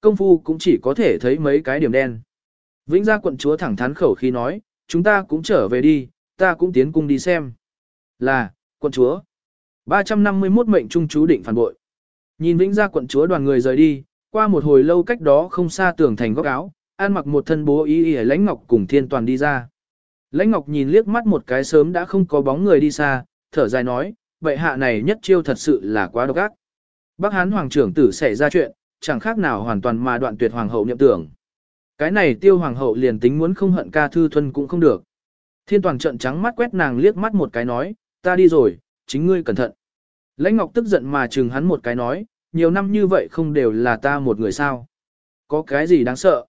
công phu cũng chỉ có thể thấy mấy cái điểm đen. Vĩnh gia quận chúa thẳng thắn khẩu khi nói, chúng ta cũng trở về đi, ta cũng tiến cung đi xem. Là, quận chúa. 351 mệnh trung chú định phản bội. Nhìn Vĩnh gia quận chúa đoàn người rời đi, qua một hồi lâu cách đó không xa tường thành góc áo, an mặc một thân bố y y lãnh ngọc cùng thiên toàn đi ra. Lãnh ngọc nhìn liếc mắt một cái sớm đã không có bóng người đi xa, thở dài nói, vậy hạ này nhất chiêu thật sự là quá độc ác. Bác Hán Hoàng trưởng tử xảy ra chuyện, chẳng khác nào hoàn toàn mà đoạn tuyệt Hoàng hậu niệm tưởng. Cái này tiêu Hoàng hậu liền tính muốn không hận ca thư thuần cũng không được. Thiên toàn trận trắng mắt quét nàng liếc mắt một cái nói, ta đi rồi, chính ngươi cẩn thận. Lãnh Ngọc tức giận mà chừng hắn một cái nói, nhiều năm như vậy không đều là ta một người sao. Có cái gì đáng sợ?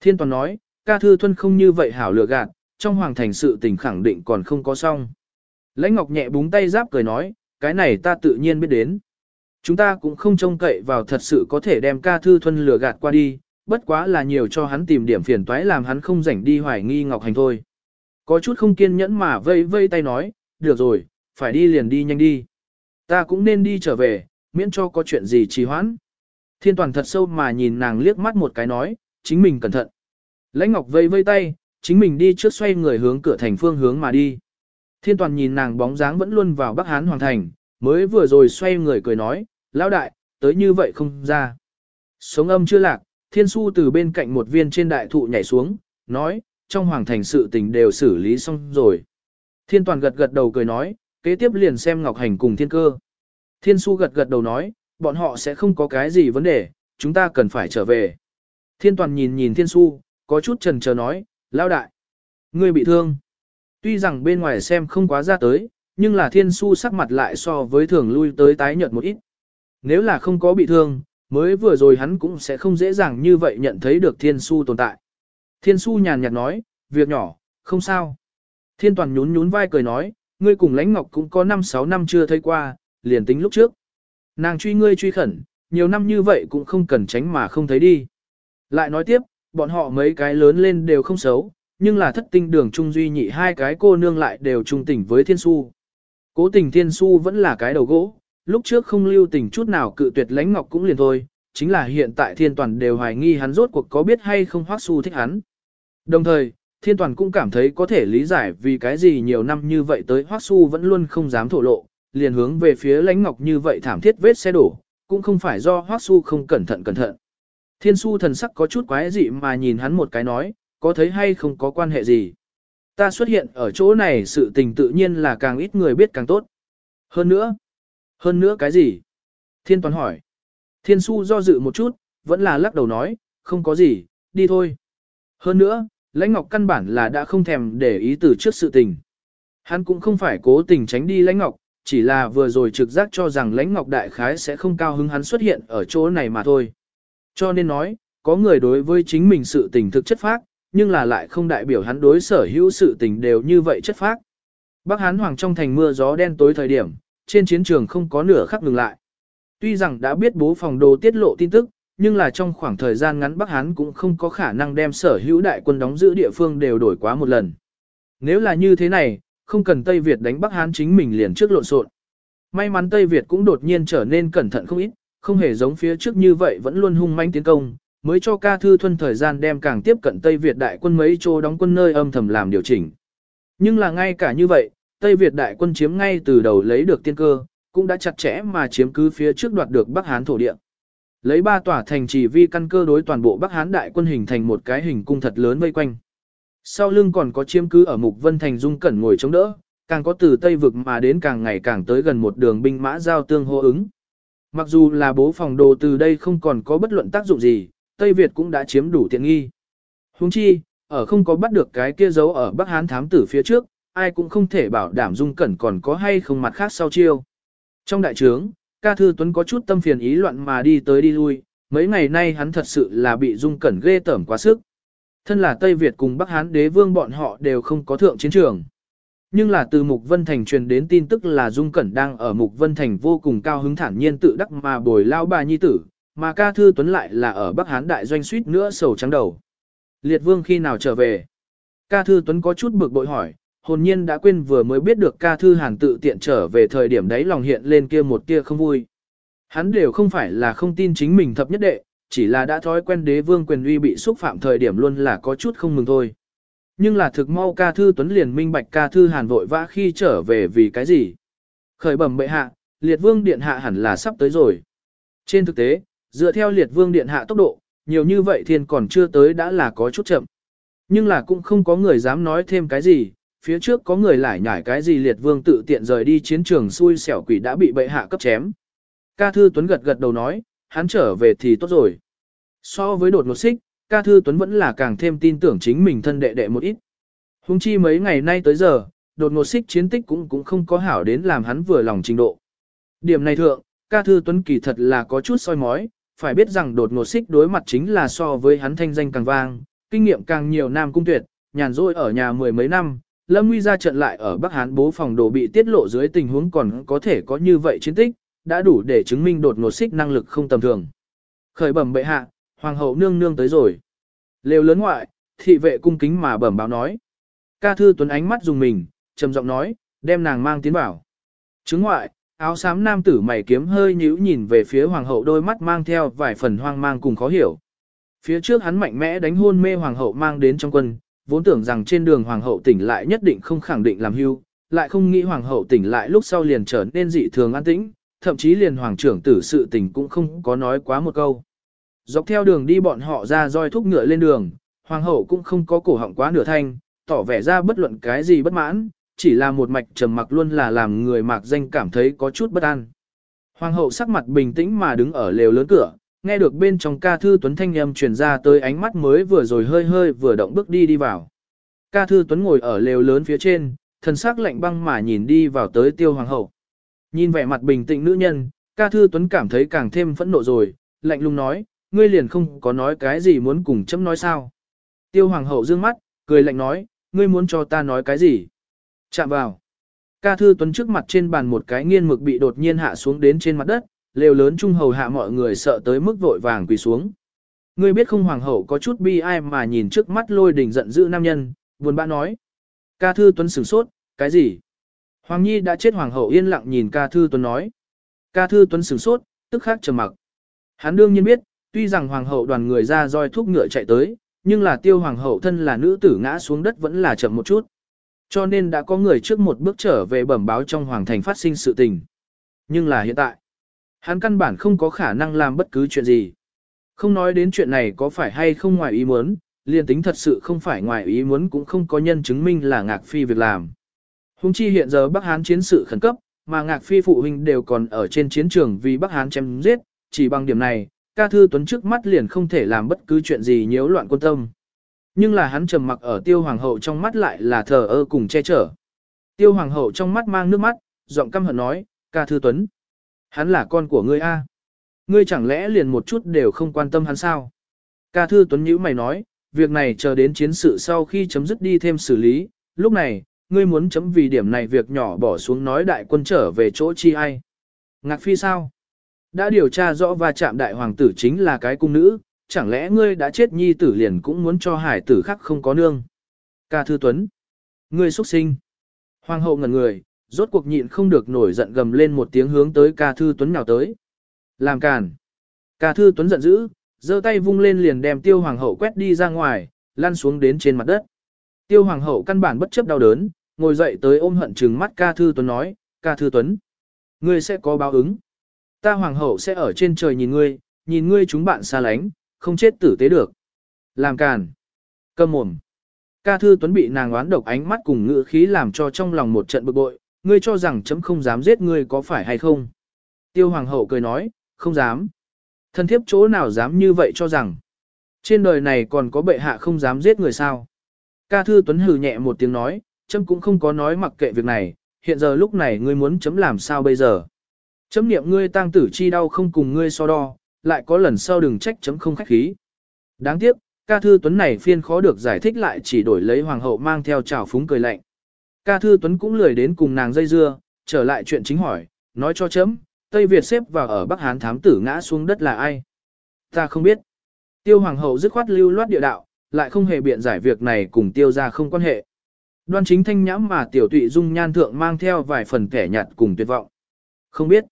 Thiên toàn nói, ca thư thuần không như vậy hảo lừa gạt, trong hoàng thành sự tình khẳng định còn không có xong. Lãnh Ngọc nhẹ búng tay giáp cười nói, cái này ta tự nhiên biết đến. Chúng ta cũng không trông cậy vào thật sự có thể đem ca thư thuần lừa gạt qua đi, bất quá là nhiều cho hắn tìm điểm phiền toái làm hắn không rảnh đi hoài nghi Ngọc Hành thôi. Có chút không kiên nhẫn mà vây vây tay nói, được rồi, phải đi liền đi nhanh đi. Ta cũng nên đi trở về, miễn cho có chuyện gì trì hoãn. Thiên toàn thật sâu mà nhìn nàng liếc mắt một cái nói, chính mình cẩn thận. Lãnh Ngọc vây vây tay, chính mình đi trước xoay người hướng cửa thành phương hướng mà đi. Thiên toàn nhìn nàng bóng dáng vẫn luôn vào Bắc Hán Hoàng Thành, mới vừa rồi xoay người cười nói, lão đại, tới như vậy không ra. Sống âm chưa lạc, thiên su từ bên cạnh một viên trên đại thụ nhảy xuống, nói, trong Hoàng Thành sự tình đều xử lý xong rồi. Thiên toàn gật gật đầu cười nói, kế tiếp liền xem Ngọc Hành cùng thiên cơ. Thiên su gật gật đầu nói, bọn họ sẽ không có cái gì vấn đề, chúng ta cần phải trở về. Thiên toàn nhìn nhìn thiên su, có chút trần chờ nói, lão đại, ngươi bị thương. Tuy rằng bên ngoài xem không quá ra tới, nhưng là thiên su sắc mặt lại so với thường lui tới tái nhợt một ít. Nếu là không có bị thương, mới vừa rồi hắn cũng sẽ không dễ dàng như vậy nhận thấy được thiên su tồn tại. Thiên su nhàn nhạt nói, việc nhỏ, không sao. Thiên toàn nhún nhún vai cười nói, ngươi cùng lãnh ngọc cũng có 5-6 năm chưa thấy qua, liền tính lúc trước. Nàng truy ngươi truy khẩn, nhiều năm như vậy cũng không cần tránh mà không thấy đi. Lại nói tiếp, bọn họ mấy cái lớn lên đều không xấu, nhưng là thất tinh đường trung duy nhị hai cái cô nương lại đều trung tình với thiên su. Cố tình thiên su vẫn là cái đầu gỗ, lúc trước không lưu tình chút nào cự tuyệt lãnh ngọc cũng liền thôi, chính là hiện tại thiên toàn đều hoài nghi hắn rốt cuộc có biết hay không hoác su thích hắn. Đồng thời, thiên toàn cũng cảm thấy có thể lý giải vì cái gì nhiều năm như vậy tới hoác su vẫn luôn không dám thổ lộ, liền hướng về phía lãnh ngọc như vậy thảm thiết vết xe đổ, cũng không phải do hoác su không cẩn thận cẩn thận. Thiên su thần sắc có chút quái dị mà nhìn hắn một cái nói, có thấy hay không có quan hệ gì. Ta xuất hiện ở chỗ này sự tình tự nhiên là càng ít người biết càng tốt. Hơn nữa, hơn nữa cái gì? Thiên Toàn hỏi. Thiên su do dự một chút, vẫn là lắc đầu nói, không có gì, đi thôi. Hơn nữa, Lãnh Ngọc căn bản là đã không thèm để ý từ trước sự tình. Hắn cũng không phải cố tình tránh đi Lãnh Ngọc, chỉ là vừa rồi trực giác cho rằng Lãnh Ngọc đại khái sẽ không cao hứng hắn xuất hiện ở chỗ này mà thôi. Cho nên nói, có người đối với chính mình sự tình thực chất phác, nhưng là lại không đại biểu hắn đối sở hữu sự tình đều như vậy chất phác. Bắc Hán Hoàng trong thành mưa gió đen tối thời điểm, trên chiến trường không có nửa khắc ngừng lại. Tuy rằng đã biết bố phòng đồ tiết lộ tin tức, nhưng là trong khoảng thời gian ngắn Bắc Hán cũng không có khả năng đem sở hữu đại quân đóng giữ địa phương đều đổi quá một lần. Nếu là như thế này, không cần Tây Việt đánh Bắc Hán chính mình liền trước lộn xộn. May mắn Tây Việt cũng đột nhiên trở nên cẩn thận không ít, không hề giống phía trước như vậy vẫn luôn hung manh tiến công, mới cho ca thư thuân thời gian đem càng tiếp cận Tây Việt đại quân mấy chỗ đóng quân nơi âm thầm làm điều chỉnh. Nhưng là ngay cả như vậy, Tây Việt đại quân chiếm ngay từ đầu lấy được tiên cơ, cũng đã chặt chẽ mà chiếm cứ phía trước đoạt được Bắc Hán thổ địa. Lấy ba tòa thành chỉ vi căn cơ đối toàn bộ Bắc Hán đại quân hình thành một cái hình cung thật lớn vây quanh. Sau lưng còn có chiếm cứ ở Mục Vân Thành Dung Cẩn ngồi chống đỡ, càng có từ Tây vực mà đến càng ngày càng tới gần một đường binh mã giao tương hô ứng. Mặc dù là bố phòng đồ từ đây không còn có bất luận tác dụng gì, Tây Việt cũng đã chiếm đủ tiện nghi. Huống chi, ở không có bắt được cái kia dấu ở Bắc Hán thám tử phía trước, ai cũng không thể bảo đảm Dung Cẩn còn có hay không mặt khác sau chiêu. Trong đại trướng, ca thư tuấn có chút tâm phiền ý loạn mà đi tới đi lui, mấy ngày nay hắn thật sự là bị Dung Cẩn ghê tởm quá sức. Thân là Tây Việt cùng Bắc Hán đế vương bọn họ đều không có thượng chiến trường. Nhưng là từ Mục Vân Thành truyền đến tin tức là Dung Cẩn đang ở Mục Vân Thành vô cùng cao hứng thản nhiên tự đắc mà bồi lao bà nhi tử, mà ca thư tuấn lại là ở Bắc Hán đại doanh suýt nữa sầu trắng đầu. Liệt vương khi nào trở về? Ca thư tuấn có chút bực bội hỏi, hồn nhiên đã quên vừa mới biết được ca thư hàn tự tiện trở về thời điểm đấy lòng hiện lên kia một tia không vui. Hắn đều không phải là không tin chính mình thập nhất đệ, chỉ là đã thói quen đế vương quyền uy bị xúc phạm thời điểm luôn là có chút không mừng thôi. Nhưng là thực mau ca thư tuấn liền minh bạch ca thư hàn vội vã khi trở về vì cái gì. Khởi bẩm bệ hạ, liệt vương điện hạ hẳn là sắp tới rồi. Trên thực tế, dựa theo liệt vương điện hạ tốc độ, nhiều như vậy thiên còn chưa tới đã là có chút chậm. Nhưng là cũng không có người dám nói thêm cái gì, phía trước có người lại nhải cái gì liệt vương tự tiện rời đi chiến trường xui xẻo quỷ đã bị bệ hạ cấp chém. Ca Thư Tuấn gật gật đầu nói, hắn trở về thì tốt rồi. So với đột ngột xích, Ca Thư Tuấn vẫn là càng thêm tin tưởng chính mình thân đệ đệ một ít. Hùng chi mấy ngày nay tới giờ, đột ngột xích chiến tích cũng cũng không có hảo đến làm hắn vừa lòng trình độ. Điểm này thượng, Ca Thư Tuấn kỳ thật là có chút soi mói, phải biết rằng đột ngột xích đối mặt chính là so với hắn thanh danh càng vang, kinh nghiệm càng nhiều nam cung tuyệt, nhàn rỗi ở nhà mười mấy năm, Lâm Nguy ra trận lại ở Bắc Hán bố phòng đồ bị tiết lộ dưới tình huống còn có thể có như vậy chiến tích, đã đủ để chứng minh đột ngột xích năng lực không tầm thường. Khởi bẩm bệ hạ, hoàng hậu nương nương tới rồi. Lều lớn ngoại, thị vệ cung kính mà bẩm báo nói. Ca thư tuấn ánh mắt dùng mình, trầm giọng nói, đem nàng mang tiến bảo. Chứng ngoại, áo xám nam tử mày kiếm hơi nhíu nhìn về phía hoàng hậu đôi mắt mang theo vài phần hoang mang cùng khó hiểu. Phía trước hắn mạnh mẽ đánh hôn mê hoàng hậu mang đến trong quân, vốn tưởng rằng trên đường hoàng hậu tỉnh lại nhất định không khẳng định làm hưu, lại không nghĩ hoàng hậu tỉnh lại lúc sau liền trở nên dị thường an tĩnh, thậm chí liền hoàng trưởng tử sự tình cũng không có nói quá một câu. Dọc theo đường đi bọn họ ra roi thúc ngựa lên đường, hoàng hậu cũng không có cổ họng quá nửa thanh, tỏ vẻ ra bất luận cái gì bất mãn, chỉ là một mạch trầm mặc luôn là làm người mạc danh cảm thấy có chút bất an. Hoàng hậu sắc mặt bình tĩnh mà đứng ở lều lớn cửa, nghe được bên trong ca thư tuấn thanh âm truyền ra tới ánh mắt mới vừa rồi hơi hơi vừa động bước đi đi vào. Ca thư tuấn ngồi ở lều lớn phía trên, thần sắc lạnh băng mà nhìn đi vào tới tiêu hoàng hậu. Nhìn vẻ mặt bình tĩnh nữ nhân, ca thư tuấn cảm thấy càng thêm phẫn nộ rồi, lạnh lùng nói, ngươi liền không có nói cái gì muốn cùng chấm nói sao. Tiêu hoàng hậu dương mắt, cười lạnh nói, ngươi muốn cho ta nói cái gì. Chạm vào. Ca thư tuấn trước mặt trên bàn một cái nghiên mực bị đột nhiên hạ xuống đến trên mặt đất, lều lớn trung hầu hạ mọi người sợ tới mức vội vàng quỳ xuống. Ngươi biết không hoàng hậu có chút bi ai mà nhìn trước mắt lôi đình giận dữ nam nhân, buồn bã nói. Ca thư tuấn sửng sốt, cái gì? Hoàng Nhi đã chết hoàng hậu yên lặng nhìn ca thư tuấn nói. Ca thư tuấn sửng sốt, tức khắc trầm mặc. Hắn đương nhiên biết, tuy rằng hoàng hậu đoàn người ra roi thúc ngựa chạy tới, nhưng là tiêu hoàng hậu thân là nữ tử ngã xuống đất vẫn là chậm một chút. Cho nên đã có người trước một bước trở về bẩm báo trong hoàng thành phát sinh sự tình. Nhưng là hiện tại, hắn căn bản không có khả năng làm bất cứ chuyện gì. Không nói đến chuyện này có phải hay không ngoài ý muốn, liền tính thật sự không phải ngoài ý muốn cũng không có nhân chứng minh là ngạc phi việc làm. Hùng chi hiện giờ Bắc Hán chiến sự khẩn cấp, mà ngạc phi phụ huynh đều còn ở trên chiến trường vì Bắc Hán chém giết, chỉ bằng điểm này, ca thư tuấn trước mắt liền không thể làm bất cứ chuyện gì nhiễu loạn quân tâm. Nhưng là hắn trầm mặc ở tiêu hoàng hậu trong mắt lại là thờ ơ cùng che chở. Tiêu hoàng hậu trong mắt mang nước mắt, giọng căm hận nói, ca thư tuấn. Hắn là con của ngươi a, Ngươi chẳng lẽ liền một chút đều không quan tâm hắn sao? Ca thư tuấn Nhữ mày nói, việc này chờ đến chiến sự sau khi chấm dứt đi thêm xử lý, lúc này, ngươi muốn chấm vì điểm này việc nhỏ bỏ xuống nói đại quân trở về chỗ chi ai. Ngạc phi sao? Đã điều tra rõ va chạm đại hoàng tử chính là cái cung nữ, chẳng lẽ ngươi đã chết nhi tử liền cũng muốn cho hải tử khác không có nương. Ca Thư Tuấn. Ngươi xuất sinh. Hoàng hậu ngẩn người, rốt cuộc nhịn không được nổi giận gầm lên một tiếng hướng tới ca Thư Tuấn nào tới. Làm càn. Ca Thư Tuấn giận dữ, giơ tay vung lên liền đem tiêu hoàng hậu quét đi ra ngoài, lăn xuống đến trên mặt đất. Tiêu hoàng hậu căn bản bất chấp đau đớn, ngồi dậy tới ôm hận trừng mắt ca Thư Tuấn nói, ca Thư Tuấn. Ngươi sẽ có báo ứng. Ta hoàng hậu sẽ ở trên trời nhìn ngươi, nhìn ngươi chúng bạn xa lánh, không chết tử tế được. Làm càn. Câm mồm. Ca thư tuấn bị nàng oán độc ánh mắt cùng ngữ khí làm cho trong lòng một trận bực bội, ngươi cho rằng chấm không dám giết ngươi có phải hay không. Tiêu hoàng hậu cười nói, không dám. Thần thiếp chỗ nào dám như vậy cho rằng. Trên đời này còn có bệ hạ không dám giết người sao. Ca thư tuấn hừ nhẹ một tiếng nói, chấm cũng không có nói mặc kệ việc này, hiện giờ lúc này ngươi muốn chấm làm sao bây giờ. Chấm niệm ngươi tang tử chi đau không cùng ngươi so đo, lại có lần sau đừng trách chấm không khách khí. Đáng tiếc, ca thư tuấn này phiên khó được giải thích lại chỉ đổi lấy hoàng hậu mang theo trào phúng cười lạnh. Ca thư tuấn cũng lười đến cùng nàng dây dưa, trở lại chuyện chính hỏi, nói cho chấm, Tây Việt xếp vào ở Bắc Hán thám tử ngã xuống đất là ai? Ta không biết. Tiêu hoàng hậu dứt khoát lưu loát địa đạo, lại không hề biện giải việc này cùng tiêu ra không quan hệ. Đoan chính thanh nhãm mà tiểu tụy dung nhan thượng mang theo vài phần kẻ nhạt cùng tuyệt vọng. Không biết.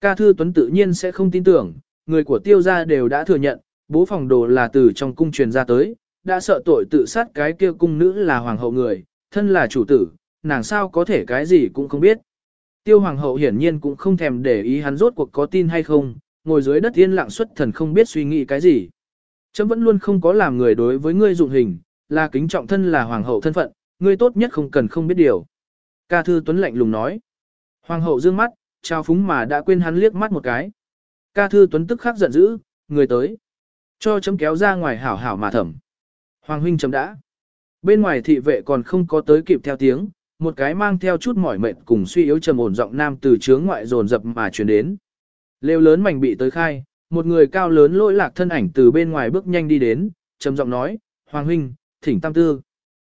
Ca thư tuấn tự nhiên sẽ không tin tưởng, người của tiêu gia đều đã thừa nhận, Bố phòng đồ là từ trong cung truyền ra tới, đã sợ tội tự sát cái kia cung nữ là hoàng hậu người, thân là chủ tử, nàng sao có thể cái gì cũng không biết. Tiêu hoàng hậu hiển nhiên cũng không thèm để ý hắn rốt cuộc có tin hay không, ngồi dưới đất yên lặng xuất thần không biết suy nghĩ cái gì. Chấm vẫn luôn không có làm người đối với ngươi dụng hình, là kính trọng thân là hoàng hậu thân phận, ngươi tốt nhất không cần không biết điều. Ca thư tuấn lạnh lùng nói. Hoàng hậu dương mắt, trao phúng mà đã quên hắn liếc mắt một cái. Ca thư tuấn tức khắc giận dữ, người tới. Cho chấm kéo ra ngoài hảo hảo mà thẩm. Hoàng huynh chấm đã. Bên ngoài thị vệ còn không có tới kịp theo tiếng, một cái mang theo chút mỏi mệt cùng suy yếu trầm ổn giọng nam từ chướng ngoại dồn dập mà truyền đến. lều lớn mảnh bị tới khai, một người cao lớn lỗi lạc thân ảnh từ bên ngoài bước nhanh đi đến, trầm giọng nói, Hoàng huynh, thỉnh tam tư.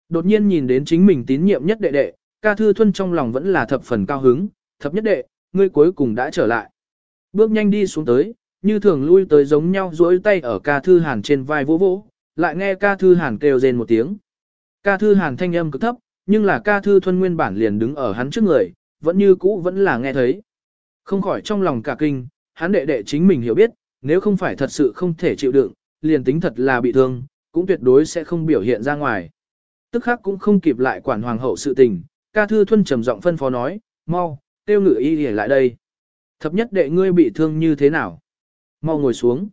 Đột nhiên nhìn đến chính mình tín nhiệm nhất đệ đệ, ca thư thuân trong lòng vẫn là thập phần cao hứng, thập nhất đệ, ngươi cuối cùng đã trở lại. Bước nhanh đi xuống tới, như thường lui tới giống nhau duỗi tay ở ca thư hàn trên vai vỗ vỗ, lại nghe ca thư hàn kêu rên một tiếng. Ca thư hàn thanh âm cực thấp, nhưng là ca thư thuân nguyên bản liền đứng ở hắn trước người, vẫn như cũ vẫn là nghe thấy. Không khỏi trong lòng cả kinh, hắn đệ đệ chính mình hiểu biết, nếu không phải thật sự không thể chịu đựng, liền tính thật là bị thương, cũng tuyệt đối sẽ không biểu hiện ra ngoài. Tức khắc cũng không kịp lại quản hoàng hậu sự tình, ca thư thuân trầm giọng phân phó nói, mau, tiêu ngự y để lại đây. Thập nhất đệ ngươi bị thương như thế nào? Mau ngồi xuống.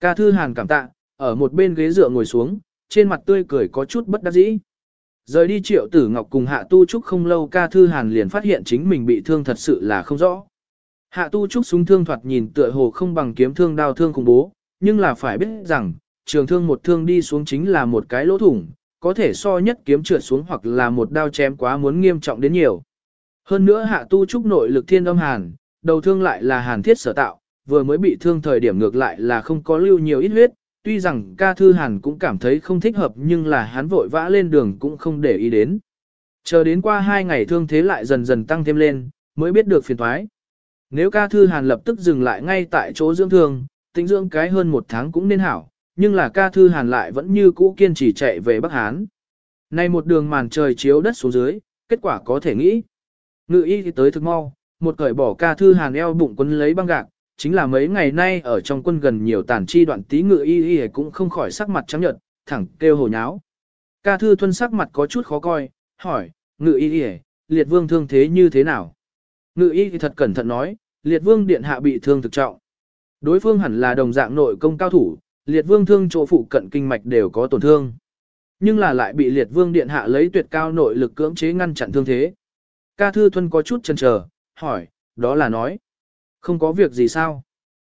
Ca thư hàn cảm tạ, ở một bên ghế dựa ngồi xuống, trên mặt tươi cười có chút bất đắc dĩ. Rời đi triệu tử ngọc cùng hạ tu trúc không lâu ca thư hàn liền phát hiện chính mình bị thương thật sự là không rõ. Hạ tu trúc súng thương thoạt nhìn tựa hồ không bằng kiếm thương đao thương khủng bố, nhưng là phải biết rằng, trường thương một thương đi xuống chính là một cái lỗ thủng, có thể so nhất kiếm trượt xuống hoặc là một đao chém quá muốn nghiêm trọng đến nhiều. Hơn nữa hạ tu trúc nội lực thiên âm hàn, đầu thương lại là hàn thiết sở tạo, vừa mới bị thương thời điểm ngược lại là không có lưu nhiều ít huyết, tuy rằng ca thư hàn cũng cảm thấy không thích hợp nhưng là hắn vội vã lên đường cũng không để ý đến. Chờ đến qua hai ngày thương thế lại dần dần tăng thêm lên, mới biết được phiền thoái. Nếu ca thư hàn lập tức dừng lại ngay tại chỗ dưỡng thương, tĩnh dưỡng cái hơn một tháng cũng nên hảo, nhưng là ca thư hàn lại vẫn như cũ kiên trì chạy về Bắc Hán. Nay một đường màn trời chiếu đất xuống dưới, kết quả có thể nghĩ. Ngự y thì tới thực mau, một cởi bỏ ca thư hàn eo bụng quấn lấy băng gạc, chính là mấy ngày nay ở trong quân gần nhiều tàn chi đoạn tí ngự y y cũng không khỏi sắc mặt trắng nhợt, thẳng kêu hồ nháo. Ca thư thuân sắc mặt có chút khó coi, hỏi, ngự y y, liệt vương thương thế như thế nào? Ngự y thì thật cẩn thận nói, liệt vương điện hạ bị thương thực trọng. Đối phương hẳn là đồng dạng nội công cao thủ, liệt vương thương chỗ phụ cận kinh mạch đều có tổn thương. Nhưng là lại bị liệt vương điện hạ lấy tuyệt cao nội lực cưỡng chế ngăn chặn thương thế. Ca thư thuân có chút chần chờ, hỏi, đó là nói. Không có việc gì sao?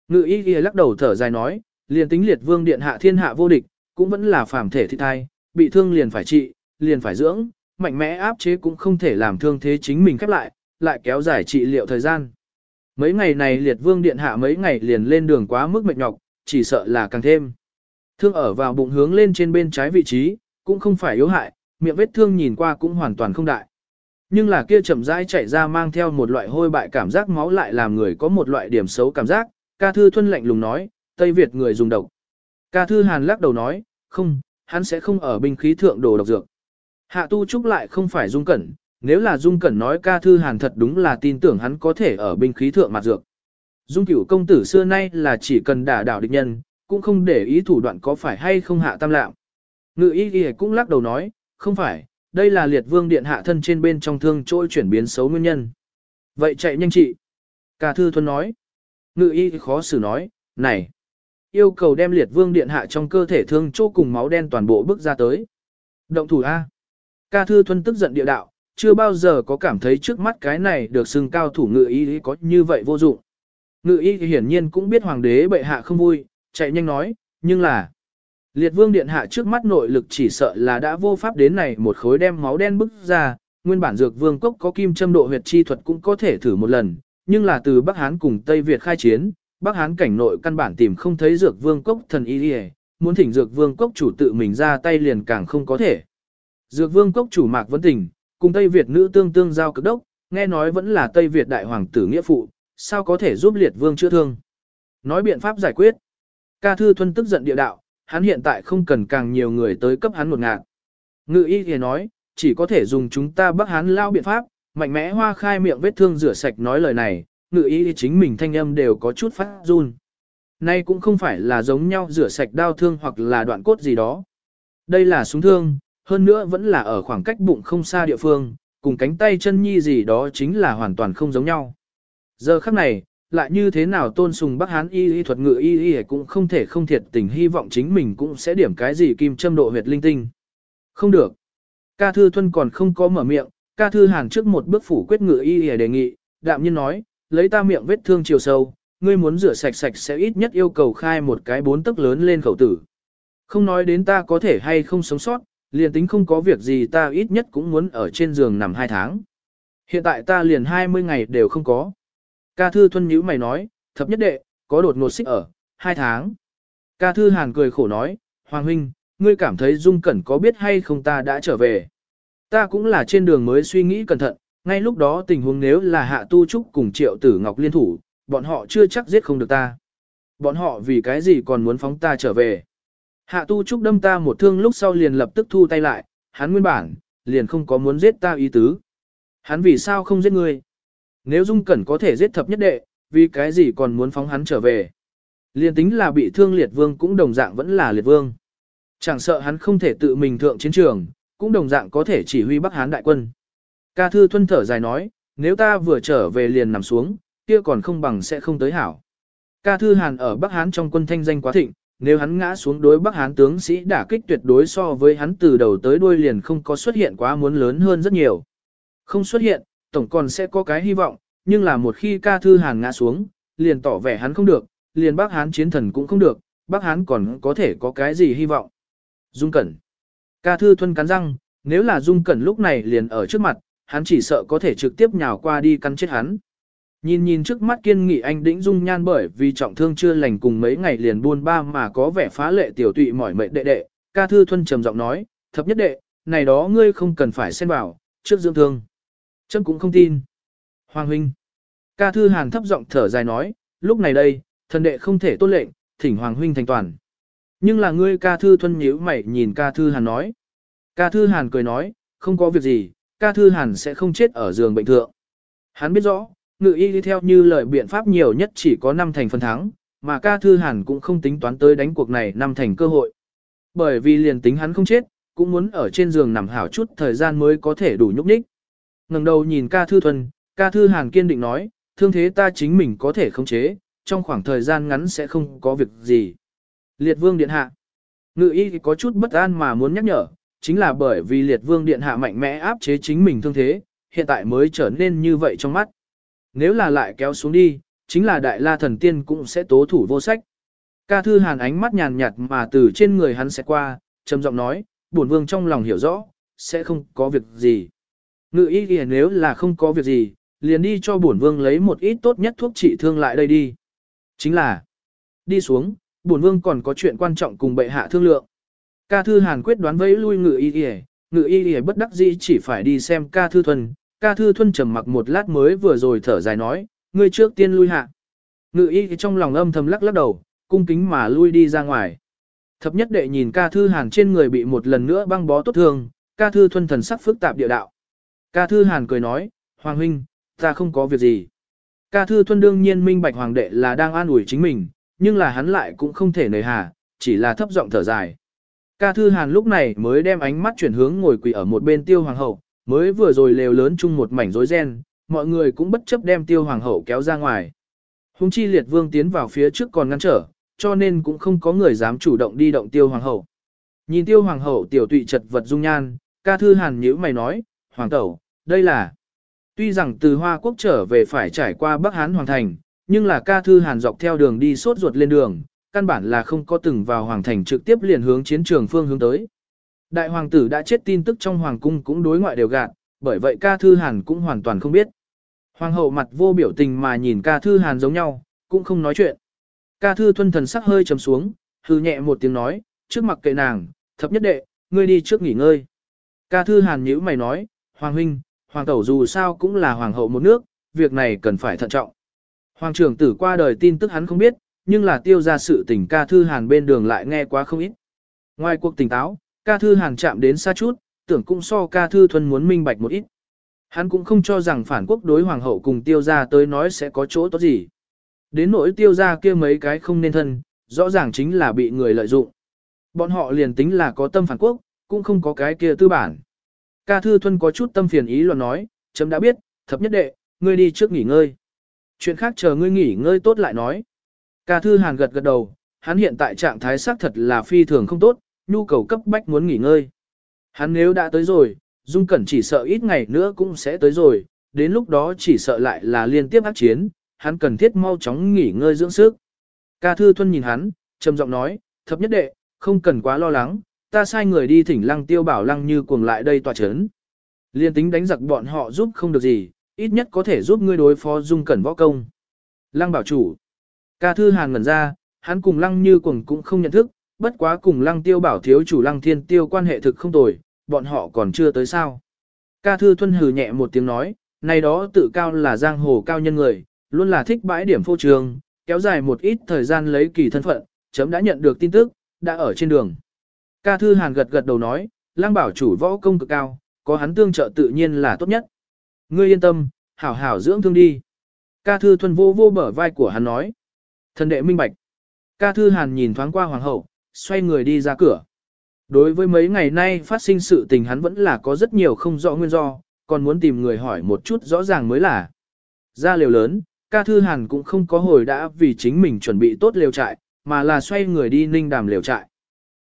Ngự y ghi lắc đầu thở dài nói, liền tính liệt vương điện hạ thiên hạ vô địch, cũng vẫn là phàm thể thị thai, bị thương liền phải trị, liền phải dưỡng, mạnh mẽ áp chế cũng không thể làm thương thế chính mình khép lại, lại kéo dài trị liệu thời gian. Mấy ngày này liệt vương điện hạ mấy ngày liền lên đường quá mức mệt nhọc, chỉ sợ là càng thêm. Thương ở vào bụng hướng lên trên bên trái vị trí, cũng không phải yếu hại, miệng vết thương nhìn qua cũng hoàn toàn không đại. Nhưng là kia chậm rãi chạy ra mang theo một loại hôi bại cảm giác máu lại làm người có một loại điểm xấu cảm giác, ca thư thuân lạnh lùng nói, Tây Việt người dùng độc. Ca thư hàn lắc đầu nói, không, hắn sẽ không ở binh khí thượng đồ độc dược. Hạ tu trúc lại không phải dung cẩn, nếu là dung cẩn nói ca thư hàn thật đúng là tin tưởng hắn có thể ở binh khí thượng mặt dược. Dung cửu công tử xưa nay là chỉ cần đả đảo địch nhân, cũng không để ý thủ đoạn có phải hay không hạ tam lạm. Ngự y y cũng lắc đầu nói, không phải, đây là liệt vương điện hạ thân trên bên trong thương trôi chuyển biến xấu nguyên nhân. Vậy chạy nhanh chị. Cả thư thuần nói. Ngự y khó xử nói, này. Yêu cầu đem liệt vương điện hạ trong cơ thể thương chỗ cùng máu đen toàn bộ bước ra tới. Động thủ A. Ca thư thuần tức giận địa đạo, chưa bao giờ có cảm thấy trước mắt cái này được xưng cao thủ ngự y có như vậy vô dụng. Ngự y hiển nhiên cũng biết hoàng đế bệ hạ không vui, chạy nhanh nói, nhưng là, Liệt vương điện hạ trước mắt nội lực chỉ sợ là đã vô pháp đến này một khối đem máu đen bức ra, nguyên bản dược vương cốc có kim châm độ huyệt chi thuật cũng có thể thử một lần, nhưng là từ Bắc Hán cùng Tây Việt khai chiến, Bắc Hán cảnh nội căn bản tìm không thấy dược vương cốc thần y đi muốn thỉnh dược vương cốc chủ tự mình ra tay liền càng không có thể. Dược vương cốc chủ mạc vấn tình, cùng Tây Việt nữ tương tương giao cực đốc, nghe nói vẫn là Tây Việt đại hoàng tử nghĩa phụ, sao có thể giúp liệt vương chữa thương. Nói biện pháp giải quyết. Ca thư thuân tức giận địa đạo, hắn hiện tại không cần càng nhiều người tới cấp hắn một ngạt. Ngự y thì nói, chỉ có thể dùng chúng ta bắt hắn lao biện pháp, mạnh mẽ hoa khai miệng vết thương rửa sạch nói lời này, ngự y thì chính mình thanh âm đều có chút phát run. Nay cũng không phải là giống nhau rửa sạch đau thương hoặc là đoạn cốt gì đó. Đây là súng thương, hơn nữa vẫn là ở khoảng cách bụng không xa địa phương, cùng cánh tay chân nhi gì đó chính là hoàn toàn không giống nhau. Giờ khắc này, lại như thế nào tôn sùng Bắc Hán y y thuật ngự y y cũng không thể không thiệt tình hy vọng chính mình cũng sẽ điểm cái gì kim châm độ huyệt linh tinh. Không được. Ca Thư Thuân còn không có mở miệng, Ca Thư Hàn trước một bước phủ quyết ngự y y đề nghị, đạm nhiên nói, lấy ta miệng vết thương chiều sâu, ngươi muốn rửa sạch sạch sẽ ít nhất yêu cầu khai một cái bốn tấc lớn lên khẩu tử. Không nói đến ta có thể hay không sống sót, liền tính không có việc gì ta ít nhất cũng muốn ở trên giường nằm hai tháng. Hiện tại ta liền 20 ngày đều không có. Ca thư thuân nhữ mày nói, thập nhất đệ, có đột ngột xích ở, hai tháng. Ca thư hàn cười khổ nói, Hoàng huynh, ngươi cảm thấy dung cẩn có biết hay không ta đã trở về. Ta cũng là trên đường mới suy nghĩ cẩn thận, ngay lúc đó tình huống nếu là hạ tu trúc cùng triệu tử ngọc liên thủ, bọn họ chưa chắc giết không được ta. Bọn họ vì cái gì còn muốn phóng ta trở về. Hạ tu trúc đâm ta một thương lúc sau liền lập tức thu tay lại, hắn nguyên bản, liền không có muốn giết ta ý tứ. Hắn vì sao không giết ngươi? Nếu Dung Cẩn có thể giết thập nhất đệ, vì cái gì còn muốn phóng hắn trở về? Liền tính là bị thương liệt vương cũng đồng dạng vẫn là liệt vương. Chẳng sợ hắn không thể tự mình thượng chiến trường, cũng đồng dạng có thể chỉ huy Bắc Hán đại quân. Ca thư thuân thở dài nói, nếu ta vừa trở về liền nằm xuống, kia còn không bằng sẽ không tới hảo. Ca thư hàn ở Bắc Hán trong quân thanh danh quá thịnh, nếu hắn ngã xuống đối Bắc Hán tướng sĩ đả kích tuyệt đối so với hắn từ đầu tới đuôi liền không có xuất hiện quá muốn lớn hơn rất nhiều. Không xuất hiện, tổng còn sẽ có cái hy vọng, nhưng là một khi ca thư hàn ngã xuống, liền tỏ vẻ hắn không được, liền bác Hán chiến thần cũng không được, bác Hán còn có thể có cái gì hy vọng. Dung Cẩn Ca thư thuân cắn răng, nếu là Dung Cẩn lúc này liền ở trước mặt, hắn chỉ sợ có thể trực tiếp nhào qua đi cắn chết hắn. Nhìn nhìn trước mắt kiên nghị anh đĩnh dung nhan bởi vì trọng thương chưa lành cùng mấy ngày liền buôn ba mà có vẻ phá lệ tiểu tụy mỏi mệt đệ đệ, ca thư thuân trầm giọng nói, thập nhất đệ, này đó ngươi không cần phải xen vào, trước dưỡng thương. Trâm cũng không tin. Hoàng huynh. Ca thư hàn thấp giọng thở dài nói, lúc này đây, thần đệ không thể tốt lệnh, thỉnh Hoàng huynh thành toàn. Nhưng là ngươi ca thư thuân nhíu mày nhìn ca thư hàn nói. Ca thư hàn cười nói, không có việc gì, ca thư hàn sẽ không chết ở giường bệnh thượng. Hắn biết rõ, ngự y đi theo như lời biện pháp nhiều nhất chỉ có 5 thành phần thắng, mà ca thư hàn cũng không tính toán tới đánh cuộc này 5 thành cơ hội. Bởi vì liền tính hắn không chết, cũng muốn ở trên giường nằm hảo chút thời gian mới có thể đủ nhúc nhích ngẩng đầu nhìn ca thư thuần, ca thư hàn kiên định nói, thương thế ta chính mình có thể khống chế, trong khoảng thời gian ngắn sẽ không có việc gì. Liệt vương điện hạ. Ngự y có chút bất an mà muốn nhắc nhở, chính là bởi vì liệt vương điện hạ mạnh mẽ áp chế chính mình thương thế, hiện tại mới trở nên như vậy trong mắt. Nếu là lại kéo xuống đi, chính là đại la thần tiên cũng sẽ tố thủ vô sách. Ca thư hàn ánh mắt nhàn nhạt mà từ trên người hắn sẽ qua, trầm giọng nói, bổn vương trong lòng hiểu rõ, sẽ không có việc gì. Ngự y kìa nếu là không có việc gì, liền đi cho bổn vương lấy một ít tốt nhất thuốc trị thương lại đây đi. Chính là, đi xuống, bổn vương còn có chuyện quan trọng cùng bệ hạ thương lượng. Ca thư hàn quyết đoán vẫy lui ngự y kìa, ngự y kìa bất đắc dĩ chỉ phải đi xem ca thư thuần, ca thư Thuần trầm mặc một lát mới vừa rồi thở dài nói, ngươi trước tiên lui hạ. Ngự y trong lòng âm thầm lắc lắc đầu, cung kính mà lui đi ra ngoài. Thập nhất đệ nhìn ca thư hàn trên người bị một lần nữa băng bó tốt thương, ca thư Thuần thần sắc phức tạp địa đạo. Ca thư hàn cười nói, Hoàng huynh, ta không có việc gì. Ca thư thuân đương nhiên minh bạch hoàng đệ là đang an ủi chính mình, nhưng là hắn lại cũng không thể nời hà, chỉ là thấp giọng thở dài. Ca thư hàn lúc này mới đem ánh mắt chuyển hướng ngồi quỳ ở một bên tiêu hoàng hậu, mới vừa rồi lều lớn chung một mảnh rối ren, mọi người cũng bất chấp đem tiêu hoàng hậu kéo ra ngoài. Hùng chi liệt vương tiến vào phía trước còn ngăn trở, cho nên cũng không có người dám chủ động đi động tiêu hoàng hậu. Nhìn tiêu hoàng hậu tiểu tụy chật vật dung nhan, ca thư hàn nhữ mày nói, hoàng tẩu, đây là... Tuy rằng từ Hoa Quốc trở về phải trải qua Bắc Hán Hoàng Thành, nhưng là ca thư hàn dọc theo đường đi sốt ruột lên đường, căn bản là không có từng vào Hoàng Thành trực tiếp liền hướng chiến trường phương hướng tới. Đại hoàng tử đã chết tin tức trong hoàng cung cũng đối ngoại đều gạt, bởi vậy ca thư hàn cũng hoàn toàn không biết. Hoàng hậu mặt vô biểu tình mà nhìn ca thư hàn giống nhau, cũng không nói chuyện. Ca thư thuân thần sắc hơi trầm xuống, hư nhẹ một tiếng nói, trước mặt kệ nàng, thập nhất đệ, ngươi đi trước nghỉ ngơi. Ca thư hàn nhíu mày nói, Hoàng huynh, Hoàng tẩu dù sao cũng là Hoàng hậu một nước, việc này cần phải thận trọng. Hoàng trưởng tử qua đời tin tức hắn không biết, nhưng là tiêu ra sự tình ca thư hàn bên đường lại nghe quá không ít. Ngoài cuộc tỉnh táo, ca thư hàn chạm đến xa chút, tưởng cũng so ca thư thuần muốn minh bạch một ít. Hắn cũng không cho rằng phản quốc đối hoàng hậu cùng tiêu ra tới nói sẽ có chỗ tốt gì. Đến nỗi tiêu ra kia mấy cái không nên thân, rõ ràng chính là bị người lợi dụng. Bọn họ liền tính là có tâm phản quốc, cũng không có cái kia tư bản. Ca Thư Thuân có chút tâm phiền ý luận nói, chấm đã biết, thập nhất đệ, ngươi đi trước nghỉ ngơi. Chuyện khác chờ ngươi nghỉ ngơi tốt lại nói. Ca Thư Hàn gật gật đầu, hắn hiện tại trạng thái xác thật là phi thường không tốt, nhu cầu cấp bách muốn nghỉ ngơi. Hắn nếu đã tới rồi, Dung Cẩn chỉ sợ ít ngày nữa cũng sẽ tới rồi, đến lúc đó chỉ sợ lại là liên tiếp ác chiến, hắn cần thiết mau chóng nghỉ ngơi dưỡng sức. Ca Thư Thuân nhìn hắn, trầm giọng nói, thập nhất đệ, không cần quá lo lắng, ta sai người đi thỉnh lăng tiêu bảo lăng như cuồng lại đây tòa chấn. Liên tính đánh giặc bọn họ giúp không được gì, ít nhất có thể giúp ngươi đối phó dung cẩn võ công. Lăng bảo chủ. Ca thư hàn ngẩn ra, hắn cùng lăng như cuồng cũng không nhận thức, bất quá cùng lăng tiêu bảo thiếu chủ lăng thiên tiêu quan hệ thực không tồi, bọn họ còn chưa tới sao. Ca thư thuân hừ nhẹ một tiếng nói, này đó tự cao là giang hồ cao nhân người, luôn là thích bãi điểm phô trường, kéo dài một ít thời gian lấy kỳ thân phận, chấm đã nhận được tin tức, đã ở trên đường. Ca Thư Hàn gật gật đầu nói, lang bảo chủ võ công cực cao, có hắn tương trợ tự nhiên là tốt nhất. Ngươi yên tâm, hảo hảo dưỡng thương đi. Ca Thư Thuần vô vô bở vai của hắn nói. Thần đệ minh bạch. Ca Thư Hàn nhìn thoáng qua hoàng hậu, xoay người đi ra cửa. Đối với mấy ngày nay phát sinh sự tình hắn vẫn là có rất nhiều không rõ nguyên do, còn muốn tìm người hỏi một chút rõ ràng mới là. Ra liều lớn, ca thư hàn cũng không có hồi đã vì chính mình chuẩn bị tốt liều trại, mà là xoay người đi ninh đàm liều trại.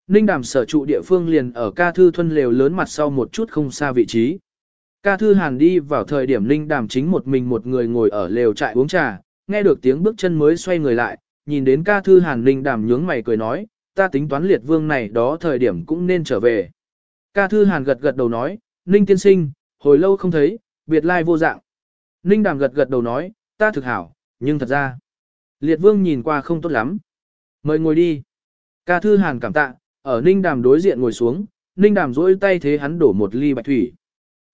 Ninh đàm sở trụ địa phương liền ở ca thư thuân lều lớn mặt sau một chút không xa vị trí. Ca thư hàn đi vào thời điểm ninh đàm chính một mình một người ngồi ở lều trại uống trà, nghe được tiếng bước chân mới xoay người lại, nhìn đến ca thư hàn ninh đàm nhướng mày cười nói, ta tính toán liệt vương này đó thời điểm cũng nên trở về. Ca thư hàn gật gật đầu nói, ninh tiên sinh, hồi lâu không thấy, biệt lai vô dạng. Ninh đàm gật gật đầu nói, ta thực hảo, nhưng thật ra, liệt vương nhìn qua không tốt lắm. Mời ngồi đi. Ca thư hàn cảm tạ, ở Ninh Đàm đối diện ngồi xuống, Ninh Đàm duỗi tay thế hắn đổ một ly bạch thủy.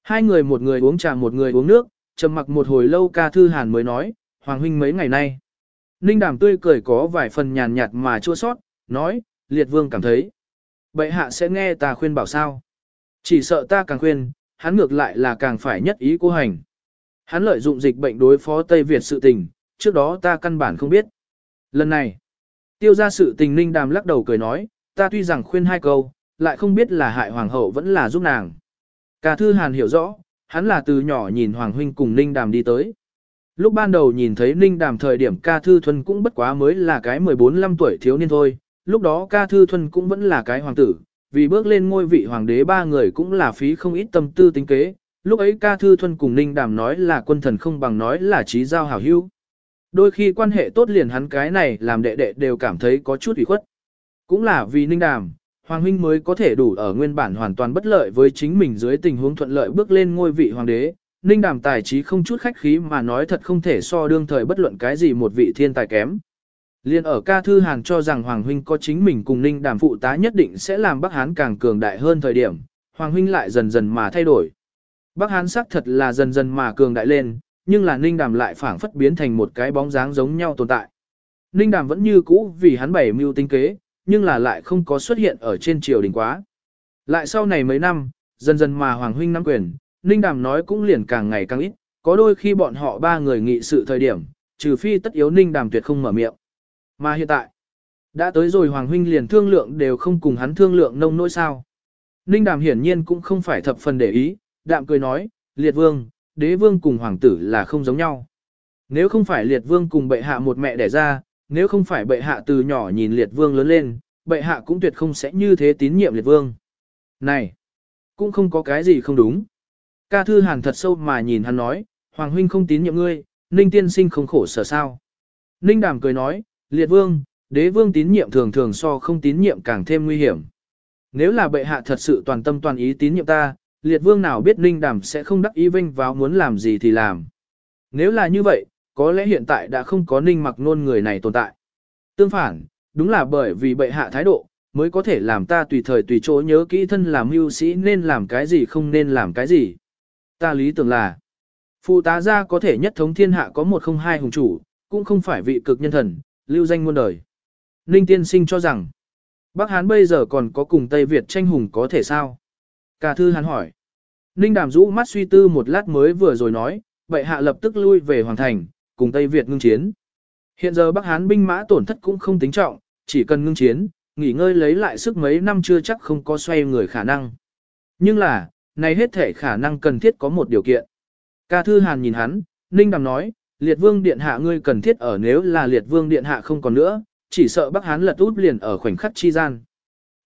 Hai người một người uống trà một người uống nước, trầm mặc một hồi lâu ca thư hàn mới nói, Hoàng huynh mấy ngày nay. Ninh Đàm tươi cười có vài phần nhàn nhạt mà chua sót, nói, liệt vương cảm thấy. Bệ hạ sẽ nghe ta khuyên bảo sao. Chỉ sợ ta càng khuyên, hắn ngược lại là càng phải nhất ý cô hành. Hắn lợi dụng dịch bệnh đối phó Tây Việt sự tình, trước đó ta căn bản không biết. Lần này, tiêu ra sự tình Ninh Đàm lắc đầu cười nói, ta tuy rằng khuyên hai câu, lại không biết là hại hoàng hậu vẫn là giúp nàng. Cả thư hàn hiểu rõ, hắn là từ nhỏ nhìn hoàng huynh cùng ninh đàm đi tới. Lúc ban đầu nhìn thấy ninh đàm thời điểm ca thư thuần cũng bất quá mới là cái 14-15 tuổi thiếu niên thôi, lúc đó ca thư thuần cũng vẫn là cái hoàng tử, vì bước lên ngôi vị hoàng đế ba người cũng là phí không ít tâm tư tính kế. Lúc ấy ca thư thuần cùng ninh đàm nói là quân thần không bằng nói là trí giao hảo hữu. Đôi khi quan hệ tốt liền hắn cái này làm đệ đệ đều cảm thấy có chút ủy khuất. Cũng là vì ninh đàm, Hoàng huynh mới có thể đủ ở nguyên bản hoàn toàn bất lợi với chính mình dưới tình huống thuận lợi bước lên ngôi vị hoàng đế. Ninh đàm tài trí không chút khách khí mà nói thật không thể so đương thời bất luận cái gì một vị thiên tài kém. Liên ở ca thư hàn cho rằng Hoàng huynh có chính mình cùng Ninh đàm phụ tá nhất định sẽ làm Bắc Hán càng cường đại hơn thời điểm, Hoàng huynh lại dần dần mà thay đổi. Bắc Hán xác thật là dần dần mà cường đại lên, nhưng là Ninh đàm lại phản phất biến thành một cái bóng dáng giống nhau tồn tại. Ninh đàm vẫn như cũ vì hắn bảy mưu tinh kế, nhưng là lại không có xuất hiện ở trên triều đình quá. Lại sau này mấy năm, dần dần mà Hoàng Huynh nắm quyền, Ninh Đàm nói cũng liền càng ngày càng ít, có đôi khi bọn họ ba người nghị sự thời điểm, trừ phi tất yếu Ninh Đàm tuyệt không mở miệng. Mà hiện tại, đã tới rồi Hoàng Huynh liền thương lượng đều không cùng hắn thương lượng nông nỗi sao. Ninh Đàm hiển nhiên cũng không phải thập phần để ý, đạm cười nói, liệt vương, đế vương cùng hoàng tử là không giống nhau. Nếu không phải liệt vương cùng bệ hạ một mẹ đẻ ra, nếu không phải bệ hạ từ nhỏ nhìn liệt vương lớn lên, bệ hạ cũng tuyệt không sẽ như thế tín nhiệm liệt vương. Này, cũng không có cái gì không đúng. Ca thư hàn thật sâu mà nhìn hắn nói, Hoàng huynh không tín nhiệm ngươi, Ninh tiên sinh không khổ sở sao. Ninh đàm cười nói, liệt vương, đế vương tín nhiệm thường thường so không tín nhiệm càng thêm nguy hiểm. Nếu là bệ hạ thật sự toàn tâm toàn ý tín nhiệm ta, liệt vương nào biết Ninh đàm sẽ không đắc ý vinh vào muốn làm gì thì làm. Nếu là như vậy, có lẽ hiện tại đã không có ninh mặc nôn người này tồn tại. Tương phản, đúng là bởi vì bệ hạ thái độ, mới có thể làm ta tùy thời tùy chỗ nhớ kỹ thân làm mưu sĩ nên làm cái gì không nên làm cái gì. Ta lý tưởng là, phụ tá gia có thể nhất thống thiên hạ có một không hai hùng chủ, cũng không phải vị cực nhân thần, lưu danh muôn đời. Ninh tiên sinh cho rằng, Bắc Hán bây giờ còn có cùng Tây Việt tranh hùng có thể sao? Cả thư hắn hỏi. Ninh đàm rũ mắt suy tư một lát mới vừa rồi nói, bệ hạ lập tức lui về hoàng thành, cùng Tây Việt ngưng chiến. Hiện giờ Bắc Hán binh mã tổn thất cũng không tính trọng, chỉ cần ngưng chiến, nghỉ ngơi lấy lại sức mấy năm chưa chắc không có xoay người khả năng. Nhưng là, này hết thể khả năng cần thiết có một điều kiện. Ca Thư Hàn nhìn hắn, Ninh Đàm nói, Liệt Vương Điện Hạ ngươi cần thiết ở nếu là Liệt Vương Điện Hạ không còn nữa, chỉ sợ Bắc Hán lật út liền ở khoảnh khắc chi gian.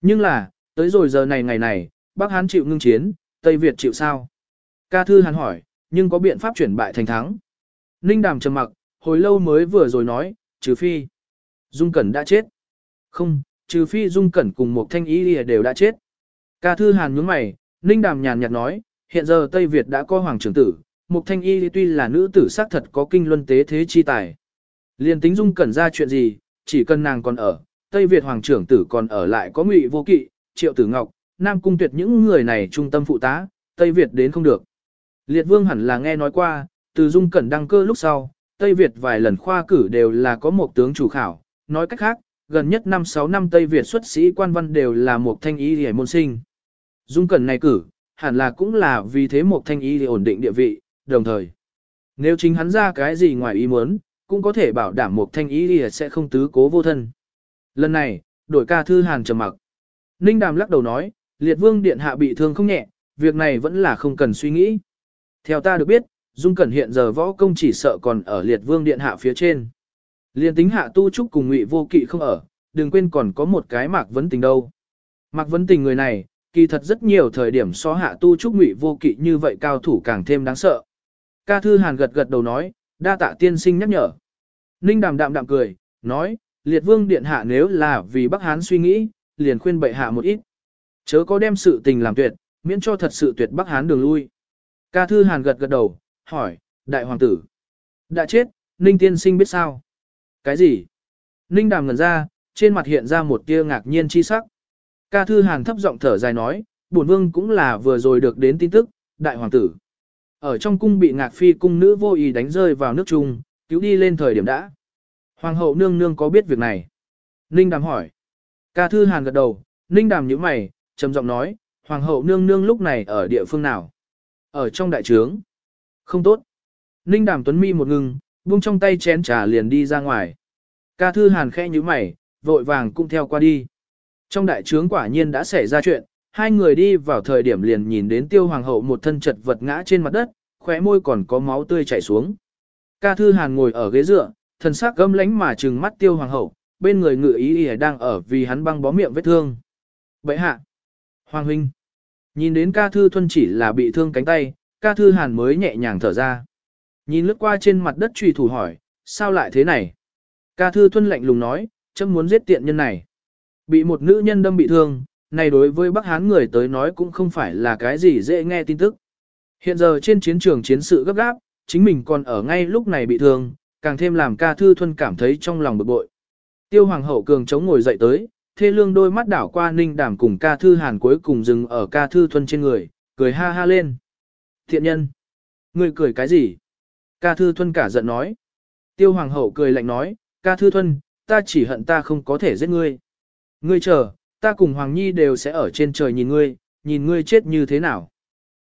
Nhưng là, tới rồi giờ này ngày này, Bắc Hán chịu ngưng chiến, Tây Việt chịu sao? Ca Thư Hàn hỏi, nhưng có biện pháp chuyển bại thành thắng. Ninh Đàm trầm mặc, hồi lâu mới vừa rồi nói, trừ phi. Dung Cẩn đã chết. Không, trừ phi Dung Cẩn cùng một thanh ý đều đã chết. Ca Thư Hàn nhướng mày, Ninh Đàm nhàn nhạt nói, hiện giờ Tây Việt đã có hoàng trưởng tử, Mục Thanh Y tuy là nữ tử xác thật có kinh luân tế thế chi tài. Liên tính Dung Cẩn ra chuyện gì, chỉ cần nàng còn ở, Tây Việt hoàng trưởng tử còn ở lại có ngụy vô kỵ, triệu tử ngọc, Nam Cung tuyệt những người này trung tâm phụ tá, Tây Việt đến không được. Liệt Vương hẳn là nghe nói qua, từ Dung Cẩn đăng cơ lúc sau, Tây Việt vài lần khoa cử đều là có một tướng chủ khảo, nói cách khác, gần nhất 5-6 năm Tây Việt xuất sĩ quan văn đều là một thanh ý hề môn sinh. Dung Cẩn này cử, hẳn là cũng là vì thế một thanh ý để ổn định địa vị, đồng thời. Nếu chính hắn ra cái gì ngoài ý muốn, cũng có thể bảo đảm một thanh ý sẽ không tứ cố vô thân. Lần này, đổi ca thư hàn trầm mặc. Ninh Đàm lắc đầu nói, liệt vương điện hạ bị thương không nhẹ, việc này vẫn là không cần suy nghĩ. Theo ta được biết, Dung Cẩn hiện giờ võ công chỉ sợ còn ở liệt vương điện hạ phía trên. Liên tính hạ tu trúc cùng ngụy vô kỵ không ở, đừng quên còn có một cái mạc vấn tình đâu. Mạc vấn tình người này, kỳ thật rất nhiều thời điểm so hạ tu trúc ngụy vô kỵ như vậy cao thủ càng thêm đáng sợ. Ca thư hàn gật gật đầu nói, đa tạ tiên sinh nhắc nhở. Ninh đàm đạm đạm cười, nói, liệt vương điện hạ nếu là vì Bắc Hán suy nghĩ, liền khuyên bệ hạ một ít. Chớ có đem sự tình làm tuyệt, miễn cho thật sự tuyệt Bắc Hán đường lui. Ca thư hàn gật gật đầu, hỏi, đại hoàng tử. Đã chết, Ninh tiên sinh biết sao? Cái gì? Ninh đàm ngần ra, trên mặt hiện ra một tia ngạc nhiên chi sắc. Ca thư hàn thấp giọng thở dài nói, bổn vương cũng là vừa rồi được đến tin tức, đại hoàng tử. Ở trong cung bị ngạc phi cung nữ vô ý đánh rơi vào nước chung, cứu đi lên thời điểm đã. Hoàng hậu nương nương có biết việc này? Ninh đàm hỏi. Ca thư hàn gật đầu, Ninh đàm nhíu mày, trầm giọng nói, hoàng hậu nương nương lúc này ở địa phương nào? Ở trong đại trướng. Không tốt. Ninh đàm tuấn mi một ngừng, buông trong tay chén trà liền đi ra ngoài. Ca thư hàn khẽ như mày, vội vàng cũng theo qua đi. Trong đại trướng quả nhiên đã xảy ra chuyện, hai người đi vào thời điểm liền nhìn đến tiêu hoàng hậu một thân chật vật ngã trên mặt đất, khóe môi còn có máu tươi chảy xuống. Ca thư hàn ngồi ở ghế dựa, thần sắc gâm lánh mà trừng mắt tiêu hoàng hậu, bên người ngự ý y đang ở vì hắn băng bó miệng vết thương. Vậy hạ, hoàng huynh, nhìn đến ca thư thuần chỉ là bị thương cánh tay, ca thư hàn mới nhẹ nhàng thở ra. Nhìn lướt qua trên mặt đất truy thủ hỏi, sao lại thế này? Ca thư thuần lạnh lùng nói, chấm muốn giết tiện nhân này. Bị một nữ nhân đâm bị thương, này đối với Bắc Hán người tới nói cũng không phải là cái gì dễ nghe tin tức. Hiện giờ trên chiến trường chiến sự gấp gáp, chính mình còn ở ngay lúc này bị thương, càng thêm làm ca thư thuần cảm thấy trong lòng bực bội. Tiêu hoàng hậu cường chống ngồi dậy tới, thê lương đôi mắt đảo qua ninh đảm cùng ca thư hàn cuối cùng dừng ở ca thư thuần trên người, cười ha ha lên. Thiện nhân! Ngươi cười cái gì? Ca thư Thuân cả giận nói. Tiêu hoàng hậu cười lạnh nói, ca thư Thuân, ta chỉ hận ta không có thể giết ngươi. Ngươi chờ, ta cùng Hoàng Nhi đều sẽ ở trên trời nhìn ngươi, nhìn ngươi chết như thế nào.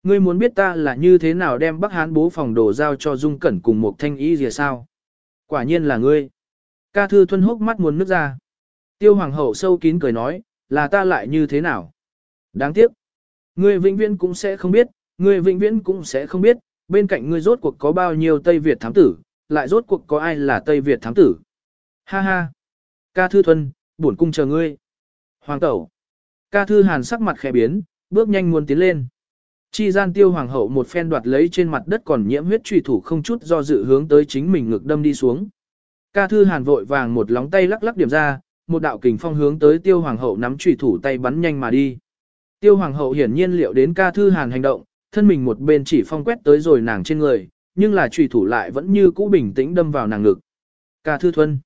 Ngươi muốn biết ta là như thế nào đem Bắc Hán bố phòng đồ giao cho Dung Cẩn cùng một thanh ý gì sao? Quả nhiên là ngươi. Ca thư thuân hốc mắt muốn nước ra. Tiêu hoàng hậu sâu kín cười nói, là ta lại như thế nào? Đáng tiếc. Ngươi vĩnh viễn cũng sẽ không biết, ngươi vĩnh viễn cũng sẽ không biết, bên cạnh ngươi rốt cuộc có bao nhiêu Tây Việt thám tử, lại rốt cuộc có ai là Tây Việt thám tử. Ha ha. Ca thư thuân, bổn cung chờ ngươi. Hoàng tẩu. Ca thư hàn sắc mặt khẽ biến, bước nhanh muốn tiến lên. Chi gian tiêu hoàng hậu một phen đoạt lấy trên mặt đất còn nhiễm huyết trùy thủ không chút do dự hướng tới chính mình ngực đâm đi xuống. Ca thư hàn vội vàng một lóng tay lắc lắc điểm ra, một đạo kình phong hướng tới tiêu hoàng hậu nắm trùy thủ tay bắn nhanh mà đi. Tiêu hoàng hậu hiển nhiên liệu đến ca thư hàn hành động, thân mình một bên chỉ phong quét tới rồi nàng trên người, nhưng là trùy thủ lại vẫn như cũ bình tĩnh đâm vào nàng ngực. Ca thư thuân.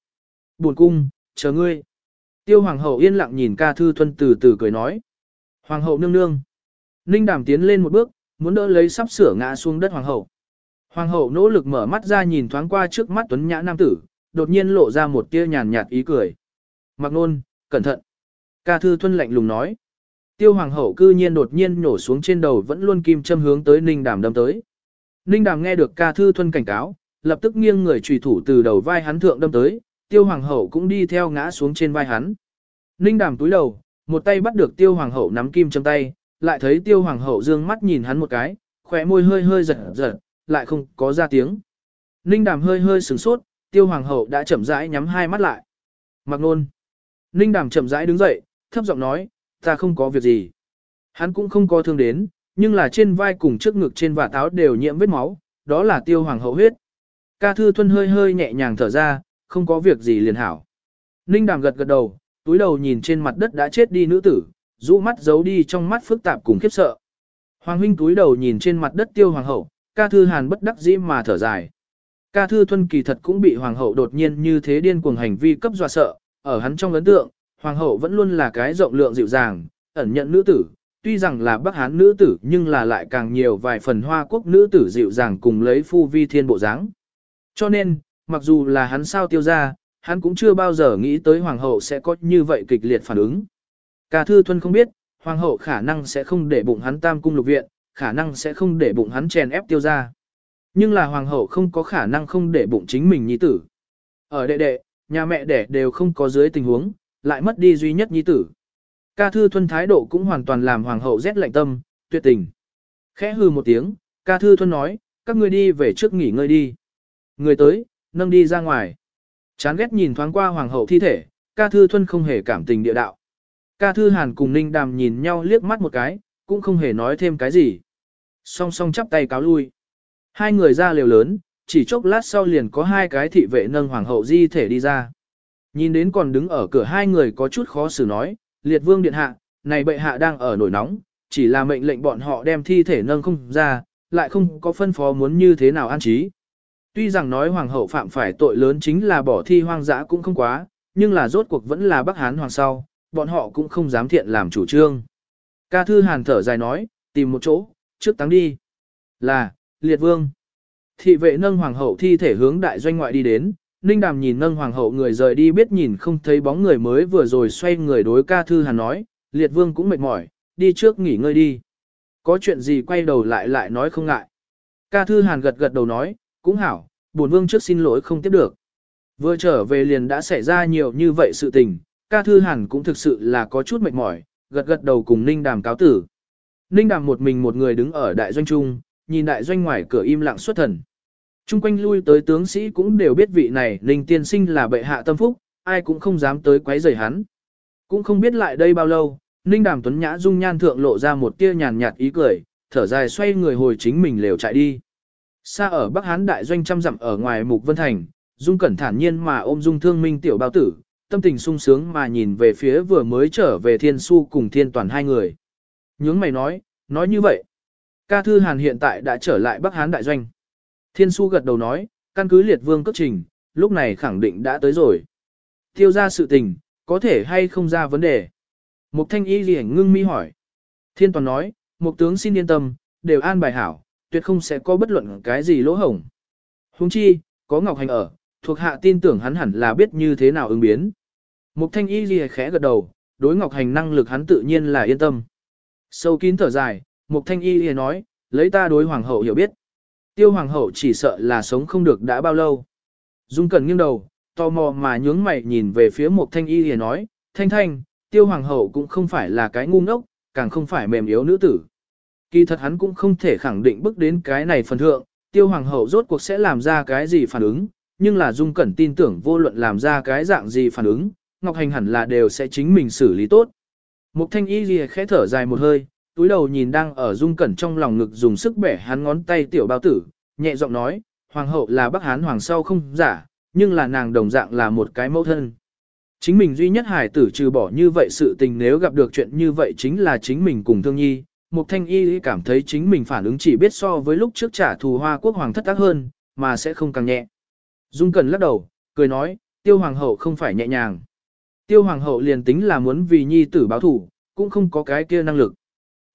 Buồn cung, chờ ngươi. Tiêu hoàng hậu yên lặng nhìn ca thư thuân từ từ cười nói. Hoàng hậu nương nương. Ninh đàm tiến lên một bước, muốn đỡ lấy sắp sửa ngã xuống đất hoàng hậu. Hoàng hậu nỗ lực mở mắt ra nhìn thoáng qua trước mắt tuấn nhã nam tử, đột nhiên lộ ra một tia nhàn nhạt ý cười. Mặc nôn, cẩn thận. Ca thư thuân lạnh lùng nói. Tiêu hoàng hậu cư nhiên đột nhiên nổ xuống trên đầu vẫn luôn kim châm hướng tới ninh đàm đâm tới. Ninh đàm nghe được ca thư thuân cảnh cáo, lập tức nghiêng người trùy thủ từ đầu vai hắn thượng đâm tới, tiêu hoàng hậu cũng đi theo ngã xuống trên vai hắn. Ninh đàm túi đầu, một tay bắt được tiêu hoàng hậu nắm kim châm tay, lại thấy tiêu hoàng hậu dương mắt nhìn hắn một cái, khỏe môi hơi hơi giật giật, lại không có ra tiếng. Ninh đàm hơi hơi sửng sốt, tiêu hoàng hậu đã chậm rãi nhắm hai mắt lại. Mặc nôn. Ninh đàm chậm rãi đứng dậy, thấp giọng nói, ta không có việc gì. Hắn cũng không có thương đến, nhưng là trên vai cùng trước ngực trên và táo đều nhiễm vết máu, đó là tiêu hoàng hậu huyết. Ca thư thuân hơi hơi nhẹ nhàng thở ra, không có việc gì liền hảo. Ninh đàm gật gật đầu, túi đầu nhìn trên mặt đất đã chết đi nữ tử, rũ mắt giấu đi trong mắt phức tạp cùng khiếp sợ. Hoàng huynh túi đầu nhìn trên mặt đất tiêu hoàng hậu, ca thư hàn bất đắc dĩ mà thở dài. Ca thư thuân kỳ thật cũng bị hoàng hậu đột nhiên như thế điên cuồng hành vi cấp dọa sợ, ở hắn trong ấn tượng, hoàng hậu vẫn luôn là cái rộng lượng dịu dàng, ẩn nhận nữ tử, tuy rằng là bắc hán nữ tử nhưng là lại càng nhiều vài phần hoa quốc nữ tử dịu dàng cùng lấy phu vi thiên bộ dáng. Cho nên, mặc dù là hắn sao tiêu ra, hắn cũng chưa bao giờ nghĩ tới hoàng hậu sẽ có như vậy kịch liệt phản ứng. Cả thư thuân không biết, hoàng hậu khả năng sẽ không để bụng hắn tam cung lục viện, khả năng sẽ không để bụng hắn chèn ép tiêu ra. Nhưng là hoàng hậu không có khả năng không để bụng chính mình nhi tử. Ở đệ đệ, nhà mẹ đẻ đều không có dưới tình huống, lại mất đi duy nhất nhi tử. Ca thư thuân thái độ cũng hoàn toàn làm hoàng hậu rét lạnh tâm, tuyệt tình. Khẽ hư một tiếng, ca thư thuân nói, các ngươi đi về trước nghỉ ngơi đi. Người tới, nâng đi ra ngoài. Chán ghét nhìn thoáng qua hoàng hậu thi thể, ca thư thuân không hề cảm tình địa đạo. Ca thư hàn cùng ninh đàm nhìn nhau liếc mắt một cái, cũng không hề nói thêm cái gì. Song song chắp tay cáo lui. Hai người ra liều lớn, chỉ chốc lát sau liền có hai cái thị vệ nâng hoàng hậu di thể đi ra. Nhìn đến còn đứng ở cửa hai người có chút khó xử nói, liệt vương điện hạ, này bệ hạ đang ở nổi nóng, chỉ là mệnh lệnh bọn họ đem thi thể nâng không ra, lại không có phân phó muốn như thế nào an trí. Tuy rằng nói hoàng hậu phạm phải tội lớn chính là bỏ thi hoang dã cũng không quá, nhưng là rốt cuộc vẫn là Bắc Hán hoàng sau, bọn họ cũng không dám thiện làm chủ trương. Ca thư hàn thở dài nói, tìm một chỗ, trước táng đi. Là, liệt vương. Thị vệ nâng hoàng hậu thi thể hướng đại doanh ngoại đi đến, Ninh Đàm nhìn nâng hoàng hậu người rời đi biết nhìn không thấy bóng người mới vừa rồi xoay người đối ca thư hàn nói, liệt vương cũng mệt mỏi, đi trước nghỉ ngơi đi. Có chuyện gì quay đầu lại lại nói không ngại. Ca thư hàn gật gật đầu nói, cũng hảo, bổn vương trước xin lỗi không tiếp được. Vừa trở về liền đã xảy ra nhiều như vậy sự tình, ca thư hàn cũng thực sự là có chút mệt mỏi, gật gật đầu cùng Ninh Đàm cáo tử. Ninh Đàm một mình một người đứng ở đại doanh trung, nhìn đại doanh ngoài cửa im lặng xuất thần. Trung quanh lui tới tướng sĩ cũng đều biết vị này Ninh tiên sinh là bệ hạ tâm phúc, ai cũng không dám tới quấy rầy hắn. Cũng không biết lại đây bao lâu, Ninh Đàm Tuấn Nhã dung nhan thượng lộ ra một tia nhàn nhạt ý cười, thở dài xoay người hồi chính mình lều chạy đi. Xa ở Bắc Hán đại doanh trăm dặm ở ngoài Mục Vân Thành, Dung Cẩn thản nhiên mà ôm Dung Thương Minh tiểu bao tử, tâm tình sung sướng mà nhìn về phía vừa mới trở về Thiên Su cùng Thiên Toàn hai người. Nhướng mày nói, nói như vậy. Ca Thư Hàn hiện tại đã trở lại Bắc Hán đại doanh. Thiên Su gật đầu nói, căn cứ liệt vương cấp trình, lúc này khẳng định đã tới rồi. Tiêu ra sự tình, có thể hay không ra vấn đề. Mục thanh y gì ngưng mi hỏi. Thiên Toàn nói, Mục tướng xin yên tâm, đều an bài hảo, tuyệt không sẽ có bất luận cái gì lỗ hổng. Huống chi, có Ngọc Hành ở, thuộc hạ tin tưởng hắn hẳn là biết như thế nào ứng biến. Mục thanh y gì khẽ gật đầu, đối Ngọc Hành năng lực hắn tự nhiên là yên tâm. Sâu kín thở dài, Mục thanh y gì nói, lấy ta đối hoàng hậu hiểu biết. Tiêu hoàng hậu chỉ sợ là sống không được đã bao lâu. Dung Cẩn nghiêng đầu, tò mò mà nhướng mày nhìn về phía Mục thanh y gì nói, thanh thanh, tiêu hoàng hậu cũng không phải là cái ngu ngốc, càng không phải mềm yếu nữ tử. Kỳ thật hắn cũng không thể khẳng định bước đến cái này phần thượng, tiêu hoàng hậu rốt cuộc sẽ làm ra cái gì phản ứng, nhưng là Dung Cẩn tin tưởng vô luận làm ra cái dạng gì phản ứng, Ngọc Hành hẳn là đều sẽ chính mình xử lý tốt. Mục thanh y gì khẽ thở dài một hơi, túi đầu nhìn đang ở Dung Cẩn trong lòng ngực dùng sức bẻ hắn ngón tay tiểu bao tử, nhẹ giọng nói, hoàng hậu là Bắc Hán hoàng sau không giả, nhưng là nàng đồng dạng là một cái mẫu thân. Chính mình duy nhất hải tử trừ bỏ như vậy sự tình nếu gặp được chuyện như vậy chính là chính mình cùng thương nhi, Mục Thanh Y cảm thấy chính mình phản ứng chỉ biết so với lúc trước trả thù Hoa Quốc Hoàng thất tác hơn, mà sẽ không càng nhẹ. Dung Cần lắc đầu, cười nói, Tiêu Hoàng hậu không phải nhẹ nhàng. Tiêu Hoàng hậu liền tính là muốn vì nhi tử báo thủ, cũng không có cái kia năng lực.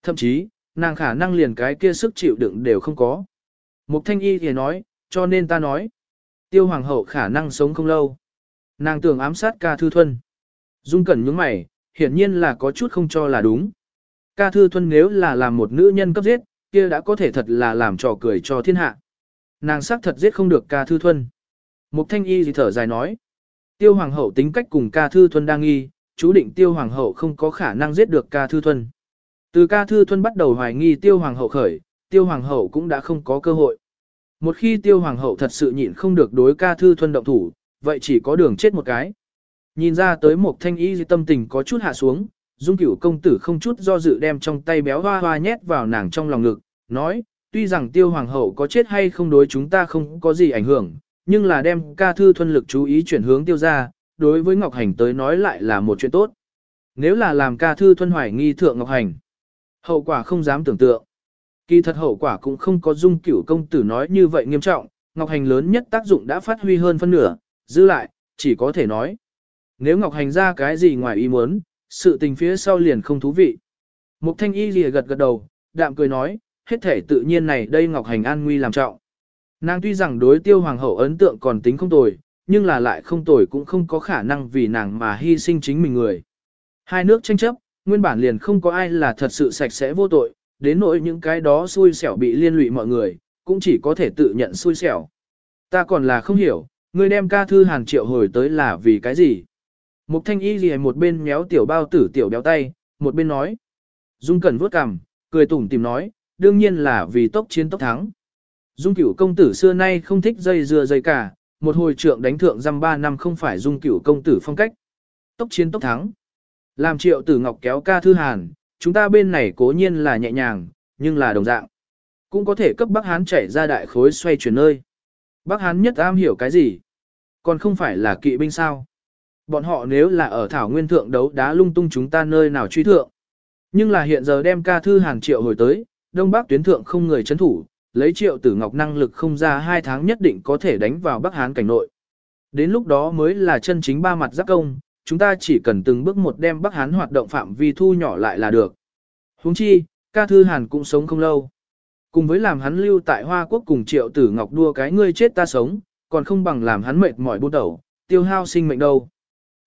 Thậm chí, nàng khả năng liền cái kia sức chịu đựng đều không có. Mục Thanh Y thì nói, cho nên ta nói, Tiêu Hoàng hậu khả năng sống không lâu. Nàng tưởng ám sát ca thư thuần. Dung Cẩn nhướng mày, hiển nhiên là có chút không cho là đúng. Ca Thư Thuân nếu là làm một nữ nhân cấp giết, kia đã có thể thật là làm trò cười cho thiên hạ. Nàng xác thật giết không được Ca Thư Thuân. Mục Thanh Y thì thở dài nói. Tiêu hoàng hậu tính cách cùng ca thư thuần đang nghi, chú định tiêu hoàng hậu không có khả năng giết được ca thư thuần. Từ ca thư thuân bắt đầu hoài nghi tiêu hoàng hậu khởi, tiêu hoàng hậu cũng đã không có cơ hội. Một khi tiêu hoàng hậu thật sự nhịn không được đối ca thư thuân động thủ, vậy chỉ có đường chết một cái. Nhìn ra tới một thanh y tâm tình có chút hạ xuống, dung cửu công tử không chút do dự đem trong tay béo hoa hoa nhét vào nàng trong lòng ngực, nói, tuy rằng tiêu hoàng hậu có chết hay không đối chúng ta không có gì ảnh hưởng, nhưng là đem ca thư thuân lực chú ý chuyển hướng tiêu ra, đối với Ngọc Hành tới nói lại là một chuyện tốt. Nếu là làm ca thư thuân hoài nghi thượng Ngọc Hành, hậu quả không dám tưởng tượng. Kỳ thật hậu quả cũng không có dung cửu công tử nói như vậy nghiêm trọng, Ngọc Hành lớn nhất tác dụng đã phát huy hơn phân nửa, giữ lại, chỉ có thể nói. Nếu Ngọc Hành ra cái gì ngoài ý muốn, sự tình phía sau liền không thú vị. Mục thanh y lìa gật gật đầu, đạm cười nói, hết thể tự nhiên này đây Ngọc Hành an nguy làm trọng. Nàng tuy rằng đối tiêu hoàng hậu ấn tượng còn tính không tồi, nhưng là lại không tồi cũng không có khả năng vì nàng mà hy sinh chính mình người. Hai nước tranh chấp, nguyên bản liền không có ai là thật sự sạch sẽ vô tội, đến nỗi những cái đó xui xẻo bị liên lụy mọi người, cũng chỉ có thể tự nhận xui xẻo. Ta còn là không hiểu, người đem ca thư hàng triệu hồi tới là vì cái gì? Mục thanh y gì một bên méo tiểu bao tử tiểu béo tay, một bên nói. Dung Cẩn vuốt cằm, cười tủm tìm nói, đương nhiên là vì tốc chiến tốc thắng. Dung cửu công tử xưa nay không thích dây dưa dây cả, một hồi trượng đánh thượng răm ba năm không phải dung cửu công tử phong cách. Tốc chiến tốc thắng. Làm triệu tử ngọc kéo ca thư hàn, chúng ta bên này cố nhiên là nhẹ nhàng, nhưng là đồng dạng. Cũng có thể cấp Bắc Hán chảy ra đại khối xoay chuyển nơi. Bắc Hán nhất am hiểu cái gì? Còn không phải là kỵ binh sao? Bọn họ nếu là ở Thảo Nguyên Thượng đấu đá lung tung chúng ta nơi nào truy thượng. Nhưng là hiện giờ đem ca thư hàng triệu hồi tới, Đông Bắc tuyến thượng không người chấn thủ, lấy triệu tử ngọc năng lực không ra hai tháng nhất định có thể đánh vào Bắc Hán cảnh nội. Đến lúc đó mới là chân chính ba mặt giáp công, chúng ta chỉ cần từng bước một đem Bắc Hán hoạt động phạm vi thu nhỏ lại là được. Huống chi, ca thư hàn cũng sống không lâu. Cùng với làm hắn lưu tại Hoa Quốc cùng triệu tử ngọc đua cái ngươi chết ta sống, còn không bằng làm hắn mệt mỏi buôn đầu, tiêu hao sinh mệnh đâu.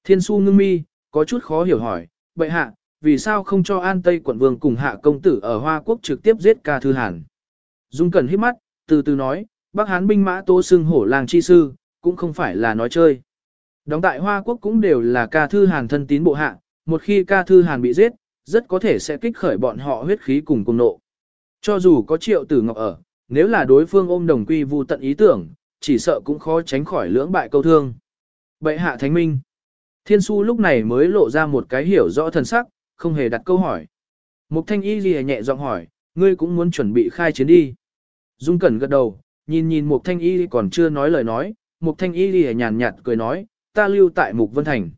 Thiên su ngưng mi, có chút khó hiểu hỏi, bệ hạ, vì sao không cho An Tây quận vương cùng hạ công tử ở Hoa Quốc trực tiếp giết ca thư hàn. Dung Cẩn hít mắt, từ từ nói, Bắc Hán binh mã tố xưng hổ làng chi sư, cũng không phải là nói chơi. Đóng tại Hoa Quốc cũng đều là ca thư hàn thân tín bộ hạ, một khi ca thư hàn bị giết, rất có thể sẽ kích khởi bọn họ huyết khí cùng cùng nộ. Cho dù có triệu tử ngọc ở, nếu là đối phương ôm đồng quy vu tận ý tưởng, chỉ sợ cũng khó tránh khỏi lưỡng bại câu thương. Bệ hạ thánh minh. Thiên su lúc này mới lộ ra một cái hiểu rõ thần sắc, không hề đặt câu hỏi. Mục thanh y gì nhẹ giọng hỏi, ngươi cũng muốn chuẩn bị khai chiến đi. Dung Cẩn gật đầu, nhìn nhìn Mục Thanh Y còn chưa nói lời nói, Mục Thanh Y lìa nhàn nhạt cười nói, ta lưu tại Mục Vân Thành.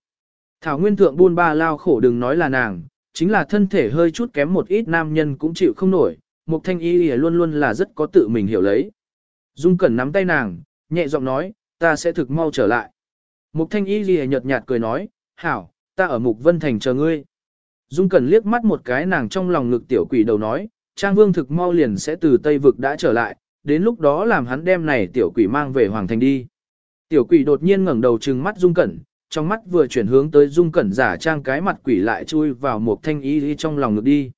Thảo Nguyên Thượng buôn ba lao khổ đừng nói là nàng, chính là thân thể hơi chút kém một ít nam nhân cũng chịu không nổi, Mục Thanh Y lìa luôn luôn là rất có tự mình hiểu lấy. Dung Cẩn nắm tay nàng, nhẹ giọng nói, ta sẽ thực mau trở lại. Mục Thanh Y lìa nhợt nhạt cười nói, hảo, ta ở Mục Vân Thành chờ ngươi. Dung Cẩn liếc mắt một cái nàng trong lòng ngực tiểu quỷ đầu nói, Trang Vương thực mau liền sẽ từ Tây Vực đã trở lại, đến lúc đó làm hắn đem này tiểu quỷ mang về Hoàng Thành đi. Tiểu quỷ đột nhiên ngẩng đầu trừng mắt Dung Cẩn, trong mắt vừa chuyển hướng tới Dung Cẩn giả trang cái mặt quỷ lại chui vào một thanh ý trong lòng ngực đi.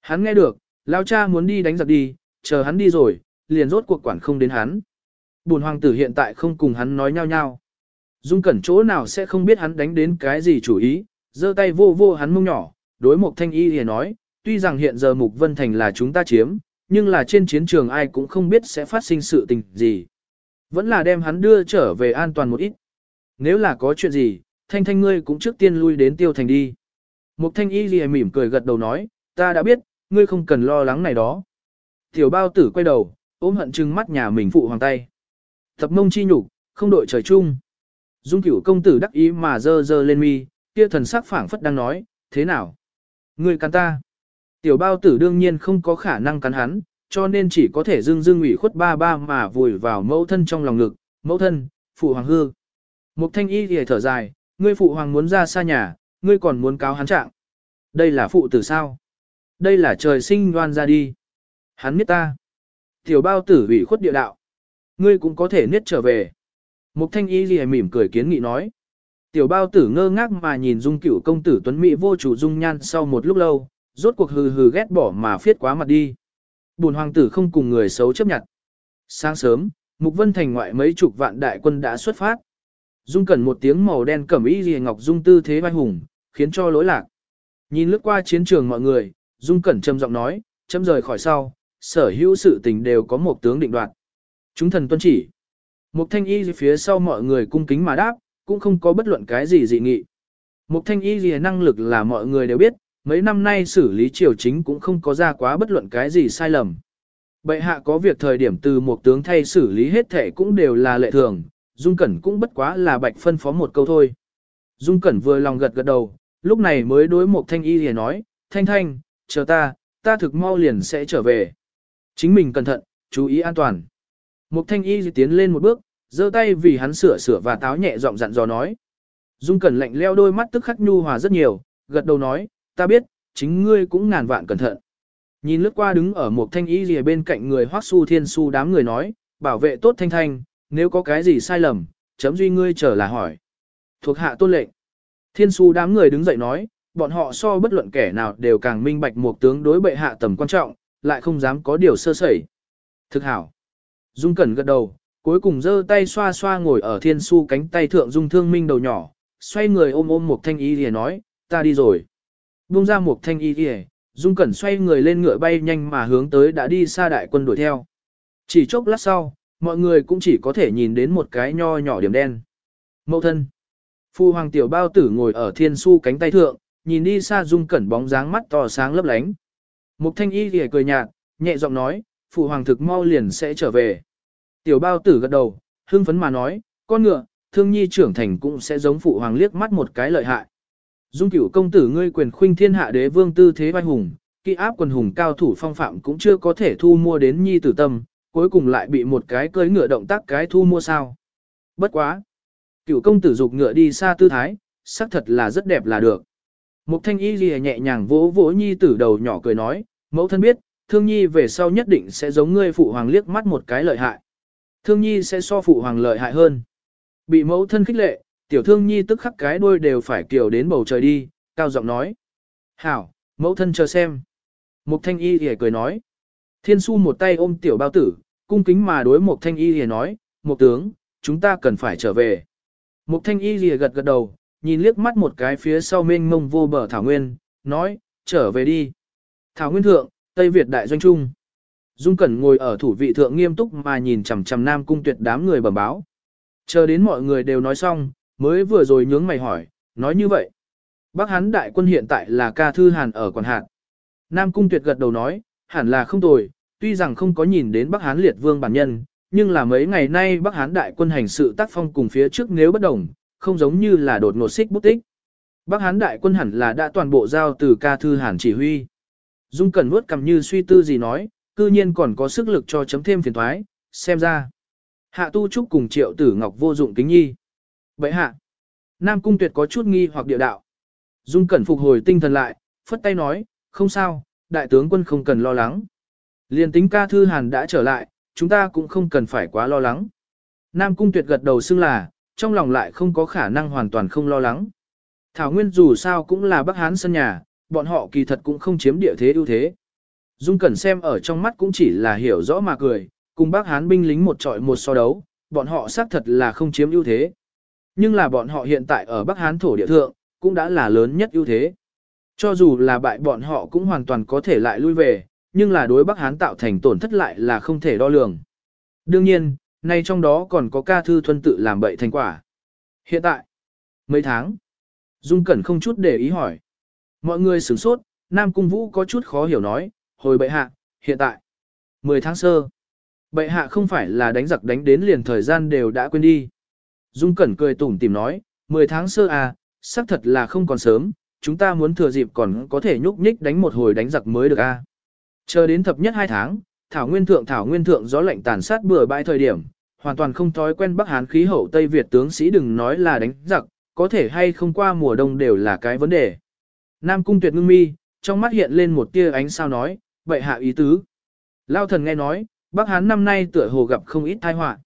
Hắn nghe được, lão cha muốn đi đánh giặc đi, chờ hắn đi rồi, liền rốt cuộc quản không đến hắn. Bùn hoàng tử hiện tại không cùng hắn nói nhau nhau. Dung Cẩn chỗ nào sẽ không biết hắn đánh đến cái gì chủ ý, giơ tay vô vô hắn mông nhỏ, đối một thanh y thì nói, tuy rằng hiện giờ Mục Vân Thành là chúng ta chiếm, nhưng là trên chiến trường ai cũng không biết sẽ phát sinh sự tình gì. Vẫn là đem hắn đưa trở về an toàn một ít. Nếu là có chuyện gì, thanh thanh ngươi cũng trước tiên lui đến tiêu thành đi. Mục thanh y gì mỉm cười gật đầu nói, ta đã biết, ngươi không cần lo lắng này đó. Tiểu bao tử quay đầu, ôm hận trừng mắt nhà mình phụ hoàng tay. Thập mông chi nhục, không đội trời chung. Dung cửu công tử đắc ý mà dơ dơ lên mi, kia thần sắc phảng phất đang nói, thế nào? Ngươi cắn ta. Tiểu bao tử đương nhiên không có khả năng cắn hắn, cho nên chỉ có thể dưng dưng ủy khuất ba ba mà vùi vào mẫu thân trong lòng ngực, mẫu thân, phụ hoàng hư. Mục thanh y thì thở dài, ngươi phụ hoàng muốn ra xa nhà, ngươi còn muốn cáo hắn trạng. Đây là phụ tử sao? Đây là trời sinh đoan ra đi. Hắn biết ta. Tiểu bao tử ủy khuất địa đạo. Ngươi cũng có thể niết trở về. Mục thanh y gì mỉm cười kiến nghị nói. Tiểu bao tử ngơ ngác mà nhìn dung cửu công tử tuấn mỹ vô chủ dung nhan sau một lúc lâu, rốt cuộc hừ hừ ghét bỏ mà phiết quá mặt đi. Bùn hoàng tử không cùng người xấu chấp nhận. Sáng sớm, Mục Vân Thành ngoại mấy chục vạn đại quân đã xuất phát. Dung cẩn một tiếng màu đen cẩm y gì ngọc dung tư thế vai hùng, khiến cho lỗi lạc. Nhìn lướt qua chiến trường mọi người, Dung cẩn trầm giọng nói, chấm rời khỏi sau, sở hữu sự tình đều có một tướng định đoạt. Chúng thần tuân chỉ. Một thanh y phía sau mọi người cung kính mà đáp, cũng không có bất luận cái gì dị nghị. Một thanh y gì năng lực là mọi người đều biết, mấy năm nay xử lý triều chính cũng không có ra quá bất luận cái gì sai lầm. Bệ hạ có việc thời điểm từ một tướng thay xử lý hết thể cũng đều là lệ thường, Dung Cẩn cũng bất quá là bạch phân phó một câu thôi. Dung Cẩn vừa lòng gật gật đầu, lúc này mới đối một thanh y thì nói, thanh thanh, chờ ta, ta thực mau liền sẽ trở về. Chính mình cẩn thận, chú ý an toàn. Một thanh y tiến lên một bước, giơ tay vì hắn sửa sửa và táo nhẹ giọng dặn dò nói. Dung Cẩn lạnh leo đôi mắt tức khắc nhu hòa rất nhiều, gật đầu nói, ta biết, chính ngươi cũng ngàn vạn cẩn thận. Nhìn lướt qua đứng ở một thanh y rìa bên cạnh người hoác su thiên su đám người nói, bảo vệ tốt thanh thanh, nếu có cái gì sai lầm, chấm duy ngươi trở là hỏi. Thuộc hạ tôn lệnh. Thiên su đám người đứng dậy nói, bọn họ so bất luận kẻ nào đều càng minh bạch một tướng đối bệ hạ tầm quan trọng, lại không dám có điều sơ sẩy. Thực hảo. Dung Cẩn gật đầu, cuối cùng giơ tay xoa xoa ngồi ở thiên su cánh tay thượng Dung Thương Minh đầu nhỏ, xoay người ôm ôm một thanh y lìa nói, ta đi rồi. Buông ra một thanh y kìa, Dung Cẩn xoay người lên ngựa bay nhanh mà hướng tới đã đi xa đại quân đuổi theo. Chỉ chốc lát sau, mọi người cũng chỉ có thể nhìn đến một cái nho nhỏ điểm đen. Mậu thân. Phu hoàng tiểu bao tử ngồi ở thiên su cánh tay thượng, nhìn đi xa Dung Cẩn bóng dáng mắt to sáng lấp lánh. Mục thanh y kìa cười nhạt, nhẹ giọng nói, phụ hoàng thực mau liền sẽ trở về. Tiểu bao tử gật đầu, hưng phấn mà nói, con ngựa, thương nhi trưởng thành cũng sẽ giống phụ hoàng liếc mắt một cái lợi hại. Dung cửu công tử ngươi quyền khuynh thiên hạ đế vương tư thế vai hùng, kỵ áp quần hùng cao thủ phong phạm cũng chưa có thể thu mua đến nhi tử tâm, cuối cùng lại bị một cái cưỡi ngựa động tác cái thu mua sao. Bất quá. Cửu công tử dục ngựa đi xa tư thái, xác thật là rất đẹp là được. Mục thanh y ghi nhẹ nhàng vỗ vỗ nhi tử đầu nhỏ cười nói, mẫu thân biết, thương nhi về sau nhất định sẽ giống ngươi phụ hoàng liếc mắt một cái lợi hại. Thương nhi sẽ so phụ hoàng lợi hại hơn. Bị mẫu thân khích lệ, tiểu thương nhi tức khắc cái đuôi đều phải kiểu đến bầu trời đi, cao giọng nói. Hảo, mẫu thân chờ xem. Mục thanh y hề cười nói. Thiên su một tay ôm tiểu bao tử, cung kính mà đối mục thanh y hề nói, mục tướng, chúng ta cần phải trở về. Mục thanh y hề gật gật đầu, nhìn liếc mắt một cái phía sau mênh mông vô bờ Thảo Nguyên, nói, trở về đi. Thảo Nguyên Thượng, Tây Việt Đại Doanh Trung. Dung Cẩn ngồi ở thủ vị thượng nghiêm túc mà nhìn chằm chằm Nam Cung Tuyệt đám người bẩm báo. Chờ đến mọi người đều nói xong, mới vừa rồi nhướng mày hỏi, nói như vậy. Bắc Hán đại quân hiện tại là ca thư hàn ở quản hạt. Nam Cung Tuyệt gật đầu nói, hẳn là không tồi, tuy rằng không có nhìn đến Bắc Hán liệt vương bản nhân, nhưng là mấy ngày nay Bắc Hán đại quân hành sự tác phong cùng phía trước nếu bất đồng, không giống như là đột ngột xích bút tích. Bắc Hán đại quân hẳn là đã toàn bộ giao từ ca thư hàn chỉ huy. Dung Cẩn vuốt cầm như suy tư gì nói, cư nhiên còn có sức lực cho chấm thêm phiền thoái, xem ra. Hạ tu trúc cùng triệu tử ngọc vô dụng kính nhi. Vậy hạ, Nam Cung Tuyệt có chút nghi hoặc địa đạo. Dung Cẩn phục hồi tinh thần lại, phất tay nói, không sao, đại tướng quân không cần lo lắng. Liên tính ca thư hàn đã trở lại, chúng ta cũng không cần phải quá lo lắng. Nam Cung Tuyệt gật đầu xưng là, trong lòng lại không có khả năng hoàn toàn không lo lắng. Thảo Nguyên dù sao cũng là Bắc Hán sân nhà, bọn họ kỳ thật cũng không chiếm địa thế ưu thế. Dung Cẩn xem ở trong mắt cũng chỉ là hiểu rõ mà cười, cùng Bắc Hán binh lính một trọi một so đấu, bọn họ xác thật là không chiếm ưu thế. Nhưng là bọn họ hiện tại ở Bắc Hán thổ địa thượng, cũng đã là lớn nhất ưu thế. Cho dù là bại bọn họ cũng hoàn toàn có thể lại lui về, nhưng là đối Bắc Hán tạo thành tổn thất lại là không thể đo lường. Đương nhiên, nay trong đó còn có ca thư thuân tự làm bậy thành quả. Hiện tại, mấy tháng, Dung Cẩn không chút để ý hỏi. Mọi người sửng sốt, Nam Cung Vũ có chút khó hiểu nói, hồi bệ hạ, hiện tại, 10 tháng sơ. Bệ hạ không phải là đánh giặc đánh đến liền thời gian đều đã quên đi. Dung Cẩn cười tủm tìm nói, 10 tháng sơ à, xác thật là không còn sớm, chúng ta muốn thừa dịp còn có thể nhúc nhích đánh một hồi đánh giặc mới được a. À. Chờ đến thập nhất hai tháng, Thảo Nguyên Thượng Thảo Nguyên Thượng gió lạnh tàn sát bừa bãi thời điểm, hoàn toàn không thói quen Bắc Hán khí hậu Tây Việt tướng sĩ đừng nói là đánh giặc, có thể hay không qua mùa đông đều là cái vấn đề. Nam Cung Tuyệt ngưng mi, trong mắt hiện lên một tia ánh sao nói, bệ hạ ý tứ. Lao thần nghe nói, Bắc Hán năm nay tựa hồ gặp không ít tai họa.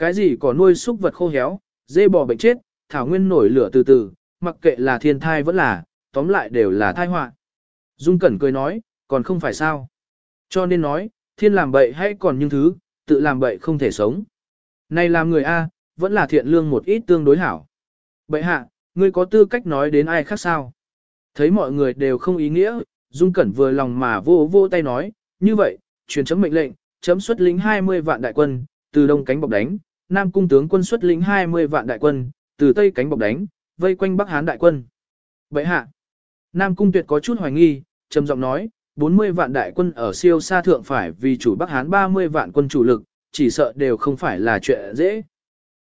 Cái gì có nuôi súc vật khô héo, dê bò bệnh chết, thảo nguyên nổi lửa từ từ, mặc kệ là thiên thai vẫn là, tóm lại đều là tai họa. Dung Cẩn cười nói, còn không phải sao. Cho nên nói, thiên làm bậy hay còn những thứ, tự làm bậy không thể sống. Này làm người A, vẫn là thiện lương một ít tương đối hảo. Bệ hạ, ngươi có tư cách nói đến ai khác sao? Thấy mọi người đều không ý nghĩa, Dung Cẩn vừa lòng mà vô vô tay nói, như vậy, truyền chấm mệnh lệnh, chấm xuất lính 20 vạn đại quân, từ đông cánh bọc đánh, Nam cung tướng quân xuất lính 20 vạn đại quân, từ tây cánh bọc đánh, vây quanh Bắc Hán đại quân. Bệ hạ, Nam cung tuyệt có chút hoài nghi, trầm giọng nói, 40 vạn đại quân ở siêu xa thượng phải vì chủ Bắc Hán 30 vạn quân chủ lực, chỉ sợ đều không phải là chuyện dễ.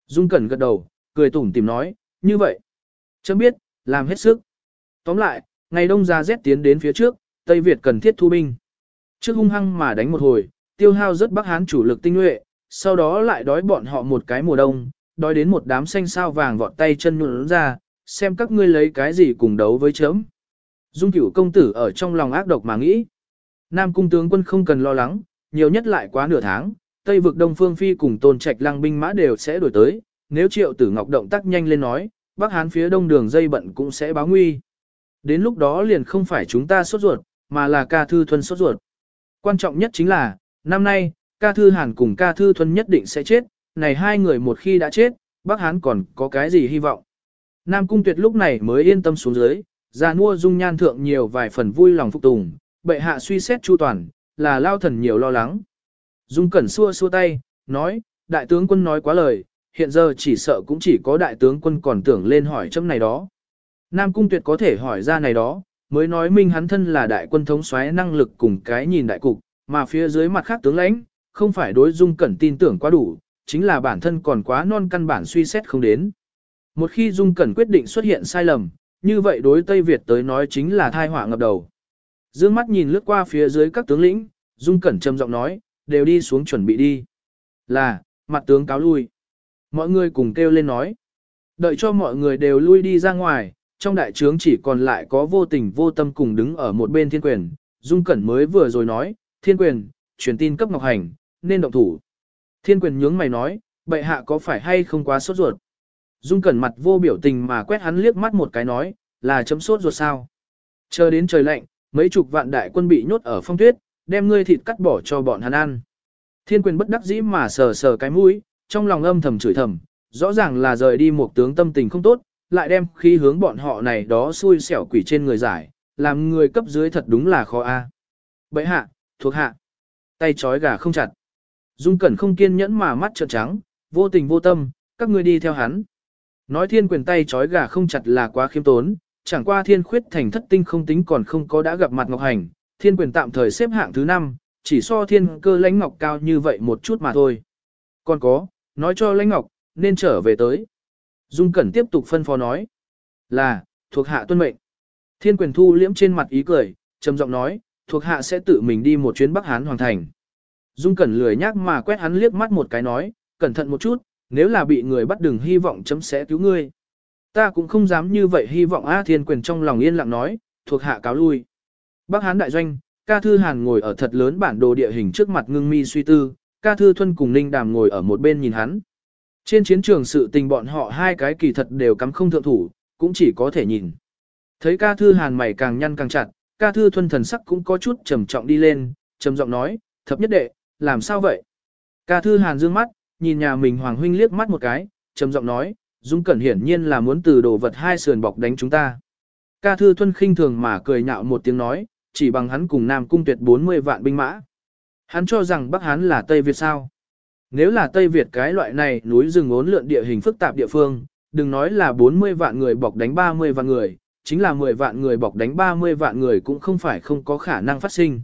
Dung Cẩn gật đầu, cười tủm tìm nói, như vậy. Chấm biết, làm hết sức. Tóm lại, ngày đông ra rét tiến đến phía trước, Tây Việt cần thiết thu binh. Trước hung hăng mà đánh một hồi, tiêu hao rất Bắc Hán chủ lực tinh nhuệ, sau đó lại đói bọn họ một cái mùa đông, đói đến một đám xanh sao vàng vọt tay chân nhuận ra, xem các ngươi lấy cái gì cùng đấu với chấm. Dung cửu công tử ở trong lòng ác độc mà nghĩ. Nam cung tướng quân không cần lo lắng, nhiều nhất lại quá nửa tháng, Tây vực Đông Phương Phi cùng tôn trạch lăng binh mã đều sẽ đổi tới, nếu triệu tử ngọc động tác nhanh lên nói, Bắc Hán phía đông đường dây bận cũng sẽ báo nguy. Đến lúc đó liền không phải chúng ta sốt ruột, mà là ca thư thuần sốt ruột. Quan trọng nhất chính là, năm nay, ca thư hàn cùng ca thư thuần nhất định sẽ chết, này hai người một khi đã chết, Bắc Hán còn có cái gì hy vọng. Nam Cung Tuyệt lúc này mới yên tâm xuống dưới, ra mua dung nhan thượng nhiều vài phần vui lòng phục tùng, bệ hạ suy xét chu toàn, là lao thần nhiều lo lắng. Dung Cẩn xua xua tay, nói, đại tướng quân nói quá lời, hiện giờ chỉ sợ cũng chỉ có đại tướng quân còn tưởng lên hỏi chấm này đó. Nam Cung Tuyệt có thể hỏi ra này đó, mới nói minh hắn thân là đại quân thống soái năng lực cùng cái nhìn đại cục, mà phía dưới mặt khác tướng lãnh, không phải đối Dung Cẩn tin tưởng quá đủ, chính là bản thân còn quá non căn bản suy xét không đến. Một khi Dung Cẩn quyết định xuất hiện sai lầm, như vậy đối Tây Việt tới nói chính là thai họa ngập đầu. Dương mắt nhìn lướt qua phía dưới các tướng lĩnh, Dung Cẩn trầm giọng nói, đều đi xuống chuẩn bị đi. Là, mặt tướng cáo lui. Mọi người cùng kêu lên nói. Đợi cho mọi người đều lui đi ra ngoài, trong đại trướng chỉ còn lại có vô tình vô tâm cùng đứng ở một bên thiên quyền. Dung Cẩn mới vừa rồi nói, thiên quyền, truyền tin cấp Ngọc Hành, nên động thủ. Thiên quyền nhướng mày nói, bệ hạ có phải hay không quá sốt ruột. Dung Cẩn mặt vô biểu tình mà quét hắn liếc mắt một cái nói, là chấm sốt ruột sao. Chờ đến trời lạnh, mấy chục vạn đại quân bị nhốt ở phong tuyết, đem ngươi thịt cắt bỏ cho bọn hắn ăn. Thiên quyền bất đắc dĩ mà sờ sờ cái mũi, trong lòng âm thầm chửi thầm, rõ ràng là rời đi một tướng tâm tình không tốt, lại đem khí hướng bọn họ này đó xui xẻo quỷ trên người giải, làm người cấp dưới thật đúng là khó a. Bậy hạ, thuộc hạ, tay chói gà không chặt. Dung Cẩn không kiên nhẫn mà mắt trợn trắng, vô tình vô tâm, các ngươi đi theo hắn. Nói thiên quyền tay trói gà không chặt là quá khiêm tốn, chẳng qua thiên khuyết thành thất tinh không tính còn không có đã gặp mặt Ngọc Hành, thiên quyền tạm thời xếp hạng thứ 5, chỉ so thiên cơ lãnh ngọc cao như vậy một chút mà thôi. Còn có, nói cho lãnh ngọc, nên trở về tới. Dung Cẩn tiếp tục phân phó nói, là, thuộc hạ tuân mệnh. Thiên quyền thu liễm trên mặt ý cười, trầm giọng nói, thuộc hạ sẽ tự mình đi một chuyến Bắc Hán Hoàng thành. Dung Cẩn lười nhác mà quét hắn liếc mắt một cái nói, cẩn thận một chút, nếu là bị người bắt đừng hy vọng chấm sẽ cứu ngươi. Ta cũng không dám như vậy hy vọng A Thiên Quyền trong lòng yên lặng nói, thuộc hạ cáo lui. Bắc Hán đại doanh, ca thư hàn ngồi ở thật lớn bản đồ địa hình trước mặt ngưng mi suy tư, ca thư thuân cùng ninh đàm ngồi ở một bên nhìn hắn. Trên chiến trường sự tình bọn họ hai cái kỳ thật đều cắm không thượng thủ, cũng chỉ có thể nhìn. Thấy ca thư hàn mày càng nhăn càng chặt, ca thư thuân thần sắc cũng có chút trầm trọng đi lên, trầm giọng nói, thập nhất đệ, làm sao vậy? Ca thư hàn dương mắt, nhìn nhà mình hoàng huynh liếc mắt một cái, trầm giọng nói, Dung Cẩn hiển nhiên là muốn từ đồ vật hai sườn bọc đánh chúng ta. Ca thư thuân khinh thường mà cười nhạo một tiếng nói, chỉ bằng hắn cùng Nam Cung tuyệt 40 vạn binh mã. Hắn cho rằng Bắc Hán là Tây Việt sao. Nếu là Tây Việt cái loại này núi rừng ốn lượn địa hình phức tạp địa phương, đừng nói là 40 vạn người bọc đánh 30 vạn người, chính là 10 vạn người bọc đánh 30 vạn người cũng không phải không có khả năng phát sinh.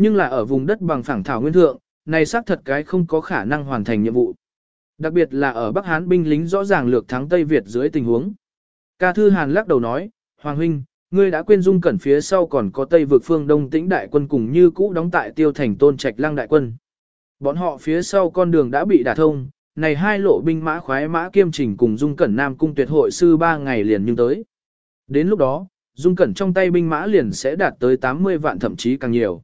Nhưng là ở vùng đất bằng phẳng thảo nguyên thượng, này xác thật cái không có khả năng hoàn thành nhiệm vụ. Đặc biệt là ở Bắc Hán binh lính rõ ràng lược thắng Tây Việt dưới tình huống. Ca Thư Hàn lắc đầu nói, Hoàng huynh, ngươi đã quên dung cẩn phía sau còn có Tây vực phương Đông tĩnh đại quân cùng như cũ đóng tại tiêu thành tôn trạch lăng đại quân. Bọn họ phía sau con đường đã bị đả thông, này hai lộ binh mã khoái mã kiêm trình cùng dung cẩn nam cung tuyệt hội sư ba ngày liền nhưng tới. Đến lúc đó, dung cẩn trong tay binh mã liền sẽ đạt tới 80 vạn thậm chí càng nhiều.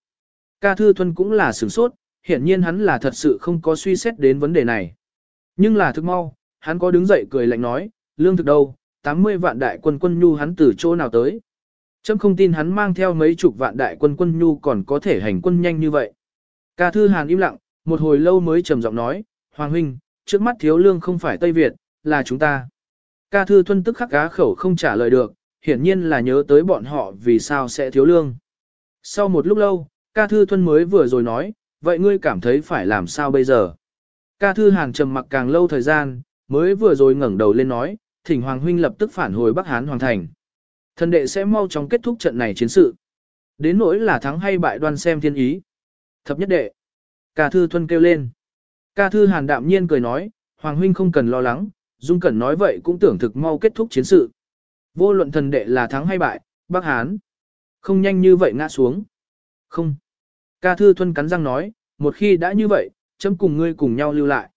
Ca Thư Thuân cũng là sửng sốt, hiển nhiên hắn là thật sự không có suy xét đến vấn đề này. Nhưng là thực mau, hắn có đứng dậy cười lạnh nói, lương thực đâu, 80 vạn đại quân quân nhu hắn từ chỗ nào tới. Chấm không tin hắn mang theo mấy chục vạn đại quân quân nhu còn có thể hành quân nhanh như vậy. Ca Thư Hàn im lặng, một hồi lâu mới trầm giọng nói, Hoàng huynh, trước mắt thiếu lương không phải Tây Việt, là chúng ta. Ca Thư Thuân tức khắc cá khẩu không trả lời được, hiển nhiên là nhớ tới bọn họ vì sao sẽ thiếu lương. Sau một lúc lâu, Ca Thư Thuân mới vừa rồi nói, vậy ngươi cảm thấy phải làm sao bây giờ? Ca Thư hàng trầm mặc càng lâu thời gian, mới vừa rồi ngẩng đầu lên nói, thỉnh Hoàng Huynh lập tức phản hồi Bắc Hán Hoàng Thành. Thần đệ sẽ mau chóng kết thúc trận này chiến sự. Đến nỗi là thắng hay bại đoan xem thiên ý. Thập nhất đệ. Ca Thư Thuân kêu lên. Ca Thư Hàn đạm nhiên cười nói, Hoàng Huynh không cần lo lắng, Dung Cẩn nói vậy cũng tưởng thực mau kết thúc chiến sự. Vô luận thần đệ là thắng hay bại, Bắc Hán. Không nhanh như vậy ngã xuống. Không. Ca Thư Thuân cắn răng nói, một khi đã như vậy, chấm cùng ngươi cùng nhau lưu lại.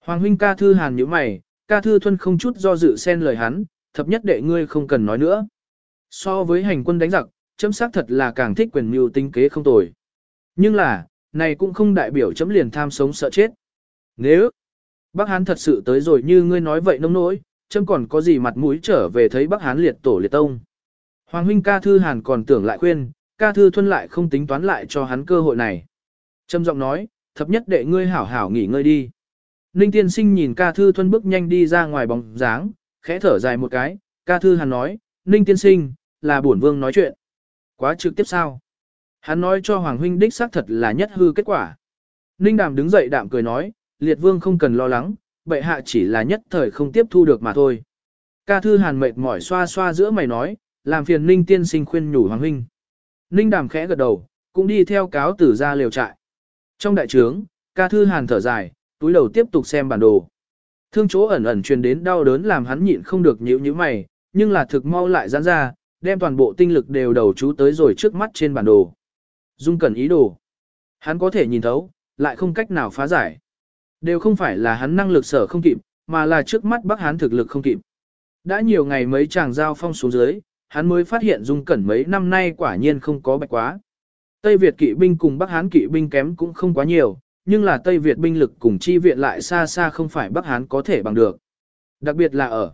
Hoàng huynh ca thư hàn nhíu mày, ca thư thuân không chút do dự xen lời hắn, thập nhất đệ ngươi không cần nói nữa. So với hành quân đánh giặc, chấm xác thật là càng thích quyền mưu tinh kế không tồi. Nhưng là, này cũng không đại biểu chấm liền tham sống sợ chết. Nếu, Bắc Hán thật sự tới rồi như ngươi nói vậy nông nỗi, chấm còn có gì mặt mũi trở về thấy Bắc Hán liệt tổ liệt tông. Hoàng huynh ca thư hàn còn tưởng lại khuyên, ca thư thuân lại không tính toán lại cho hắn cơ hội này. Trâm giọng nói, thập nhất đệ ngươi hảo hảo nghỉ ngơi đi. Ninh tiên sinh nhìn ca thư thuân bước nhanh đi ra ngoài bóng dáng, khẽ thở dài một cái, ca thư hắn nói, Ninh tiên sinh, là bổn vương nói chuyện. Quá trực tiếp sao? Hắn nói cho Hoàng huynh đích xác thật là nhất hư kết quả. Ninh đàm đứng dậy đạm cười nói, liệt vương không cần lo lắng, bệ hạ chỉ là nhất thời không tiếp thu được mà thôi. Ca thư hàn mệt mỏi xoa xoa giữa mày nói, làm phiền Ninh tiên sinh khuyên nhủ Hoàng huynh. Ninh đàm khẽ gật đầu, cũng đi theo cáo tử ra liều trại. Trong đại trướng, ca thư hàn thở dài, túi đầu tiếp tục xem bản đồ. Thương chỗ ẩn ẩn truyền đến đau đớn làm hắn nhịn không được nhíu nhíu mày, nhưng là thực mau lại giãn ra, đem toàn bộ tinh lực đều đầu chú tới rồi trước mắt trên bản đồ. Dung cẩn ý đồ. Hắn có thể nhìn thấu, lại không cách nào phá giải. Đều không phải là hắn năng lực sở không kịp, mà là trước mắt Bắc Hán thực lực không kịp. Đã nhiều ngày mấy chàng giao phong xuống dưới, hắn mới phát hiện Dung Cẩn mấy năm nay quả nhiên không có bạch quá. Tây Việt kỵ binh cùng Bắc Hán kỵ binh kém cũng không quá nhiều, nhưng là Tây Việt binh lực cùng chi viện lại xa xa không phải Bắc Hán có thể bằng được. Đặc biệt là ở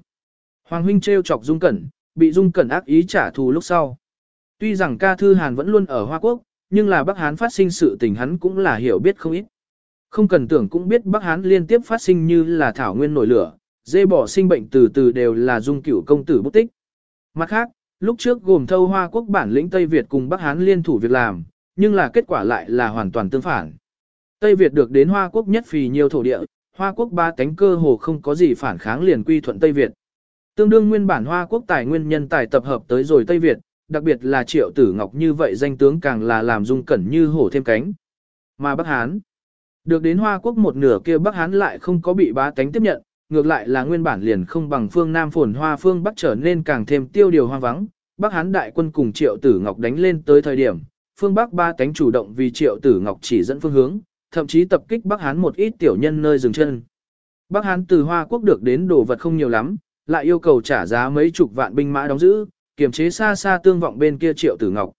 Hoàng huynh treo chọc Dung Cẩn, bị Dung Cẩn ác ý trả thù lúc sau. Tuy rằng ca thư Hàn vẫn luôn ở Hoa Quốc, nhưng là Bắc Hán phát sinh sự tình hắn cũng là hiểu biết không ít. Không cần tưởng cũng biết Bắc Hán liên tiếp phát sinh như là thảo nguyên nổi lửa, dê bỏ sinh bệnh từ từ đều là Dung Cửu công tử bút tích. Mặt khác, lúc trước gồm thâu Hoa Quốc bản lĩnh Tây Việt cùng Bắc Hán liên thủ việc làm, nhưng là kết quả lại là hoàn toàn tương phản. Tây Việt được đến Hoa Quốc nhất phì nhiều thổ địa, Hoa Quốc ba tánh cơ hồ không có gì phản kháng liền quy thuận Tây Việt. Tương đương nguyên bản Hoa Quốc tài nguyên nhân tài tập hợp tới rồi Tây Việt, đặc biệt là Triệu Tử Ngọc như vậy danh tướng càng là làm dung cẩn như hổ thêm cánh. Mà Bắc Hán, được đến Hoa Quốc một nửa kia Bắc Hán lại không có bị ba tánh tiếp nhận, ngược lại là nguyên bản liền không bằng phương Nam phồn hoa phương Bắc trở nên càng thêm tiêu điều hoang vắng. Bắc Hán đại quân cùng Triệu Tử Ngọc đánh lên tới thời điểm, phương Bắc ba cánh chủ động vì Triệu Tử Ngọc chỉ dẫn phương hướng, thậm chí tập kích Bắc Hán một ít tiểu nhân nơi dừng chân. Bắc Hán từ Hoa Quốc được đến đồ vật không nhiều lắm, lại yêu cầu trả giá mấy chục vạn binh mã đóng giữ, kiềm chế xa xa tương vọng bên kia Triệu Tử Ngọc.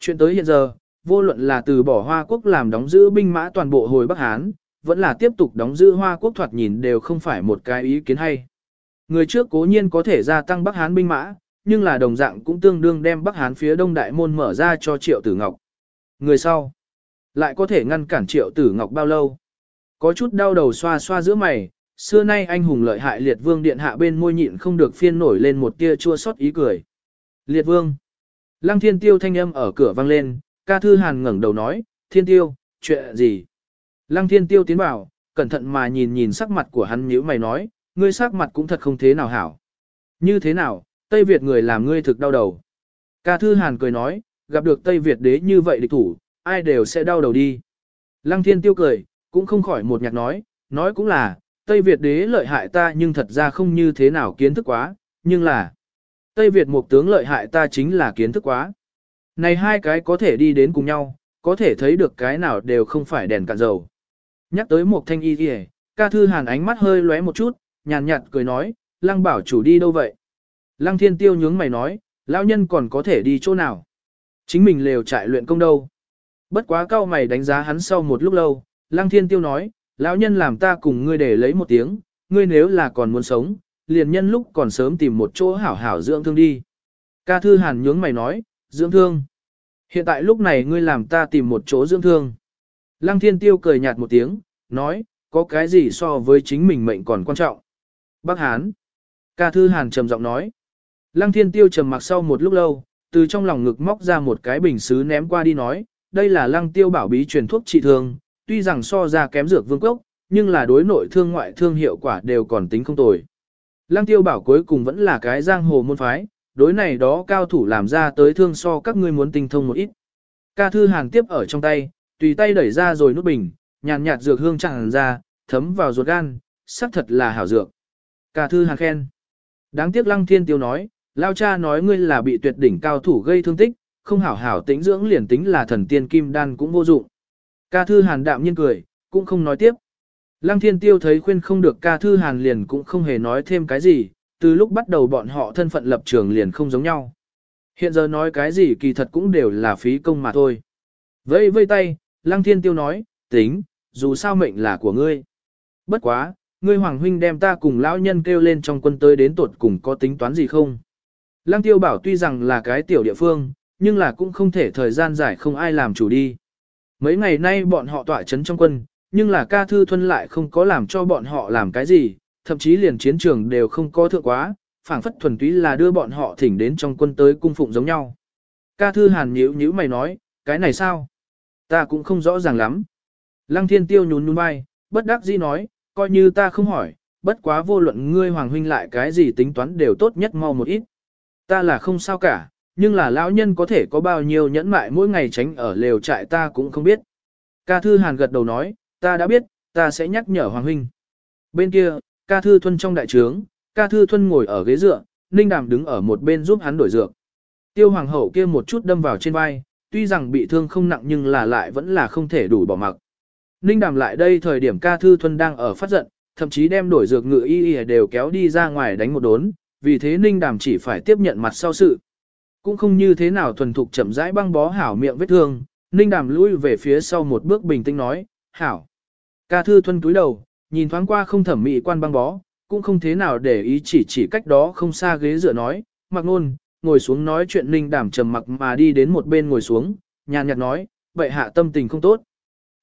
Chuyện tới hiện giờ, vô luận là từ bỏ Hoa Quốc làm đóng giữ binh mã toàn bộ hồi Bắc Hán, vẫn là tiếp tục đóng giữ Hoa Quốc thoạt nhìn đều không phải một cái ý kiến hay. Người trước cố nhiên có thể gia tăng Bắc Hán binh mã, nhưng là đồng dạng cũng tương đương đem Bắc Hán phía đông đại môn mở ra cho Triệu Tử Ngọc. Người sau, lại có thể ngăn cản Triệu Tử Ngọc bao lâu? Có chút đau đầu xoa xoa giữa mày, xưa nay anh hùng lợi hại liệt vương điện hạ bên môi nhịn không được phiên nổi lên một tia chua xót ý cười. Liệt vương. Lăng thiên tiêu thanh âm ở cửa vang lên, ca thư hàn ngẩng đầu nói, thiên tiêu, chuyện gì? Lăng thiên tiêu tiến vào, cẩn thận mà nhìn nhìn sắc mặt của hắn nhíu mày nói, ngươi sắc mặt cũng thật không thế nào hảo. Như thế nào, Tây Việt người làm ngươi thực đau đầu. Ca Thư Hàn cười nói, gặp được Tây Việt đế như vậy địch thủ, ai đều sẽ đau đầu đi. Lăng Thiên Tiêu cười, cũng không khỏi một nhạc nói, nói cũng là, Tây Việt đế lợi hại ta nhưng thật ra không như thế nào kiến thức quá, nhưng là, Tây Việt một tướng lợi hại ta chính là kiến thức quá. Này hai cái có thể đi đến cùng nhau, có thể thấy được cái nào đều không phải đèn cạn dầu. Nhắc tới một thanh y kìa, ca thư hàn ánh mắt hơi lóe một chút, nhàn nhạt cười nói, lăng bảo chủ đi đâu vậy? Lăng thiên tiêu nhướng mày nói, lão nhân còn có thể đi chỗ nào? Chính mình lều trại luyện công đâu? Bất quá cao mày đánh giá hắn sau một lúc lâu, lăng thiên tiêu nói, lão nhân làm ta cùng ngươi để lấy một tiếng, ngươi nếu là còn muốn sống, liền nhân lúc còn sớm tìm một chỗ hảo hảo dưỡng thương đi. Ca thư hàn nhướng mày nói, dưỡng thương. Hiện tại lúc này ngươi làm ta tìm một chỗ dưỡng thương. Lăng thiên tiêu cười nhạt một tiếng, nói, có cái gì so với chính mình mệnh còn quan trọng. Bác Hán. Ca Thư Hàn trầm giọng nói. Lăng Thiên Tiêu trầm mặc sau một lúc lâu, từ trong lòng ngực móc ra một cái bình sứ ném qua đi nói, đây là Lăng Tiêu bảo bí truyền thuốc trị thương, tuy rằng so ra kém dược vương quốc, nhưng là đối nội thương ngoại thương hiệu quả đều còn tính không tồi. Lăng Tiêu bảo cuối cùng vẫn là cái giang hồ môn phái, đối này đó cao thủ làm ra tới thương so các ngươi muốn tinh thông một ít. Ca Thư Hàn tiếp ở trong tay, tùy tay đẩy ra rồi nút bình, nhàn nhạt dược hương tràn ra, thấm vào ruột gan, xác thật là hảo dược. Ca Thư Hàn khen. Đáng tiếc Lăng Thiên Tiêu nói, Lao cha nói ngươi là bị tuyệt đỉnh cao thủ gây thương tích, không hảo hảo tĩnh dưỡng liền tính là thần tiên kim đan cũng vô dụng. Ca Thư Hàn đạm nhiên cười, cũng không nói tiếp. Lăng Thiên Tiêu thấy khuyên không được Ca Thư Hàn liền cũng không hề nói thêm cái gì, từ lúc bắt đầu bọn họ thân phận lập trường liền không giống nhau. Hiện giờ nói cái gì kỳ thật cũng đều là phí công mà thôi. Vây vây tay, Lăng Thiên Tiêu nói, tính, dù sao mệnh là của ngươi. Bất quá, ngươi Hoàng Huynh đem ta cùng lão nhân kêu lên trong quân tới đến tuột cùng có tính toán gì không? Lăng Tiêu bảo tuy rằng là cái tiểu địa phương, nhưng là cũng không thể thời gian dài không ai làm chủ đi. Mấy ngày nay bọn họ tỏa chấn trong quân, nhưng là ca thư thuân lại không có làm cho bọn họ làm cái gì, thậm chí liền chiến trường đều không có thượng quá, phảng phất thuần túy là đưa bọn họ thỉnh đến trong quân tới cung phụng giống nhau. Ca thư hàn nhíu nhíu mày nói, cái này sao? Ta cũng không rõ ràng lắm. Lăng thiên tiêu nhún nhún vai, bất đắc dĩ nói, coi như ta không hỏi, bất quá vô luận ngươi hoàng huynh lại cái gì tính toán đều tốt nhất mau một ít. Ta là không sao cả, nhưng là lão nhân có thể có bao nhiêu nhẫn mại mỗi ngày tránh ở lều trại ta cũng không biết. Ca thư hàn gật đầu nói, ta đã biết, ta sẽ nhắc nhở hoàng huynh. Bên kia, ca thư thuân trong đại trướng, ca thư thuân ngồi ở ghế dựa, ninh đàm đứng ở một bên giúp hắn đổi dược. Tiêu hoàng hậu kia một chút đâm vào trên vai, tuy rằng bị thương không nặng nhưng là lại vẫn là không thể đủ bỏ mặc. Ninh đàm lại đây thời điểm ca thư thuân đang ở phát giận, thậm chí đem đổi dược ngự y y đều kéo đi ra ngoài đánh một đốn, vì thế Ninh đàm chỉ phải tiếp nhận mặt sau sự. Cũng không như thế nào thuần thục chậm rãi băng bó hảo miệng vết thương, Ninh đàm lui về phía sau một bước bình tĩnh nói, hảo. Ca thư thuân túi đầu, nhìn thoáng qua không thẩm mỹ quan băng bó, cũng không thế nào để ý chỉ chỉ cách đó không xa ghế dựa nói, mặc nôn, ngồi xuống nói chuyện Ninh đàm trầm mặc mà đi đến một bên ngồi xuống, nhàn nhạt nói, vậy hạ tâm tình không tốt.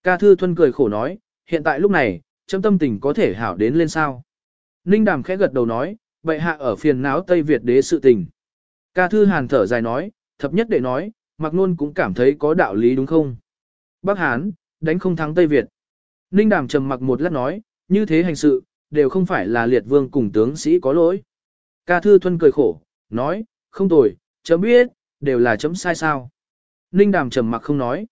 Ca Thư Thuân cười khổ nói, hiện tại lúc này, chấm tâm tình có thể hảo đến lên sao. Ninh Đàm khẽ gật đầu nói, vậy hạ ở phiền não Tây Việt đế sự tình. Ca Thư Hàn thở dài nói, thập nhất để nói, mặc nôn cũng cảm thấy có đạo lý đúng không? Bắc Hán, đánh không thắng Tây Việt. Ninh Đàm trầm mặc một lát nói, như thế hành sự, đều không phải là liệt vương cùng tướng sĩ có lỗi. Ca Thư Thuân cười khổ, nói, không tồi, chấm biết, đều là chấm sai sao. Ninh Đàm trầm mặc không nói.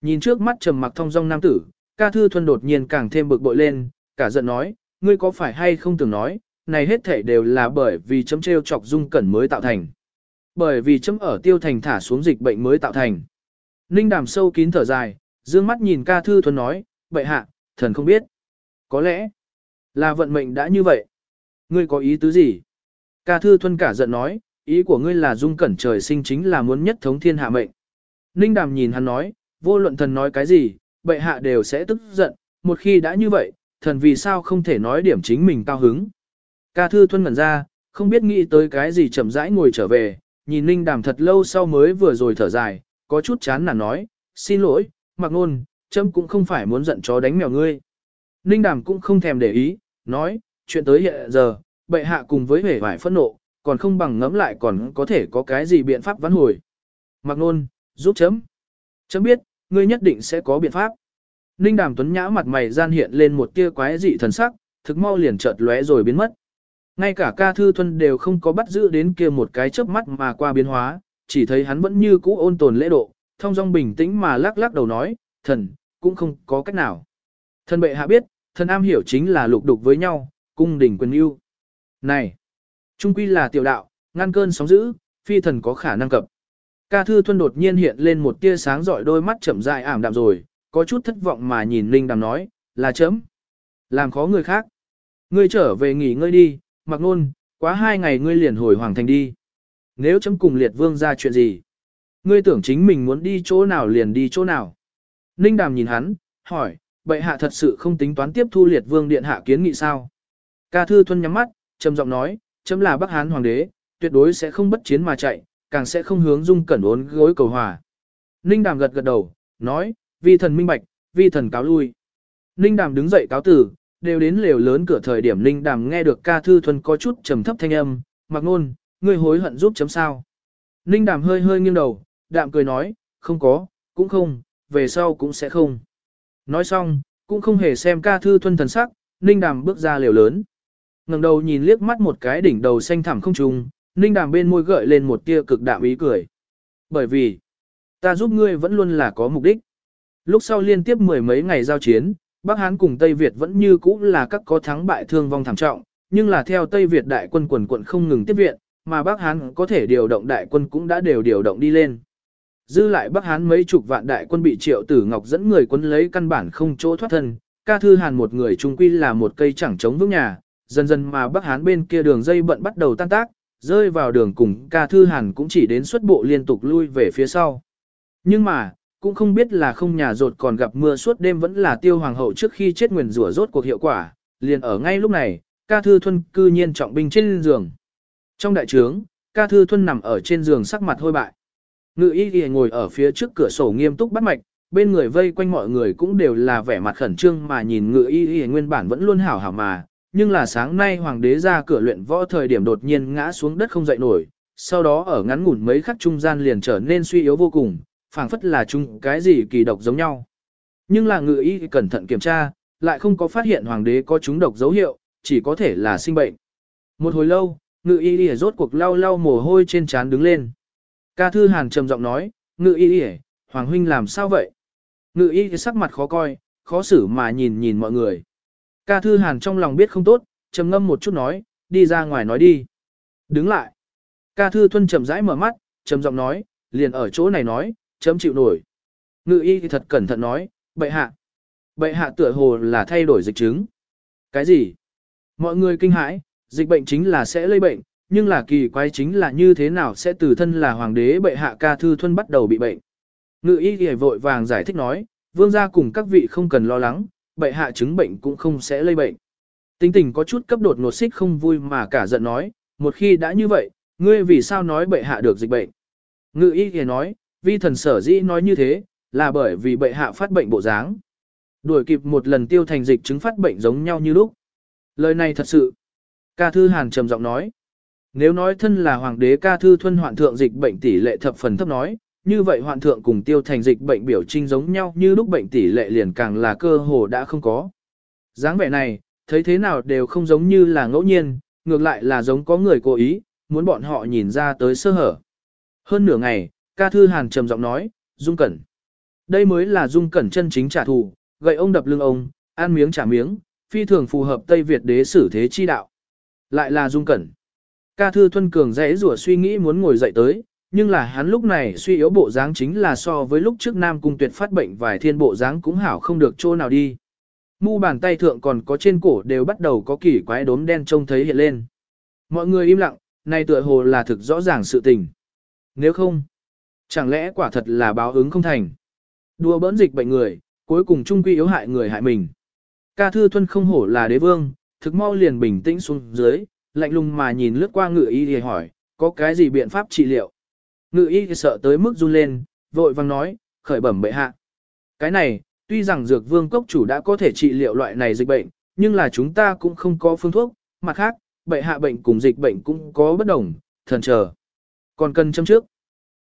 Nhìn trước mắt trầm mặc thông dong nam tử, ca thư thuần đột nhiên càng thêm bực bội lên, cả giận nói, ngươi có phải hay không từng nói, này hết thể đều là bởi vì chấm treo chọc dung cẩn mới tạo thành. Bởi vì chấm ở tiêu thành thả xuống dịch bệnh mới tạo thành. Ninh đàm sâu kín thở dài, dương mắt nhìn ca thư thuần nói, bệ hạ, thần không biết. Có lẽ, là vận mệnh đã như vậy. Ngươi có ý tứ gì? Ca thư thuần cả giận nói, ý của ngươi là dung cẩn trời sinh chính là muốn nhất thống thiên hạ mệnh. Ninh đàm nhìn hắn nói, vô luận thần nói cái gì, bệ hạ đều sẽ tức giận, một khi đã như vậy, thần vì sao không thể nói điểm chính mình cao hứng. Ca thư thuân ngẩn ra, không biết nghĩ tới cái gì chậm rãi ngồi trở về, nhìn Ninh Đàm thật lâu sau mới vừa rồi thở dài, có chút chán nản nói, xin lỗi, mặc ngôn, châm cũng không phải muốn giận chó đánh mèo ngươi. Ninh Đàm cũng không thèm để ý, nói, chuyện tới hiện giờ, bệ hạ cùng với vẻ vải phẫn nộ, còn không bằng ngẫm lại còn có thể có cái gì biện pháp vãn hồi. Mặc nôn, giúp chấm. Chấm biết, ngươi nhất định sẽ có biện pháp. Ninh Đàm Tuấn Nhã mặt mày gian hiện lên một tia quái dị thần sắc, thực mau liền chợt lóe rồi biến mất. Ngay cả ca thư thuần đều không có bắt giữ đến kia một cái chớp mắt mà qua biến hóa, chỉ thấy hắn vẫn như cũ ôn tồn lễ độ, thông dong bình tĩnh mà lắc lắc đầu nói, thần, cũng không có cách nào. Thần bệ hạ biết, thần am hiểu chính là lục đục với nhau, cung đỉnh quyền yêu. Này, trung quy là tiểu đạo, ngăn cơn sóng dữ, phi thần có khả năng cập. Ca Thư Thuân đột nhiên hiện lên một tia sáng rọi đôi mắt chậm rãi ảm đạm rồi, có chút thất vọng mà nhìn Linh Đàm nói, là chấm. Làm khó người khác. Ngươi trở về nghỉ ngơi đi, mặc nôn, quá hai ngày ngươi liền hồi hoàng thành đi. Nếu chấm cùng liệt vương ra chuyện gì? Ngươi tưởng chính mình muốn đi chỗ nào liền đi chỗ nào. Ninh Đàm nhìn hắn, hỏi, bệ hạ thật sự không tính toán tiếp thu liệt vương điện hạ kiến nghị sao? Ca Thư Thuân nhắm mắt, trầm giọng nói, chấm là Bắc Hán hoàng đế, tuyệt đối sẽ không bất chiến mà chạy, càng sẽ không hướng dung cẩn uốn gối cầu hòa. Ninh đàm gật gật đầu, nói, vi thần minh bạch, vi thần cáo lui. Ninh Đàm đứng dậy cáo tử, đều đến lều lớn cửa thời điểm Ninh Đàm nghe được ca thư thuần có chút trầm thấp thanh âm, mặc nôn, ngươi hối hận giúp chấm sao. Ninh Đàm hơi hơi nghiêng đầu, đạm cười nói, không có, cũng không, về sau cũng sẽ không. Nói xong, cũng không hề xem ca thư thuần thần sắc, Ninh Đàm bước ra lều lớn ngẩng đầu nhìn liếc mắt một cái đỉnh đầu xanh thẳm không trùng, Ninh Đàm bên môi gợi lên một tia cực đạm ý cười. Bởi vì, ta giúp ngươi vẫn luôn là có mục đích. Lúc sau liên tiếp mười mấy ngày giao chiến, Bắc Hán cùng Tây Việt vẫn như cũ là các có thắng bại thương vong thảm trọng, nhưng là theo Tây Việt đại quân quần quận không ngừng tiếp viện, mà Bắc Hán có thể điều động đại quân cũng đã đều điều động đi lên. Dư lại Bắc Hán mấy chục vạn đại quân bị Triệu Tử Ngọc dẫn người quân lấy căn bản không chỗ thoát thân, ca thư Hàn một người trung quy là một cây chẳng chống vững nhà, dần dần mà Bắc Hán bên kia đường dây bận bắt đầu tan tác, rơi vào đường cùng ca thư Hàn cũng chỉ đến xuất bộ liên tục lui về phía sau. Nhưng mà, cũng không biết là không nhà rột còn gặp mưa suốt đêm vẫn là tiêu hoàng hậu trước khi chết nguyền rủa rốt cuộc hiệu quả, liền ở ngay lúc này, ca thư thuân cư nhiên trọng binh trên giường. Trong đại trướng, ca thư thuân nằm ở trên giường sắc mặt hôi bại. Ngự y ghi ngồi ở phía trước cửa sổ nghiêm túc bắt mạch, bên người vây quanh mọi người cũng đều là vẻ mặt khẩn trương mà nhìn ngự y ghi nguyên bản vẫn luôn hảo hảo mà, nhưng là sáng nay hoàng đế ra cửa luyện võ thời điểm đột nhiên ngã xuống đất không dậy nổi, sau đó ở ngắn ngủn mấy khắc trung gian liền trở nên suy yếu vô cùng, phảng phất là chung cái gì kỳ độc giống nhau. Nhưng là ngự y cẩn thận kiểm tra, lại không có phát hiện hoàng đế có chúng độc dấu hiệu, chỉ có thể là sinh bệnh. Một hồi lâu, ngự y y rốt cuộc lau lau mồ hôi trên trán đứng lên. Ca thư hàn trầm giọng nói, ngự y y, hoàng huynh làm sao vậy? Ngự y sắc mặt khó coi, khó xử mà nhìn nhìn mọi người. Ca thư hàn trong lòng biết không tốt, trầm ngâm một chút nói, đi ra ngoài nói đi. Đứng lại. Ca thư thuân chậm rãi mở mắt, trầm giọng nói, liền ở chỗ này nói, chấm chịu nổi. Ngự y thì thật cẩn thận nói, bệ hạ. Bệ hạ tựa hồ là thay đổi dịch chứng. Cái gì? Mọi người kinh hãi, dịch bệnh chính là sẽ lây bệnh, nhưng là kỳ quái chính là như thế nào sẽ từ thân là hoàng đế bệ hạ ca thư thuân bắt đầu bị bệnh. Ngự y thì vội vàng giải thích nói, vương gia cùng các vị không cần lo lắng, bệ hạ chứng bệnh cũng không sẽ lây bệnh. Tính tình có chút cấp đột ngột xích không vui mà cả giận nói, một khi đã như vậy, ngươi vì sao nói bệ hạ được dịch bệnh? Ngự y thì nói, vi thần sở dĩ nói như thế, là bởi vì bệ hạ phát bệnh bộ dáng. Đuổi kịp một lần tiêu thành dịch chứng phát bệnh giống nhau như lúc. Lời này thật sự. Ca Thư Hàn trầm giọng nói. Nếu nói thân là hoàng đế ca thư thuân hoạn thượng dịch bệnh tỷ lệ thập phần thấp nói, như vậy hoạn thượng cùng tiêu thành dịch bệnh biểu trinh giống nhau như lúc bệnh tỷ lệ liền càng là cơ hồ đã không có. dáng vẻ này, thấy thế nào đều không giống như là ngẫu nhiên, ngược lại là giống có người cố ý, muốn bọn họ nhìn ra tới sơ hở. Hơn nửa ngày, ca thư hàn trầm giọng nói, Dung Cẩn. Đây mới là Dung Cẩn chân chính trả thù, gậy ông đập lưng ông, ăn miếng trả miếng, phi thường phù hợp Tây Việt đế sử thế chi đạo. Lại là Dung Cẩn. Ca thư thuân cường dễ rủa suy nghĩ muốn ngồi dậy tới, nhưng là hắn lúc này suy yếu bộ dáng chính là so với lúc trước Nam Cung Tuyệt phát bệnh vài thiên bộ dáng cũng hảo không được chỗ nào đi. Mu bàn tay thượng còn có trên cổ đều bắt đầu có kỳ quái đốm đen trông thấy hiện lên. Mọi người im lặng, này tựa hồ là thực rõ ràng sự tình. Nếu không, chẳng lẽ quả thật là báo ứng không thành. Đùa bỡn dịch bệnh người, cuối cùng trung quy yếu hại người hại mình. Ca thư thuân không hổ là đế vương, thực mau liền bình tĩnh xuống dưới, lạnh lùng mà nhìn lướt qua ngựa y thì hỏi, có cái gì biện pháp trị liệu? Ngự y sợ tới mức run lên, vội vang nói, khởi bẩm bệ hạ. Cái này, tuy rằng dược vương cốc chủ đã có thể trị liệu loại này dịch bệnh, nhưng là chúng ta cũng không có phương thuốc, mặt khác, bệ hạ bệnh cùng dịch bệnh cũng có bất đồng, thần chờ. Còn cần châm trước.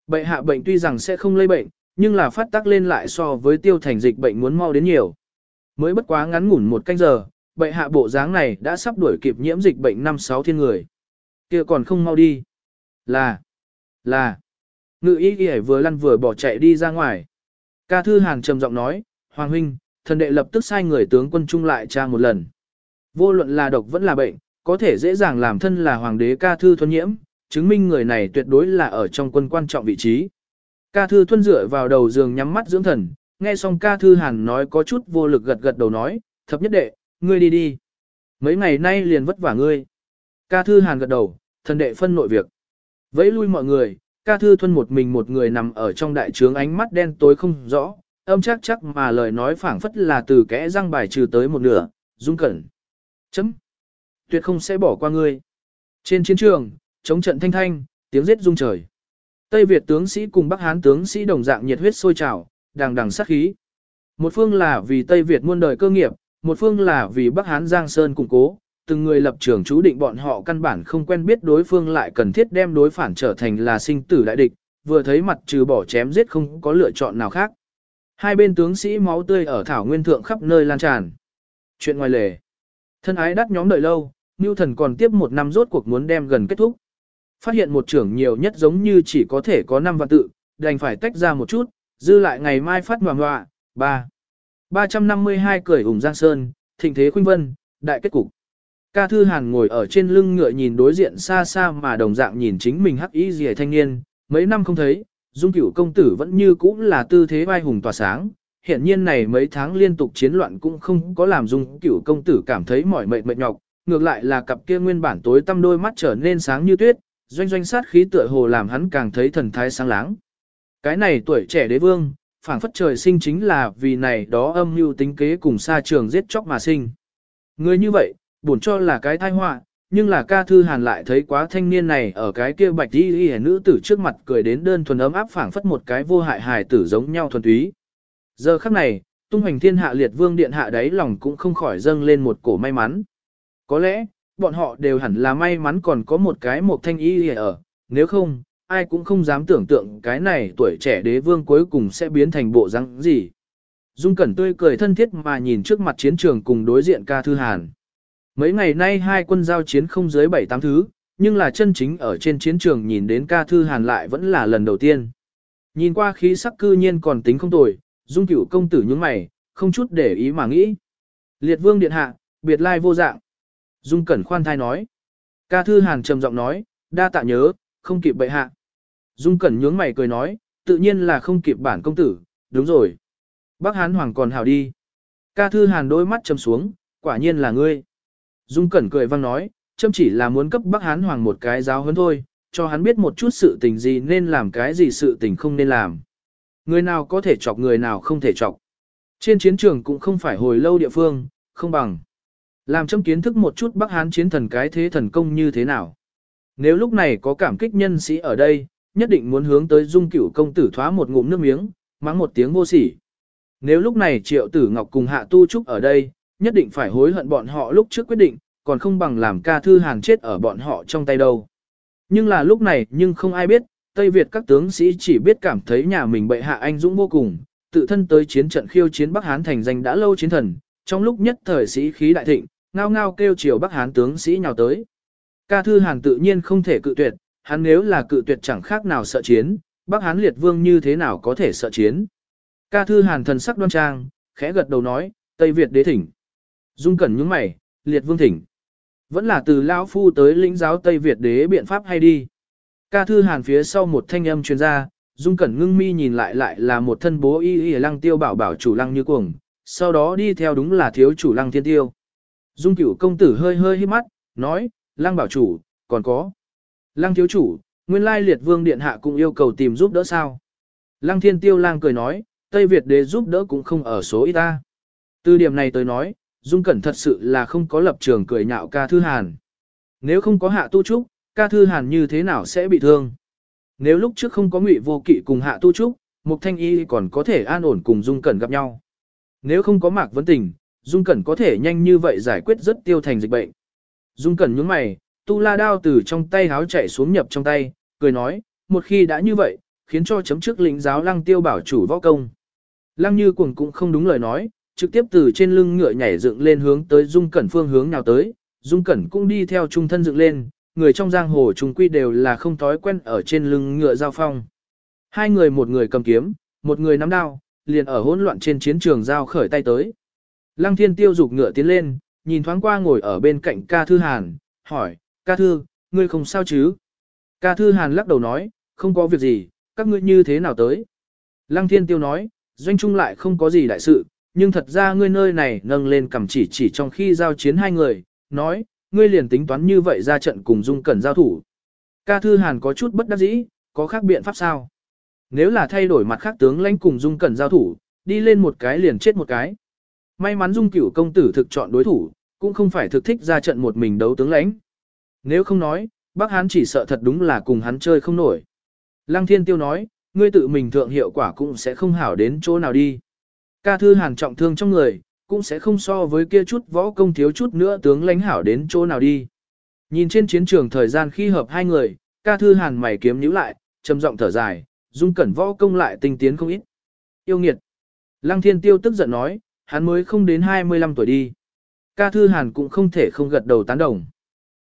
Bệ hạ bệnh tuy rằng sẽ không lây bệnh, nhưng là phát tác lên lại so với tiêu thành dịch bệnh muốn mau đến nhiều. Mới bất quá ngắn ngủn một canh giờ, bệ hạ bộ dáng này đã sắp đuổi kịp nhiễm dịch bệnh năm sáu thiên người. kia còn không mau đi. Là, là, ngự y y vừa lăn vừa bỏ chạy đi ra ngoài. Ca thư hàng trầm giọng nói, Hoàng huynh, thần đệ lập tức sai người tướng quân trung lại tra một lần. Vô luận là độc vẫn là bệnh, có thể dễ dàng làm thân là hoàng đế ca thư thuần nhiễm, chứng minh người này tuyệt đối là ở trong quân quan trọng vị trí. Ca thư thuần dựa vào đầu giường nhắm mắt dưỡng thần, nghe xong ca thư hàn nói có chút vô lực gật gật đầu nói, thập nhất đệ, ngươi đi đi. Mấy ngày nay liền vất vả ngươi. Ca thư hàn gật đầu, thần đệ phân nội việc. Vẫy lui mọi người, ca thư thuần một mình một người nằm ở trong đại trướng ánh mắt đen tối không rõ, âm chắc chắc mà lời nói phảng phất là từ kẽ răng bài trừ tới một nửa, dung cẩn. Chấm. Tuyệt không sẽ bỏ qua ngươi. Trên chiến trường, chống trận thanh thanh, tiếng giết rung trời. Tây Việt tướng sĩ cùng Bắc Hán tướng sĩ đồng dạng nhiệt huyết sôi trào, đằng đằng sát khí. Một phương là vì Tây Việt muôn đời cơ nghiệp, một phương là vì Bắc Hán Giang Sơn củng cố, từng người lập trường chú định bọn họ căn bản không quen biết đối phương lại cần thiết đem đối phản trở thành là sinh tử đại địch, vừa thấy mặt trừ bỏ chém giết không có lựa chọn nào khác. Hai bên tướng sĩ máu tươi ở thảo nguyên thượng khắp nơi lan tràn. Chuyện ngoài lề. Thân ái đắt nhóm đợi lâu, Nưu Thần còn tiếp một năm rốt cuộc muốn đem gần kết thúc. Phát hiện một trưởng nhiều nhất giống như chỉ có thể có 5 vạn tự, đành phải tách ra một chút, dư lại ngày mai phát ngoà ngoạ, 3. 352 cười ủng Giang Sơn, thịnh thế khuynh vân, đại kết cục. Ca Thư Hàn ngồi ở trên lưng ngựa nhìn đối diện xa xa mà đồng dạng nhìn chính mình hắc ý gì thanh niên, mấy năm không thấy, dung cửu công tử vẫn như cũ là tư thế vai hùng tỏa sáng. Hiện nhiên này mấy tháng liên tục chiến loạn cũng không có làm dung cửu công tử cảm thấy mỏi mệt mệt nhọc, ngược lại là cặp kia nguyên bản tối tăm đôi mắt trở nên sáng như tuyết, doanh doanh sát khí tựa hồ làm hắn càng thấy thần thái sáng láng. Cái này tuổi trẻ đế vương, phảng phất trời sinh chính là vì này đó âm mưu tính kế cùng xa trường giết chóc mà sinh. Người như vậy, buồn cho là cái tai họa, nhưng là ca thư hàn lại thấy quá thanh niên này ở cái kia bạch y y nữ tử trước mặt cười đến đơn thuần ấm áp phảng phất một cái vô hại hài tử giống nhau thuần túy. Giờ khắc này, tung hoành thiên hạ liệt vương điện hạ đáy lòng cũng không khỏi dâng lên một cổ may mắn. Có lẽ, bọn họ đều hẳn là may mắn còn có một cái một thanh y ở, nếu không, ai cũng không dám tưởng tượng cái này tuổi trẻ đế vương cuối cùng sẽ biến thành bộ răng gì. Dung Cẩn tươi cười thân thiết mà nhìn trước mặt chiến trường cùng đối diện ca thư hàn. Mấy ngày nay hai quân giao chiến không dưới bảy tám thứ, nhưng là chân chính ở trên chiến trường nhìn đến ca thư hàn lại vẫn là lần đầu tiên. Nhìn qua khí sắc cư nhiên còn tính không tồi, dung cửu công tử nhướng mày, không chút để ý mà nghĩ. Liệt vương điện hạ, biệt lai vô dạng. Dung cẩn khoan thai nói. Ca thư hàn trầm giọng nói, đa tạ nhớ, không kịp bệ hạ. Dung cẩn nhướng mày cười nói, tự nhiên là không kịp bản công tử, đúng rồi. Bác hán hoàng còn hảo đi. Ca thư hàn đôi mắt trầm xuống, quả nhiên là ngươi. Dung Cẩn cười vang nói, châm chỉ là muốn cấp Bắc Hán Hoàng một cái giáo huấn thôi, cho hắn biết một chút sự tình gì nên làm cái gì sự tình không nên làm. Người nào có thể chọc người nào không thể chọc. Trên chiến trường cũng không phải hồi lâu địa phương, không bằng. Làm châm kiến thức một chút Bắc Hán chiến thần cái thế thần công như thế nào. Nếu lúc này có cảm kích nhân sĩ ở đây, nhất định muốn hướng tới dung cửu công tử thoá một ngụm nước miếng, mắng một tiếng vô sỉ. Nếu lúc này triệu tử ngọc cùng hạ tu trúc ở đây, nhất định phải hối hận bọn họ lúc trước quyết định, còn không bằng làm ca thư hàn chết ở bọn họ trong tay đâu. Nhưng là lúc này nhưng không ai biết, Tây Việt các tướng sĩ chỉ biết cảm thấy nhà mình bệ hạ anh dũng vô cùng, tự thân tới chiến trận khiêu chiến Bắc Hán thành danh đã lâu chiến thần, trong lúc nhất thời sĩ khí đại thịnh, ngao ngao kêu chiều Bắc Hán tướng sĩ nhào tới. Ca thư hàn tự nhiên không thể cự tuyệt, hắn nếu là cự tuyệt chẳng khác nào sợ chiến, Bắc Hán liệt vương như thế nào có thể sợ chiến. Ca thư hàn thần sắc đoan trang, khẽ gật đầu nói, Tây Việt đế thỉnh. Dung cẩn nhướng mày, liệt vương thỉnh. Vẫn là từ lão phu tới lĩnh giáo Tây Việt đế biện pháp hay đi. Ca thư hàn phía sau một thanh âm truyền ra, dung cẩn ngưng mi nhìn lại lại là một thân bố y y lăng tiêu bảo bảo chủ lăng như cuồng, sau đó đi theo đúng là thiếu chủ lăng thiên tiêu. Dung cửu công tử hơi hơi hít mắt, nói, lăng bảo chủ, còn có. Lăng thiếu chủ, nguyên lai liệt vương điện hạ cũng yêu cầu tìm giúp đỡ sao. Lăng thiên tiêu lang cười nói, Tây Việt đế giúp đỡ cũng không ở số ít ta. Từ điểm này tới nói, Dung Cẩn thật sự là không có lập trường cười nhạo ca thư hàn. Nếu không có hạ tu trúc, ca thư hàn như thế nào sẽ bị thương? Nếu lúc trước không có ngụy vô kỵ cùng hạ tu trúc, Mục Thanh Y còn có thể an ổn cùng Dung Cẩn gặp nhau. Nếu không có Mạc Vấn Tình, Dung Cẩn có thể nhanh như vậy giải quyết rất tiêu thành dịch bệnh. Dung Cẩn nhướng mày, tu la đao từ trong tay háo chạy xuống nhập trong tay, cười nói, một khi đã như vậy, khiến cho chấm trước lĩnh giáo lăng tiêu bảo chủ võ công. Lăng như cuồng cũng không đúng lời nói, trực tiếp từ trên lưng ngựa nhảy dựng lên hướng tới Dung Cẩn phương hướng nào tới, Dung Cẩn cũng đi theo trung thân dựng lên, người trong giang hồ trung quy đều là không thói quen ở trên lưng ngựa giao phong. Hai người một người cầm kiếm, một người nắm đao, liền ở hỗn loạn trên chiến trường giao khởi tay tới. Lăng Thiên Tiêu dục ngựa tiến lên, nhìn thoáng qua ngồi ở bên cạnh Ca Thư Hàn, hỏi, Ca Thư, ngươi không sao chứ? Ca Thư Hàn lắc đầu nói, không có việc gì, các ngươi như thế nào tới? Lăng Thiên Tiêu nói, doanh trung lại không có gì đại sự, nhưng thật ra ngươi nơi này nâng lên cầm chỉ chỉ trong khi giao chiến hai người, nói, ngươi liền tính toán như vậy ra trận cùng Dung Cẩn giao thủ. Ca Thư Hàn có chút bất đắc dĩ, có khác biện pháp sao? Nếu là thay đổi mặt khác tướng lãnh cùng Dung Cẩn giao thủ, đi lên một cái liền chết một cái. May mắn Dung Cửu công tử thực chọn đối thủ, cũng không phải thực thích ra trận một mình đấu tướng lãnh. Nếu không nói, bác Hán chỉ sợ thật đúng là cùng hắn chơi không nổi. Lăng Thiên Tiêu nói, ngươi tự mình thượng hiệu quả cũng sẽ không hảo đến chỗ nào đi. Ca thư hàn trọng thương trong người, cũng sẽ không so với kia chút võ công thiếu chút nữa tướng lãnh hảo đến chỗ nào đi. Nhìn trên chiến trường thời gian khi hợp hai người, ca thư hàn mày kiếm nhíu lại, trầm giọng thở dài, dung cẩn võ công lại tinh tiến không ít. Yêu nghiệt. Lăng thiên tiêu tức giận nói, hắn mới không đến 25 tuổi đi. Ca thư hàn cũng không thể không gật đầu tán đồng.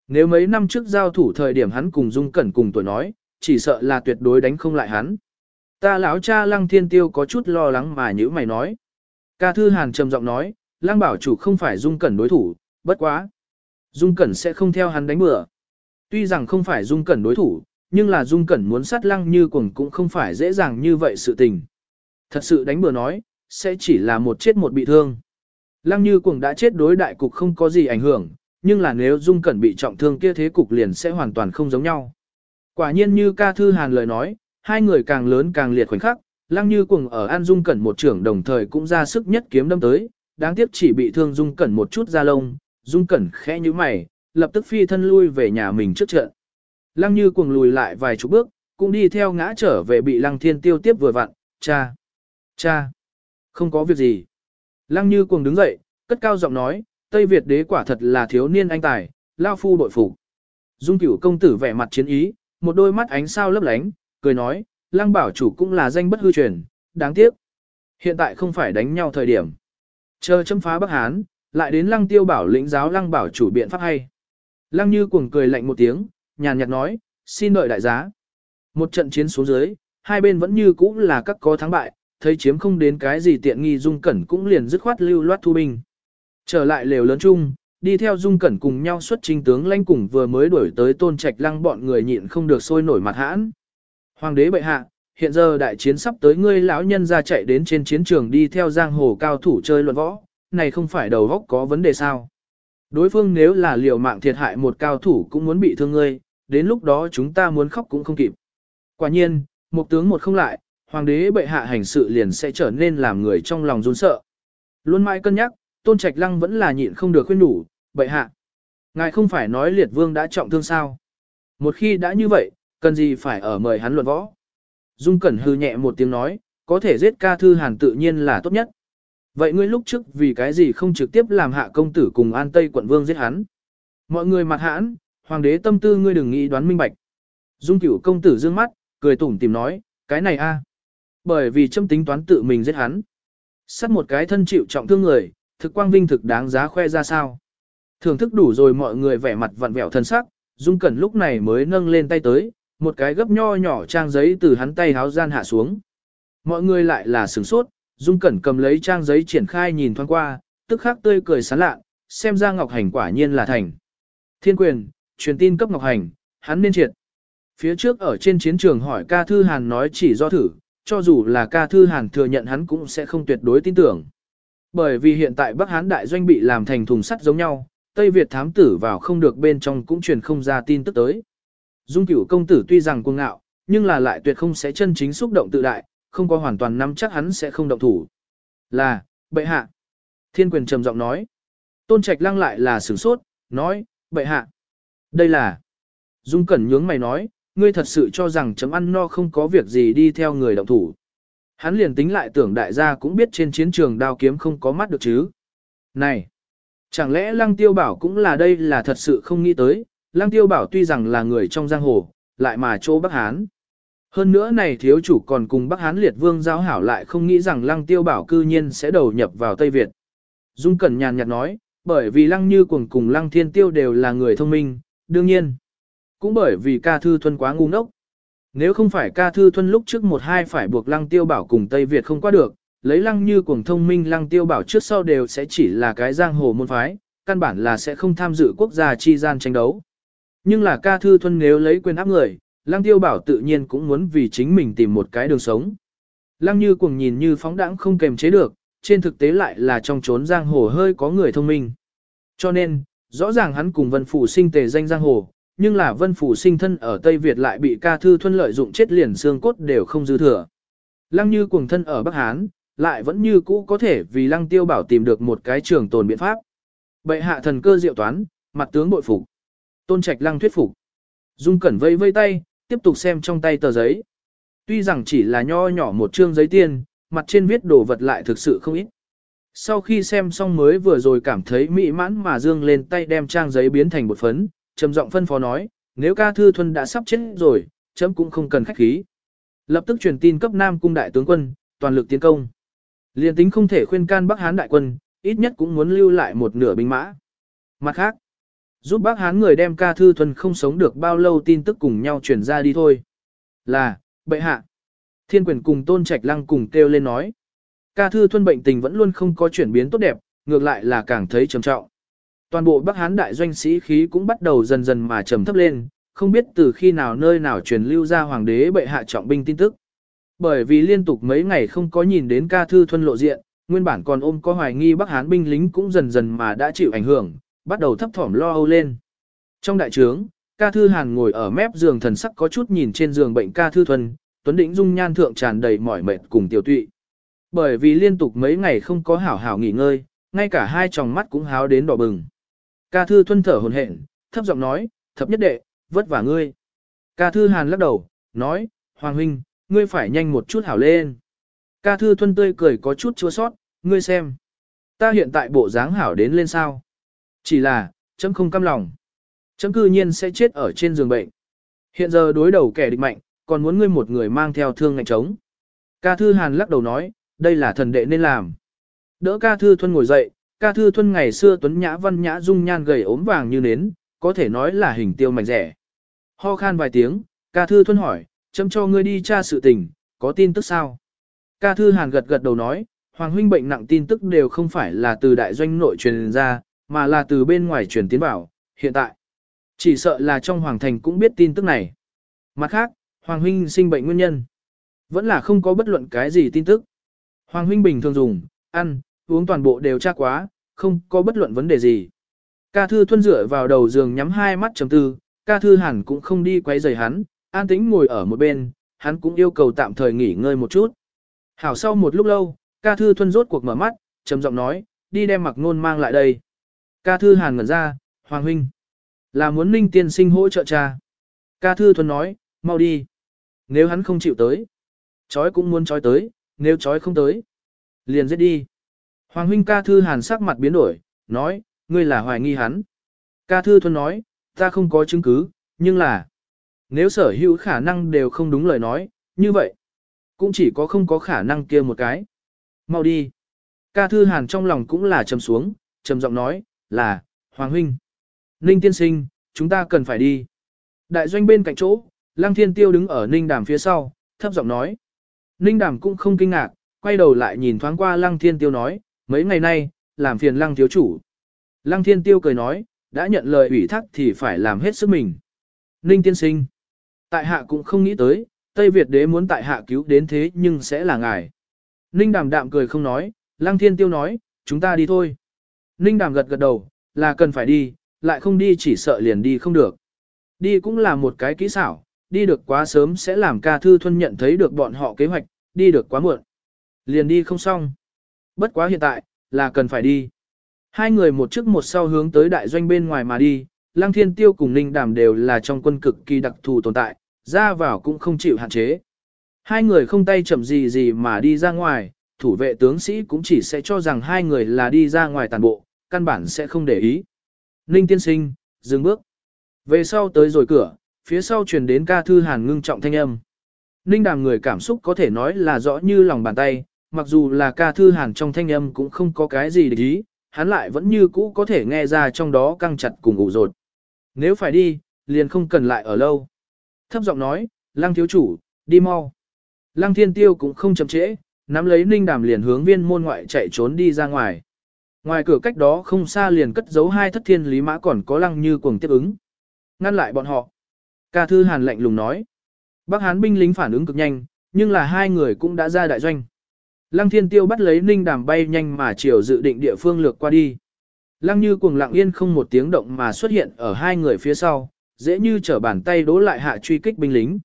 Nếu mấy năm trước giao thủ thời điểm hắn cùng dung cẩn cùng tuổi nói, chỉ sợ là tuyệt đối đánh không lại hắn. Ta lão cha lăng thiên tiêu có chút lo lắng mà như mày nói. Ca thư hàn trầm giọng nói, lăng bảo chủ không phải dung cẩn đối thủ, bất quá. Dung cẩn sẽ không theo hắn đánh bừa. Tuy rằng không phải dung cẩn đối thủ, nhưng là dung cẩn muốn sát lăng như cuồng cũng không phải dễ dàng như vậy sự tình. Thật sự đánh bừa nói, sẽ chỉ là một chết một bị thương. Lăng như cuồng đã chết đối đại cục không có gì ảnh hưởng, nhưng là nếu dung cẩn bị trọng thương kia thế cục liền sẽ hoàn toàn không giống nhau. Quả nhiên như ca thư hàn lời nói, hai người càng lớn càng liệt khoảnh khắc, lăng như cùng ở an dung cẩn một trưởng đồng thời cũng ra sức nhất kiếm đâm tới, đáng tiếc chỉ bị thương dung cẩn một chút ra lông, dung cẩn khẽ như mày, lập tức phi thân lui về nhà mình trước trận. Lăng như cuồng lùi lại vài chục bước, cũng đi theo ngã trở về bị lăng thiên tiêu tiếp vừa vặn, cha, cha, không có việc gì. Lăng như cuồng đứng dậy, cất cao giọng nói, Tây Việt đế quả thật là thiếu niên anh tài, lao phu đội phục. Dung cửu công tử vẻ mặt chiến ý, một đôi mắt ánh sao lấp lánh, cười nói, lăng bảo chủ cũng là danh bất hư truyền, đáng tiếc. Hiện tại không phải đánh nhau thời điểm. Chờ châm phá Bắc Hán, lại đến lăng tiêu bảo lĩnh giáo lăng bảo chủ biện pháp hay. Lăng như cuồng cười lạnh một tiếng, nhàn nhạt nói, xin đợi đại giá. Một trận chiến xuống dưới, hai bên vẫn như cũ là các có thắng bại, thấy chiếm không đến cái gì tiện nghi dung cẩn cũng liền dứt khoát lưu loát thu binh. Trở lại lều lớn chung, đi theo dung cẩn cùng nhau xuất trình tướng lãnh cùng vừa mới đuổi tới tôn trạch lăng bọn người nhịn không được sôi nổi mặt hãn. Hoàng đế bệ hạ, hiện giờ đại chiến sắp tới ngươi lão nhân ra chạy đến trên chiến trường đi theo giang hồ cao thủ chơi luận võ, này không phải đầu góc có vấn đề sao. Đối phương nếu là liều mạng thiệt hại một cao thủ cũng muốn bị thương ngươi, đến lúc đó chúng ta muốn khóc cũng không kịp. Quả nhiên, một tướng một không lại, hoàng đế bệ hạ hành sự liền sẽ trở nên làm người trong lòng run sợ. Luôn mãi cân nhắc, tôn trạch lăng vẫn là nhịn không được khuyên đủ, bệ hạ. Ngài không phải nói liệt vương đã trọng thương sao. Một khi đã như vậy, cần gì phải ở mời hắn luận võ. Dung Cẩn hư nhẹ một tiếng nói, có thể giết ca thư hàn tự nhiên là tốt nhất. Vậy ngươi lúc trước vì cái gì không trực tiếp làm hạ công tử cùng an tây quận vương giết hắn? Mọi người mặt hãn, hoàng đế tâm tư ngươi đừng nghĩ đoán minh bạch. Dung cửu công tử dương mắt, cười tủm tìm nói, cái này a, Bởi vì châm tính toán tự mình giết hắn. sắt một cái thân chịu trọng thương người, thực quang vinh thực đáng giá khoe ra sao. Thưởng thức đủ rồi mọi người vẻ mặt vặn vẹo thân sắc, Dung Cẩn lúc này mới nâng lên tay tới, một cái gấp nho nhỏ trang giấy từ hắn tay háo gian hạ xuống. Mọi người lại là sửng sốt, Dung Cẩn cầm lấy trang giấy triển khai nhìn thoáng qua, tức khắc tươi cười sán lạ, xem ra Ngọc Hành quả nhiên là thành. Thiên quyền, truyền tin cấp Ngọc Hành, hắn nên triệt. Phía trước ở trên chiến trường hỏi ca thư hàn nói chỉ do thử, cho dù là ca thư hàn thừa nhận hắn cũng sẽ không tuyệt đối tin tưởng. Bởi vì hiện tại Bắc Hán đại doanh bị làm thành thùng sắt giống nhau, Tây Việt thám tử vào không được bên trong cũng truyền không ra tin tức tới. Dung cửu công tử tuy rằng cuồng ngạo, nhưng là lại tuyệt không sẽ chân chính xúc động tự đại, không có hoàn toàn nắm chắc hắn sẽ không động thủ. Là, bệ hạ. Thiên quyền trầm giọng nói. Tôn trạch lăng lại là sửng sốt, nói, bệ hạ. Đây là. Dung cẩn nhướng mày nói, ngươi thật sự cho rằng chấm ăn no không có việc gì đi theo người động thủ. Hắn liền tính lại tưởng đại gia cũng biết trên chiến trường đao kiếm không có mắt được chứ. Này! Chẳng lẽ lăng tiêu bảo cũng là đây là thật sự không nghĩ tới, lăng tiêu bảo tuy rằng là người trong giang hồ, lại mà chỗ Bắc Hán. Hơn nữa này thiếu chủ còn cùng Bắc Hán liệt vương giao hảo lại không nghĩ rằng lăng tiêu bảo cư nhiên sẽ đầu nhập vào Tây Việt. Dung Cẩn nhàn nhạt nói, bởi vì lăng như cùng cùng lăng thiên tiêu đều là người thông minh, đương nhiên. Cũng bởi vì ca thư thuần quá ngu ngốc. Nếu không phải ca thư thuần lúc trước một hai phải buộc lăng tiêu bảo cùng Tây Việt không qua được, lấy lăng như cuồng thông minh lăng tiêu bảo trước sau đều sẽ chỉ là cái giang hồ môn phái, căn bản là sẽ không tham dự quốc gia chi gian tranh đấu. Nhưng là ca thư thuần nếu lấy quyền áp người, lăng tiêu bảo tự nhiên cũng muốn vì chính mình tìm một cái đường sống. Lăng như cuồng nhìn như phóng đãng không kềm chế được, trên thực tế lại là trong trốn giang hồ hơi có người thông minh. Cho nên, rõ ràng hắn cùng vân phủ sinh tề danh giang hồ, nhưng là vân phủ sinh thân ở Tây Việt lại bị ca thư thuần lợi dụng chết liền xương cốt đều không dư thừa. Lăng như cuồng thân ở Bắc Hán, lại vẫn như cũ có thể vì lăng tiêu bảo tìm được một cái trường tồn biện pháp. Bệ hạ thần cơ diệu toán, mặt tướng bội phục. Tôn trạch lăng thuyết phục. Dung cẩn vây vây tay, tiếp tục xem trong tay tờ giấy. Tuy rằng chỉ là nho nhỏ một chương giấy tiền, mặt trên viết đồ vật lại thực sự không ít. Sau khi xem xong mới vừa rồi cảm thấy mỹ mãn mà dương lên tay đem trang giấy biến thành bột phấn, trầm giọng phân phó nói, nếu ca thư thuần đã sắp chết rồi, chấm cũng không cần khách khí. Lập tức truyền tin cấp Nam cung đại tướng quân, toàn lực tiến công. Liên tính không thể khuyên can Bắc Hán đại quân, ít nhất cũng muốn lưu lại một nửa binh mã. Mặt khác, giúp Bắc Hán người đem ca thư thuần không sống được bao lâu tin tức cùng nhau truyền ra đi thôi. Là, bệ hạ. Thiên quyền cùng tôn trạch lăng cùng kêu lên nói. Ca thư thuần bệnh tình vẫn luôn không có chuyển biến tốt đẹp, ngược lại là càng thấy trầm trọng. Toàn bộ Bắc Hán đại doanh sĩ khí cũng bắt đầu dần dần mà trầm thấp lên, không biết từ khi nào nơi nào truyền lưu ra hoàng đế bệ hạ trọng binh tin tức. Bởi vì liên tục mấy ngày không có nhìn đến ca thư thuần lộ diện, nguyên bản còn ôm có hoài nghi Bắc Hán binh lính cũng dần dần mà đã chịu ảnh hưởng, bắt đầu thấp thỏm lo âu lên. Trong đại trướng, ca thư hàn ngồi ở mép giường thần sắc có chút nhìn trên giường bệnh ca thư thuần, tuấn đỉnh dung nhan thượng tràn đầy mỏi mệt cùng tiểu tụy. Bởi vì liên tục mấy ngày không có hảo hảo nghỉ ngơi, ngay cả hai tròng mắt cũng háo đến đỏ bừng. Ca thư thuần thở hồn hển, thấp giọng nói, thập nhất đệ, vất vả ngươi. Ca thư hàn lắc đầu, nói, Hoàng huynh, ngươi phải nhanh một chút hảo lên. Ca thư thuần tươi cười có chút chua sót, ngươi xem. Ta hiện tại bộ dáng hảo đến lên sao. Chỉ là, chấm không căm lòng. Chấm cư nhiên sẽ chết ở trên giường bệnh. Hiện giờ đối đầu kẻ địch mạnh, còn muốn ngươi một người mang theo thương ngạnh trống. Ca thư hàn lắc đầu nói, đây là thần đệ nên làm. Đỡ ca thư thuần ngồi dậy, ca thư thuần ngày xưa tuấn nhã văn nhã dung nhan gầy ốm vàng như nến, có thể nói là hình tiêu mảnh rẻ. Ho khan vài tiếng, ca thư thuần hỏi, chấm cho ngươi đi tra sự tình, có tin tức sao? Ca thư hàn gật gật đầu nói, Hoàng huynh bệnh nặng tin tức đều không phải là từ đại doanh nội truyền ra, mà là từ bên ngoài truyền tiến vào, hiện tại. Chỉ sợ là trong Hoàng thành cũng biết tin tức này. Mặt khác, Hoàng huynh sinh bệnh nguyên nhân. Vẫn là không có bất luận cái gì tin tức. Hoàng huynh bình thường dùng, ăn, uống toàn bộ đều tra quá, không có bất luận vấn đề gì. Ca thư thuân dựa vào đầu giường nhắm hai mắt chấm tư, ca thư hẳn cũng không đi quấy rầy hắn, an tĩnh ngồi ở một bên, hắn cũng yêu cầu tạm thời nghỉ ngơi một chút. Hảo sau một lúc lâu, ca thư thuân rốt cuộc mở mắt, trầm giọng nói, đi đem mặc nôn mang lại đây. Ca thư hàn ngẩn ra, Hoàng huynh, là muốn ninh tiên sinh hỗ trợ cha. Ca thư thuần nói, mau đi. Nếu hắn không chịu tới, chói cũng muốn chói tới, nếu chói không tới, liền giết đi. Hoàng huynh ca thư hàn sắc mặt biến đổi, nói, ngươi là hoài nghi hắn. Ca thư thuần nói, ta không có chứng cứ, nhưng là, nếu sở hữu khả năng đều không đúng lời nói, như vậy, cũng chỉ có không có khả năng kia một cái. Mau đi. Ca thư hàn trong lòng cũng là trầm xuống, trầm giọng nói, là, Hoàng huynh. Ninh tiên sinh, chúng ta cần phải đi. Đại doanh bên cạnh chỗ, Lăng Thiên Tiêu đứng ở Ninh Đàm phía sau, thấp giọng nói. Ninh Đàm cũng không kinh ngạc, quay đầu lại nhìn thoáng qua Lăng Thiên Tiêu nói, mấy ngày nay, làm phiền Lăng Thiếu Chủ. Lăng Thiên Tiêu cười nói, đã nhận lời ủy thác thì phải làm hết sức mình. Ninh tiên sinh. Tại hạ cũng không nghĩ tới, Tây Việt đế muốn tại hạ cứu đến thế nhưng sẽ là ngài. Ninh đàm đạm cười không nói, Lăng Thiên Tiêu nói, chúng ta đi thôi. Ninh đàm gật gật đầu, là cần phải đi, lại không đi chỉ sợ liền đi không được. Đi cũng là một cái kỹ xảo, đi được quá sớm sẽ làm ca thư thuân nhận thấy được bọn họ kế hoạch, đi được quá muộn. Liền đi không xong. Bất quá hiện tại, là cần phải đi. Hai người một trước một sau hướng tới đại doanh bên ngoài mà đi, Lăng Thiên Tiêu cùng Ninh Đàm đều là trong quân cực kỳ đặc thù tồn tại, ra vào cũng không chịu hạn chế. Hai người không tay chậm gì gì mà đi ra ngoài, thủ vệ tướng sĩ cũng chỉ sẽ cho rằng hai người là đi ra ngoài tàn bộ, căn bản sẽ không để ý. Ninh tiên sinh, dừng bước. Về sau tới rồi cửa, phía sau truyền đến ca thư hàn ngưng trọng thanh âm. Ninh đàm người cảm xúc có thể nói là rõ như lòng bàn tay, mặc dù là ca thư hàn trong thanh âm cũng không có cái gì để ý, hắn lại vẫn như cũ có thể nghe ra trong đó căng chặt cùng ủ rột. Nếu phải đi, liền không cần lại ở lâu. Thấp giọng nói, lăng thiếu chủ, đi mau. Lăng thiên tiêu cũng không chậm trễ, nắm lấy ninh đàm liền hướng viên môn ngoại chạy trốn đi ra ngoài. Ngoài cửa cách đó không xa liền cất giấu hai thất thiên lý mã còn có lăng như cuồng tiếp ứng. Ngăn lại bọn họ. Ca thư hàn lạnh lùng nói. Bắc hán binh lính phản ứng cực nhanh, nhưng là hai người cũng đã ra đại doanh. Lăng thiên tiêu bắt lấy ninh đàm bay nhanh mà chiều dự định địa phương lược qua đi. Lăng như cuồng lặng yên không một tiếng động mà xuất hiện ở hai người phía sau, dễ như trở bàn tay đố lại hạ truy kích binh lính.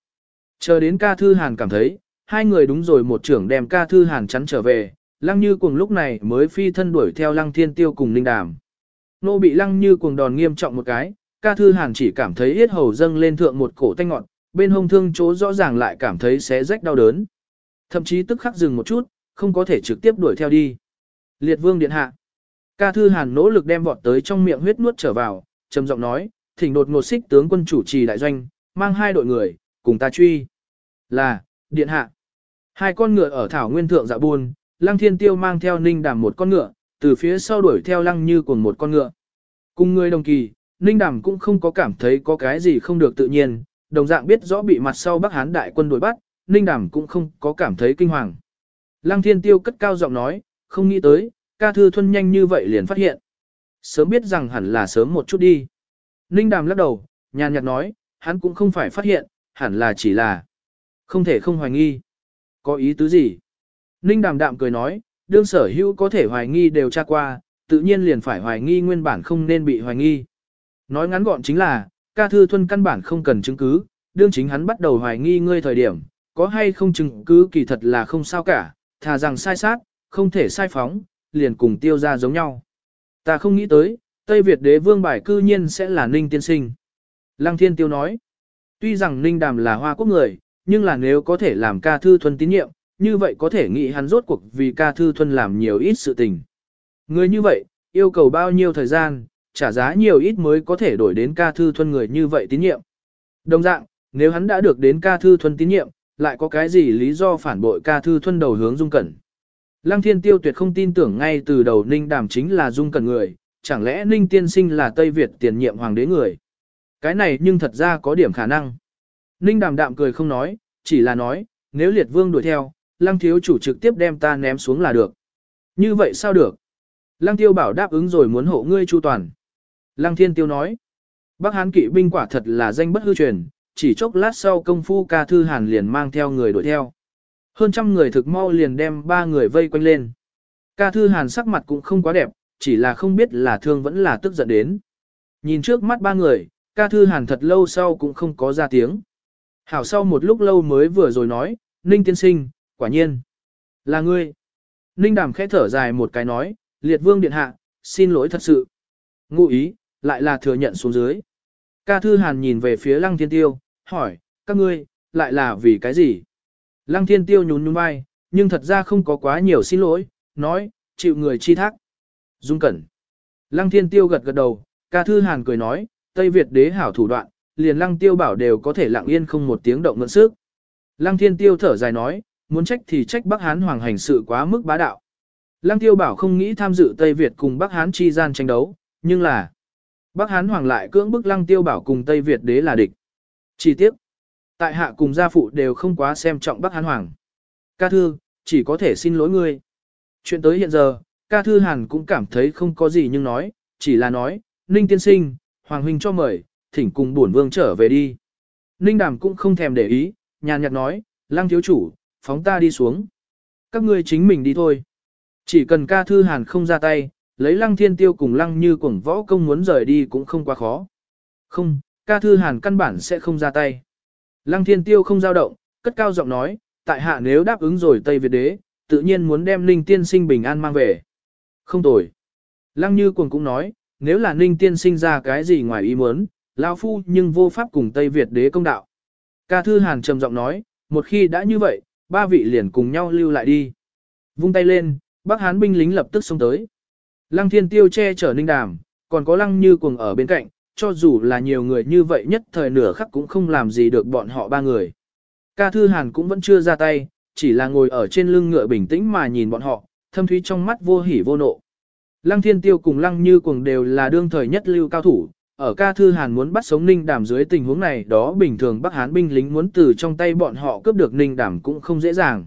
Chờ đến ca thư hàn cảm thấy, hai người đúng rồi một trưởng đem ca thư hàn chắn trở về, lăng như cuồng lúc này mới phi thân đuổi theo lăng thiên tiêu cùng ninh đàm. Nô bị lăng như cuồng đòn nghiêm trọng một cái, ca thư hàn chỉ cảm thấy yết hầu dâng lên thượng một cổ tanh ngọn, bên hông thương chỗ rõ ràng lại cảm thấy xé rách đau đớn. Thậm chí tức khắc dừng một chút, không có thể trực tiếp đuổi theo đi. Liệt vương điện hạ. Ca thư hàn nỗ lực đem vọt tới trong miệng huyết nuốt trở vào, trầm giọng nói, thỉnh đột ngột xích tướng quân chủ trì đại doanh, mang hai đội người, cùng ta truy. Là, điện hạ. Hai con ngựa ở thảo nguyên thượng dạ buôn, lăng thiên tiêu mang theo ninh đàm một con ngựa, từ phía sau đuổi theo lăng như cùng một con ngựa. Cùng người đồng kỳ, ninh đàm cũng không có cảm thấy có cái gì không được tự nhiên, đồng dạng biết rõ bị mặt sau Bắc Hán đại quân đuổi bắt, ninh đàm cũng không có cảm thấy kinh hoàng. Lăng thiên tiêu cất cao giọng nói, không nghĩ tới, ca thư thuân nhanh như vậy liền phát hiện. Sớm biết rằng hẳn là sớm một chút đi. Ninh đàm lắc đầu, nhàn nhạt nói, hắn cũng không phải phát hiện, hẳn là chỉ là không thể không hoài nghi. Có ý tứ gì? Ninh đàm đạm cười nói, đương sở hữu có thể hoài nghi đều tra qua, tự nhiên liền phải hoài nghi nguyên bản không nên bị hoài nghi. Nói ngắn gọn chính là, ca thư thuân căn bản không cần chứng cứ, đương chính hắn bắt đầu hoài nghi ngươi thời điểm, có hay không chứng cứ kỳ thật là không sao cả, thà rằng sai sát, không thể sai phóng, liền cùng tiêu ra giống nhau. Ta không nghĩ tới, Tây Việt đế vương bài cư nhiên sẽ là Ninh tiên sinh. Lăng Thiên Tiêu nói, tuy rằng Ninh Đàm là hoa quốc người, nhưng là nếu có thể làm ca thư thuần tín nhiệm, như vậy có thể nghĩ hắn rốt cuộc vì ca thư thuần làm nhiều ít sự tình. Người như vậy, yêu cầu bao nhiêu thời gian, trả giá nhiều ít mới có thể đổi đến ca thư thuần người như vậy tín nhiệm. Đồng dạng, nếu hắn đã được đến ca thư thuần tín nhiệm, lại có cái gì lý do phản bội ca thư thuần đầu hướng dung cẩn. Lăng thiên tiêu tuyệt không tin tưởng ngay từ đầu ninh đàm chính là dung cẩn người, chẳng lẽ ninh tiên sinh là Tây Việt tiền nhiệm hoàng đế người. Cái này nhưng thật ra có điểm khả năng. Ninh đàm đạm cười không nói, chỉ là nói, nếu liệt vương đuổi theo, lăng thiếu chủ trực tiếp đem ta ném xuống là được. Như vậy sao được? Lăng tiêu bảo đáp ứng rồi muốn hộ ngươi chu toàn. Lăng thiên tiêu nói, Bắc Hán kỵ binh quả thật là danh bất hư truyền, chỉ chốc lát sau công phu ca thư hàn liền mang theo người đuổi theo. Hơn trăm người thực mau liền đem ba người vây quanh lên. Ca thư hàn sắc mặt cũng không quá đẹp, chỉ là không biết là thương vẫn là tức giận đến. Nhìn trước mắt ba người, ca thư hàn thật lâu sau cũng không có ra tiếng. Hảo sau một lúc lâu mới vừa rồi nói, Ninh tiên sinh, quả nhiên. Là ngươi. Ninh đàm khẽ thở dài một cái nói, liệt vương điện hạ, xin lỗi thật sự. Ngụ ý, lại là thừa nhận xuống dưới. Ca thư hàn nhìn về phía lăng thiên tiêu, hỏi, các ngươi, lại là vì cái gì? Lăng thiên tiêu nhún nhún vai, nhưng thật ra không có quá nhiều xin lỗi, nói, chịu người chi thác. Dung cẩn. Lăng thiên tiêu gật gật đầu, ca thư hàn cười nói, Tây Việt đế hảo thủ đoạn, liền lăng tiêu bảo đều có thể lặng yên không một tiếng động ngưỡng sức. Lăng thiên tiêu thở dài nói, muốn trách thì trách Bắc Hán hoàng hành sự quá mức bá đạo. Lăng tiêu bảo không nghĩ tham dự Tây Việt cùng Bắc Hán chi gian tranh đấu, nhưng là Bắc Hán hoàng lại cưỡng bức lăng tiêu bảo cùng Tây Việt đế là địch. Chi tiết Tại hạ cùng gia phụ đều không quá xem trọng Bắc Hán hoàng. Ca thư, chỉ có thể xin lỗi ngươi. Chuyện tới hiện giờ, ca thư hàn cũng cảm thấy không có gì nhưng nói, chỉ là nói, Ninh tiên sinh, Hoàng huynh cho mời, thỉnh cùng bổn vương trở về đi. Ninh đàm cũng không thèm để ý, nhàn nhạt nói, lăng thiếu chủ, phóng ta đi xuống. Các ngươi chính mình đi thôi. Chỉ cần ca thư hàn không ra tay, lấy lăng thiên tiêu cùng lăng như cuồng võ công muốn rời đi cũng không quá khó. Không, ca thư hàn căn bản sẽ không ra tay. Lăng thiên tiêu không dao động, cất cao giọng nói, tại hạ nếu đáp ứng rồi Tây Việt đế, tự nhiên muốn đem Ninh tiên sinh bình an mang về. Không tồi. Lăng như cuồng cũng nói, nếu là Ninh tiên sinh ra cái gì ngoài ý muốn, lao phu nhưng vô pháp cùng Tây Việt đế công đạo. Ca Thư Hàn trầm giọng nói, một khi đã như vậy, ba vị liền cùng nhau lưu lại đi. Vung tay lên, Bắc Hán binh lính lập tức xông tới. Lăng Thiên Tiêu che chở Ninh Đàm, còn có Lăng Như Cuồng ở bên cạnh, cho dù là nhiều người như vậy nhất thời nửa khắc cũng không làm gì được bọn họ ba người. Ca Thư Hàn cũng vẫn chưa ra tay, chỉ là ngồi ở trên lưng ngựa bình tĩnh mà nhìn bọn họ, thâm thúy trong mắt vô hỉ vô nộ. Lăng Thiên Tiêu cùng Lăng Như Cuồng đều là đương thời nhất lưu cao thủ, ở ca thư Hàn muốn bắt sống Ninh Đàm dưới tình huống này đó bình thường Bắc Hán binh lính muốn từ trong tay bọn họ cướp được Ninh Đàm cũng không dễ dàng.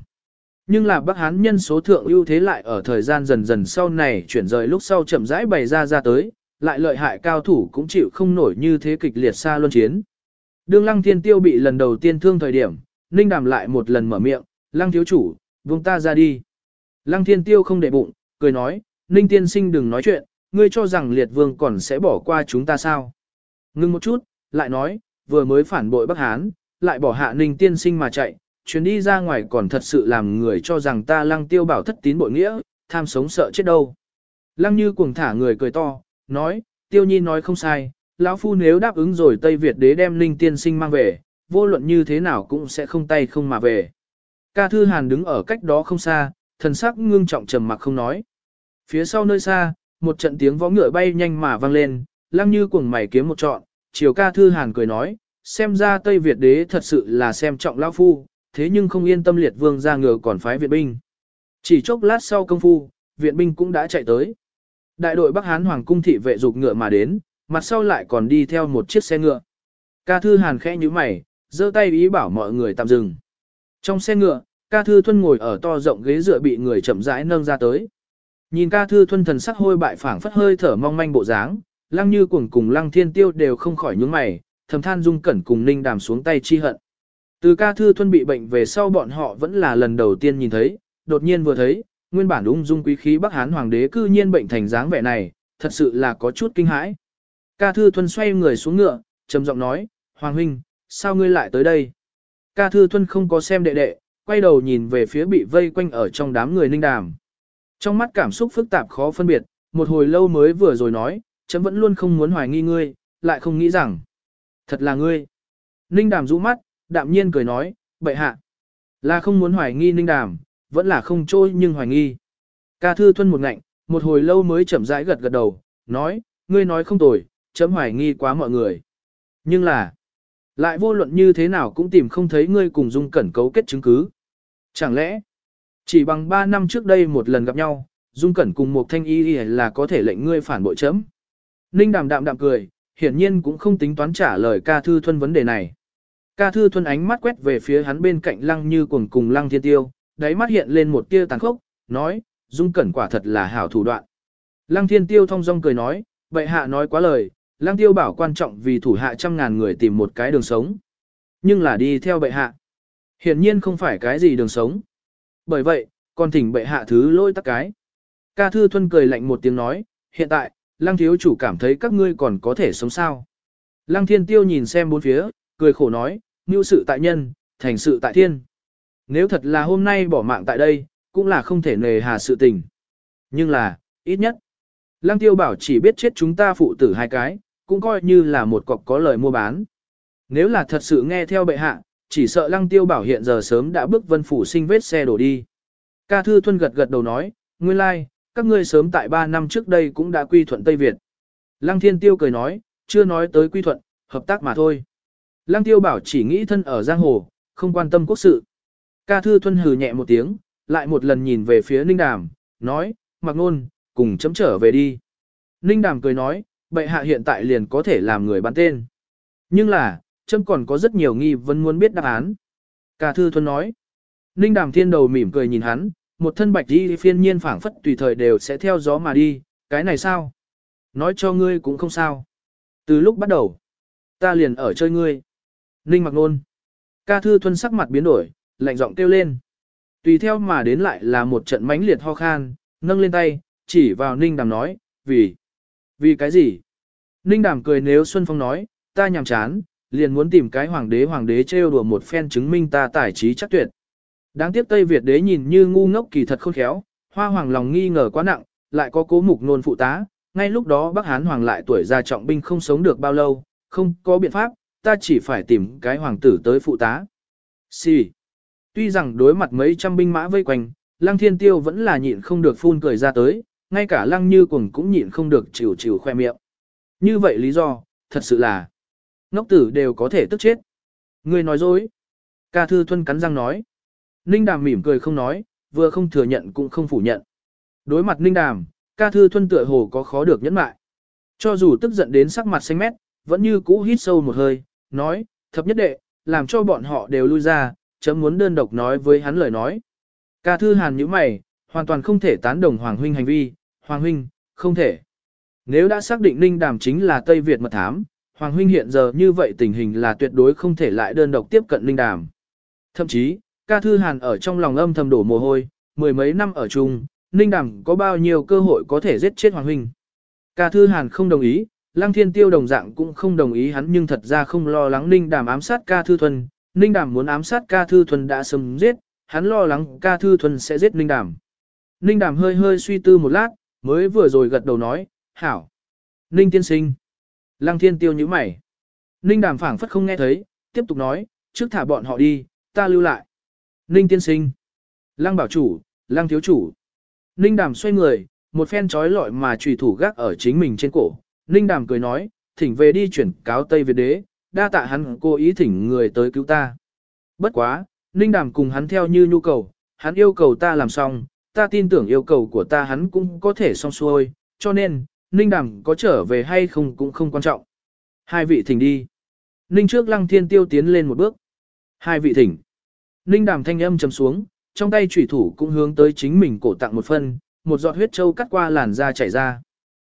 Nhưng là Bắc Hán nhân số thượng ưu thế lại ở thời gian dần dần sau này chuyển rời lúc sau chậm rãi bày ra ra tới, lại lợi hại cao thủ cũng chịu không nổi như thế kịch liệt xa luân chiến. Đương Lăng Thiên Tiêu bị lần đầu tiên thương thời điểm, Ninh Đàm lại một lần mở miệng, Lăng Thiếu Chủ, vương ta ra đi. Lăng Thiên Tiêu không để bụng, cười nói, Ninh Tiên Sinh đừng nói chuyện, ngươi cho rằng liệt vương còn sẽ bỏ qua chúng ta sao? Ngưng một chút, lại nói, vừa mới phản bội Bắc Hán, lại bỏ hạ ninh tiên sinh mà chạy, chuyến đi ra ngoài còn thật sự làm người cho rằng ta lăng tiêu bảo thất tín bội nghĩa, tham sống sợ chết đâu. Lăng như cuồng thả người cười to, nói, tiêu nhi nói không sai, lão phu nếu đáp ứng rồi Tây Việt đế đem ninh tiên sinh mang về, vô luận như thế nào cũng sẽ không tay không mà về. Ca Thư Hàn đứng ở cách đó không xa, thần sắc ngưng trọng trầm mặc không nói. Phía sau nơi xa, một trận tiếng võ ngựa bay nhanh mà vang lên, lăng như cuồng mày kiếm một trọn, chiều ca thư hàn cười nói, xem ra Tây Việt đế thật sự là xem trọng lão phu, thế nhưng không yên tâm liệt vương ra ngựa còn phái viện binh. Chỉ chốc lát sau công phu, viện binh cũng đã chạy tới. Đại đội Bắc Hán Hoàng cung thị vệ dục ngựa mà đến, mặt sau lại còn đi theo một chiếc xe ngựa. Ca thư hàn khẽ như mày, giơ tay ý bảo mọi người tạm dừng. Trong xe ngựa, ca thư thuân ngồi ở to rộng ghế dựa bị người chậm rãi nâng ra tới. Nhìn ca thư thuần thần sắc hôi bại phảng phất hơi thở mong manh bộ dáng, lăng như cuồng cùng lăng thiên tiêu đều không khỏi nhướng mày, thầm than dung cẩn cùng ninh đàm xuống tay chi hận. Từ ca thư thuần bị bệnh về sau bọn họ vẫn là lần đầu tiên nhìn thấy, đột nhiên vừa thấy, nguyên bản ung dung quý khí Bắc Hán hoàng đế cư nhiên bệnh thành dáng vẻ này, thật sự là có chút kinh hãi. Ca thư Thuần xoay người xuống ngựa, trầm giọng nói, Hoàng huynh, sao ngươi lại tới đây? Ca thư Thuần không có xem đệ đệ, quay đầu nhìn về phía bị vây quanh ở trong đám người ninh đàm. Trong mắt cảm xúc phức tạp khó phân biệt, một hồi lâu mới vừa rồi nói, chấm vẫn luôn không muốn hoài nghi ngươi, lại không nghĩ rằng. Thật là ngươi. Ninh đàm rũ mắt, đạm nhiên cười nói, bệ hạ. Là không muốn hoài nghi ninh đàm, vẫn là không trôi nhưng hoài nghi. Ca thư thuân một ngạnh, một hồi lâu mới chậm rãi gật gật đầu, nói, ngươi nói không tồi, chấm hoài nghi quá mọi người. Nhưng là, lại vô luận như thế nào cũng tìm không thấy ngươi cùng dung cẩn cấu kết chứng cứ. Chẳng lẽ, chỉ bằng 3 năm trước đây một lần gặp nhau, dung cẩn cùng một thanh y là có thể lệnh ngươi phản bội chấm. Ninh đàm đạm đạm cười, hiển nhiên cũng không tính toán trả lời ca thư thuân vấn đề này. Ca thư thuân ánh mắt quét về phía hắn bên cạnh lăng như cuồng cùng lăng thiên tiêu, đáy mắt hiện lên một tia tàn khốc, nói, dung cẩn quả thật là hảo thủ đoạn. Lăng thiên tiêu thông dong cười nói, bệ hạ nói quá lời, lăng tiêu bảo quan trọng vì thủ hạ trăm ngàn người tìm một cái đường sống. Nhưng là đi theo bệ hạ. Hiển nhiên không phải cái gì đường sống. Bởi vậy, còn thỉnh bệ hạ thứ lỗi tắc cái. Ca thư thuân cười lạnh một tiếng nói, hiện tại, lăng thiếu chủ cảm thấy các ngươi còn có thể sống sao. Lăng thiên tiêu nhìn xem bốn phía, cười khổ nói, như sự tại nhân, thành sự tại thiên. Nếu thật là hôm nay bỏ mạng tại đây, cũng là không thể nề hà sự tình. Nhưng là, ít nhất, Lăng tiêu bảo chỉ biết chết chúng ta phụ tử hai cái, cũng coi như là một cọc có lời mua bán. Nếu là thật sự nghe theo bệ hạ, chỉ sợ lăng tiêu bảo hiện giờ sớm đã bước vân phủ sinh vết xe đổ đi. Ca Thư Thuân gật gật đầu nói, nguyên lai, like, các ngươi sớm tại 3 năm trước đây cũng đã quy thuận Tây Việt. Lăng Thiên Tiêu cười nói, chưa nói tới quy thuận, hợp tác mà thôi. Lăng Tiêu bảo chỉ nghĩ thân ở giang hồ, không quan tâm quốc sự. Ca Thư Thuân hừ nhẹ một tiếng, lại một lần nhìn về phía Ninh Đàm, nói, mặc nôn, cùng chấm trở về đi. Ninh Đàm cười nói, bệ hạ hiện tại liền có thể làm người bán tên. Nhưng là, chân còn có rất nhiều nghi vấn muốn biết đáp án. Ca Thư thuần nói, Ninh Đàm thiên đầu mỉm cười nhìn hắn, một thân bạch đi phiên nhiên phảng phất tùy thời đều sẽ theo gió mà đi, cái này sao? Nói cho ngươi cũng không sao. Từ lúc bắt đầu, ta liền ở chơi ngươi. Ninh mặc nôn. Ca Thư thuần sắc mặt biến đổi, lạnh giọng kêu lên. Tùy theo mà đến lại là một trận mãnh liệt ho khan, nâng lên tay, chỉ vào Ninh Đàm nói, vì, vì cái gì? Ninh Đàm cười nếu Xuân Phong nói, ta nhàm chán, liền muốn tìm cái hoàng đế hoàng đế trêu đùa một phen chứng minh ta tài trí chắc tuyệt. Đáng tiếc Tây Việt đế nhìn như ngu ngốc kỳ thật khôn khéo, hoa hoàng lòng nghi ngờ quá nặng, lại có cố mục nôn phụ tá, ngay lúc đó Bắc Hán hoàng lại tuổi già trọng binh không sống được bao lâu, không có biện pháp, ta chỉ phải tìm cái hoàng tử tới phụ tá. Sì. Tuy rằng đối mặt mấy trăm binh mã vây quanh, Lăng Thiên Tiêu vẫn là nhịn không được phun cười ra tới, ngay cả lăng như cuồng cũng nhịn không được chịu chịu khoe miệng. Như vậy lý do, thật sự là, ngốc tử đều có thể tức chết. Ngươi nói dối. Ca Thư Thuân cắn răng nói. Ninh Đàm mỉm cười không nói, vừa không thừa nhận cũng không phủ nhận. Đối mặt Ninh Đàm, Ca Thư Thuân tựa hồ có khó được nhẫn mại. Cho dù tức giận đến sắc mặt xanh mét, vẫn như cũ hít sâu một hơi, nói, thập nhất đệ, làm cho bọn họ đều lui ra, chấm muốn đơn độc nói với hắn lời nói. Ca Thư Hàn như mày, hoàn toàn không thể tán đồng Hoàng Huynh hành vi, Hoàng huynh, không thể. Nếu đã xác định Ninh Đàm chính là Tây Việt mật thám, Hoàng huynh hiện giờ như vậy tình hình là tuyệt đối không thể lại đơn độc tiếp cận Ninh Đàm. Thậm chí, ca thư hàn ở trong lòng âm thầm đổ mồ hôi, mười mấy năm ở chung, Ninh Đàm có bao nhiêu cơ hội có thể giết chết Hoàng huynh. Ca thư hàn không đồng ý, Lăng Thiên Tiêu đồng dạng cũng không đồng ý hắn nhưng thật ra không lo lắng Ninh Đàm ám sát ca thư thuần. Ninh Đàm muốn ám sát ca thư thuần đã sớm giết, hắn lo lắng ca thư thuần sẽ giết Ninh Đàm. Ninh Đàm hơi hơi suy tư một lát, mới vừa rồi gật đầu nói, hảo. Ninh tiên sinh. Lăng thiên tiêu như mày. Ninh đàm phảng phất không nghe thấy, tiếp tục nói, trước thả bọn họ đi, ta lưu lại. Ninh tiên sinh. Lăng bảo chủ, lăng thiếu chủ. Ninh đàm xoay người, một phen trói lọi mà trùy thủ gác ở chính mình trên cổ. Ninh Đàm cười nói, thỉnh về đi chuyển cáo Tây Việt đế, đa tạ hắn cố ý thỉnh người tới cứu ta. Bất quá, Ninh Đàm cùng hắn theo như nhu cầu, hắn yêu cầu ta làm xong, ta tin tưởng yêu cầu của ta hắn cũng có thể xong xuôi, cho nên, Ninh Đàm có trở về hay không cũng không quan trọng. Hai vị thỉnh đi. Ninh trước lăng thiên tiêu tiến lên một bước. Hai vị thỉnh. Ninh Đàm thanh âm trầm xuống, trong tay chủy thủ cũng hướng tới chính mình cổ tặng một phân, một giọt huyết châu cắt qua làn da chảy ra.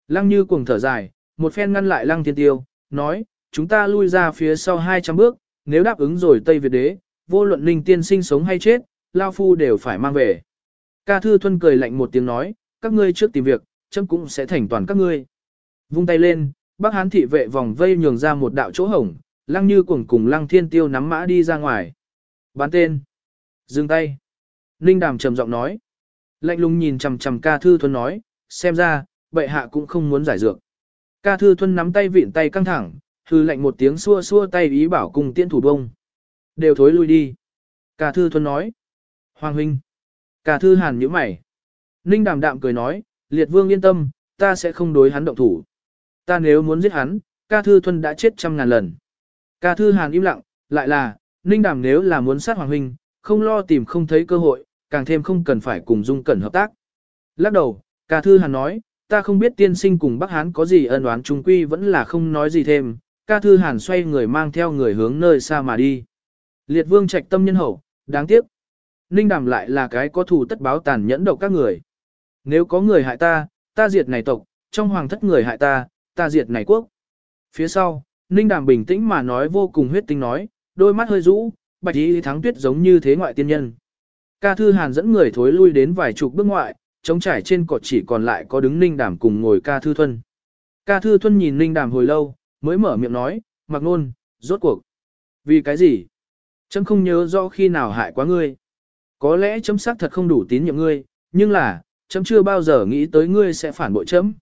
Lăng như cuồng thở dài, một phen ngăn lại lăng thiên tiêu, nói, chúng ta lui ra phía sau 200 bước, nếu đáp ứng rồi Tây Việt đế, vô luận ninh tiên sinh sống hay chết, Lao Phu đều phải mang về. Ca Thư Thuân cười lạnh một tiếng nói, các ngươi trước tìm việc, chấm cũng sẽ thành toàn các ngươi. Vung tay lên, bác hán thị vệ vòng vây nhường ra một đạo chỗ hổng, lăng như cuồng cùng lăng thiên tiêu nắm mã đi ra ngoài. Bán tên. Dừng tay. Ninh đàm trầm giọng nói. Lạnh lùng nhìn chằm chằm ca thư thuần nói, xem ra, bệ hạ cũng không muốn giải dược. Ca thư thuần nắm tay vịn tay căng thẳng, thư lạnh một tiếng xua xua tay ý bảo cùng tiễn thủ bông. Đều thối lui đi. Ca thư thuần nói. Hoàng huynh. Ca thư hàn nhíu mày. Ninh đàm đạm cười nói, liệt vương yên tâm, ta sẽ không đối hắn động thủ. Ta nếu muốn giết hắn, ca thư thuần đã chết trăm ngàn lần. Ca thư hàn im lặng, lại là, Ninh đàm nếu là muốn sát hoàng huynh, không lo tìm không thấy cơ hội, càng thêm không cần phải cùng Dung Cẩn hợp tác. Lắc đầu, ca thư hàn nói, ta không biết tiên sinh cùng Bắc Hán có gì ân oán chung quy vẫn là không nói gì thêm, ca thư hàn xoay người mang theo người hướng nơi xa mà đi. Liệt vương trạch tâm nhân hậu, đáng tiếc. Ninh đàm lại là cái có thù tất báo tàn nhẫn độc các người. Nếu có người hại ta, ta diệt này tộc, trong hoàng thất người hại ta, ta diệt này quốc. Phía sau, Ninh đàm bình tĩnh mà nói vô cùng huyết tinh nói, đôi mắt hơi rũ, bạch y thắng tuyết giống như thế ngoại tiên nhân. Ca Thư Hàn dẫn người thối lui đến vài chục bước ngoại, trống trải trên cột chỉ còn lại có đứng Ninh Đàm cùng ngồi Ca Thư Thuân. Ca Thư Thuân nhìn Ninh Đàm hồi lâu, mới mở miệng nói, mặc nôn, rốt cuộc. Vì cái gì? Chấm không nhớ rõ khi nào hại quá ngươi. Có lẽ chấm xác thật không đủ tín nhiệm ngươi, nhưng là, chấm chưa bao giờ nghĩ tới ngươi sẽ phản bội chấm.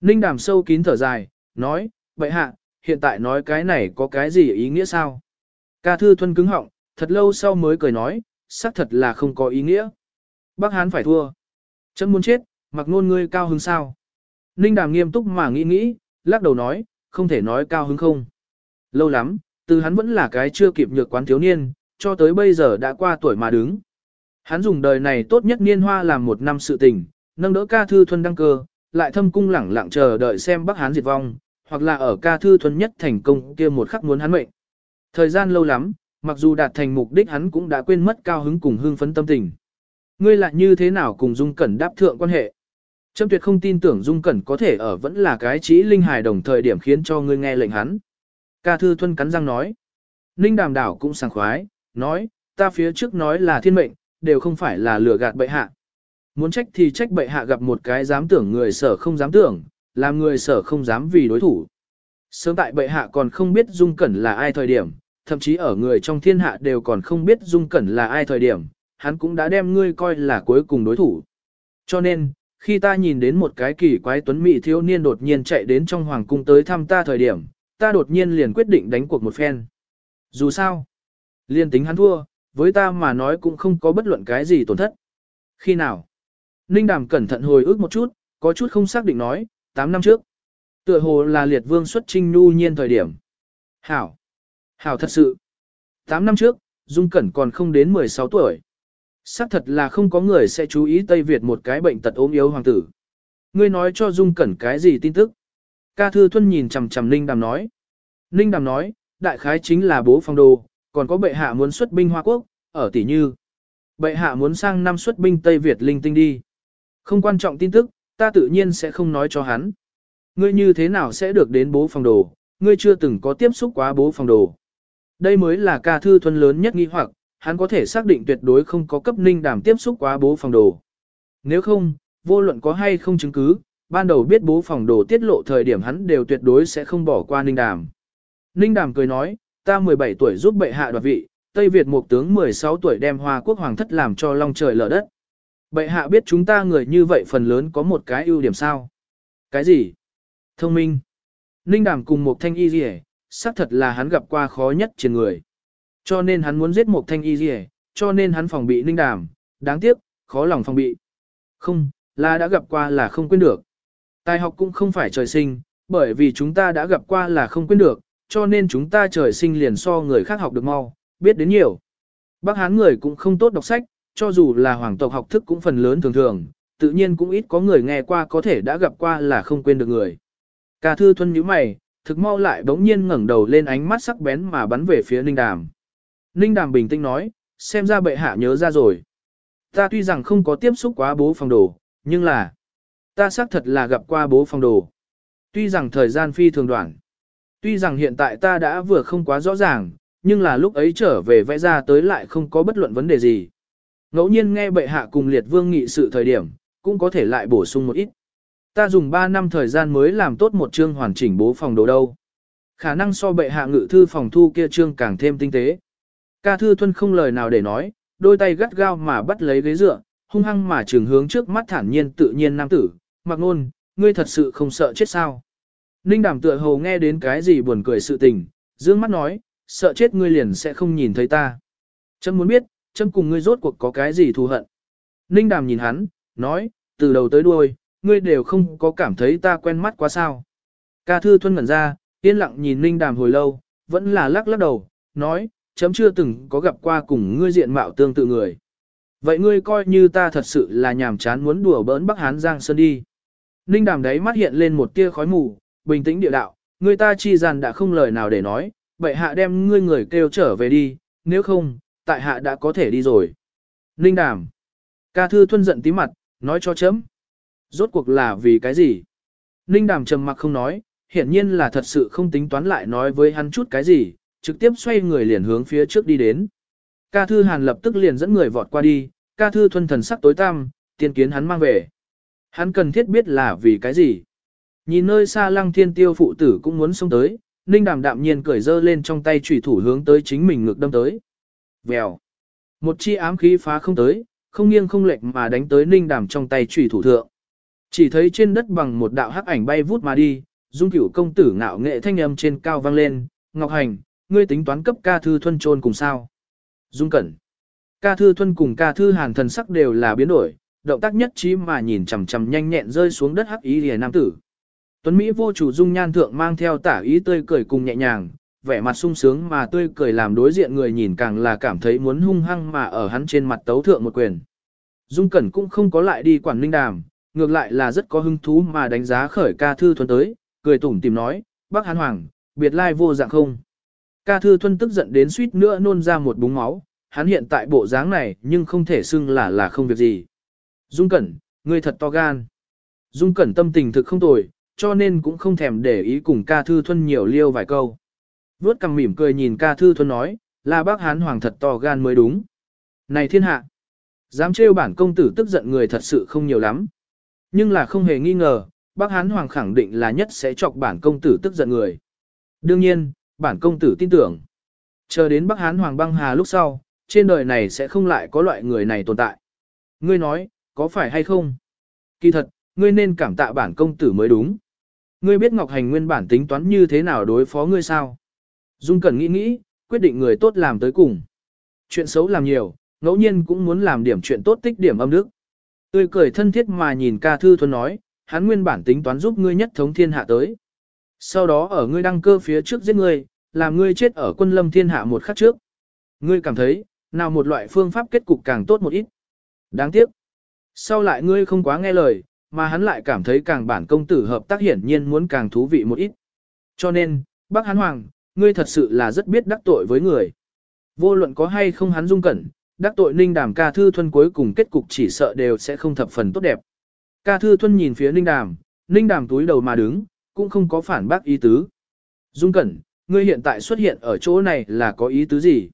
Ninh Đàm sâu kín thở dài, nói, vậy hạ, hiện tại nói cái này có cái gì ý nghĩa sao? Ca Thư Thuân cứng họng, thật lâu sau mới cười nói, xác thật là không có ý nghĩa. Bác Hán phải thua. Chấm muốn chết, mặc nôn ngươi cao hứng sao. Ninh đàm nghiêm túc mà nghĩ nghĩ, lắc đầu nói, không thể nói cao hứng không. Lâu lắm, từ hắn vẫn là cái chưa kịp nhược quán thiếu niên, cho tới bây giờ đã qua tuổi mà đứng. Hắn dùng đời này tốt nhất niên hoa làm một năm sự tình, nâng đỡ ca thư thuần đăng cơ, lại thâm cung lẳng lặng chờ đợi xem Bắc Hán diệt vong, hoặc là ở ca thư thuần nhất thành công kia một khắc muốn hắn mệnh. Thời gian lâu lắm, mặc dù đạt thành mục đích hắn cũng đã quên mất cao hứng cùng hưng phấn tâm tình. Ngươi lại như thế nào cùng Dung Cẩn đáp thượng quan hệ? Trâm tuyệt không tin tưởng Dung Cẩn có thể ở vẫn là cái trí linh hài đồng thời điểm khiến cho ngươi nghe lệnh hắn. Ca Thư Thuân cắn răng nói. Ninh đàm đảo cũng sảng khoái, nói, ta phía trước nói là thiên mệnh, đều không phải là lừa gạt bệ hạ. Muốn trách thì trách bệ hạ gặp một cái dám tưởng người sở không dám tưởng, làm người sở không dám vì đối thủ. Sớm tại bệ hạ còn không biết Dung Cẩn là ai thời điểm, thậm chí ở người trong thiên hạ đều còn không biết Dung Cẩn là ai thời điểm, hắn cũng đã đem ngươi coi là cuối cùng đối thủ. Cho nên, khi ta nhìn đến một cái kỳ quái tuấn mỹ thiếu niên đột nhiên chạy đến trong hoàng cung tới thăm ta thời điểm, ta đột nhiên liền quyết định đánh cuộc một phen. Dù sao, liên tính hắn thua, với ta mà nói cũng không có bất luận cái gì tổn thất. Khi nào? Ninh Đàm cẩn thận hồi ức một chút, có chút không xác định nói, 8 năm trước. Tựa hồ là liệt vương xuất trinh nu nhiên thời điểm. Hảo. Hảo thật sự. 8 năm trước, Dung Cẩn còn không đến 16 tuổi. Xác thật là không có người sẽ chú ý Tây Việt một cái bệnh tật ốm yếu hoàng tử. Ngươi nói cho Dung Cẩn cái gì tin tức? Ca Thư Thuân nhìn chằm chằm Ninh Đàm nói. Ninh Đàm nói, đại khái chính là bố phong đồ, còn có bệ hạ muốn xuất binh Hoa Quốc, ở tỷ như. Bệ hạ muốn sang năm xuất binh Tây Việt linh tinh đi. Không quan trọng tin tức, ta tự nhiên sẽ không nói cho hắn. Ngươi như thế nào sẽ được đến bố phòng đồ, ngươi chưa từng có tiếp xúc quá bố phòng đồ. Đây mới là ca thư thuần lớn nhất nghi hoặc, hắn có thể xác định tuyệt đối không có cấp ninh đàm tiếp xúc quá bố phòng đồ. Nếu không, vô luận có hay không chứng cứ, ban đầu biết bố phòng đồ tiết lộ thời điểm hắn đều tuyệt đối sẽ không bỏ qua ninh đàm. Ninh đàm cười nói, ta 17 tuổi giúp bệ hạ đoạt vị, Tây Việt một tướng 16 tuổi đem Hoa quốc hoàng thất làm cho long trời lở đất. Bệ hạ biết chúng ta người như vậy phần lớn có một cái ưu điểm sao? Cái gì? Thông minh. Ninh đàm cùng một thanh y rìa, xác thật là hắn gặp qua khó nhất trên người. Cho nên hắn muốn giết một thanh y rìa, cho nên hắn phòng bị ninh đàm, đáng tiếc, khó lòng phòng bị. Không, là đã gặp qua là không quên được. Tài học cũng không phải trời sinh, bởi vì chúng ta đã gặp qua là không quên được, cho nên chúng ta trời sinh liền so người khác học được mau, biết đến nhiều. Bác Hán người cũng không tốt đọc sách, cho dù là hoàng tộc học thức cũng phần lớn thường thường, tự nhiên cũng ít có người nghe qua có thể đã gặp qua là không quên được người. Cà thư thuân nhíu mày, thực mau lại bỗng nhiên ngẩng đầu lên ánh mắt sắc bén mà bắn về phía Ninh Đàm. Ninh Đàm bình tĩnh nói, xem ra bệ hạ nhớ ra rồi. Ta tuy rằng không có tiếp xúc quá bố phòng đồ, nhưng là, ta xác thật là gặp qua bố phòng đồ. Tuy rằng thời gian phi thường đoạn, tuy rằng hiện tại ta đã vừa không quá rõ ràng, nhưng là lúc ấy trở về vẽ ra tới lại không có bất luận vấn đề gì. Ngẫu nhiên nghe bệ hạ cùng liệt vương nghị sự thời điểm, cũng có thể lại bổ sung một ít. Ta dùng 3 năm thời gian mới làm tốt một chương hoàn chỉnh bố phòng đồ đâu. Khả năng so bệ hạ ngự thư phòng thu kia chương càng thêm tinh tế. Ca thư thuân không lời nào để nói, đôi tay gắt gao mà bắt lấy ghế dựa, hung hăng mà trường hướng trước mắt thản nhiên tự nhiên nam tử, mặc ngôn, ngươi thật sự không sợ chết sao. Ninh đàm tựa hồ nghe đến cái gì buồn cười sự tình, dương mắt nói, sợ chết ngươi liền sẽ không nhìn thấy ta. Trâm muốn biết, Trâm cùng ngươi rốt cuộc có cái gì thù hận. Ninh đàm nhìn hắn, nói, từ đầu tới đuôi, ngươi đều không có cảm thấy ta quen mắt quá sao. Ca thư thuân ngẩn ra, yên lặng nhìn Ninh đàm hồi lâu, vẫn là lắc lắc đầu, nói, chấm chưa từng có gặp qua cùng ngươi diện mạo tương tự người. Vậy ngươi coi như ta thật sự là nhàm chán muốn đùa bỡn Bắc Hán Giang Sơn đi. Ninh đàm đấy mắt hiện lên một tia khói mù, bình tĩnh địa đạo, người ta chi gian đã không lời nào để nói, vậy hạ đem ngươi người kêu trở về đi, nếu không, tại hạ đã có thể đi rồi. Ninh đàm. Ca thư thuân giận tí mặt, nói cho chấm. Rốt cuộc là vì cái gì? Ninh đàm trầm mặc không nói, hiển nhiên là thật sự không tính toán lại nói với hắn chút cái gì, trực tiếp xoay người liền hướng phía trước đi đến. Ca thư hàn lập tức liền dẫn người vọt qua đi, ca thư thuân thần sắc tối tăm, tiên kiến hắn mang về. Hắn cần thiết biết là vì cái gì. Nhìn nơi xa lăng thiên tiêu phụ tử cũng muốn xông tới, ninh đàm đạm nhiên cởi dơ lên trong tay chủy thủ hướng tới chính mình ngược đâm tới. Vèo. Một chi ám khí phá không tới, không nghiêng không lệch mà đánh tới ninh đàm trong tay chủy thủ thượng. Chỉ thấy trên đất bằng một đạo hắc ảnh bay vút mà đi, dung cửu công tử ngạo nghệ thanh âm trên cao vang lên, Ngọc Hành, ngươi tính toán cấp ca thư thuân trôn cùng sao. Dung Cẩn. Ca thư thuân cùng ca thư hàn thần sắc đều là biến đổi, động tác nhất trí mà nhìn chằm chằm nhanh nhẹn rơi xuống đất hắc ý lìa nam tử. Tuấn Mỹ vô chủ dung nhan thượng mang theo tả ý tươi cười cùng nhẹ nhàng, vẻ mặt sung sướng mà tươi cười làm đối diện người nhìn càng là cảm thấy muốn hung hăng mà ở hắn trên mặt tấu thượng một quyền. Dung Cẩn cũng không có lại đi quản linh đàm, ngược lại là rất có hứng thú mà đánh giá khởi ca thư thuần tới, cười tủm tìm nói, bác hán hoàng, biệt lai vô dạng không. Ca thư thuần tức giận đến suýt nữa nôn ra một búng máu, hắn hiện tại bộ dáng này nhưng không thể xưng là là không việc gì. Dung Cẩn, ngươi thật to gan. Dung Cẩn tâm tình thực không tồi, cho nên cũng không thèm để ý cùng ca thư thuân nhiều liêu vài câu. Vốt cằm mỉm cười nhìn ca thư thuân nói, là bác hán hoàng thật to gan mới đúng. Này thiên hạ, dám trêu bản công tử tức giận người thật sự không nhiều lắm. Nhưng là không hề nghi ngờ, bác hán hoàng khẳng định là nhất sẽ chọc bản công tử tức giận người. Đương nhiên, bản công tử tin tưởng. Chờ đến bác hán hoàng băng hà lúc sau, trên đời này sẽ không lại có loại người này tồn tại. Ngươi nói, có phải hay không? Kỳ thật, ngươi nên cảm tạ bản công tử mới đúng. Ngươi biết Ngọc Hành nguyên bản tính toán như thế nào đối phó ngươi sao? Dung Cẩn nghĩ nghĩ, quyết định người tốt làm tới cùng. Chuyện xấu làm nhiều, ngẫu nhiên cũng muốn làm điểm chuyện tốt tích điểm âm đức. Tươi cười thân thiết mà nhìn ca thư thuần nói, hắn nguyên bản tính toán giúp ngươi nhất thống thiên hạ tới. Sau đó ở ngươi đăng cơ phía trước giết ngươi, làm ngươi chết ở quân lâm thiên hạ một khắc trước. Ngươi cảm thấy, nào một loại phương pháp kết cục càng tốt một ít. Đáng tiếc. Sau lại ngươi không quá nghe lời, mà hắn lại cảm thấy càng bản công tử hợp tác hiển nhiên muốn càng thú vị một ít. Cho nên, bác hắn hoàng, ngươi thật sự là rất biết đắc tội với người. Vô luận có hay không hắn dung cẩn, đắc tội ninh đàm ca thư thuân cuối cùng kết cục chỉ sợ đều sẽ không thập phần tốt đẹp. Ca thư thuân nhìn phía ninh đàm, ninh đàm túi đầu mà đứng, cũng không có phản bác ý tứ. Dung cẩn, ngươi hiện tại xuất hiện ở chỗ này là có ý tứ gì?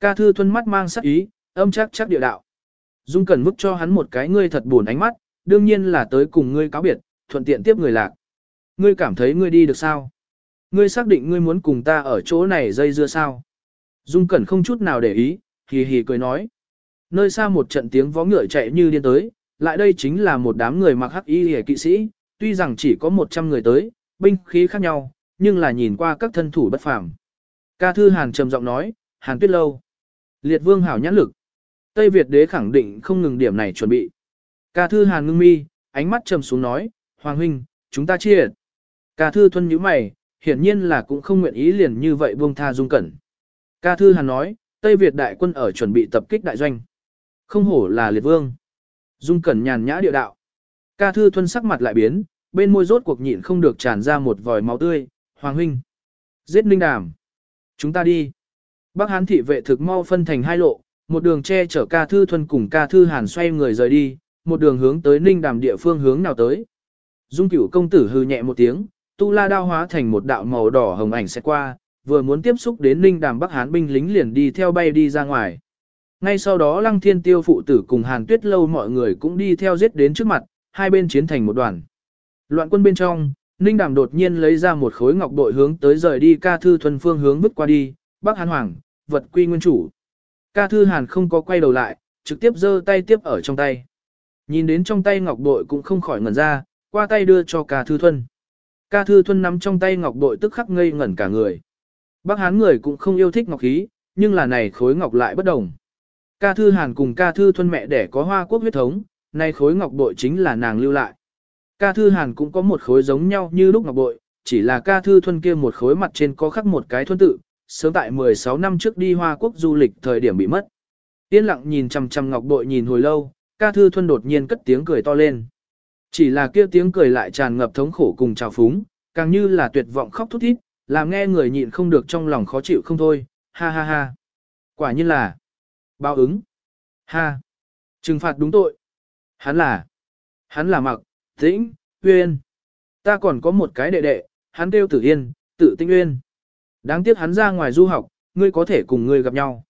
Ca thư thuân mắt mang sắc ý, âm chắc chắc địa đạo. Dung cẩn mức cho hắn một cái ngươi thật buồn ánh mắt, đương nhiên là tới cùng ngươi cáo biệt, thuận tiện tiếp người lạc. Ngươi cảm thấy ngươi đi được sao? Ngươi xác định ngươi muốn cùng ta ở chỗ này dây dưa sao? Dung Cẩn không chút nào để ý, hì hì cười nói. Nơi xa một trận tiếng vó ngựa chạy như điên tới, lại đây chính là một đám người mặc hắc y hề kỵ sĩ, tuy rằng chỉ có 100 người tới, binh khí khác nhau, nhưng là nhìn qua các thân thủ bất phàm. Ca thư Hàn trầm giọng nói, Hàn tuyết lâu. Liệt vương hảo nhãn lực. Tây Việt đế khẳng định không ngừng điểm này chuẩn bị. Ca thư Hàn ngưng mi, ánh mắt trầm xuống nói, Hoàng huynh, chúng ta chia. Ca thư thuân nhíu mày, hiển nhiên là cũng không nguyện ý liền như vậy buông tha dung cẩn. Ca thư hàn nói, Tây Việt đại quân ở chuẩn bị tập kích đại doanh. Không hổ là liệt vương. Dung cẩn nhàn nhã địa đạo. Ca thư thuân sắc mặt lại biến, bên môi rốt cuộc nhịn không được tràn ra một vòi máu tươi. Hoàng huynh. Giết ninh đàm. Chúng ta đi. Bắc hán thị vệ thực mau phân thành hai lộ, một đường che chở ca thư thuân cùng ca thư hàn xoay người rời đi, một đường hướng tới ninh đàm địa phương hướng nào tới. Dung cửu công tử hư nhẹ một tiếng, tu la đao hóa thành một đạo màu đỏ hồng ảnh sẽ qua, vừa muốn tiếp xúc đến ninh đàm Bắc hán binh lính liền đi theo bay đi ra ngoài. Ngay sau đó lăng thiên tiêu phụ tử cùng hàn tuyết lâu mọi người cũng đi theo giết đến trước mặt, hai bên chiến thành một đoàn. Loạn quân bên trong, ninh đàm đột nhiên lấy ra một khối ngọc bội hướng tới rời đi ca thư thuần phương hướng vứt qua đi, Bắc hán hoàng, vật quy nguyên chủ. Ca thư hàn không có quay đầu lại, trực tiếp giơ tay tiếp ở trong tay. Nhìn đến trong tay ngọc bội cũng không khỏi ngẩn ra, qua tay đưa cho ca thư thuần. Ca thư thuần nắm trong tay ngọc bội tức khắc ngây ngẩn cả người. Bác hán người cũng không yêu thích ngọc khí, nhưng là này khối ngọc lại bất đồng. Ca thư hàn cùng ca thư thuần mẹ đẻ có hoa quốc huyết thống, này khối ngọc bội chính là nàng lưu lại. Ca thư hàn cũng có một khối giống nhau như lúc ngọc bội, chỉ là ca thư thuần kia một khối mặt trên có khắc một cái thuần tự, sớm tại 16 năm trước đi Hoa Quốc du lịch thời điểm bị mất. Yên lặng nhìn chằm chằm ngọc bội nhìn hồi lâu, ca thư thuần đột nhiên cất tiếng cười to lên. Chỉ là kia tiếng cười lại tràn ngập thống khổ cùng trào phúng, càng như là tuyệt vọng khóc thút thít, làm nghe người nhịn không được trong lòng khó chịu không thôi, ha ha ha. Quả nhiên là báo ứng. Ha. Trừng phạt đúng tội. Hắn là. Hắn là mặc, tĩnh, uyên. Ta còn có một cái đệ đệ, hắn kêu tử yên, tự tinh uyên. Đáng tiếc hắn ra ngoài du học, ngươi có thể cùng ngươi gặp nhau.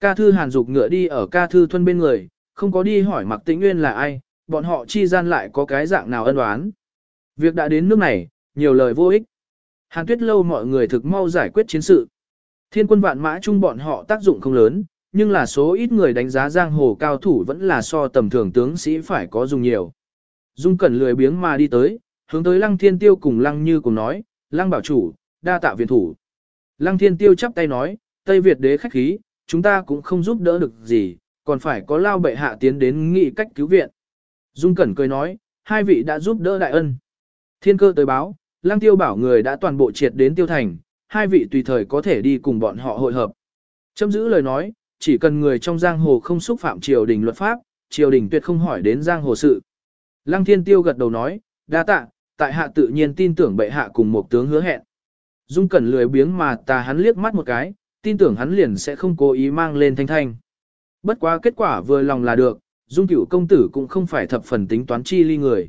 Ca thư hàn dục ngựa đi ở ca thư thuân bên người, không có đi hỏi mặc tĩnh nguyên là ai, bọn họ chi gian lại có cái dạng nào ân oán. Việc đã đến nước này, nhiều lời vô ích. Hàn tuyết lâu mọi người thực mau giải quyết chiến sự. Thiên quân vạn mã chung bọn họ tác dụng không lớn, nhưng là số ít người đánh giá giang hồ cao thủ vẫn là so tầm thường tướng sĩ phải có dùng nhiều. Dung cẩn lười biếng mà đi tới, hướng tới lăng thiên tiêu cùng lăng như cùng nói, lăng bảo chủ, đa tạ viện thủ. Lăng thiên tiêu chắp tay nói, Tây Việt đế khách khí, chúng ta cũng không giúp đỡ được gì, còn phải có lao bệ hạ tiến đến nghị cách cứu viện. Dung Cẩn cười nói, hai vị đã giúp đỡ đại ân. Thiên cơ tới báo, Lang Tiêu bảo người đã toàn bộ triệt đến Tiêu Thành, hai vị tùy thời có thể đi cùng bọn họ hội hợp. Châm giữ lời nói, chỉ cần người trong giang hồ không xúc phạm triều đình luật pháp, triều đình tuyệt không hỏi đến giang hồ sự. Lăng Thiên Tiêu gật đầu nói, đa tạ, tại hạ tự nhiên tin tưởng bệ hạ cùng một tướng hứa hẹn. Dung Cẩn lười biếng mà ta hắn liếc mắt một cái, tin tưởng hắn liền sẽ không cố ý mang lên thanh thanh. Bất quá kết quả vừa lòng là được, Dung cửu công tử cũng không phải thập phần tính toán chi ly người.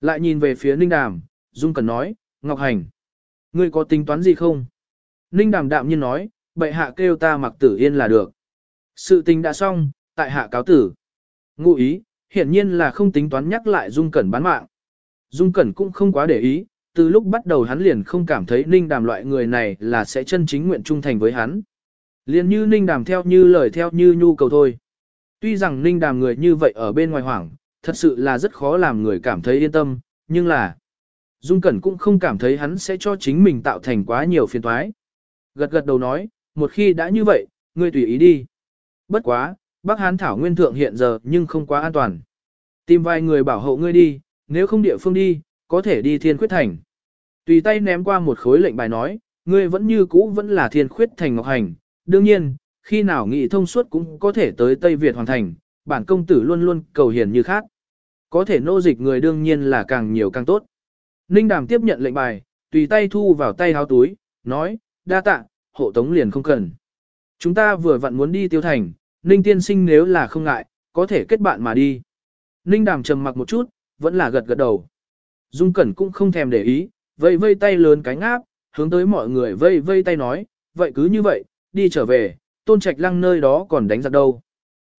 Lại nhìn về phía Ninh Đàm, Dung Cẩn nói, Ngọc Hành, ngươi có tính toán gì không? Ninh Đàm đạm nhiên nói, bệ hạ kêu ta mặc tử yên là được. Sự tình đã xong, tại hạ cáo tử. Ngụ ý, hiển nhiên là không tính toán nhắc lại Dung Cẩn bán mạng. Dung Cẩn cũng không quá để ý, từ lúc bắt đầu hắn liền không cảm thấy Ninh Đàm loại người này là sẽ chân chính nguyện trung thành với hắn. Liền như Ninh Đàm theo như lời theo như nhu cầu thôi. Tuy rằng Ninh Đàm người như vậy ở bên ngoài hoảng, thật sự là rất khó làm người cảm thấy yên tâm, nhưng là Dung Cẩn cũng không cảm thấy hắn sẽ cho chính mình tạo thành quá nhiều phiền toái. Gật gật đầu nói, một khi đã như vậy, ngươi tùy ý đi. Bất quá, Bắc Hán Thảo Nguyên Thượng hiện giờ nhưng không quá an toàn. Tìm vài người bảo hộ ngươi đi, nếu không địa phương đi, có thể đi thiên khuyết thành. Tùy tay ném qua một khối lệnh bài nói, ngươi vẫn như cũ vẫn là thiên khuyết thành ngọc hành. Đương nhiên, khi nào nghị thông suốt cũng có thể tới Tây Việt hoàn thành, bản công tử luôn luôn cầu hiền như khác. Có thể nô dịch người đương nhiên là càng nhiều càng tốt. Ninh Đàm tiếp nhận lệnh bài, tùy tay thu vào tay háo túi, nói, đa tạ, hộ tống liền không cần. Chúng ta vừa vặn muốn đi tiêu thành, Ninh tiên sinh nếu là không ngại, có thể kết bạn mà đi. Ninh Đàm trầm mặc một chút, vẫn là gật gật đầu. Dung Cẩn cũng không thèm để ý, vây vây tay lớn cánh áp, hướng tới mọi người vây vây tay nói, vậy cứ như vậy, đi trở về, tôn trạch lăng nơi đó còn đánh giặc đâu.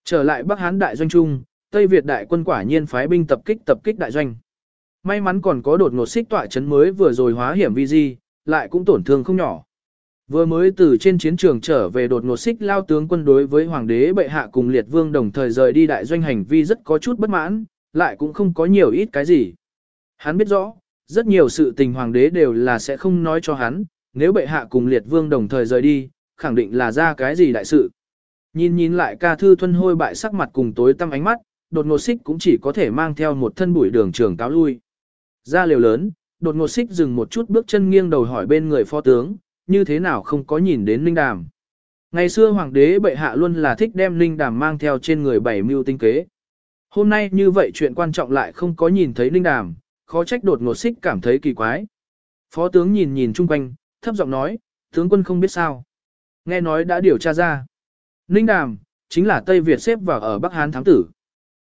Trở lại Bắc Hán đại doanh trung, Tây Việt đại quân quả nhiên phái binh tập kích tập kích đại doanh. May mắn còn có đột ngột xích tọa chấn mới vừa rồi hóa hiểm vi di, lại cũng tổn thương không nhỏ. Vừa mới từ trên chiến trường trở về đột ngột xích lao tướng quân đối với hoàng đế bệ hạ cùng liệt vương đồng thời rời đi đại doanh hành vi rất có chút bất mãn, lại cũng không có nhiều ít cái gì. Hắn biết rõ, rất nhiều sự tình hoàng đế đều là sẽ không nói cho hắn, nếu bệ hạ cùng liệt vương đồng thời rời đi, khẳng định là ra cái gì đại sự. Nhìn nhìn lại ca thư thuân hôi bại sắc mặt cùng tối tăm ánh mắt, đột ngột xích cũng chỉ có thể mang theo một thân bụi đường trường cáo lui. Ra liều lớn, đột ngột xích dừng một chút bước chân nghiêng đầu hỏi bên người phó tướng, như thế nào không có nhìn đến Ninh Đàm. Ngày xưa hoàng đế bệ hạ luôn là thích đem Ninh Đàm mang theo trên người bảy mưu tinh kế. Hôm nay như vậy chuyện quan trọng lại không có nhìn thấy Ninh Đàm, khó trách đột ngột xích cảm thấy kỳ quái. Phó tướng nhìn nhìn chung quanh, thấp giọng nói, tướng quân không biết sao. Nghe nói đã điều tra ra. Ninh Đàm, chính là Tây Việt xếp vào ở Bắc Hán thám tử.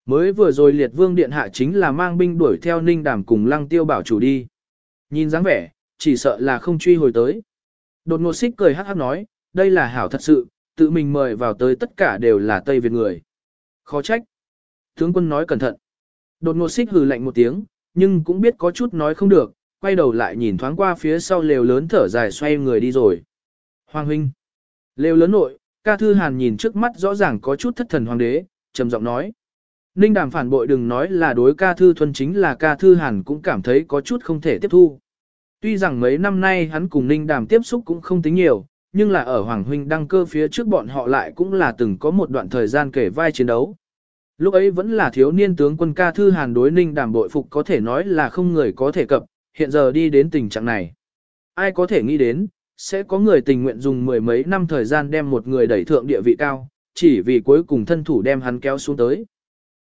Mới vừa rồi liệt vương điện hạ chính là mang binh đuổi theo Ninh Đàm cùng lăng tiêu bảo chủ đi. Nhìn dáng vẻ, chỉ sợ là không truy hồi tới. Đột ngột xích cười hát hát nói, đây là hảo thật sự, tự mình mời vào tới tất cả đều là Tây Việt người. Khó trách. Tướng quân nói cẩn thận. Đột ngột xích hừ lạnh một tiếng, nhưng cũng biết có chút nói không được, quay đầu lại nhìn thoáng qua phía sau lều lớn thở dài xoay người đi rồi. Hoàng huynh. Lều lớn nội, ca thư hàn nhìn trước mắt rõ ràng có chút thất thần hoàng đế, trầm giọng nói. Ninh đàm phản bội đừng nói là đối ca thư thuần chính là ca thư hàn cũng cảm thấy có chút không thể tiếp thu. Tuy rằng mấy năm nay hắn cùng Ninh đàm tiếp xúc cũng không tính nhiều, nhưng là ở Hoàng Huynh đăng cơ phía trước bọn họ lại cũng là từng có một đoạn thời gian kể vai chiến đấu. Lúc ấy vẫn là thiếu niên tướng quân ca thư hàn đối Ninh đàm bội phục có thể nói là không người có thể cập, hiện giờ đi đến tình trạng này. Ai có thể nghĩ đến, sẽ có người tình nguyện dùng mười mấy năm thời gian đem một người đẩy thượng địa vị cao, chỉ vì cuối cùng thân thủ đem hắn kéo xuống tới.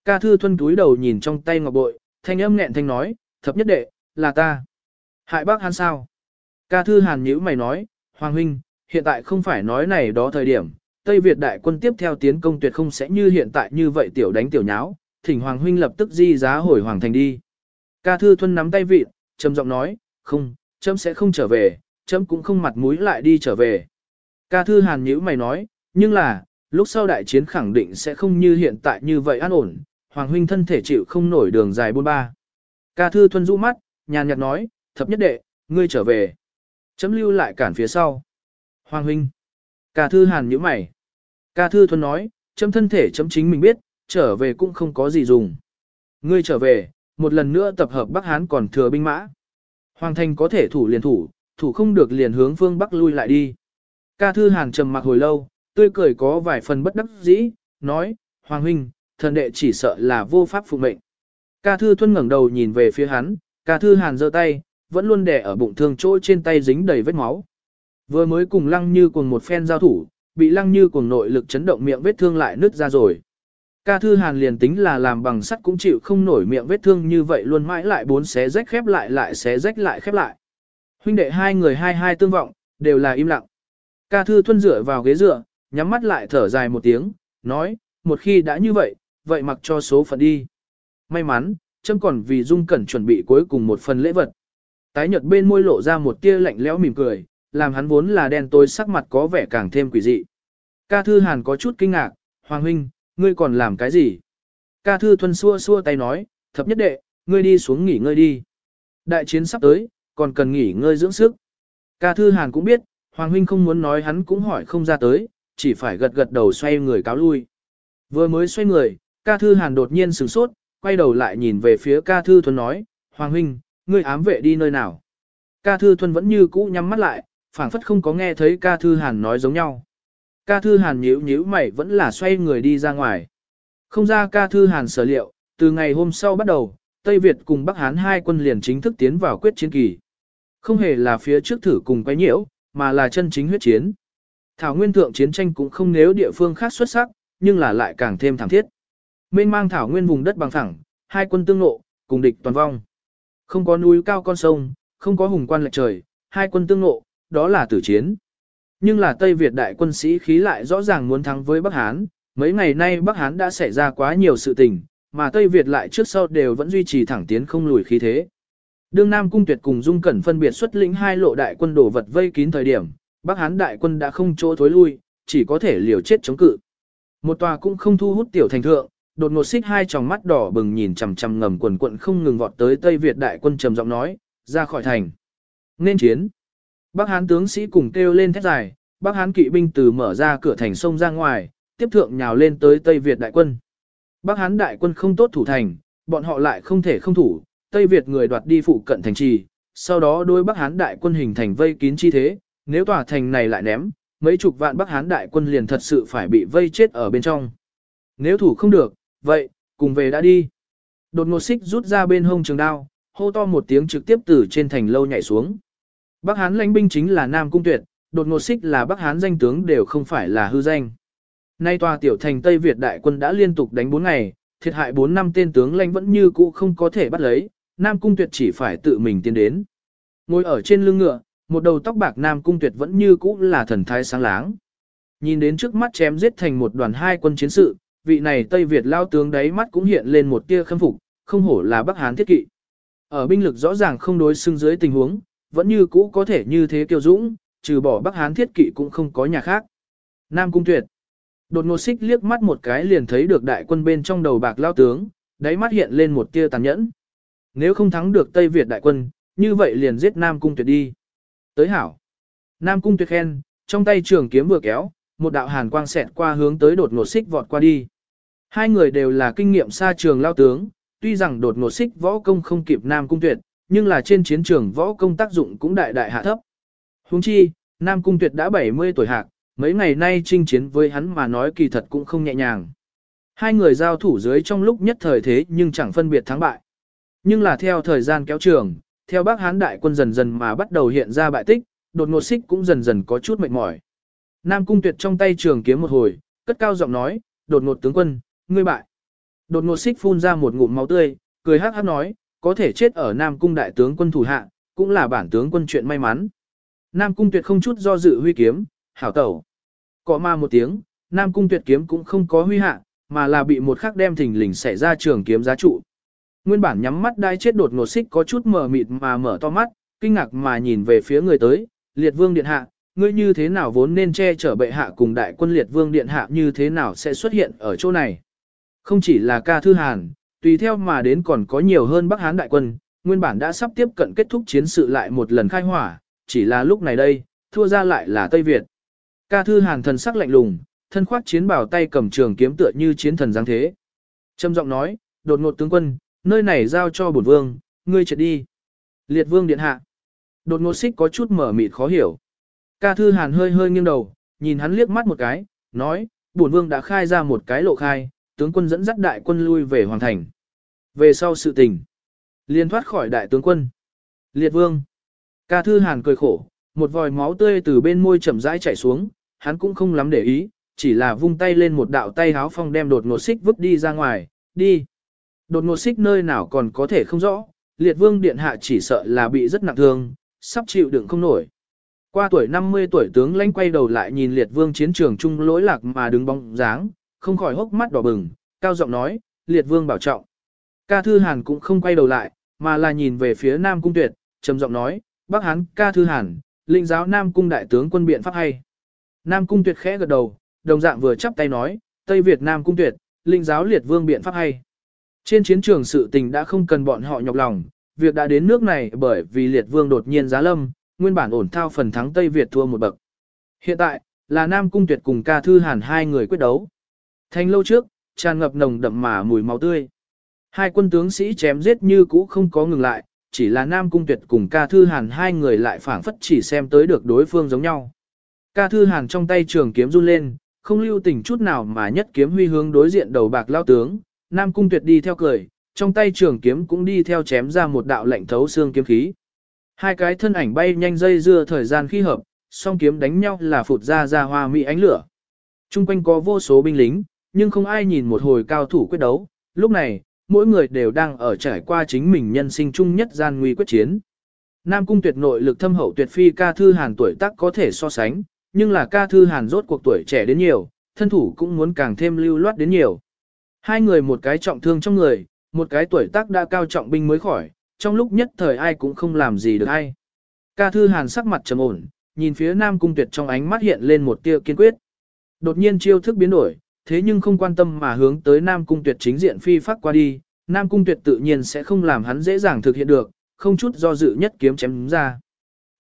Ca thư thuân túi đầu nhìn trong tay ngọc bội, thanh âm nghẹn thanh nói, thập nhất đệ, là ta. Hại bác hắn sao? Ca thư hàn nhữ mày nói, Hoàng huynh, hiện tại không phải nói này đó thời điểm, Tây Việt đại quân tiếp theo tiến công tuyệt không sẽ như hiện tại như vậy tiểu đánh tiểu nháo, thỉnh Hoàng huynh lập tức di giá hồi Hoàng thành đi. Ca thư thuân nắm tay vị, trầm giọng nói, không, chấm sẽ không trở về, chấm cũng không mặt mũi lại đi trở về. Ca thư hàn nhữ mày nói, nhưng là, lúc sau đại chiến khẳng định sẽ không như hiện tại như vậy an ổn, Hoàng huynh thân thể chịu không nổi đường dài bôn ba. Ca thư thuân rũ mắt, nhàn nhạt nói, thập nhất đệ, ngươi trở về. Chấm lưu lại cản phía sau. Hoàng huynh. Ca thư hàn nhíu mày. Ca thư thuân nói, chấm thân thể chấm chính mình biết, trở về cũng không có gì dùng. Ngươi trở về, một lần nữa tập hợp Bắc Hán còn thừa binh mã. Hoàng thành có thể thủ liền thủ, thủ không được liền hướng phương Bắc lui lại đi. Ca thư hàn trầm mặc hồi lâu, tươi cười có vài phần bất đắc dĩ, nói, Hoàng huynh, thần đệ chỉ sợ là vô pháp phụ mệnh. Ca thư thuân ngẩng đầu nhìn về phía hắn, ca thư hàn giơ tay, vẫn luôn đè ở bụng thương chỗ trên tay dính đầy vết máu. Vừa mới cùng lăng như cùng một phen giao thủ, bị lăng như cùng nội lực chấn động miệng vết thương lại nứt ra rồi. Ca thư hàn liền tính là làm bằng sắt cũng chịu không nổi miệng vết thương như vậy luôn mãi lại bốn xé rách khép lại lại xé rách lại khép lại. Huynh đệ hai người hai hai tương vọng, đều là im lặng. Ca thư thuân dựa vào ghế dựa, nhắm mắt lại thở dài một tiếng, nói, một khi đã như vậy, vậy mặc cho số phận đi. May mắn, châm còn vì Dung Cẩn chuẩn bị cuối cùng một phần lễ vật. Tái nhợt bên môi lộ ra một tia lạnh lẽo mỉm cười, làm hắn vốn là đen tối sắc mặt có vẻ càng thêm quỷ dị. Ca Thư Hàn có chút kinh ngạc, Hoàng huynh, ngươi còn làm cái gì? Ca Thư Thuần xua xua tay nói, thập nhất đệ, ngươi đi xuống nghỉ ngơi đi. Đại chiến sắp tới, còn cần nghỉ ngơi dưỡng sức. Ca Thư Hàn cũng biết, Hoàng huynh không muốn nói hắn cũng hỏi không ra tới, chỉ phải gật gật đầu xoay người cáo lui. Vừa mới xoay người, Ca Thư Hàn đột nhiên sửng sốt, quay đầu lại nhìn về phía Ca Thư Thuần nói, Hoàng huynh, ngươi ám vệ đi nơi nào? Ca Thư Thuần vẫn như cũ nhắm mắt lại, phảng phất không có nghe thấy Ca Thư Hàn nói giống nhau. Ca Thư Hàn nhíu nhíu mày vẫn là xoay người đi ra ngoài. Không ra Ca Thư Hàn sở liệu, từ ngày hôm sau bắt đầu, Tây Việt cùng Bắc Hán hai quân liền chính thức tiến vào quyết chiến kỳ. Không hề là phía trước thử cùng quay nhiễu, mà là chân chính huyết chiến. Thảo nguyên thượng chiến tranh cũng không nếu địa phương khác xuất sắc, nhưng là lại càng thêm thảm thiết. Mênh mang thảo nguyên vùng đất bằng thẳng, hai quân tương nộ, cùng địch toàn vong. Không có núi cao con sông, không có hùng quan lệch trời, hai quân tương nộ, đó là tử chiến. Nhưng là Tây Việt đại quân sĩ khí lại rõ ràng muốn thắng với Bắc Hán, mấy ngày nay Bắc Hán đã xảy ra quá nhiều sự tình, mà Tây Việt lại trước sau đều vẫn duy trì thẳng tiến không lùi khí thế. Đương Nam Cung Tuyệt cùng Dung Cẩn phân biệt xuất lĩnh hai lộ đại quân đổ vật vây kín thời điểm, Bắc Hán đại quân đã không chỗ thối lui, chỉ có thể liều chết chống cự. Một tòa cũng không thu hút tiểu thành thượng, đột ngột xích hai tròng mắt đỏ bừng nhìn chằm chằm ngầm quần quận không ngừng vọt tới Tây Việt đại quân trầm giọng nói, ra khỏi thành. Nên chiến. Bắc Hán tướng sĩ cùng kêu lên thét dài, Bắc Hán kỵ binh từ mở ra cửa thành sông ra ngoài, tiếp thượng nhào lên tới Tây Việt đại quân. Bắc Hán đại quân không tốt thủ thành, bọn họ lại không thể không thủ, Tây Việt người đoạt đi phụ cận thành trì, sau đó đôi Bắc Hán đại quân hình thành vây kín chi thế, nếu tòa thành này lại ném, mấy chục vạn Bắc Hán đại quân liền thật sự phải bị vây chết ở bên trong. Nếu thủ không được, vậy, cùng về đã đi. Đột ngột xích rút ra bên hông trường đao, hô to một tiếng trực tiếp từ trên thành lâu nhảy xuống. Bắc Hán lãnh binh chính là Nam Cung Tuyệt, đột ngột xích là Bắc Hán danh tướng đều không phải là hư danh. Nay tòa tiểu thành Tây Việt đại quân đã liên tục đánh 4 ngày, thiệt hại 4 năm tên tướng lãnh vẫn như cũ không có thể bắt lấy, Nam Cung Tuyệt chỉ phải tự mình tiến đến. Ngồi ở trên lưng ngựa, một đầu tóc bạc Nam Cung Tuyệt vẫn như cũ là thần thái sáng láng. Nhìn đến trước mắt chém giết thành một đoàn hai quân chiến sự, vị này Tây Việt lao tướng đáy mắt cũng hiện lên một tia khâm phục, không hổ là Bắc Hán thiết kỵ. Ở binh lực rõ ràng không đối xứng dưới tình huống, vẫn như cũ có thể như thế kiêu dũng, trừ bỏ Bắc Hán thiết kỵ cũng không có nhà khác. Nam Cung Tuyệt. Đột ngột xích liếc mắt một cái liền thấy được đại quân bên trong đầu bạc lao tướng, đáy mắt hiện lên một tia tàn nhẫn. Nếu không thắng được Tây Việt đại quân, như vậy liền giết Nam Cung Tuyệt đi. Tới hảo. Nam Cung Tuyệt khen, trong tay trường kiếm vừa kéo, một đạo hàn quang xẹt qua hướng tới đột ngột xích vọt qua đi. Hai người đều là kinh nghiệm xa trường lao tướng, tuy rằng đột ngột xích võ công không kịp Nam Cung Tuyệt, nhưng là trên chiến trường võ công tác dụng cũng đại đại hạ thấp. Huống chi, Nam Cung Tuyệt đã 70 tuổi hạc, mấy ngày nay chinh chiến với hắn mà nói kỳ thật cũng không nhẹ nhàng. Hai người giao thủ dưới trong lúc nhất thời thế nhưng chẳng phân biệt thắng bại. Nhưng là theo thời gian kéo trường, theo bác hán đại quân dần dần mà bắt đầu hiện ra bại tích, đột ngột xích cũng dần dần có chút mệt mỏi. Nam Cung Tuyệt trong tay trường kiếm một hồi, cất cao giọng nói, đột ngột tướng quân, ngươi bại. Đột ngột xích phun ra một ngụm máu tươi, cười hắc hắc nói, có thể chết ở Nam Cung đại tướng quân thủ hạ, cũng là bản tướng quân chuyện may mắn. Nam Cung Tuyệt không chút do dự huy kiếm, hảo tẩu. cọ ma một tiếng, Nam Cung Tuyệt kiếm cũng không có huy hạ, mà là bị một khắc đem thình lình xảy ra trường kiếm giá trụ. Nguyên bản nhắm mắt đai chết đột ngột xích có chút mờ mịt mà mở to mắt, kinh ngạc mà nhìn về phía người tới, liệt vương điện hạ, ngươi như thế nào vốn nên che chở bệ hạ cùng đại quân liệt vương điện hạ như thế nào sẽ xuất hiện ở chỗ này. Không chỉ là ca thư hàn, tùy theo mà đến còn có nhiều hơn Bắc Hán đại quân, nguyên bản đã sắp tiếp cận kết thúc chiến sự lại một lần khai hỏa, chỉ là lúc này đây, thua ra lại là Tây Việt. Ca thư hàn thần sắc lạnh lùng, thân khoác chiến bảo tay cầm trường kiếm tựa như chiến thần giáng thế. Trâm giọng nói, đột ngột tướng quân, nơi này giao cho bổn vương, ngươi chết đi. Liệt vương điện hạ. Đột ngột xích có chút mở mịt khó hiểu. Ca thư hàn hơi hơi nghiêng đầu, nhìn hắn liếc mắt một cái, nói, bổn vương đã khai ra một cái lộ khai, tướng quân dẫn dắt đại quân lui về hoàng thành. Về sau sự tình, liên thoát khỏi đại tướng quân. Liệt vương. Ca thư hàn cười khổ, một vòi máu tươi từ bên môi chậm rãi chảy xuống, hắn cũng không lắm để ý, chỉ là vung tay lên một đạo tay háo phong đem đột ngột xích vứt đi ra ngoài, đi. Đột ngột xích nơi nào còn có thể không rõ, liệt vương điện hạ chỉ sợ là bị rất nặng thương, sắp chịu đựng không nổi. Qua tuổi 50 tuổi tướng lãnh quay đầu lại nhìn liệt vương chiến trường trung lỗi lạc mà đứng bóng dáng, không khỏi hốc mắt đỏ bừng, cao giọng nói, liệt vương bảo trọng. Ca Thư Hàn cũng không quay đầu lại, mà là nhìn về phía Nam Cung Tuyệt, trầm giọng nói, Bắc Hán Ca Thư Hàn, linh giáo Nam Cung đại tướng quân biện pháp hay. Nam Cung Tuyệt khẽ gật đầu, đồng dạng vừa chắp tay nói, Tây Việt Nam Cung Tuyệt, linh giáo liệt vương biện pháp hay. Trên chiến trường sự tình đã không cần bọn họ nhọc lòng, việc đã đến nước này bởi vì liệt vương đột nhiên giá lâm, nguyên bản ổn thao phần thắng Tây Việt thua một bậc. Hiện tại, là Nam Cung Tuyệt cùng ca thư hàn hai người quyết đấu. Thành lâu trước, tràn ngập nồng đậm mà mùi máu tươi. Hai quân tướng sĩ chém giết như cũ không có ngừng lại, chỉ là Nam Cung Tuyệt cùng ca thư hàn hai người lại phảng phất chỉ xem tới được đối phương giống nhau. Ca thư hàn trong tay trường kiếm run lên, không lưu tình chút nào mà nhất kiếm huy hướng đối diện đầu bạc lao tướng, Nam Cung Tuyệt đi theo cười, trong tay trường kiếm cũng đi theo chém ra một đạo lạnh thấu xương kiếm khí. Hai cái thân ảnh bay nhanh dây dưa thời gian khi hợp, song kiếm đánh nhau là phụt ra ra hoa mỹ ánh lửa. Trung quanh có vô số binh lính, nhưng không ai nhìn một hồi cao thủ quyết đấu. Lúc này, mỗi người đều đang ở trải qua chính mình nhân sinh chung nhất gian nguy quyết chiến. Nam cung tuyệt nội lực thâm hậu tuyệt phi ca thư hàn tuổi tác có thể so sánh, nhưng là ca thư hàn rốt cuộc tuổi trẻ đến nhiều, thân thủ cũng muốn càng thêm lưu loát đến nhiều. Hai người một cái trọng thương trong người, một cái tuổi tác đã cao trọng binh mới khỏi, trong lúc nhất thời ai cũng không làm gì được ai. Ca thư hàn sắc mặt trầm ổn, nhìn phía Nam Cung Tuyệt trong ánh mắt hiện lên một tia kiên quyết. Đột nhiên chiêu thức biến đổi, thế nhưng không quan tâm mà hướng tới Nam Cung Tuyệt chính diện phi phát qua đi, Nam Cung Tuyệt tự nhiên sẽ không làm hắn dễ dàng thực hiện được, không chút do dự nhất kiếm chém ra.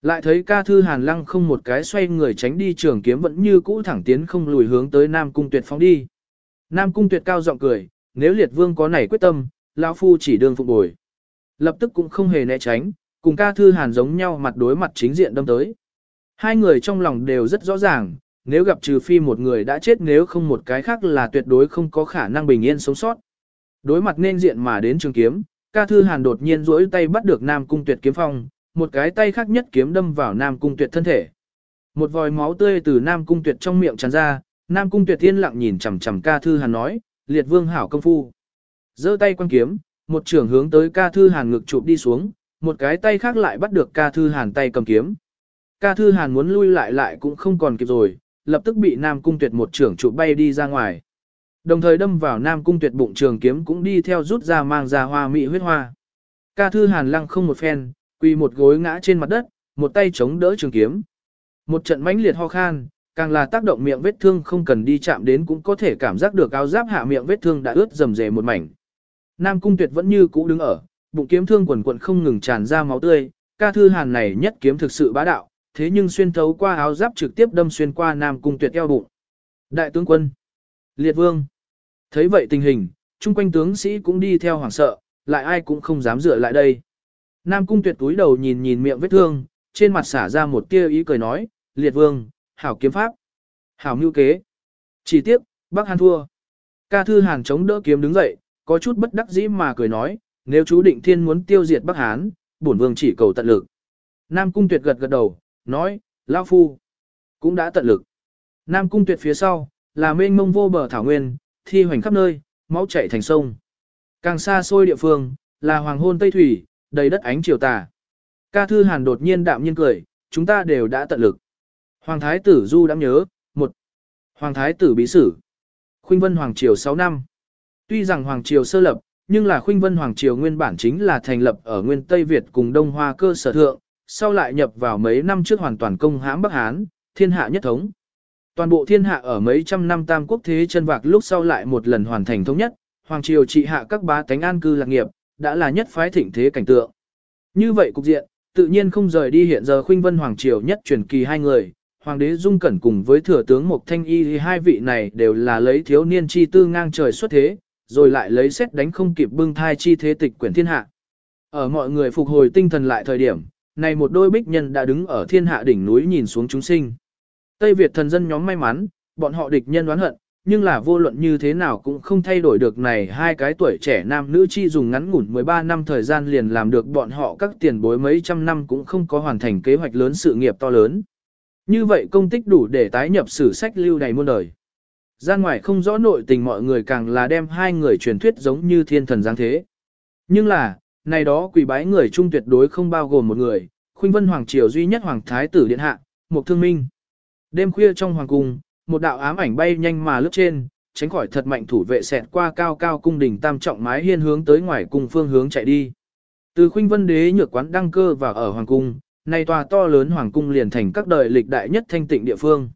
Lại thấy ca thư hàn lăng không một cái xoay người tránh đi trường kiếm vẫn như cũ thẳng tiến không lùi hướng tới Nam Cung Tuyệt phóng đi. Nam Cung Tuyệt cao giọng cười, nếu liệt vương có nảy quyết tâm, lão phu chỉ đương phục bồi. Lập tức cũng không hề né tránh, cùng ca thư hàn giống nhau mặt đối mặt chính diện đâm tới. Hai người trong lòng đều rất rõ ràng, nếu gặp trừ phi một người đã chết nếu không một cái khác là tuyệt đối không có khả năng bình yên sống sót. Đối mặt nên diện mà đến trường kiếm, ca thư hàn đột nhiên duỗi tay bắt được Nam Cung Tuyệt kiếm phong, một cái tay khác nhất kiếm đâm vào Nam Cung Tuyệt thân thể. Một vòi máu tươi từ Nam Cung Tuyệt trong miệng tràn ra, Nam Cung Tuyệt thiên lặng nhìn chằm chằm ca thư hàn nói, liệt vương hảo công phu. giơ tay quan kiếm, một trường hướng tới ca thư hàn ngực chụp đi xuống, một cái tay khác lại bắt được ca thư hàn tay cầm kiếm. Ca thư hàn muốn lui lại lại cũng không còn kịp rồi, lập tức bị Nam Cung Tuyệt một trường chụp bay đi ra ngoài. Đồng thời đâm vào Nam Cung Tuyệt bụng trường kiếm cũng đi theo rút ra mang ra hoa mỹ huyết hoa. Ca thư hàn lăng không một phen, quỳ một gối ngã trên mặt đất, một tay chống đỡ trường kiếm. Một trận mãnh liệt ho khan, càng là tác động miệng vết thương không cần đi chạm đến cũng có thể cảm giác được áo giáp hạ miệng vết thương đã ướt rầm rề một mảnh. Nam Cung Tuyệt vẫn như cũ đứng ở, bụng kiếm thương quần quần không ngừng tràn ra máu tươi, ca thư hàn này nhất kiếm thực sự bá đạo, thế nhưng xuyên thấu qua áo giáp trực tiếp đâm xuyên qua Nam Cung Tuyệt eo bụng. Đại tướng quân, Liệt Vương, thấy vậy tình hình, chung quanh tướng sĩ cũng đi theo hoảng sợ, lại ai cũng không dám dựa lại đây. Nam Cung Tuyệt túi đầu nhìn nhìn miệng vết thương, trên mặt xả ra một tia ý cười nói, Liệt Vương, hảo kiếm pháp, hảo mưu kế. Chỉ tiếc, Bắc Hàn thua. Ca Thư Hàn chống đỡ kiếm đứng dậy, có chút bất đắc dĩ mà cười nói, nếu chú định thiên muốn tiêu diệt Bắc Hán, bổn vương chỉ cầu tận lực. Nam Cung Tuyệt gật gật đầu, nói, Lão Phu, cũng đã tận lực. Nam Cung Tuyệt phía sau, là mênh mông vô bờ thảo nguyên, thi hoành khắp nơi, máu chảy thành sông. Càng xa xôi địa phương, là hoàng hôn Tây Thủy, đầy đất ánh chiều tà. Ca Thư Hàn đột nhiên đạm nhiên cười, chúng ta đều đã tận lực. Hoàng Thái tử Du đã nhớ, một Hoàng Thái tử bí sử. Khuynh Vân Hoàng Triều 6 năm. Tuy rằng Hoàng Triều sơ lập, nhưng là Khuynh Vân Hoàng Triều nguyên bản chính là thành lập ở nguyên Tây Việt cùng Đông Hoa cơ sở thượng, sau lại nhập vào mấy năm trước hoàn toàn công hãm Bắc Hán, thiên hạ nhất thống. Toàn bộ thiên hạ ở mấy trăm năm tam quốc thế chân vạc lúc sau lại một lần hoàn thành thống nhất, Hoàng Triều trị hạ các bá tánh an cư lạc nghiệp, đã là nhất phái thịnh thế cảnh tượng. Như vậy cục diện, tự nhiên không rời đi hiện giờ Khuynh Vân Hoàng Triều nhất truyền kỳ hai người, Hoàng đế Dung Cẩn cùng với thừa tướng Mộc Thanh Y thì hai vị này đều là lấy thiếu niên chi tư ngang trời xuất thế, rồi lại lấy xét đánh không kịp bưng thai chi thế tịch quyển thiên hạ. Ở mọi người phục hồi tinh thần lại thời điểm, này một đôi bích nhân đã đứng ở thiên hạ đỉnh núi nhìn xuống chúng sinh. Tây Việt thần dân nhóm may mắn, bọn họ địch nhân đoán hận, nhưng là vô luận như thế nào cũng không thay đổi được này hai cái tuổi trẻ nam nữ chi dùng ngắn ngủn 13 năm thời gian liền làm được bọn họ các tiền bối mấy trăm năm cũng không có hoàn thành kế hoạch lớn sự nghiệp to lớn. Như vậy công tích đủ để tái nhập sử sách lưu đầy muôn đời. Gian ngoài không rõ nội tình mọi người càng là đem hai người truyền thuyết giống như thiên thần giáng thế. Nhưng là, này đó quỷ bái người trung tuyệt đối không bao gồm một người, khuynh vân hoàng triều duy nhất hoàng thái tử điện hạ, một thương minh. Đêm khuya trong hoàng cung, một đạo ám ảnh bay nhanh mà lướt trên, tránh khỏi thật mạnh thủ vệ xẹt qua cao cao cung đình tam trọng mái hiên hướng tới ngoài cung phương hướng chạy đi. Từ khuynh vân đế nhược quán đăng cơ vào ở hoàng cung, nay tòa to lớn hoàng cung liền thành các đời lịch đại nhất thanh tịnh địa phương.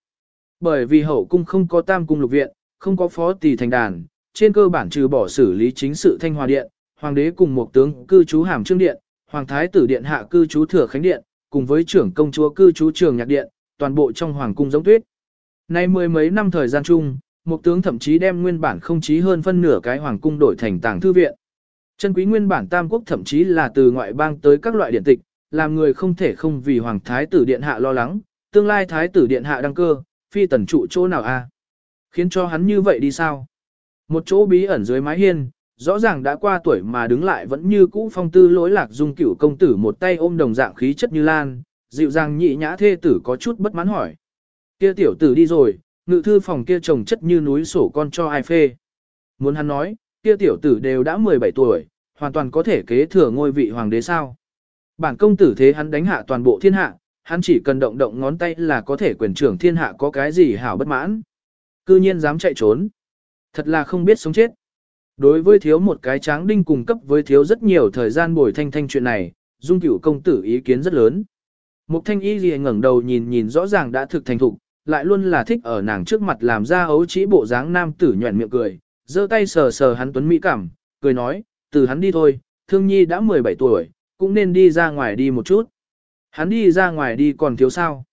Bởi vì hậu cung không có tam cung lục viện, không có phó tỳ thành đàn, trên cơ bản trừ bỏ xử lý chính sự thanh hòa điện, hoàng đế cùng một tướng cư trú hàm trương điện, hoàng thái tử điện hạ cư trú thừa khánh điện, cùng với trưởng công chúa cư trú trường nhạc điện, toàn bộ trong hoàng cung giống tuyết. Nay mười mấy năm thời gian chung, một tướng thậm chí đem nguyên bản không chí hơn phân nửa cái hoàng cung đổi thành tàng thư viện. Chân quý nguyên bản tam quốc thậm chí là từ ngoại bang tới các loại điện tịch, làm người không thể không vì hoàng thái tử điện hạ lo lắng, tương lai thái tử điện hạ đăng cơ, phi tần trụ chỗ nào a? Khiến cho hắn như vậy đi sao? Một chỗ bí ẩn dưới mái hiên, rõ ràng đã qua tuổi mà đứng lại vẫn như cũ phong tư lối lạc dung cửu công tử một tay ôm đồng dạng khí chất như lan, dịu dàng nhị nhã thê tử có chút bất mãn hỏi. Kia tiểu tử đi rồi, ngự thư phòng kia trồng chất như núi sổ con cho ai phê. Muốn hắn nói, kia tiểu tử đều đã 17 tuổi, hoàn toàn có thể kế thừa ngôi vị hoàng đế sao. Bản công tử thế hắn đánh hạ toàn bộ thiên hạ, hắn chỉ cần động động ngón tay là có thể quyền trưởng thiên hạ có cái gì hảo bất mãn. Cư nhiên dám chạy trốn. Thật là không biết sống chết. Đối với thiếu một cái tráng đinh cung cấp với thiếu rất nhiều thời gian bồi thanh thanh chuyện này, dung cửu công tử ý kiến rất lớn. Mục thanh y gì ngẩng đầu nhìn nhìn rõ ràng đã thực thành thục, lại luôn là thích ở nàng trước mặt làm ra ấu trĩ bộ dáng nam tử nhuẩn miệng cười, giơ tay sờ sờ hắn tuấn mỹ cảm, cười nói, từ hắn đi thôi, thương nhi đã 17 tuổi, cũng nên đi ra ngoài đi một chút. Hắn đi ra ngoài đi còn thiếu sao.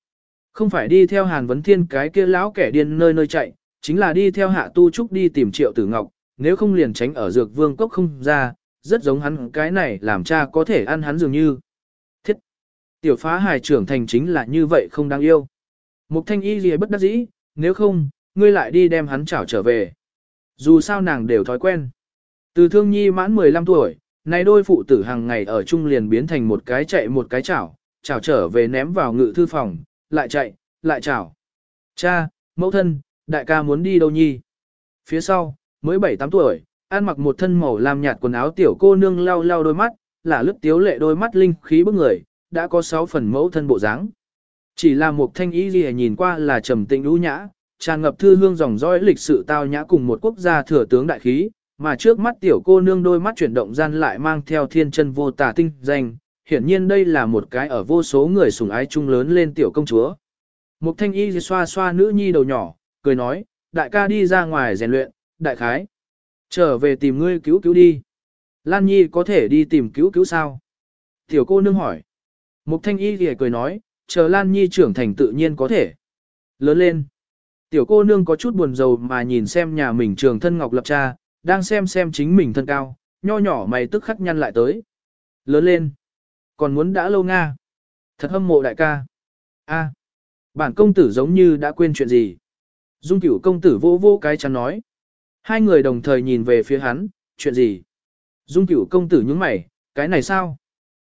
Không phải đi theo Hàn Vấn Thiên cái kia lão kẻ điên nơi nơi chạy, chính là đi theo Hạ Tu Trúc đi tìm Triệu Tử Ngọc, nếu không liền tránh ở dược vương cốc không ra, rất giống hắn cái này làm cha có thể ăn hắn dường như. Thiết! Tiểu phá hài trưởng thành chính là như vậy không đáng yêu. Mục thanh y gì bất đắc dĩ, nếu không, ngươi lại đi đem hắn chảo trở về. Dù sao nàng đều thói quen. Từ thương nhi mãn 15 tuổi, này đôi phụ tử hàng ngày ở chung liền biến thành một cái chạy một cái chảo, chảo trở về ném vào ngự thư phòng, lại chạy, lại chảo. Cha, mẫu thân, đại ca muốn đi đâu nhi? Phía sau, mới 7-8 tuổi, ăn mặc một thân màu làm nhạt quần áo tiểu cô nương lau lau đôi mắt, là lướt tiếu lệ đôi mắt linh khí bức người, đã có 6 phần mẫu thân bộ dáng. Chỉ là một thanh ý gì nhìn qua là trầm tĩnh ưu nhã, tràn ngập thư hương dòng dõi lịch sự tao nhã cùng một quốc gia thừa tướng đại khí, mà trước mắt tiểu cô nương đôi mắt chuyển động gian lại mang theo thiên chân vô tà tinh danh, hiển nhiên đây là một cái ở vô số người sủng ái chung lớn lên tiểu công chúa. Mục thanh y xoa xoa nữ nhi đầu nhỏ, cười nói, đại ca đi ra ngoài rèn luyện, đại khái. Trở về tìm ngươi cứu cứu đi. Lan nhi có thể đi tìm cứu cứu sao? Tiểu cô nương hỏi. Mục thanh y thì cười nói, chờ Lan nhi trưởng thành tự nhiên có thể. Lớn lên. Tiểu cô nương có chút buồn rầu mà nhìn xem nhà mình trường thân ngọc lập cha, đang xem xem chính mình thân cao, nho nhỏ mày tức khắc nhăn lại tới. Lớn lên. Còn muốn đã lâu Nga. Thật hâm mộ đại ca. a bản công tử giống như đã quên chuyện gì. Dung cửu công tử vô vô cái chắn nói. Hai người đồng thời nhìn về phía hắn, chuyện gì? Dung cửu công tử nhướng mày, cái này sao?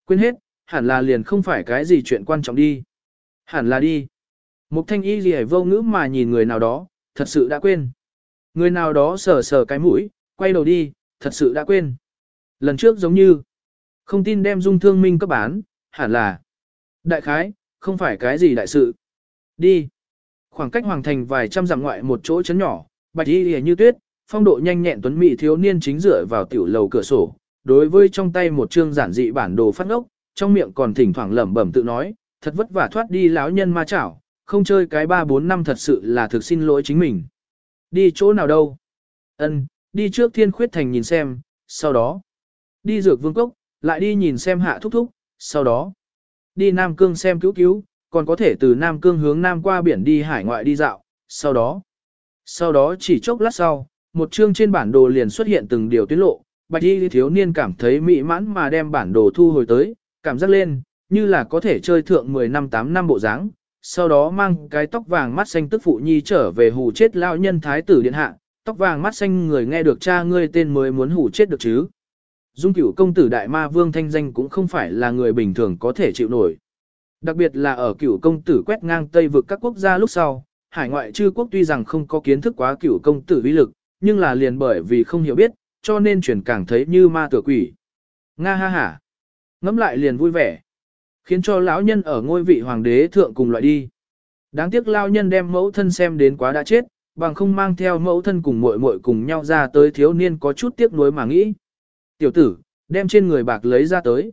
Quên hết, hẳn là liền không phải cái gì chuyện quan trọng đi. Hẳn là đi. Mục thanh y gì vô ngữ mà nhìn người nào đó, thật sự đã quên. Người nào đó sờ sờ cái mũi, quay đầu đi, thật sự đã quên. Lần trước giống như, không tin đem dung thương minh cấp bán, hẳn là. Đại khái, không phải cái gì đại sự. Đi. Khoảng cách hoàng thành vài trăm dặm ngoại một chỗ chấn nhỏ, bạch y hề như tuyết, phong độ nhanh nhẹn tuấn mỹ thiếu niên chính dựa vào tiểu lầu cửa sổ, đối với trong tay một chương giản dị bản đồ phát ngốc, trong miệng còn thỉnh thoảng lẩm bẩm tự nói, thật vất vả thoát đi lão nhân ma chảo, không chơi cái 3-4 năm thật sự là thực xin lỗi chính mình. Đi chỗ nào đâu? Ân, đi trước thiên khuyết thành nhìn xem, sau đó đi dược vương cốc, lại đi nhìn xem hạ thúc thúc, sau đó đi Nam Cương xem cứu cứu, còn có thể từ Nam Cương hướng Nam qua biển đi hải ngoại đi dạo, sau đó sau đó chỉ chốc lát sau, một chương trên bản đồ liền xuất hiện từng điều tuyến lộ, bạch y thiếu niên cảm thấy mỹ mãn mà đem bản đồ thu hồi tới, cảm giác lên, như là có thể chơi thượng 10 năm 8 năm bộ dáng. Sau đó mang cái tóc vàng mắt xanh tức phụ nhi trở về hù chết lão nhân thái tử điện hạ, tóc vàng mắt xanh người nghe được cha ngươi tên mới muốn hủ chết được chứ. Dung cửu công tử đại ma vương thanh danh cũng không phải là người bình thường có thể chịu nổi. Đặc biệt là ở cửu công tử quét ngang Tây vực các quốc gia lúc sau, hải ngoại chư quốc tuy rằng không có kiến thức quá cửu công tử uy lực, nhưng là liền bởi vì không hiểu biết, cho nên chuyển càng thấy như ma tử quỷ. Nga ha ha. Ngắm lại liền vui vẻ. Khiến cho lão nhân ở ngôi vị hoàng đế thượng cùng loại đi. Đáng tiếc lão nhân đem mẫu thân xem đến quá đã chết, bằng không mang theo mẫu thân cùng muội muội cùng nhau ra tới thiếu niên có chút tiếc nuối mà nghĩ. Tiểu tử, đem trên người bạc lấy ra tới.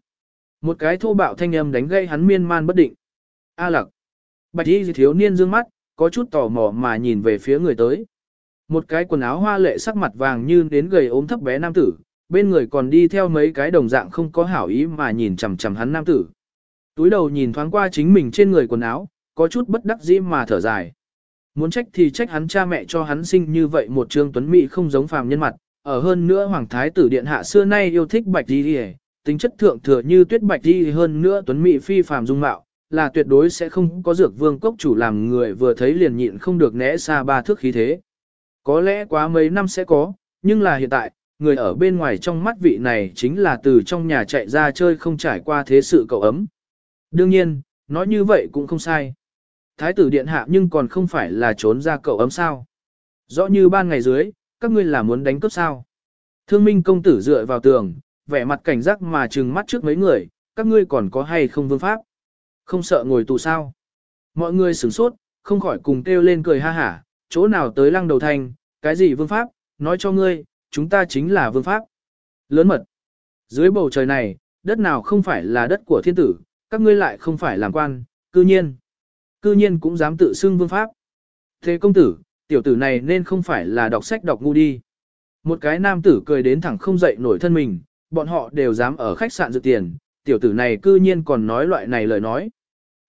Một cái thô bạo thanh âm đánh gây hắn miên man bất định. A lặc. Bạch y thiếu niên dương mắt, có chút tò mò mà nhìn về phía người tới. Một cái quần áo hoa lệ sắc mặt vàng như đến gầy ốm thấp bé nam tử, bên người còn đi theo mấy cái đồng dạng không có hảo ý mà nhìn chằm chằm hắn nam tử. Túi đầu nhìn thoáng qua chính mình trên người quần áo, có chút bất đắc dĩ mà thở dài. Muốn trách thì trách hắn cha mẹ cho hắn sinh như vậy một trương tuấn mỹ không giống phàm nhân mặt, ở hơn nữa hoàng thái tử điện hạ xưa nay yêu thích bạch đi tính chất thượng thừa như tuyết bạch đi hơn nữa tuấn mỹ phi phàm dung mạo, là tuyệt đối sẽ không có dược vương cốc chủ làm người vừa thấy liền nhịn không được né xa ba thước khí thế. Có lẽ quá mấy năm sẽ có, nhưng là hiện tại, người ở bên ngoài trong mắt vị này chính là từ trong nhà chạy ra chơi không trải qua thế sự cậu ấm. Đương nhiên, nói như vậy cũng không sai. Thái tử điện hạ nhưng còn không phải là trốn ra cậu ấm sao. Rõ như ban ngày dưới, các ngươi là muốn đánh cướp sao. Thương minh công tử dựa vào tường, vẻ mặt cảnh giác mà trừng mắt trước mấy người, các ngươi còn có hay không vương pháp. Không sợ ngồi tù sao. Mọi người sửng sốt, không khỏi cùng kêu lên cười ha hả, chỗ nào tới lăng đầu thành, cái gì vương pháp, nói cho ngươi, chúng ta chính là vương pháp. Lớn mật. Dưới bầu trời này, đất nào không phải là đất của thiên tử, các ngươi lại không phải làm quan, cư nhiên. Cư nhiên cũng dám tự xưng vương pháp. Thế công tử, tiểu tử này nên không phải là đọc sách đọc ngu đi. Một cái nam tử cười đến thẳng không dậy nổi thân mình, bọn họ đều dám ở khách sạn dự tiền, tiểu tử này cư nhiên còn nói loại này lời nói.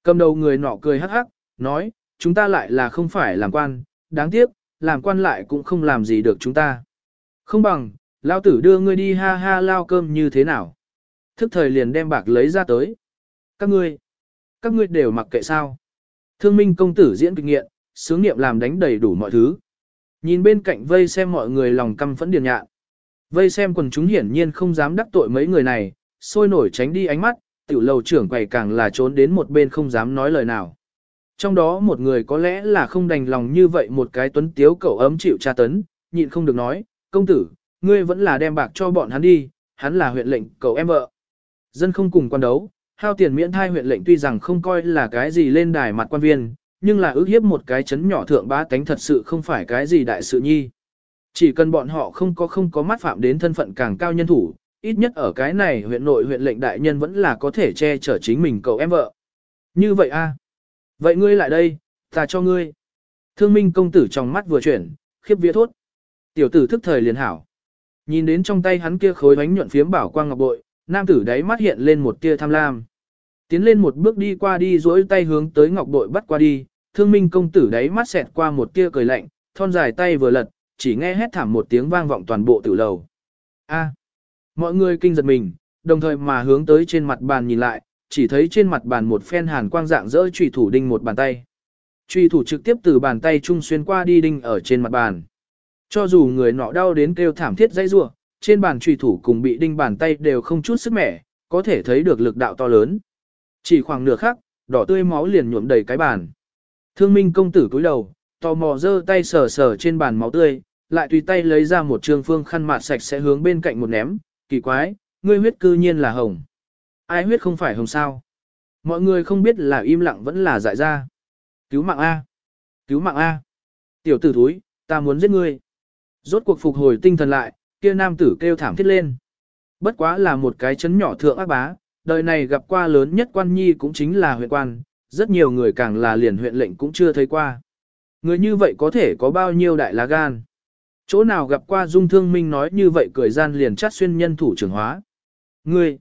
Cầm đầu người nọ cười hắc hắc, nói, chúng ta lại là không phải làm quan, đáng tiếc, làm quan lại cũng không làm gì được chúng ta. Không bằng, lao tử đưa ngươi đi ha ha lao cơm như thế nào. Thức thời liền đem bạc lấy ra tới. Các ngươi, các ngươi đều mặc kệ sao. Thương minh công tử diễn kịch nghiện, sướng nghiệm làm đánh đầy đủ mọi thứ. Nhìn bên cạnh vây xem mọi người lòng căm phẫn điền nhạn. Vây xem quần chúng hiển nhiên không dám đắc tội mấy người này, sôi nổi tránh đi ánh mắt, tiểu lầu trưởng quầy càng là trốn đến một bên không dám nói lời nào. Trong đó một người có lẽ là không đành lòng như vậy một cái tuấn tiếu cậu ấm chịu tra tấn, nhịn không được nói, công tử, ngươi vẫn là đem bạc cho bọn hắn đi, hắn là huyện lệnh cậu em vợ. Dân không cùng quan đấu, hao tiền miễn thai huyện lệnh tuy rằng không coi là cái gì lên đài mặt quan viên, nhưng là ước hiếp một cái chấn nhỏ thượng bá tánh thật sự không phải cái gì đại sự nhi. Chỉ cần bọn họ không có không có mắt phạm đến thân phận càng cao nhân thủ, ít nhất ở cái này huyện nội huyện lệnh đại nhân vẫn là có thể che chở chính mình cậu em vợ. Như vậy a Vậy ngươi lại đây, ta cho ngươi. Thương minh công tử trong mắt vừa chuyển, khiếp vía thốt. Tiểu tử thức thời liền hảo. Nhìn đến trong tay hắn kia khối bánh nhuận phiếm bảo quang ngọc bội, nam tử đáy mắt hiện lên một tia tham lam. Tiến lên một bước đi qua đi duỗi tay hướng tới ngọc bội bắt qua đi, thương minh công tử đáy mắt xẹt qua một tia cười lạnh, thon dài tay vừa lật, chỉ nghe hét thảm một tiếng vang vọng toàn bộ tử lầu. A. mọi người kinh giật mình, đồng thời mà hướng tới trên mặt bàn nhìn lại, chỉ thấy trên mặt bàn một phen hàn quang dạng dỡ trùy thủ đinh một bàn tay. Trùy thủ trực tiếp từ bàn tay trung xuyên qua đi đinh ở trên mặt bàn. Cho dù người nọ đau đến kêu thảm thiết dây rủa trên bàn trùy thủ cùng bị đinh bàn tay đều không chút sức mẻ, có thể thấy được lực đạo to lớn. Chỉ khoảng nửa khắc, đỏ tươi máu liền nhuộm đầy cái bàn. Thương minh công tử cúi đầu, tò mò giơ tay sờ sờ trên bàn máu tươi, lại tùy tay lấy ra một trường phương khăn mạt sạch sẽ hướng bên cạnh một ném, kỳ quái, ngươi huyết cư nhiên là hồng. Ai huyết không phải hồng sao? Mọi người không biết là im lặng vẫn là dại ra. Cứu mạng A. Cứu mạng A. Tiểu tử thúi, ta muốn giết ngươi. Rốt cuộc phục hồi tinh thần lại, kia nam tử kêu thảm thiết lên. Bất quá là một cái chấn nhỏ thượng ác bá, đời này gặp qua lớn nhất quan nhi cũng chính là huyện quan, rất nhiều người càng là liền huyện lệnh cũng chưa thấy qua. Người như vậy có thể có bao nhiêu đại lá gan. Chỗ nào gặp qua dung thương minh nói như vậy cười gian liền chát xuyên nhân thủ trưởng hóa. Ngươi,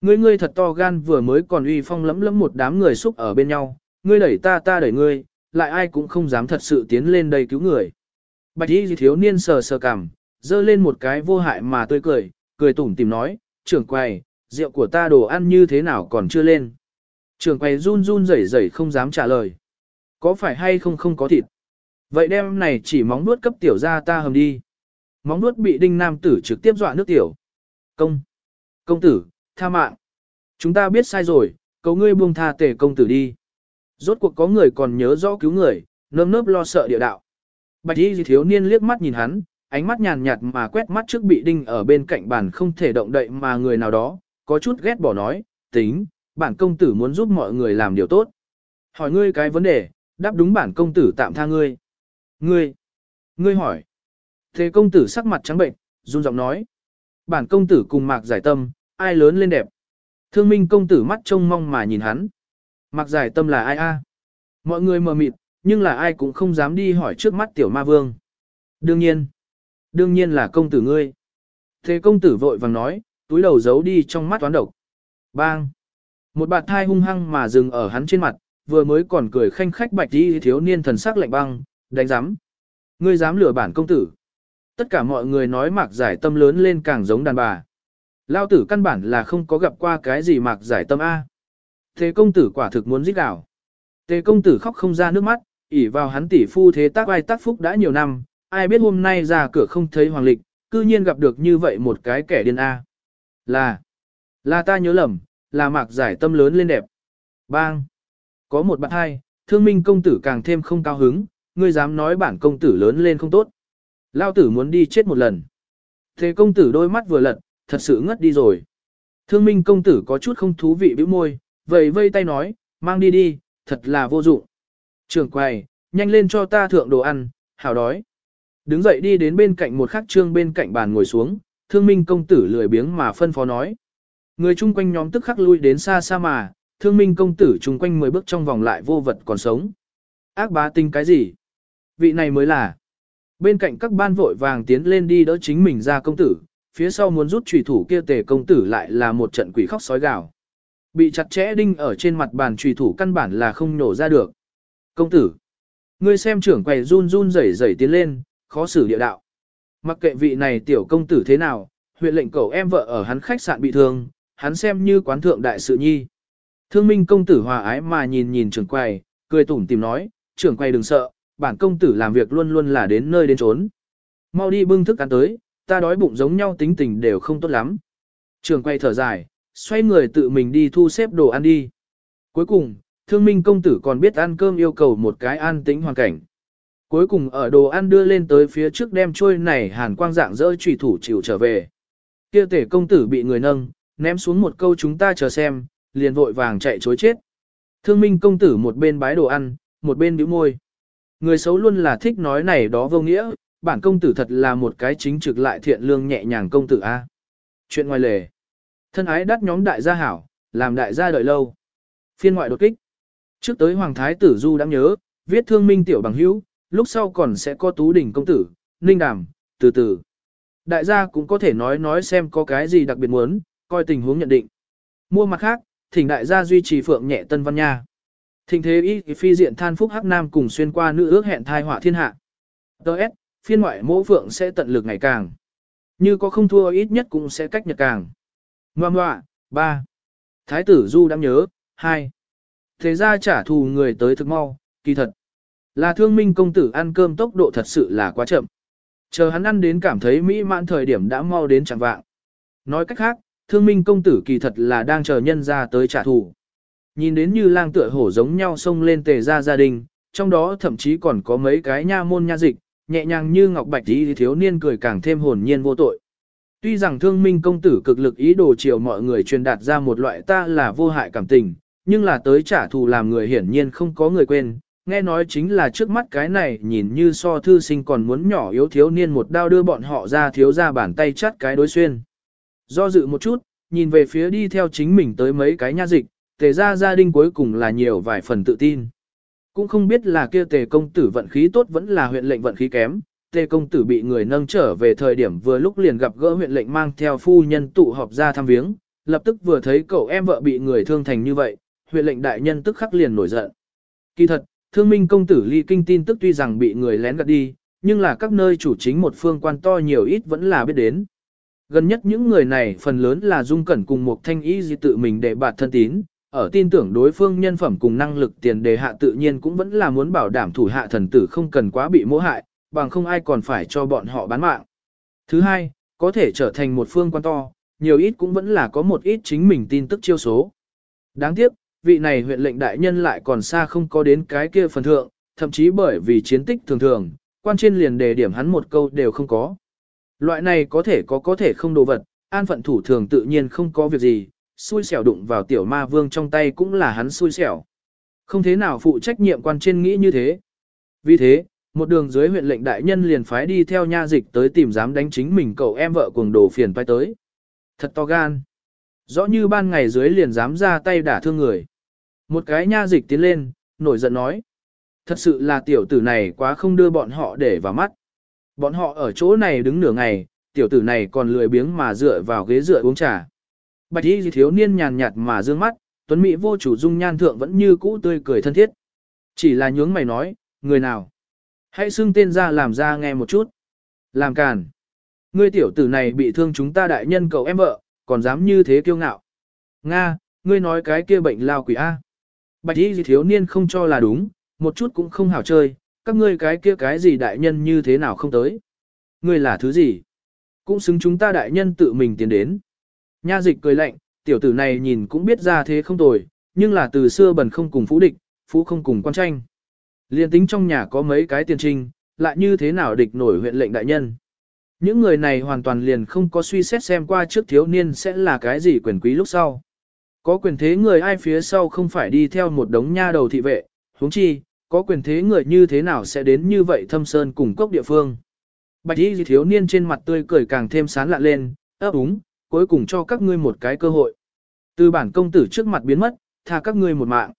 ngươi ngươi thật to gan vừa mới còn uy phong lẫm lẫm một đám người xúc ở bên nhau, ngươi đẩy ta ta đẩy ngươi, lại ai cũng không dám thật sự tiến lên đây cứu người. Bạch y thiếu niên sờ sờ cằm, dơ lên một cái vô hại mà tươi cười, cười tủm tìm nói, trưởng quầy, rượu của ta đồ ăn như thế nào còn chưa lên. Trưởng quầy run run rẩy rẩy không dám trả lời. Có phải hay không không có thịt? Vậy đêm này chỉ móng nuốt cấp tiểu ra ta hầm đi. Móng nuốt bị đinh nam tử trực tiếp dọa nước tiểu. Công! Công tử, tha mạng! Chúng ta biết sai rồi, cầu ngươi buông tha tể công tử đi. Rốt cuộc có người còn nhớ rõ cứu người, nơm nớp lo sợ địa đạo. Bạch y thiếu niên liếc mắt nhìn hắn, ánh mắt nhàn nhạt mà quét mắt trước bị đinh ở bên cạnh bàn không thể động đậy mà người nào đó, có chút ghét bỏ nói, tính, bản công tử muốn giúp mọi người làm điều tốt. Hỏi ngươi cái vấn đề, đáp đúng bản công tử tạm tha ngươi. Ngươi, ngươi hỏi. Thế công tử sắc mặt trắng bệnh, run giọng nói. Bản công tử cùng mạc giải tâm, ai lớn lên đẹp. Thương minh công tử mắt trông mong mà nhìn hắn. Mạc giải tâm là ai a? Mọi người mờ mịt, nhưng là ai cũng không dám đi hỏi trước mắt tiểu ma vương. Đương nhiên, đương nhiên là công tử ngươi. Thế công tử vội vàng nói, túi đầu giấu đi trong mắt toán độc. Bang! Một bạt thai hung hăng mà dừng ở hắn trên mặt, vừa mới còn cười khanh khách bạch đi thiếu niên thần sắc lạnh băng, đánh giám. Ngươi dám lừa bản công tử. Tất cả mọi người nói mạc giải tâm lớn lên càng giống đàn bà. Lao tử căn bản là không có gặp qua cái gì mạc giải tâm A. Thế công tử quả thực muốn giết đảo. Tề công tử khóc không ra nước mắt, ỉ vào hắn tỷ phu thế tác ai tác phúc đã nhiều năm, ai biết hôm nay ra cửa không thấy hoàng lịch, cư nhiên gặp được như vậy một cái kẻ điên A. Là, là ta nhớ lầm, là mạc giải tâm lớn lên đẹp. Bang! Có một bạn hai, thương minh công tử càng thêm không cao hứng, ngươi dám nói bản công tử lớn lên không tốt. Lao tử muốn đi chết một lần. Thế công tử đôi mắt vừa lật, thật sự ngất đi rồi. Thương minh công tử có chút không thú vị bĩu môi, vậy vây tay nói, mang đi đi, thật là vô dụng. Trường quầy, nhanh lên cho ta thượng đồ ăn, hảo đói. Đứng dậy đi đến bên cạnh một khắc trương bên cạnh bàn ngồi xuống, thương minh công tử lười biếng mà phân phó nói. Người chung quanh nhóm tức khắc lui đến xa xa mà, thương minh công tử chung quanh mười bước trong vòng lại vô vật còn sống. Ác bá tinh cái gì? Vị này mới là. Bên cạnh các ban vội vàng tiến lên đi đỡ chính mình ra công tử, phía sau muốn rút trùy thủ kia tề công tử lại là một trận quỷ khóc sói gào. Bị chặt chẽ đinh ở trên mặt bàn trùy thủ căn bản là không nổ ra được. Công tử. Ngươi xem trưởng quầy run run rẩy rẩy tiến lên, khó xử địa đạo. Mặc kệ vị này tiểu công tử thế nào, huyện lệnh cầu em vợ ở hắn khách sạn bị thương, hắn xem như quán thượng đại sự nhi. Thương minh công tử hòa ái mà nhìn nhìn trưởng quầy, cười tủm tìm nói, trưởng quầy đừng sợ, bản công tử làm việc luôn luôn là đến nơi đến trốn. Mau đi bưng thức ăn tới, ta đói bụng giống nhau tính tình đều không tốt lắm. Trường quay thở dài, xoay người tự mình đi thu xếp đồ ăn đi. Cuối cùng, thương minh công tử còn biết ăn cơm yêu cầu một cái an tĩnh hoàn cảnh. Cuối cùng ở đồ ăn đưa lên tới phía trước đem trôi này hàn quang dạng dỡ trùy thủ chịu trở về. Kia tể công tử bị người nâng, ném xuống một câu chúng ta chờ xem, liền vội vàng chạy chối chết. Thương minh công tử một bên bái đồ ăn, một bên bĩu môi. Người xấu luôn là thích nói này đó vô nghĩa, bản công tử thật là một cái chính trực lại thiện lương nhẹ nhàng công tử a. Chuyện ngoài lề. Thân ái đắt nhóm đại gia hảo, làm đại gia đợi lâu. Phiên ngoại đột kích. Trước tới Hoàng Thái tử Du đã nhớ, viết thương minh tiểu bằng hữu, lúc sau còn sẽ có tú đỉnh công tử, ninh đàm, từ từ. Đại gia cũng có thể nói nói xem có cái gì đặc biệt muốn, coi tình huống nhận định. Mua mặt khác, thỉnh đại gia duy trì phượng nhẹ tân văn nha. Thịnh thế y phi diện than phúc hắc nam cùng xuyên qua nữ ước hẹn thai họa thiên hạ. Đợt, phiên ngoại mỗ phượng sẽ tận lực ngày càng. Như có không thua ít nhất cũng sẽ cách nhật càng. Ngoà ngoạ, 3. Thái tử Du đã nhớ, 2. Thế ra trả thù người tới thực mau, kỳ thật. Là thương minh công tử ăn cơm tốc độ thật sự là quá chậm. Chờ hắn ăn đến cảm thấy mỹ mãn thời điểm đã mau đến chẳng vạng. Nói cách khác, thương minh công tử kỳ thật là đang chờ nhân ra tới trả thù. Nhìn đến như lang tựa hổ giống nhau xông lên tề ra gia đình, trong đó thậm chí còn có mấy cái nha môn nha dịch, nhẹ nhàng như ngọc bạch tí thiếu niên cười càng thêm hồn nhiên vô tội. Tuy rằng thương minh công tử cực lực ý đồ chiều mọi người truyền đạt ra một loại ta là vô hại cảm tình, nhưng là tới trả thù làm người hiển nhiên không có người quên, nghe nói chính là trước mắt cái này nhìn như so thư sinh còn muốn nhỏ yếu thiếu niên một đao đưa bọn họ ra thiếu ra bàn tay chắt cái đối xuyên. Do dự một chút, nhìn về phía đi theo chính mình tới mấy cái nha dịch, tề ra gia đình cuối cùng là nhiều vài phần tự tin. Cũng không biết là kia tề công tử vận khí tốt vẫn là huyện lệnh vận khí kém, tề công tử bị người nâng trở về thời điểm vừa lúc liền gặp gỡ huyện lệnh mang theo phu nhân tụ họp ra thăm viếng, lập tức vừa thấy cậu em vợ bị người thương thành như vậy, huyện lệnh đại nhân tức khắc liền nổi giận. Kỳ thật, thương minh công tử ly kinh tin tức tuy rằng bị người lén gạt đi, nhưng là các nơi chủ chính một phương quan to nhiều ít vẫn là biết đến. Gần nhất những người này phần lớn là dung cẩn cùng một thanh ý gì tự mình để bạt thân tín, ở tin tưởng đối phương nhân phẩm cùng năng lực tiền đề hạ tự nhiên cũng vẫn là muốn bảo đảm thủ hạ thần tử không cần quá bị mỗ hại, bằng không ai còn phải cho bọn họ bán mạng. Thứ hai, có thể trở thành một phương quan to, nhiều ít cũng vẫn là có một ít chính mình tin tức chiêu số. Đáng tiếc, vị này huyện lệnh đại nhân lại còn xa không có đến cái kia phần thượng, thậm chí bởi vì chiến tích thường thường, quan trên liền đề điểm hắn một câu đều không có. Loại này có thể có có thể không đồ vật, an phận thủ thường tự nhiên không có việc gì, xui xẻo đụng vào tiểu ma vương trong tay cũng là hắn xui xẻo. Không thế nào phụ trách nhiệm quan trên nghĩ như thế. Vì thế, một đường dưới huyện lệnh đại nhân liền phái đi theo nha dịch tới tìm dám đánh chính mình cậu em vợ cuồng đồ phiền phải tới. Thật to gan. Rõ như ban ngày dưới liền dám ra tay đả thương người. Một cái nha dịch tiến lên, nổi giận nói. Thật sự là tiểu tử này quá không đưa bọn họ để vào mắt. Bọn họ ở chỗ này đứng nửa ngày, tiểu tử này còn lười biếng mà dựa vào ghế dựa uống trà. Bạch y thiếu niên nhàn nhạt mà dương mắt, tuấn mỹ vô chủ dung nhan thượng vẫn như cũ tươi cười thân thiết. Chỉ là nhướng mày nói, người nào? Hãy xưng tên ra làm ra nghe một chút. Làm càn. Ngươi tiểu tử này bị thương chúng ta đại nhân cậu em vợ, còn dám như thế kiêu ngạo. Nga, ngươi nói cái kia bệnh lao quỷ A. Bạch y thiếu niên không cho là đúng, một chút cũng không hảo chơi, các ngươi cái kia cái gì đại nhân như thế nào không tới. Ngươi là thứ gì? Cũng xứng chúng ta đại nhân tự mình tiến đến. Nha dịch cười lạnh, tiểu tử này nhìn cũng biết ra thế không tồi, nhưng là từ xưa bần không cùng phú địch, phú không cùng quan tranh. Liên tính trong nhà có mấy cái tiền trinh, lại như thế nào địch nổi huyện lệnh đại nhân. Những người này hoàn toàn liền không có suy xét xem qua trước thiếu niên sẽ là cái gì quyền quý lúc sau. Có quyền thế người ai phía sau không phải đi theo một đống nha đầu thị vệ, huống chi, có quyền thế người như thế nào sẽ đến như vậy thâm sơn cùng cốc địa phương. Bạch y thiếu niên trên mặt tươi cười càng thêm sán lạ lên, ấp úng, cuối cùng cho các ngươi một cái cơ hội. Từ bản công tử trước mặt biến mất, tha các ngươi một mạng.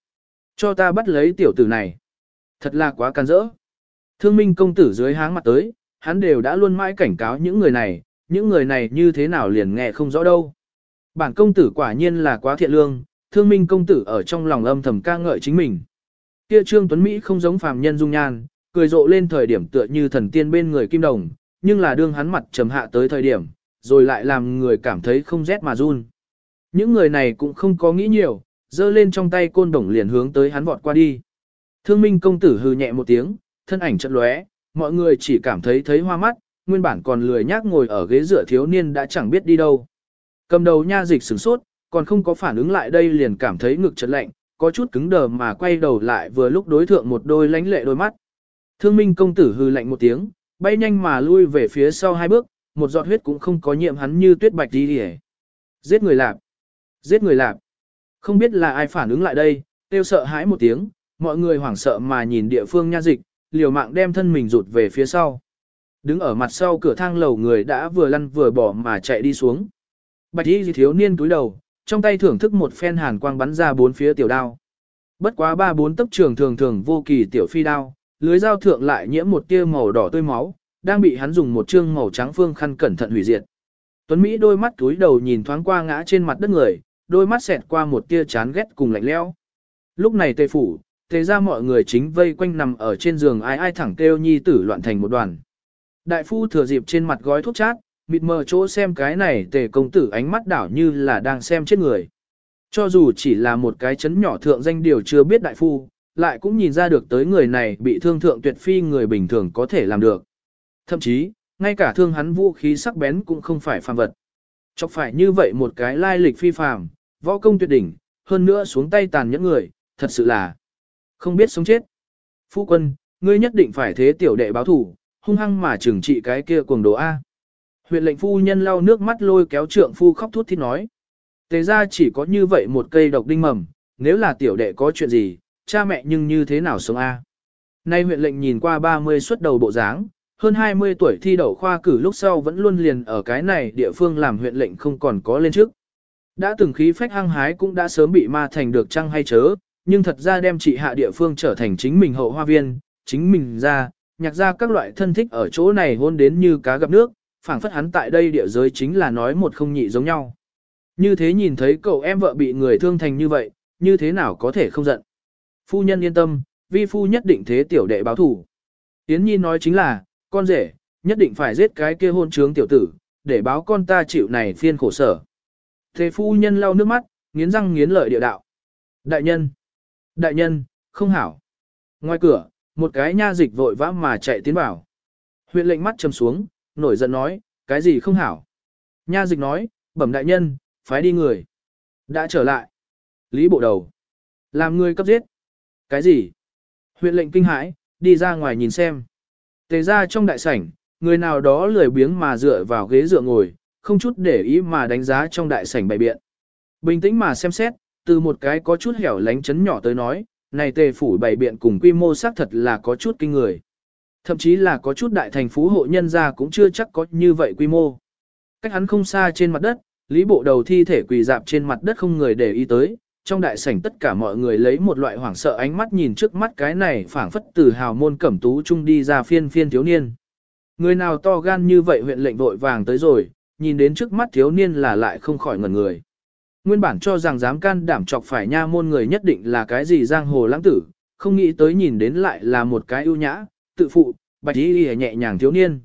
Cho ta bắt lấy tiểu tử này. Thật là quá can rỡ. Thương minh công tử dưới háng mặt tới, hắn đều đã luôn mãi cảnh cáo những người này, những người này như thế nào liền nghe không rõ đâu. Bản công tử quả nhiên là quá thiện lương, thương minh công tử ở trong lòng âm thầm ca ngợi chính mình. Kia trương tuấn Mỹ không giống phàm nhân dung nhan, cười rộ lên thời điểm tựa như thần tiên bên người kim đồng, nhưng là đương hắn mặt trầm hạ tới thời điểm, rồi lại làm người cảm thấy không rét mà run. Những người này cũng không có nghĩ nhiều, giơ lên trong tay côn đồng liền hướng tới hắn vọt qua đi. Thương minh công tử hừ nhẹ một tiếng, thân ảnh chợt lóe, mọi người chỉ cảm thấy thấy hoa mắt, nguyên bản còn lười nhác ngồi ở ghế dựa thiếu niên đã chẳng biết đi đâu. Cầm đầu nha dịch sửng sốt, còn không có phản ứng lại đây liền cảm thấy ngực chợt lạnh, có chút cứng đờ mà quay đầu lại vừa lúc đối thượng một đôi lánh lệ đôi mắt. Thương minh công tử hư lạnh một tiếng, bay nhanh mà lui về phía sau hai bước, một giọt huyết cũng không có nhiệm hắn như tuyết bạch đi đi Giết người lạp! Giết người lạp! Không biết là ai phản ứng lại đây, tiêu sợ hãi một tiếng, mọi người hoảng sợ mà nhìn địa phương nha dịch, liều mạng đem thân mình rụt về phía sau. Đứng ở mặt sau cửa thang lầu người đã vừa lăn vừa bỏ mà chạy đi xuống. Bạch y thiếu niên túi đầu, trong tay thưởng thức một phen hàn quang bắn ra bốn phía tiểu đao. Bất quá ba bốn tấc trường thường thường vô kỳ tiểu phi đao, lưới dao thượng lại nhiễm một tia màu đỏ tươi máu, đang bị hắn dùng một chương màu trắng phương khăn cẩn thận hủy diệt. Tuấn Mỹ đôi mắt túi đầu nhìn thoáng qua ngã trên mặt đất người, đôi mắt xẹt qua một tia chán ghét cùng lạnh lẽo. Lúc này tề phủ, thế ra mọi người chính vây quanh nằm ở trên giường ai ai thẳng kêu nhi tử loạn thành một đoàn. Đại phu thừa dịp trên mặt gói thuốc chát, mịt mờ chỗ xem cái này tề công tử ánh mắt đảo như là đang xem chết người. Cho dù chỉ là một cái chấn nhỏ thượng danh điều chưa biết đại phu, lại cũng nhìn ra được tới người này bị thương thượng tuyệt phi người bình thường có thể làm được. Thậm chí, ngay cả thương hắn vũ khí sắc bén cũng không phải phàm vật. Chọc phải như vậy một cái lai lịch phi phàm, võ công tuyệt đỉnh, hơn nữa xuống tay tàn nhẫn người, thật sự là không biết sống chết. Phu quân, ngươi nhất định phải thế tiểu đệ báo thủ, hung hăng mà trừng trị cái kia cuồng đồ A. Huyện lệnh phu nhân lau nước mắt lôi kéo trượng phu khóc thút thít nói. Tề ra chỉ có như vậy một cây độc đinh mầm, nếu là tiểu đệ có chuyện gì, cha mẹ nhưng như thế nào sống A. Nay huyện lệnh nhìn qua 30 xuất đầu bộ dáng, hơn 20 tuổi thi đậu khoa cử lúc sau vẫn luôn liền ở cái này địa phương làm huyện lệnh không còn có lên trước. Đã từng khí phách hăng hái cũng đã sớm bị ma thành được chăng hay chớ, nhưng thật ra đem chị hạ địa phương trở thành chính mình hậu hoa viên, chính mình ra, nhạc ra các loại thân thích ở chỗ này hôn đến như cá gặp nước, phảng phất hắn tại đây địa giới chính là nói một không nhị giống nhau. Như thế nhìn thấy cậu em vợ bị người thương thành như vậy, như thế nào có thể không giận. Phu nhân yên tâm, vi phu nhất định thế tiểu đệ báo thủ. Yến Nhi nói chính là, con rể, nhất định phải giết cái kia hôn trướng tiểu tử, để báo con ta chịu này phiên khổ sở. Thế phu nhân lau nước mắt, nghiến răng nghiến lợi địa đạo. Đại nhân! Đại nhân, không hảo. Ngoài cửa, một cái nha dịch vội vã mà chạy tiến vào. Huyện lệnh mắt trầm xuống, nổi giận nói, cái gì không hảo. Nha dịch nói, bẩm đại nhân, phái đi người. Đã trở lại. Lý bộ đầu. Làm người cấp giết. Cái gì? Huyện lệnh kinh hãi, đi ra ngoài nhìn xem. Tề ra trong đại sảnh, người nào đó lười biếng mà dựa vào ghế dựa ngồi, không chút để ý mà đánh giá trong đại sảnh bày biện. Bình tĩnh mà xem xét, từ một cái có chút hẻo lánh chấn nhỏ tới nói, này tề phủ bày biện cùng quy mô xác thật là có chút kinh người. Thậm chí là có chút đại thành phú hộ nhân gia cũng chưa chắc có như vậy quy mô. Cách hắn không xa trên mặt đất, lý bộ đầu thi thể quỳ dạp trên mặt đất không người để ý tới, trong đại sảnh tất cả mọi người lấy một loại hoảng sợ ánh mắt nhìn trước mắt cái này phảng phất từ hào môn cẩm tú trung đi ra phiên phiên thiếu niên. Người nào to gan như vậy huyện lệnh vội vàng tới rồi, nhìn đến trước mắt thiếu niên là lại không khỏi ngẩn người. Nguyên bản cho rằng dám can đảm chọc phải nha môn người nhất định là cái gì giang hồ lãng tử, không nghĩ tới nhìn đến lại là một cái ưu nhã, tự phụ, bạch y nhẹ nhàng thiếu niên.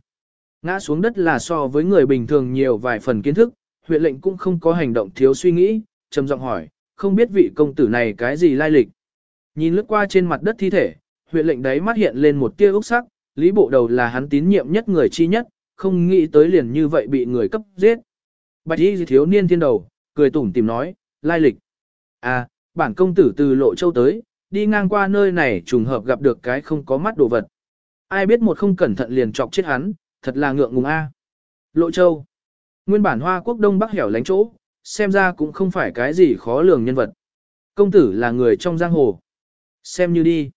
Ngã xuống đất là so với người bình thường nhiều vài phần kiến thức, huyện lệnh cũng không có hành động thiếu suy nghĩ, trầm giọng hỏi, không biết vị công tử này cái gì lai lịch. Nhìn lướt qua trên mặt đất thi thể, huyện lệnh đấy mắt hiện lên một tia úc sắc, lý bộ đầu là hắn tín nhiệm nhất người chi nhất, không nghĩ tới liền như vậy bị người cấp giết. Bạch y thiếu niên thiên đầu, cười tủm tìm nói, lai lịch. À, bản công tử từ lộ châu tới, đi ngang qua nơi này trùng hợp gặp được cái không có mắt đồ vật. Ai biết một không cẩn thận liền chọc chết hắn, thật là ngượng ngùng a. Lộ châu. Nguyên bản hoa quốc đông bắc hẻo lánh chỗ, xem ra cũng không phải cái gì khó lường nhân vật. Công tử là người trong giang hồ. Xem như đi.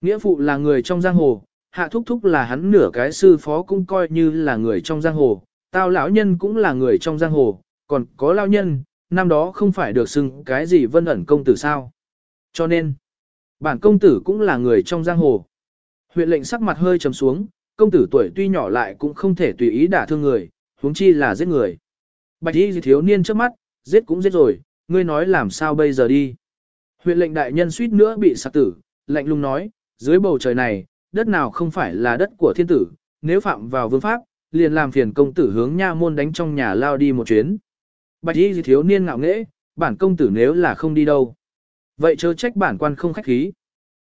Nghĩa phụ là người trong giang hồ, hạ thúc thúc là hắn nửa cái sư phó cũng coi như là người trong giang hồ, tao lão nhân cũng là người trong giang hồ, còn có lão nhân, năm đó không phải được xưng cái gì vân ẩn công tử sao. Cho nên, bản công tử cũng là người trong giang hồ. Huyện lệnh sắc mặt hơi trầm xuống, công tử tuổi tuy nhỏ lại cũng không thể tùy ý đả thương người, huống chi là giết người. Bạch y thiếu niên trước mắt, giết cũng giết rồi, ngươi nói làm sao bây giờ đi. Huyện lệnh đại nhân suýt nữa bị sạc tử, lạnh lùng nói, dưới bầu trời này, đất nào không phải là đất của thiên tử, nếu phạm vào vương pháp, liền làm phiền công tử hướng nha môn đánh trong nhà lao đi một chuyến. Bạch y thiếu niên ngạo nghễ, bản công tử nếu là không đi đâu. Vậy chớ trách bản quan không khách khí.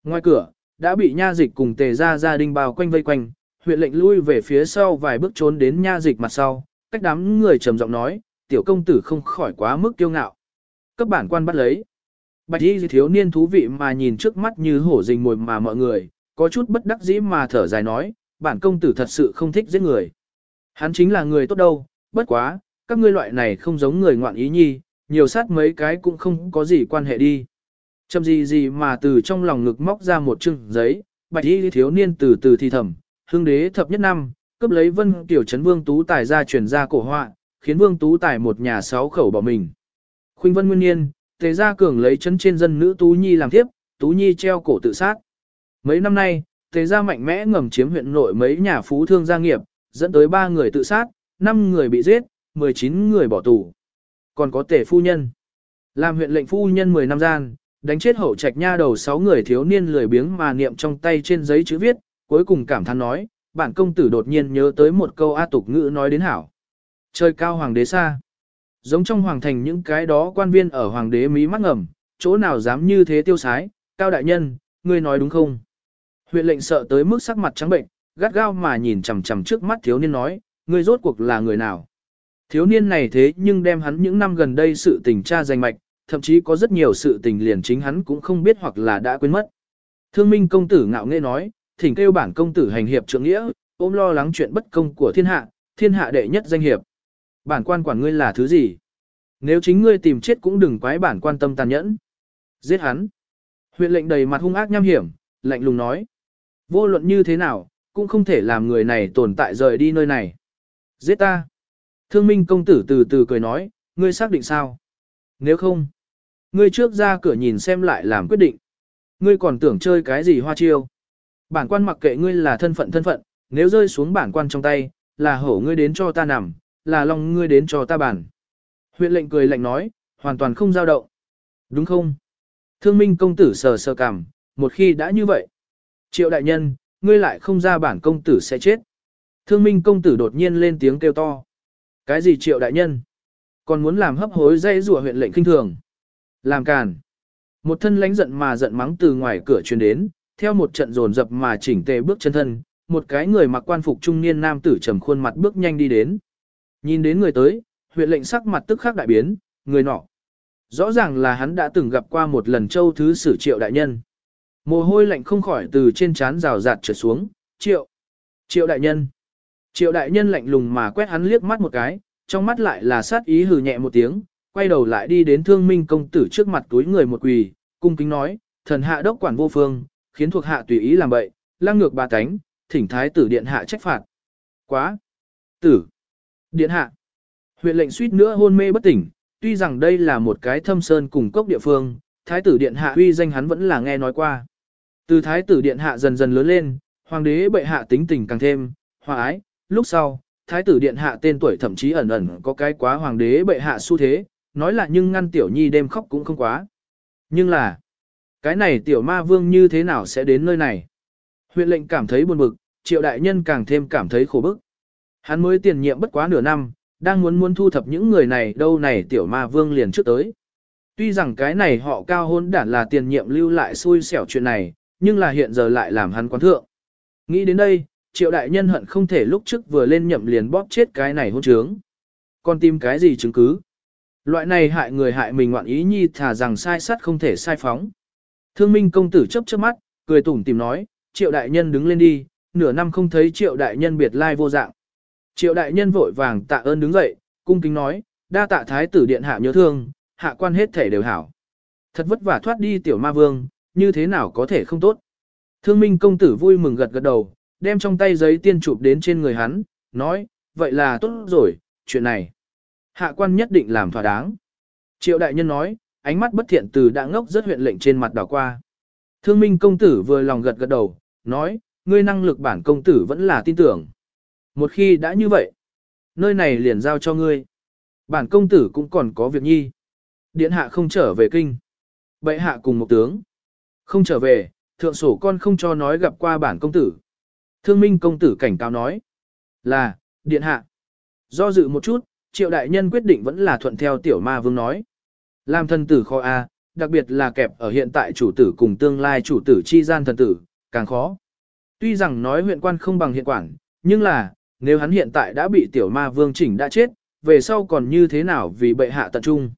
Ngoài cửa, đã bị nha dịch cùng tề ra gia đình bao quanh vây quanh, huyện lệnh lui về phía sau vài bước trốn đến nha dịch mặt sau, cách đám người trầm giọng nói, tiểu công tử không khỏi quá mức kiêu ngạo. Các bản quan bắt lấy. Bạch y thiếu niên thú vị mà nhìn trước mắt như hổ rình mồi mà mọi người, có chút bất đắc dĩ mà thở dài nói, bản công tử thật sự không thích giết người. Hắn chính là người tốt đâu, bất quá, các ngươi loại này không giống người ngoạn ý nhi, nhiều sát mấy cái cũng không có gì quan hệ đi. Chầm gì gì mà từ trong lòng ngực móc ra một chừng giấy, bạch y thiếu niên từ từ thi thầm, hương đế thập nhất năm, cướp lấy vân tiểu trấn vương tú tài ra truyền ra cổ họa, khiến vương tú tài một nhà sáu khẩu bỏ mình. Khuynh vân nguyên niên, tề gia cường lấy chấn trên dân nữ tú nhi làm tiếp, tú nhi treo cổ tự sát. Mấy năm nay, tề gia mạnh mẽ ngầm chiếm huyện nội mấy nhà phú thương gia nghiệp, dẫn tới ba người tự sát, năm người bị giết, 19 người bỏ tù. Còn có tể phu nhân. Làm huyện lệnh phu nhân 10 năm gian, đánh chết hậu trạch nha đầu 6 người thiếu niên lười biếng mà niệm trong tay trên giấy chữ viết, cuối cùng cảm thán nói, bản công tử đột nhiên nhớ tới một câu A tục ngữ nói đến hảo. Trời cao hoàng đế xa. Giống trong hoàng thành những cái đó quan viên ở hoàng đế mí mắt ngầm, chỗ nào dám như thế tiêu sái, cao đại nhân, ngươi nói đúng không? Huyện lệnh sợ tới mức sắc mặt trắng bệnh, gắt gao mà nhìn chằm chằm trước mắt thiếu niên nói, ngươi rốt cuộc là người nào? Thiếu niên này thế nhưng đem hắn những năm gần đây sự tình tra danh mạch, thậm chí có rất nhiều sự tình liền chính hắn cũng không biết hoặc là đã quên mất. Thương minh công tử ngạo nghễ nói, thỉnh kêu bản công tử hành hiệp trượng nghĩa, ôm lo lắng chuyện bất công của thiên hạ, thiên hạ đệ nhất danh hiệp. Bản quan quản ngươi là thứ gì? Nếu chính ngươi tìm chết cũng đừng quái bản quan tâm tàn nhẫn. Giết hắn. Huyện lệnh đầy mặt hung ác nham hiểm, lạnh lùng nói. Vô luận như thế nào, cũng không thể làm người này tồn tại rời đi nơi này. Giết ta. Thương minh công tử từ từ cười nói, ngươi xác định sao? Nếu không, ngươi trước ra cửa nhìn xem lại làm quyết định. Ngươi còn tưởng chơi cái gì hoa chiêu? Bản quan mặc kệ ngươi là thân phận thân phận, nếu rơi xuống bản quan trong tay, là hổ ngươi đến cho ta nằm, là lòng ngươi đến cho ta bản. Huyện lệnh cười lạnh nói, hoàn toàn không dao động. Đúng không? Thương minh công tử sờ sờ cảm, một khi đã như vậy. Triệu đại nhân, ngươi lại không ra bản công tử sẽ chết. Thương minh công tử đột nhiên lên tiếng kêu to. Cái gì triệu đại nhân? Còn muốn làm hấp hối dây rùa huyện lệnh kinh thường. Làm càn. Một thân lãnh giận mà giận mắng từ ngoài cửa truyền đến, theo một trận dồn dập mà chỉnh tề bước chân thân, một cái người mặc quan phục trung niên nam tử trầm khuôn mặt bước nhanh đi đến. Nhìn đến người tới, huyện lệnh sắc mặt tức khắc đại biến, người nọ. Rõ ràng là hắn đã từng gặp qua một lần châu thứ sử triệu đại nhân. Mồ hôi lạnh không khỏi từ trên trán rào rạt trượt xuống, triệu. Triệu đại nhân. Triệu đại nhân lạnh lùng mà quét hắn liếc mắt một cái, trong mắt lại là sát ý hừ nhẹ một tiếng, quay đầu lại đi đến thương minh công tử trước mặt túi người một quỳ, cung kính nói, thần hạ đốc quản vô phương, khiến thuộc hạ tùy ý làm bậy, lăng ngược ba tánh, thỉnh thái tử điện hạ trách phạt. Quá! Tử! Điện hạ! Huyện lệnh suýt nữa hôn mê bất tỉnh, tuy rằng đây là một cái thâm sơn cùng cốc địa phương, thái tử điện hạ uy danh hắn vẫn là nghe nói qua. Từ thái tử điện hạ dần dần lớn lên, hoàng đế bệ hạ tính tình càng thêm, hòa ái, lúc sau, thái tử điện hạ tên tuổi thậm chí ẩn ẩn có cái quá hoàng đế bệ hạ xu thế, nói là nhưng ngăn tiểu nhi đêm khóc cũng không quá. Nhưng là, cái này tiểu ma vương như thế nào sẽ đến nơi này? Huyện lệnh cảm thấy buồn bực, triệu đại nhân càng thêm cảm thấy khổ bức. Hắn mới tiền nhiệm bất quá nửa năm, đang muốn muốn thu thập những người này đâu này tiểu ma vương liền trước tới. Tuy rằng cái này họ cao hôn đản là tiền nhiệm lưu lại xui xẻo chuyện này, nhưng là hiện giờ lại làm hắn quán thượng. Nghĩ đến đây, triệu đại nhân hận không thể lúc trước vừa lên nhậm liền bóp chết cái này hôn trướng. Còn tìm cái gì chứng cứ? Loại này hại người hại mình ngoạn ý nhi thả rằng sai sắt không thể sai phóng. Thương minh công tử chấp chớp mắt, cười tủm tìm nói, triệu đại nhân đứng lên đi, nửa năm không thấy triệu đại nhân biệt lai vô dạng. Triệu đại nhân vội vàng tạ ơn đứng dậy, cung kính nói, đa tạ thái tử điện hạ nhớ thương, hạ quan hết thể đều hảo. Thật vất vả thoát đi tiểu ma vương, như thế nào có thể không tốt. Thương minh công tử vui mừng gật gật đầu, đem trong tay giấy tiên chụp đến trên người hắn, nói, vậy là tốt rồi, chuyện này. Hạ quan nhất định làm thỏa đáng. Triệu đại nhân nói, ánh mắt bất thiện từ đã ngốc rất huyện lệnh trên mặt đảo qua. Thương minh công tử vừa lòng gật gật đầu, nói, ngươi năng lực bản công tử vẫn là tin tưởng. Một khi đã như vậy, nơi này liền giao cho ngươi. Bản công tử cũng còn có việc nhi. Điện hạ không trở về kinh. Bệ hạ cùng một tướng. Không trở về, thượng sổ con không cho nói gặp qua bản công tử. Thương minh công tử cảnh cáo nói. Là, điện hạ. Do dự một chút, triệu đại nhân quyết định vẫn là thuận theo tiểu ma vương nói. Làm thần tử khó a, đặc biệt là kẹp ở hiện tại chủ tử cùng tương lai chủ tử chi gian thần tử, càng khó. Tuy rằng nói huyện quan không bằng hiện quản, nhưng là, nếu hắn hiện tại đã bị tiểu ma vương chỉnh đã chết, về sau còn như thế nào vì bệ hạ tận trung.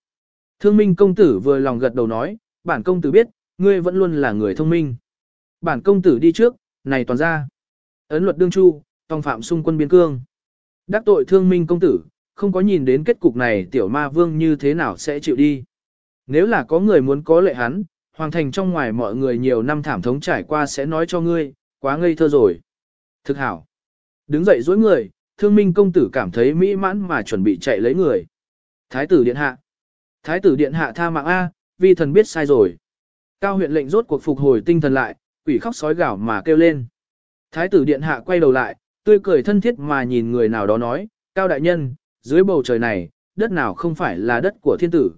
Thương minh công tử vừa lòng gật đầu nói, bản công tử biết, ngươi vẫn luôn là người thông minh. Bản công tử đi trước, này toàn ra. Ấn luật đương chu, tòng phạm xung quân biên cương. Đắc tội thương minh công tử, không có nhìn đến kết cục này tiểu ma vương như thế nào sẽ chịu đi. Nếu là có người muốn có lệ hắn, hoàng thành trong ngoài mọi người nhiều năm thảm thống trải qua sẽ nói cho ngươi, quá ngây thơ rồi. Thực hảo. Đứng dậy dối người, thương minh công tử cảm thấy mỹ mãn mà chuẩn bị chạy lấy người. Thái tử điện hạ. Thái tử điện hạ tha mạng A, vi thần biết sai rồi. Cao huyện lệnh rốt cuộc phục hồi tinh thần lại, quỷ khóc sói gào mà kêu lên. Thái tử điện hạ quay đầu lại, tươi cười thân thiết mà nhìn người nào đó nói, Cao đại nhân, dưới bầu trời này, đất nào không phải là đất của thiên tử.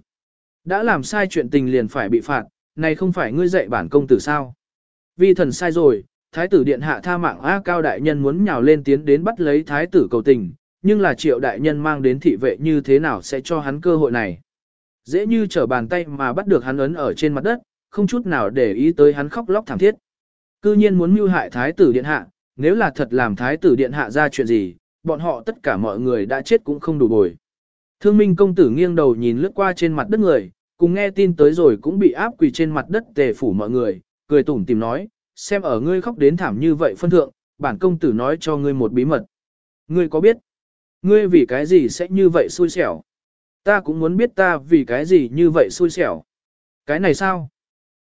Đã làm sai chuyện tình liền phải bị phạt, này không phải ngươi dạy bản công tử sao. Vi thần sai rồi, thái tử điện hạ tha mạng A cao đại nhân muốn nhào lên tiến đến bắt lấy thái tử cầu tình, nhưng là triệu đại nhân mang đến thị vệ như thế nào sẽ cho hắn cơ hội này. Dễ như trở bàn tay mà bắt được hắn ấn ở trên mặt đất, không chút nào để ý tới hắn khóc lóc thảm thiết. Cư nhiên muốn mưu hại thái tử điện hạ, nếu là thật làm thái tử điện hạ ra chuyện gì, bọn họ tất cả mọi người đã chết cũng không đủ bồi. Thương minh công tử nghiêng đầu nhìn lướt qua trên mặt đất người, cùng nghe tin tới rồi cũng bị áp quỳ trên mặt đất tề phủ mọi người, cười tủm tìm nói, xem ở ngươi khóc đến thảm như vậy phân thượng, bản công tử nói cho ngươi một bí mật. Ngươi có biết, ngươi vì cái gì sẽ như vậy xui xẻo? Ta cũng muốn biết ta vì cái gì như vậy xui xẻo. Cái này sao?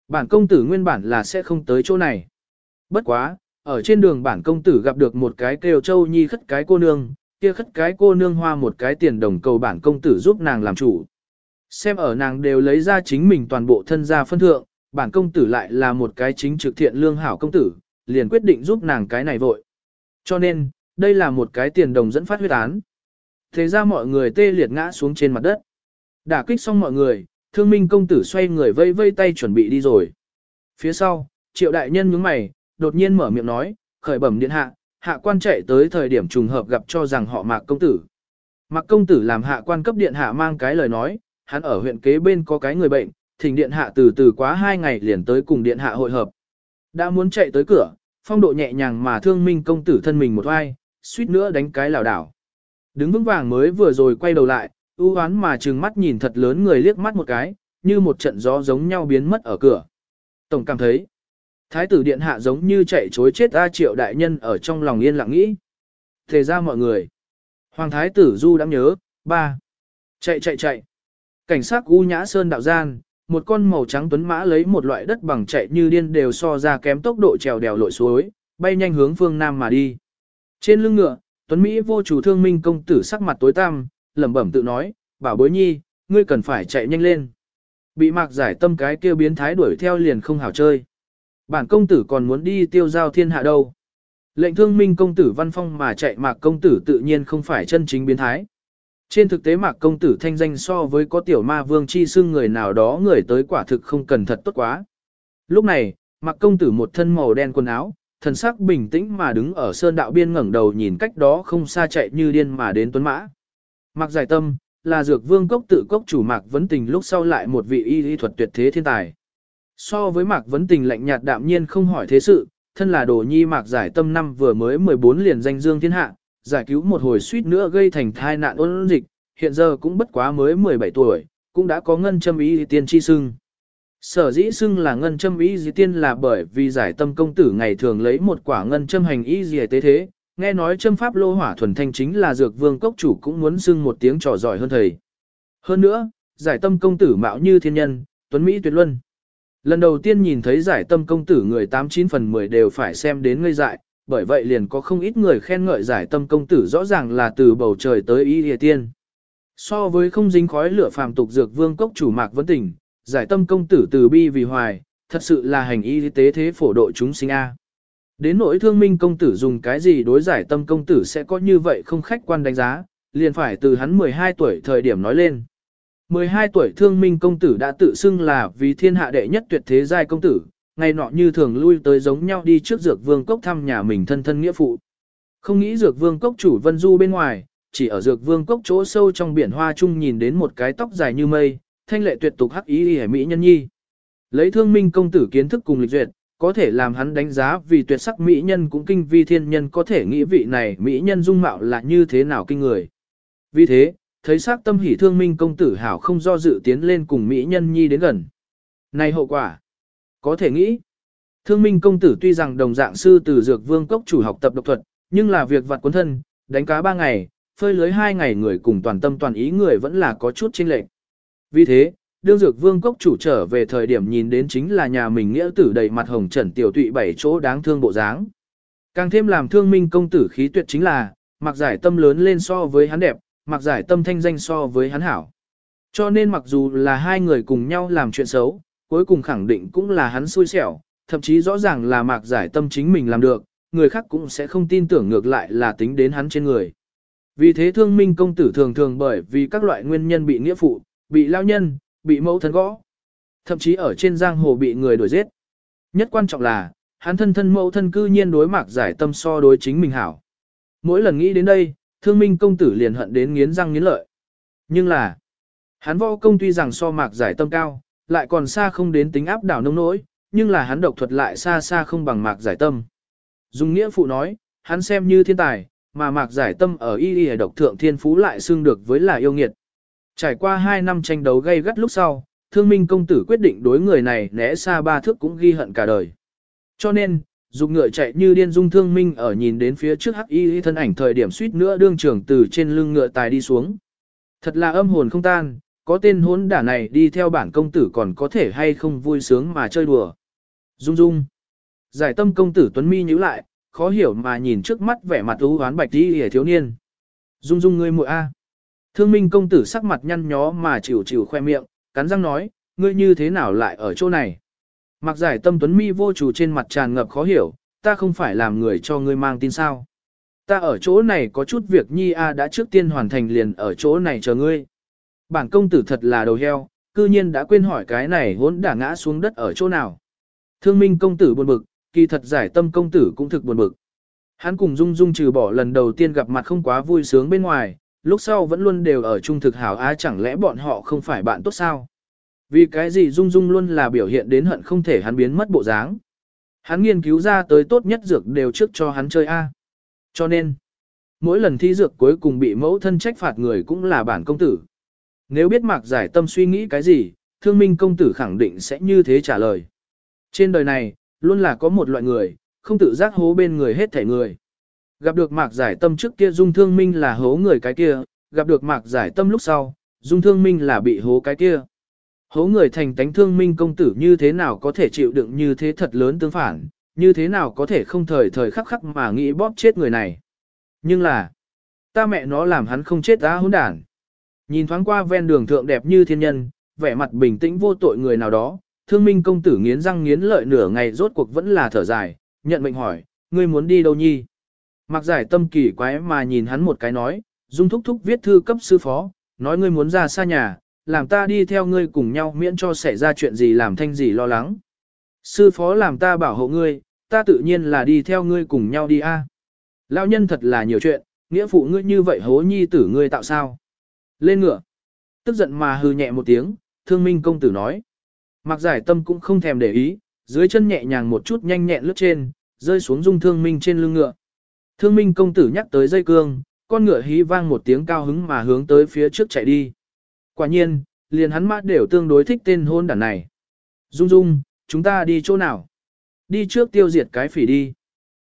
Bản công tử nguyên bản là sẽ không tới chỗ này. Bất quá, ở trên đường bản công tử gặp được một cái kêu châu nhi khất cái cô nương, kia khất cái cô nương hoa một cái tiền đồng cầu bản công tử giúp nàng làm chủ. Xem ở nàng đều lấy ra chính mình toàn bộ thân gia phân thượng, bản công tử lại là một cái chính trực thiện lương hảo công tử, liền quyết định giúp nàng cái này vội. Cho nên, đây là một cái tiền đồng dẫn phát huyết án. Thế ra mọi người tê liệt ngã xuống trên mặt đất. Đả kích xong mọi người, thương minh công tử xoay người vây vây tay chuẩn bị đi rồi. Phía sau, triệu đại nhân nhướng mày, đột nhiên mở miệng nói, khởi bẩm điện hạ, hạ quan chạy tới thời điểm trùng hợp gặp cho rằng họ mạc công tử. Mạc công tử làm hạ quan cấp điện hạ mang cái lời nói, hắn ở huyện kế bên có cái người bệnh, thỉnh điện hạ từ từ quá hai ngày liền tới cùng điện hạ hội hợp. Đã muốn chạy tới cửa, phong độ nhẹ nhàng mà thương minh công tử thân mình một oai, suýt nữa đánh cái lảo đảo. Đứng vững vàng mới vừa rồi quay đầu lại, ưu hoán mà trừng mắt nhìn thật lớn người liếc mắt một cái, như một trận gió giống nhau biến mất ở cửa. Tổng cảm thấy, thái tử điện hạ giống như chạy chối chết A triệu đại nhân ở trong lòng yên lặng nghĩ. Thề ra mọi người. Hoàng thái tử du đã nhớ, ba. Chạy chạy chạy. Cảnh sát U Nhã Sơn đạo gian, một con màu trắng tuấn mã lấy một loại đất bằng chạy như điên đều so ra kém tốc độ trèo đèo lội suối, bay nhanh hướng phương nam mà đi. Trên lưng ngựa, Tuấn Mỹ vô chủ thương minh công tử sắc mặt tối tăm, lẩm bẩm tự nói, bảo bối nhi, ngươi cần phải chạy nhanh lên. Bị mạc giải tâm cái kia biến thái đuổi theo liền không hảo chơi. Bản công tử còn muốn đi tiêu giao thiên hạ đâu. Lệnh thương minh công tử văn phong mà chạy mạc công tử tự nhiên không phải chân chính biến thái. Trên thực tế mạc công tử thanh danh so với có tiểu ma vương chi xưng người nào đó người tới quả thực không cần thật tốt quá. Lúc này, mạc công tử một thân màu đen quần áo, thần sắc bình tĩnh mà đứng ở sơn đạo biên ngẩng đầu nhìn cách đó không xa chạy như điên mà đến tuấn mã. Mạc giải tâm, là dược vương cốc tự cốc chủ mạc vấn tình lúc sau lại một vị y y thuật tuyệt thế thiên tài. So với mạc vấn tình lạnh nhạt đạm nhiên không hỏi thế sự, thân là đồ nhi mạc giải tâm năm vừa mới 14 liền danh dương thiên hạ, giải cứu một hồi suýt nữa gây thành thai nạn ôn dịch, hiện giờ cũng bất quá mới 17 tuổi, cũng đã có ngân châm ý tiên chi sưng. Sở dĩ xưng là ngân châm ý dì tiên là bởi vì giải tâm công tử ngày thường lấy một quả ngân châm hành ý dì tế thế, nghe nói châm pháp lô hỏa thuần thanh chính là dược vương cốc chủ cũng muốn xưng một tiếng trò giỏi hơn thầy. Hơn nữa, giải tâm công tử mạo như thiên nhân, tuấn Mỹ tuyệt luân. Lần đầu tiên nhìn thấy giải tâm công tử người 89 phần 10 đều phải xem đến ngây dại, bởi vậy liền có không ít người khen ngợi giải tâm công tử rõ ràng là từ bầu trời tới y địa tiên. So với không dính khói lửa phàm tục dược vương cốc chủ mạc vấn tỉnh, giải tâm công tử từ bi vì hoài, thật sự là hành y tế thế phổ độ chúng sinh A. Đến nỗi thương minh công tử dùng cái gì đối giải tâm công tử sẽ có như vậy không khách quan đánh giá, liền phải từ hắn 12 tuổi thời điểm nói lên. 12 tuổi thương minh công tử đã tự xưng là vì thiên hạ đệ nhất tuyệt thế giai công tử, ngày nọ như thường lui tới giống nhau đi trước dược vương cốc thăm nhà mình thân thân nghĩa phụ. Không nghĩ dược vương cốc chủ vân du bên ngoài, chỉ ở dược vương cốc chỗ sâu trong biển hoa chung nhìn đến một cái tóc dài như mây, thanh lệ tuyệt tục hắc ý hề mỹ nhân nhi. Lấy thương minh công tử kiến thức cùng lịch duyệt, có thể làm hắn đánh giá vì tuyệt sắc mỹ nhân cũng kinh vi thiên nhân có thể nghĩ vị này mỹ nhân dung mạo là như thế nào kinh người. Vì thế, thấy xác tâm hỉ thương minh công tử hảo không do dự tiến lên cùng mỹ nhân nhi đến gần. Này hậu quả, có thể nghĩ, thương minh công tử tuy rằng đồng dạng sư từ dược vương cốc chủ học tập độc thuật, nhưng là việc vặt cuốn thân, đánh cá ba ngày, phơi lưới hai ngày người cùng toàn tâm toàn ý người vẫn là có chút chênh lệch. Vì thế, đương dược vương cốc chủ trở về thời điểm nhìn đến chính là nhà mình nghĩa tử đầy mặt hồng trần tiểu tụy bảy chỗ đáng thương bộ dáng. Càng thêm làm thương minh công tử khí tuyệt chính là, mặc giải tâm lớn lên so với hắn đẹp, mặc giải tâm thanh danh so với hắn hảo. Cho nên mặc dù là hai người cùng nhau làm chuyện xấu, cuối cùng khẳng định cũng là hắn xui xẻo, thậm chí rõ ràng là mạc giải tâm chính mình làm được, người khác cũng sẽ không tin tưởng ngược lại là tính đến hắn trên người. Vì thế thương minh công tử thường thường bởi vì các loại nguyên nhân bị nghĩa phụ, bị lao nhân, bị mẫu thân gõ. Thậm chí ở trên giang hồ bị người đuổi giết. Nhất quan trọng là, hắn thân thân mẫu thân cư nhiên đối mạc giải tâm so đối chính mình hảo. Mỗi lần nghĩ đến đây, thương minh công tử liền hận đến nghiến răng nghiến lợi. Nhưng là, hắn võ công tuy rằng so mạc giải tâm cao, lại còn xa không đến tính áp đảo nông nỗi, nhưng là hắn độc thuật lại xa xa không bằng mạc giải tâm. Dùng nghĩa phụ nói, hắn xem như thiên tài, mà mạc giải tâm ở y y độc thượng thiên phú lại xưng được với là yêu nghiệt. Trải qua 2 năm tranh đấu gay gắt lúc sau, thương minh công tử quyết định đối người này né xa ba thước cũng ghi hận cả đời. Cho nên, dục ngựa chạy như điên dung thương minh ở nhìn đến phía trước hắc y thân ảnh thời điểm suýt nữa đương trưởng từ trên lưng ngựa tài đi xuống. Thật là âm hồn không tan, có tên hốn đả này đi theo bản công tử còn có thể hay không vui sướng mà chơi đùa. Dung dung. Giải tâm công tử Tuấn Mi nhíu lại, khó hiểu mà nhìn trước mắt vẻ mặt ưu hoán bạch đi hề thiếu niên. Dung dung ngươi muội a. Thương minh công tử sắc mặt nhăn nhó mà chịu chịu khoe miệng, cắn răng nói, ngươi như thế nào lại ở chỗ này. Mặc giải tâm Tuấn Mi vô chủ trên mặt tràn ngập khó hiểu, ta không phải làm người cho ngươi mang tin sao. Ta ở chỗ này có chút việc nhi a đã trước tiên hoàn thành liền ở chỗ này chờ ngươi. Bản công tử thật là đầu heo, cư nhiên đã quên hỏi cái này hỗn đã ngã xuống đất ở chỗ nào. Thương minh công tử buồn bực, kỳ thật giải tâm công tử cũng thực buồn bực. Hắn cùng Dung Dung trừ bỏ lần đầu tiên gặp mặt không quá vui sướng bên ngoài, lúc sau vẫn luôn đều ở chung thực hảo á chẳng lẽ bọn họ không phải bạn tốt sao? Vì cái gì Dung Dung luôn là biểu hiện đến hận không thể hắn biến mất bộ dáng. Hắn nghiên cứu ra tới tốt nhất dược đều trước cho hắn chơi A. Cho nên, mỗi lần thi dược cuối cùng bị mẫu thân trách phạt người cũng là bản công tử. Nếu biết mạc giải tâm suy nghĩ cái gì, thương minh công tử khẳng định sẽ như thế trả lời. Trên đời này, luôn là có một loại người, không tự giác hố bên người hết thể người. Gặp được mạc giải tâm trước kia dung thương minh là hố người cái kia, gặp được mạc giải tâm lúc sau, dung thương minh là bị hố cái kia. Hố người thành tánh thương minh công tử như thế nào có thể chịu đựng như thế thật lớn tương phản, như thế nào có thể không thời thời khắc khắc mà nghĩ bóp chết người này. Nhưng là, ta mẹ nó làm hắn không chết ta hỗn đản. Nhìn thoáng qua ven đường thượng đẹp như thiên nhân, vẻ mặt bình tĩnh vô tội người nào đó, thương minh công tử nghiến răng nghiến lợi nửa ngày rốt cuộc vẫn là thở dài, nhận mệnh hỏi, ngươi muốn đi đâu nhi? Mặc giải tâm kỳ quái mà nhìn hắn một cái nói, dung thúc thúc viết thư cấp sư phó, nói ngươi muốn ra xa nhà, làm ta đi theo ngươi cùng nhau miễn cho xảy ra chuyện gì làm thanh gì lo lắng. Sư phó làm ta bảo hộ ngươi, ta tự nhiên là đi theo ngươi cùng nhau đi a. Lão nhân thật là nhiều chuyện, nghĩa phụ ngươi như vậy hố nhi tử ngươi tạo sao? Lên ngựa. Tức giận mà hừ nhẹ một tiếng, thương minh công tử nói. Mặc giải tâm cũng không thèm để ý, dưới chân nhẹ nhàng một chút nhanh nhẹn lướt trên, rơi xuống dung thương minh trên lưng ngựa. Thương minh công tử nhắc tới dây cương, con ngựa hí vang một tiếng cao hứng mà hướng tới phía trước chạy đi. Quả nhiên, liền hắn mã đều tương đối thích tên hôn đản này. Dung dung, chúng ta đi chỗ nào? Đi trước tiêu diệt cái phỉ đi.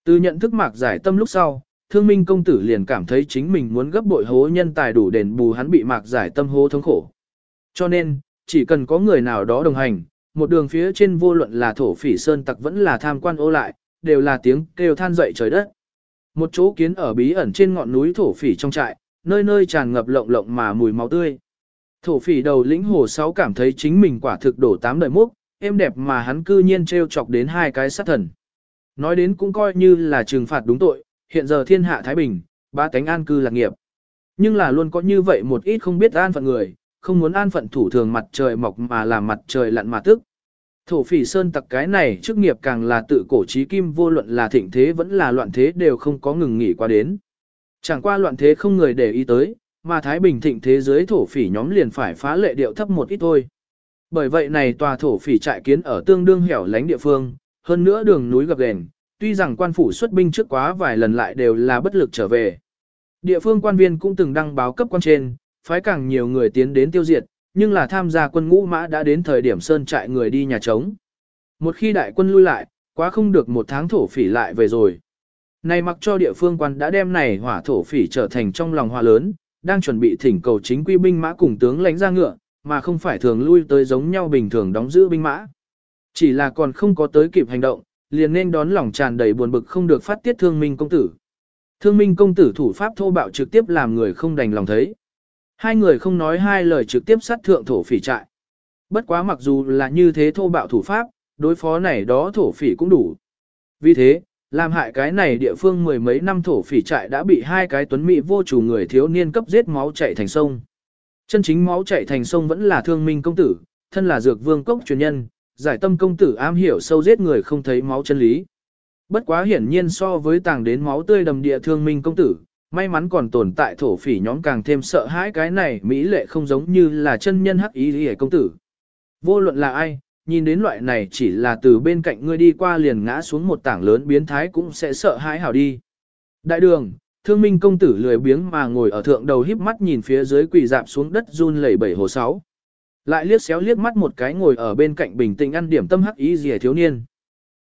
Từ nhận thức mạc giải tâm lúc sau, thương minh công tử liền cảm thấy chính mình muốn gấp bội hố nhân tài đủ đền bù hắn bị mạc giải tâm hố thống khổ. Cho nên, chỉ cần có người nào đó đồng hành, một đường phía trên vô luận là thổ phỉ sơn tặc vẫn là tham quan ô lại, đều là tiếng kêu than dậy trời đất. Một chỗ kiến ở bí ẩn trên ngọn núi thổ phỉ trong trại, nơi nơi tràn ngập lộng lộng mà mùi máu tươi. Thổ phỉ đầu lĩnh hồ sáu cảm thấy chính mình quả thực đổ tám đời múc, êm đẹp mà hắn cư nhiên treo chọc đến hai cái sát thần. Nói đến cũng coi như là trừng phạt đúng tội, hiện giờ thiên hạ Thái Bình, ba tánh an cư lạc nghiệp. Nhưng là luôn có như vậy một ít không biết an phận người, không muốn an phận thủ thường mặt trời mọc mà làm mặt trời lặn mà tức. Thổ phỉ sơn tặc cái này chức nghiệp càng là tự cổ trí kim vô luận là thịnh thế vẫn là loạn thế đều không có ngừng nghỉ qua đến. Chẳng qua loạn thế không người để ý tới, mà Thái Bình thịnh thế giới thổ phỉ nhóm liền phải phá lệ điệu thấp một ít thôi. Bởi vậy này tòa thổ phỉ trại kiến ở tương đương hẻo lánh địa phương, hơn nữa đường núi gập ghềnh, tuy rằng quan phủ xuất binh trước quá vài lần lại đều là bất lực trở về. Địa phương quan viên cũng từng đăng báo cấp quan trên, phái càng nhiều người tiến đến tiêu diệt, nhưng là tham gia quân ngũ mã đã đến thời điểm sơn trại người đi nhà trống. Một khi đại quân lui lại, quá không được một tháng thổ phỉ lại về rồi. Này mặc cho địa phương quan đã đem này hỏa thổ phỉ trở thành trong lòng hòa lớn, đang chuẩn bị thỉnh cầu chính quy binh mã cùng tướng lãnh ra ngựa, mà không phải thường lui tới giống nhau bình thường đóng giữ binh mã. Chỉ là còn không có tới kịp hành động, liền nên đón lòng tràn đầy buồn bực không được phát tiết thương minh công tử. Thương minh công tử thủ pháp thô bạo trực tiếp làm người không đành lòng thấy. Hai người không nói hai lời trực tiếp sát thượng thổ phỉ trại. Bất quá mặc dù là như thế thô bạo thủ pháp, đối phó này đó thổ phỉ cũng đủ. Vì thế, làm hại cái này địa phương mười mấy năm thổ phỉ trại đã bị hai cái tuấn mỹ vô chủ người thiếu niên cấp giết máu chạy thành sông. Chân chính máu chạy thành sông vẫn là thương minh công tử, thân là dược vương cốc truyền nhân, giải tâm công tử am hiểu sâu giết người không thấy máu chân lý. Bất quá hiển nhiên so với tàng đến máu tươi đầm địa thương minh công tử, may mắn còn tồn tại thổ phỉ nhóm càng thêm sợ hãi cái này mỹ lệ không giống như là chân nhân hắc ý hề công tử. Vô luận là ai, nhìn đến loại này chỉ là từ bên cạnh ngươi đi qua liền ngã xuống một tảng lớn biến thái cũng sẽ sợ hãi hảo đi. Đại đường, thương minh công tử lười biếng mà ngồi ở thượng đầu híp mắt nhìn phía dưới quỳ dạp xuống đất run lẩy bẩy hồ sáu. Lại liếc xéo liếc mắt một cái ngồi ở bên cạnh bình tĩnh ăn điểm tâm hắc ý gì thiếu niên.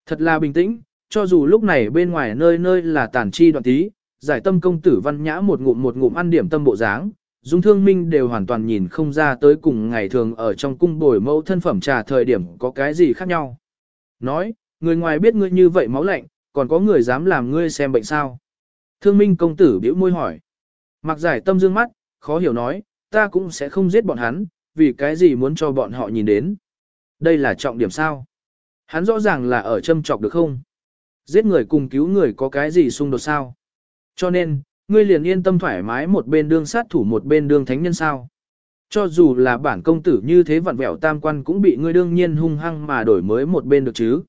Thật là bình tĩnh, cho dù lúc này bên ngoài nơi nơi là tàn chi đoạn tí, giải tâm công tử văn nhã một ngụm một ngụm ăn điểm tâm bộ dáng, Dung Thương Minh đều hoàn toàn nhìn không ra tới cùng ngày thường ở trong cung bồi mẫu thân phẩm trà thời điểm có cái gì khác nhau. Nói, người ngoài biết ngươi như vậy máu lạnh, còn có người dám làm ngươi xem bệnh sao. Thương Minh công tử bĩu môi hỏi. Mặc giải tâm dương mắt, khó hiểu nói, ta cũng sẽ không giết bọn hắn, vì cái gì muốn cho bọn họ nhìn đến. Đây là trọng điểm sao? Hắn rõ ràng là ở châm trọc được không? Giết người cùng cứu người có cái gì xung đột sao? Cho nên, ngươi liền yên tâm thoải mái một bên đương sát thủ một bên đương thánh nhân sao. Cho dù là bản công tử như thế vặn vẹo tam quan cũng bị ngươi đương nhiên hung hăng mà đổi mới một bên được chứ.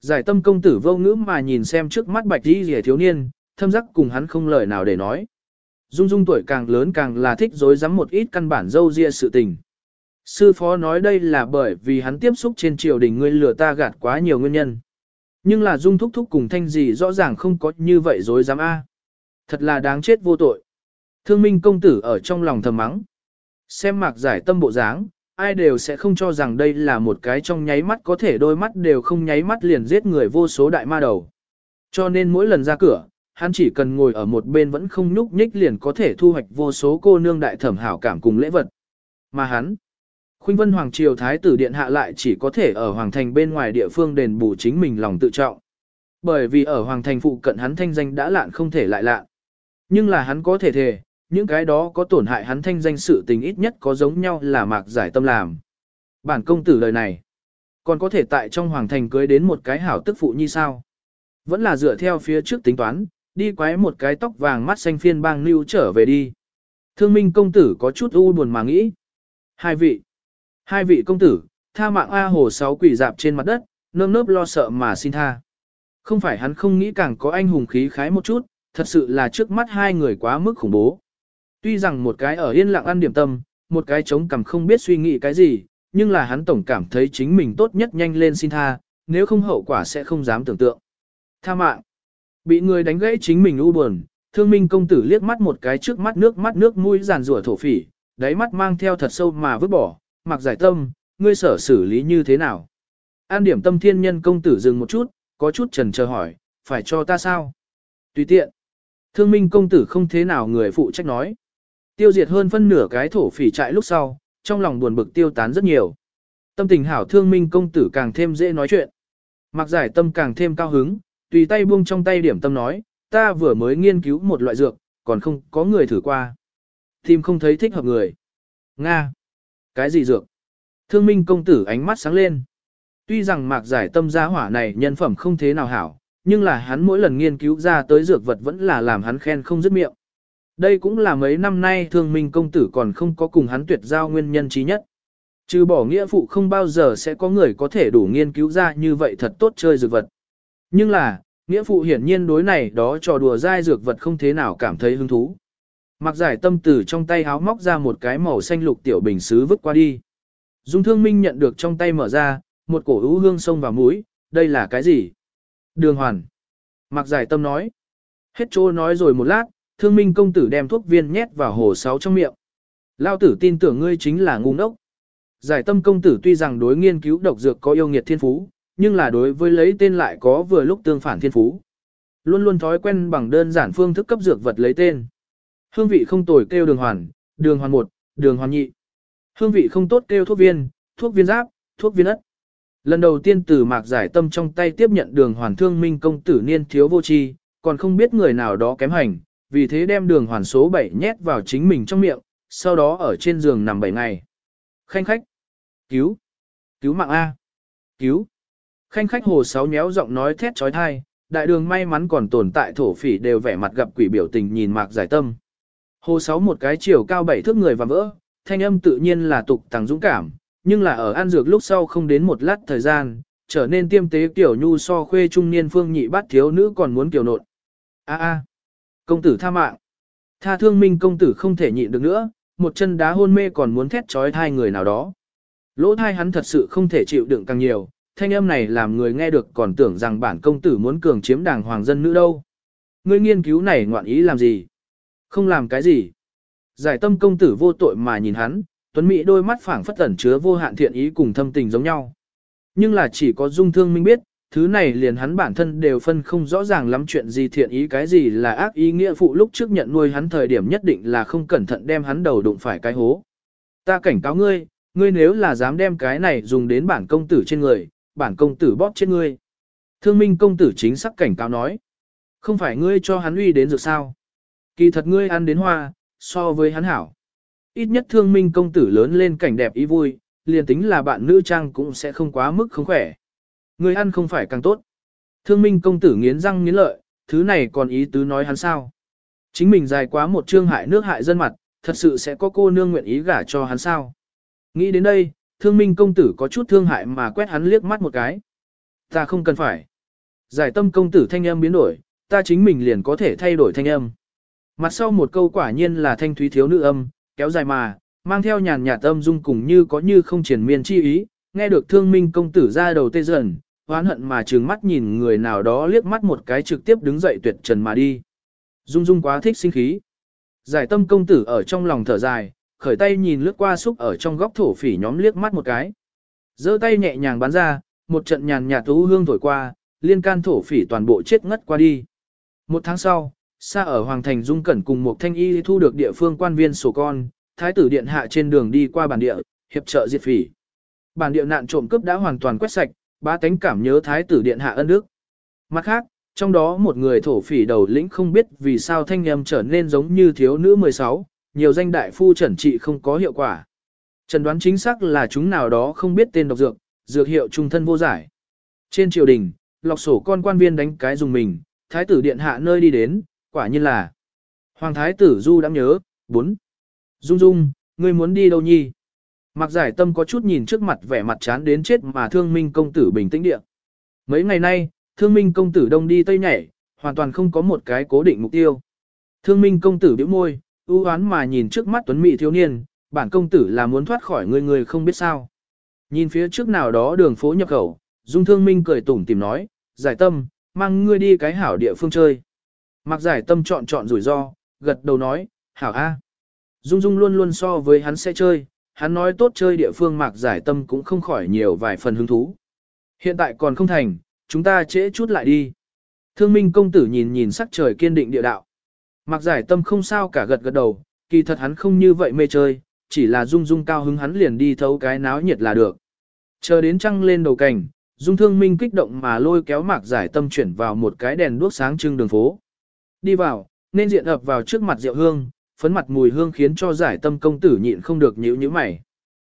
Giải tâm công tử vô ngữ mà nhìn xem trước mắt bạch đi rẻ thiếu niên, thâm giác cùng hắn không lời nào để nói. Dung dung tuổi càng lớn càng là thích dối rắm một ít căn bản dâu ria sự tình. Sư phó nói đây là bởi vì hắn tiếp xúc trên triều đình ngươi lừa ta gạt quá nhiều nguyên nhân. Nhưng là dung thúc thúc cùng thanh gì rõ ràng không có như vậy dối dám a. Thật là đáng chết vô tội. Thương minh công tử ở trong lòng thầm mắng. Xem mạc giải tâm bộ dáng, ai đều sẽ không cho rằng đây là một cái trong nháy mắt có thể đôi mắt đều không nháy mắt liền giết người vô số đại ma đầu. Cho nên mỗi lần ra cửa, hắn chỉ cần ngồi ở một bên vẫn không nhúc nhích liền có thể thu hoạch vô số cô nương đại thẩm hảo cảm cùng lễ vật. Mà hắn, Khuynh Vân Hoàng Triều Thái tử Điện Hạ lại chỉ có thể ở Hoàng Thành bên ngoài địa phương đền bù chính mình lòng tự trọng. Bởi vì ở Hoàng Thành phụ cận hắn thanh danh đã lạn không thể lại lạn. Nhưng là hắn có thể thề, những cái đó có tổn hại hắn thanh danh sự tình ít nhất có giống nhau là mạc giải tâm làm. Bản công tử lời này, còn có thể tại trong hoàng thành cưới đến một cái hảo tức phụ như sao. Vẫn là dựa theo phía trước tính toán, đi quái một cái tóc vàng mắt xanh phiên bang lưu trở về đi. Thương minh công tử có chút u buồn mà nghĩ. Hai vị, hai vị công tử, tha mạng A hồ sáu quỷ dạp trên mặt đất, nơm nớp lo sợ mà xin tha. Không phải hắn không nghĩ càng có anh hùng khí khái một chút, thật sự là trước mắt hai người quá mức khủng bố. Tuy rằng một cái ở yên lặng ăn điểm tâm, một cái chống cằm không biết suy nghĩ cái gì, nhưng là hắn tổng cảm thấy chính mình tốt nhất nhanh lên xin tha, nếu không hậu quả sẽ không dám tưởng tượng. Tha mạng. Bị người đánh gãy chính mình u buồn, thương minh công tử liếc mắt một cái trước mắt nước mắt nước mũi giàn rủa thổ phỉ, đáy mắt mang theo thật sâu mà vứt bỏ, mặc giải tâm, ngươi sở xử lý như thế nào. An điểm tâm thiên nhân công tử dừng một chút, có chút trần chờ hỏi, phải cho ta sao? Tùy tiện. Thương minh công tử không thế nào người phụ trách nói. Tiêu diệt hơn phân nửa cái thổ phỉ trại lúc sau, trong lòng buồn bực tiêu tán rất nhiều. Tâm tình hảo thương minh công tử càng thêm dễ nói chuyện. Mặc giải tâm càng thêm cao hứng, tùy tay buông trong tay điểm tâm nói, ta vừa mới nghiên cứu một loại dược, còn không có người thử qua. Tìm không thấy thích hợp người. Nga. Cái gì dược? Thương minh công tử ánh mắt sáng lên. Tuy rằng mạc giải tâm gia hỏa này nhân phẩm không thế nào hảo, nhưng là hắn mỗi lần nghiên cứu ra tới dược vật vẫn là làm hắn khen không dứt miệng. Đây cũng là mấy năm nay thương minh công tử còn không có cùng hắn tuyệt giao nguyên nhân trí nhất. Trừ bỏ nghĩa phụ không bao giờ sẽ có người có thể đủ nghiên cứu ra như vậy thật tốt chơi dược vật. Nhưng là, nghĩa phụ hiển nhiên đối này đó trò đùa dai dược vật không thế nào cảm thấy hứng thú. Mặc giải tâm tử trong tay háo móc ra một cái màu xanh lục tiểu bình xứ vứt qua đi. Dung thương minh nhận được trong tay mở ra, một cổ hữu hương sông vào mũi, đây là cái gì? Đường hoàn. Mạc giải tâm nói. Hết chỗ nói rồi một lát, thương minh công tử đem thuốc viên nhét vào hồ sáu trong miệng. Lao tử tin tưởng ngươi chính là ngu ngốc. Giải tâm công tử tuy rằng đối nghiên cứu độc dược có yêu nghiệt thiên phú, nhưng là đối với lấy tên lại có vừa lúc tương phản thiên phú. Luôn luôn thói quen bằng đơn giản phương thức cấp dược vật lấy tên. Hương vị không tồi kêu đường hoàn, đường hoàn một, đường hoàn nhị. Hương vị không tốt kêu thuốc viên, thuốc viên giáp, thuốc viên ất. Lần đầu tiên từ mạc giải tâm trong tay tiếp nhận đường hoàn thương minh công tử niên thiếu vô tri, còn không biết người nào đó kém hành, vì thế đem đường hoàn số 7 nhét vào chính mình trong miệng, sau đó ở trên giường nằm 7 ngày. Khanh khách, cứu, cứu mạng A, cứu. Khanh khách hồ sáu nhéo giọng nói thét trói thai, đại đường may mắn còn tồn tại thổ phỉ đều vẻ mặt gặp quỷ biểu tình nhìn mạc giải tâm. Hồ sáu một cái chiều cao bảy thước người và vỡ, thanh âm tự nhiên là tục tăng dũng cảm, nhưng là ở ăn dược lúc sau không đến một lát thời gian, trở nên tiêm tế kiểu nhu so khuê trung niên phương nhị bát thiếu nữ còn muốn kiểu nộn. A a, công tử tha mạng. Tha thương minh công tử không thể nhịn được nữa, một chân đá hôn mê còn muốn thét trói thai người nào đó. Lỗ thai hắn thật sự không thể chịu đựng càng nhiều, thanh âm này làm người nghe được còn tưởng rằng bản công tử muốn cường chiếm đàng hoàng dân nữ đâu. Ngươi nghiên cứu này ngoạn ý làm gì? Không làm cái gì. Giải tâm công tử vô tội mà nhìn hắn, tuấn mỹ đôi mắt phảng phất tẩn chứa vô hạn thiện ý cùng thâm tình giống nhau. Nhưng là chỉ có dung thương minh biết, thứ này liền hắn bản thân đều phân không rõ ràng lắm chuyện gì thiện ý cái gì là ác ý nghĩa phụ lúc trước nhận nuôi hắn thời điểm nhất định là không cẩn thận đem hắn đầu đụng phải cái hố. Ta cảnh cáo ngươi, ngươi nếu là dám đem cái này dùng đến bản công tử trên người, bản công tử bóp chết ngươi. Thương minh công tử chính xác cảnh cáo nói. Không phải ngươi cho hắn uy đến dược sao. Kỳ thật ngươi ăn đến hoa, so với hắn hảo. Ít nhất thương minh công tử lớn lên cảnh đẹp ý vui, liền tính là bạn nữ trang cũng sẽ không quá mức không khỏe. người ăn không phải càng tốt. Thương minh công tử nghiến răng nghiến lợi, thứ này còn ý tứ nói hắn sao. Chính mình dài quá một trương hại nước hại dân mặt, thật sự sẽ có cô nương nguyện ý gả cho hắn sao. Nghĩ đến đây, thương minh công tử có chút thương hại mà quét hắn liếc mắt một cái. Ta không cần phải. Giải tâm công tử thanh âm biến đổi, ta chính mình liền có thể thay đổi thanh âm. Mặt sau một câu quả nhiên là thanh thúy thiếu nữ âm, kéo dài mà, mang theo nhàn nhạt âm dung cùng như có như không triển miên chi ý, nghe được thương minh công tử ra đầu tê dần, hoán hận mà trừng mắt nhìn người nào đó liếc mắt một cái trực tiếp đứng dậy tuyệt trần mà đi. Dung dung quá thích sinh khí. Giải tâm công tử ở trong lòng thở dài, khởi tay nhìn lướt qua xúc ở trong góc thổ phỉ nhóm liếc mắt một cái. giơ tay nhẹ nhàng bắn ra, một trận nhàn nhạt thú hương thổi qua, liên can thổ phỉ toàn bộ chết ngất qua đi. Một tháng sau, xa ở Hoàng Thành Dung Cẩn cùng một thanh y thu được địa phương quan viên sổ con, thái tử điện hạ trên đường đi qua bản địa, hiệp trợ diệt phỉ. Bản địa nạn trộm cướp đã hoàn toàn quét sạch, ba tánh cảm nhớ thái tử điện hạ ân đức. Mặt khác, trong đó một người thổ phỉ đầu lĩnh không biết vì sao thanh âm trở nên giống như thiếu nữ 16, nhiều danh đại phu trần trị không có hiệu quả. Trần đoán chính xác là chúng nào đó không biết tên độc dược, dược hiệu trung thân vô giải. Trên triều đình, lọc sổ con quan viên đánh cái dùng mình, thái tử điện hạ nơi đi đến, quả nhiên là. Hoàng thái tử Du đã nhớ, 4. Dung Dung, ngươi muốn đi đâu nhi? Mặc giải tâm có chút nhìn trước mặt vẻ mặt chán đến chết mà thương minh công tử bình tĩnh địa. Mấy ngày nay, thương minh công tử đông đi tây nhảy, hoàn toàn không có một cái cố định mục tiêu. Thương minh công tử bĩu môi, ưu oán mà nhìn trước mắt tuấn mỹ thiếu niên, bản công tử là muốn thoát khỏi người người không biết sao. Nhìn phía trước nào đó đường phố nhập khẩu, Dung Thương Minh cười tủm tìm nói, giải tâm, mang ngươi đi cái hảo địa phương chơi. Mặc giải tâm chọn chọn rủi ro, gật đầu nói, hảo A. Dung Dung luôn luôn so với hắn sẽ chơi, hắn nói tốt chơi địa phương mạc giải tâm cũng không khỏi nhiều vài phần hứng thú. Hiện tại còn không thành, chúng ta trễ chút lại đi. Thương minh công tử nhìn nhìn sắc trời kiên định địa đạo. Mạc giải tâm không sao cả gật gật đầu, kỳ thật hắn không như vậy mê chơi, chỉ là Dung Dung cao hứng hắn liền đi thấu cái náo nhiệt là được. Chờ đến trăng lên đầu cảnh, Dung Thương Minh kích động mà lôi kéo Mạc Giải Tâm chuyển vào một cái đèn đuốc sáng trưng đường phố. Đi vào, nên diện ập vào trước mặt rượu hương, phấn mặt mùi hương khiến cho giải tâm công tử nhịn không được nhíu nhíu mày.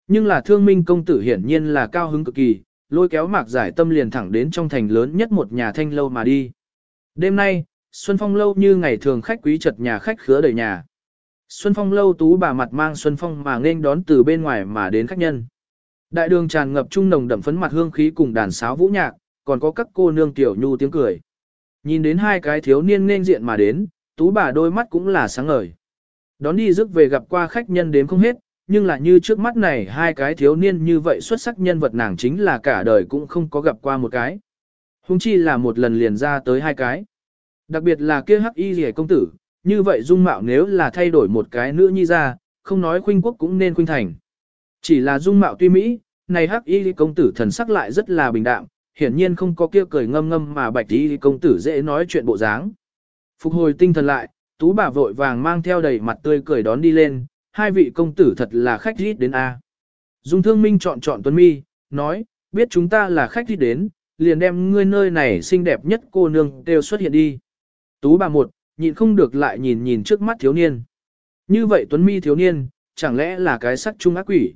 Nhưng là thương minh công tử hiển nhiên là cao hứng cực kỳ, lôi kéo mạc giải tâm liền thẳng đến trong thành lớn nhất một nhà thanh lâu mà đi. Đêm nay, Xuân Phong lâu như ngày thường khách quý chật nhà khách khứa đầy nhà. Xuân Phong lâu tú bà mặt mang Xuân Phong mà nên đón từ bên ngoài mà đến khách nhân. Đại đường tràn ngập trung nồng đậm phấn mặt hương khí cùng đàn sáo vũ nhạc, còn có các cô nương tiểu nhu tiếng cười. Nhìn đến hai cái thiếu niên nên diện mà đến, tú bà đôi mắt cũng là sáng ngời. Đón đi rước về gặp qua khách nhân đến không hết, nhưng là như trước mắt này hai cái thiếu niên như vậy xuất sắc nhân vật nàng chính là cả đời cũng không có gặp qua một cái. Hùng chi là một lần liền ra tới hai cái. Đặc biệt là kia hắc y rẻ công tử, như vậy dung mạo nếu là thay đổi một cái nữa nhi ra, không nói khuynh quốc cũng nên khuynh thành. Chỉ là dung mạo tuy mỹ, này hắc y công tử thần sắc lại rất là bình đạm, hiển nhiên không có kia cười ngâm ngâm mà bạch y công tử dễ nói chuyện bộ dáng. Phục hồi tinh thần lại, tú bà vội vàng mang theo đầy mặt tươi cười đón đi lên, hai vị công tử thật là khách rít đến A. Dung thương minh chọn chọn tuấn mi, nói, biết chúng ta là khách rít đến, liền đem ngươi nơi này xinh đẹp nhất cô nương đều xuất hiện đi. Tú bà một, nhịn không được lại nhìn nhìn trước mắt thiếu niên. Như vậy tuấn mi thiếu niên, chẳng lẽ là cái sắc trung ác quỷ.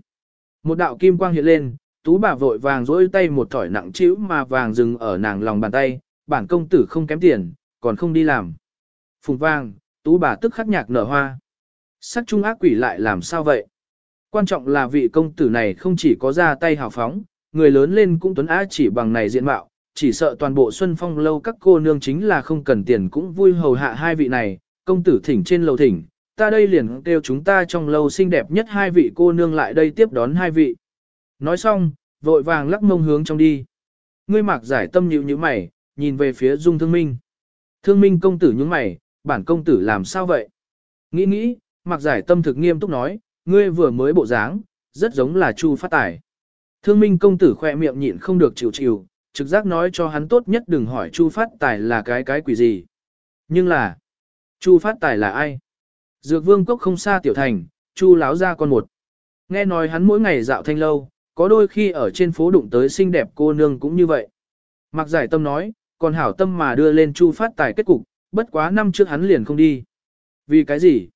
Một đạo kim quang hiện lên, tú bà vội vàng rỗi tay một thỏi nặng chữ mà vàng dừng ở nàng lòng bàn tay, bản công tử không kém tiền, còn không đi làm. Phùng vàng, tú bà tức khắc nhạc nở hoa. Sắc trung ác quỷ lại làm sao vậy? Quan trọng là vị công tử này không chỉ có ra tay hào phóng, người lớn lên cũng tuấn á chỉ bằng này diện mạo, chỉ sợ toàn bộ xuân phong lâu các cô nương chính là không cần tiền cũng vui hầu hạ hai vị này, công tử thỉnh trên lầu thỉnh, ta đây liền kêu chúng ta trong lâu xinh đẹp nhất hai vị cô nương lại đây tiếp đón hai vị. Nói xong, vội vàng lắc mông hướng trong đi. Ngươi mạc giải tâm nhịu như mày, nhìn về phía dung thương minh. Thương minh công tử nhướng mày, bản công tử làm sao vậy? Nghĩ nghĩ, mạc giải tâm thực nghiêm túc nói, ngươi vừa mới bộ dáng, rất giống là chu phát tài. Thương minh công tử khoe miệng nhịn không được chịu chịu, trực giác nói cho hắn tốt nhất đừng hỏi chu phát tài là cái cái quỷ gì. Nhưng là, chu phát tài là ai? Dược vương cốc không xa tiểu thành, chu láo ra con một. Nghe nói hắn mỗi ngày dạo thanh lâu, có đôi khi ở trên phố đụng tới xinh đẹp cô nương cũng như vậy. Mặc giải tâm nói, còn hảo tâm mà đưa lên chu phát tài kết cục, bất quá năm trước hắn liền không đi. Vì cái gì?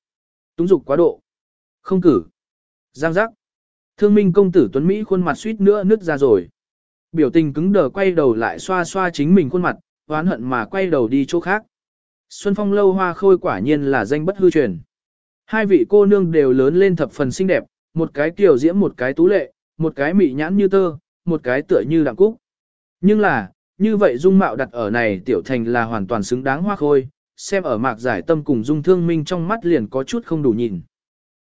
Túng dục quá độ. Không cử. Giang giác. Thương minh công tử Tuấn Mỹ khuôn mặt suýt nữa nứt ra rồi. Biểu tình cứng đờ quay đầu lại xoa xoa chính mình khuôn mặt, oán hận mà quay đầu đi chỗ khác. Xuân phong lâu hoa khôi quả nhiên là danh bất hư truyền. Hai vị cô nương đều lớn lên thập phần xinh đẹp, một cái kiều diễm một cái tú lệ, một cái mị nhãn như tơ, một cái tựa như đạm cúc. Nhưng là, như vậy dung mạo đặt ở này tiểu thành là hoàn toàn xứng đáng hoa khôi, xem ở mạc giải tâm cùng dung thương minh trong mắt liền có chút không đủ nhìn.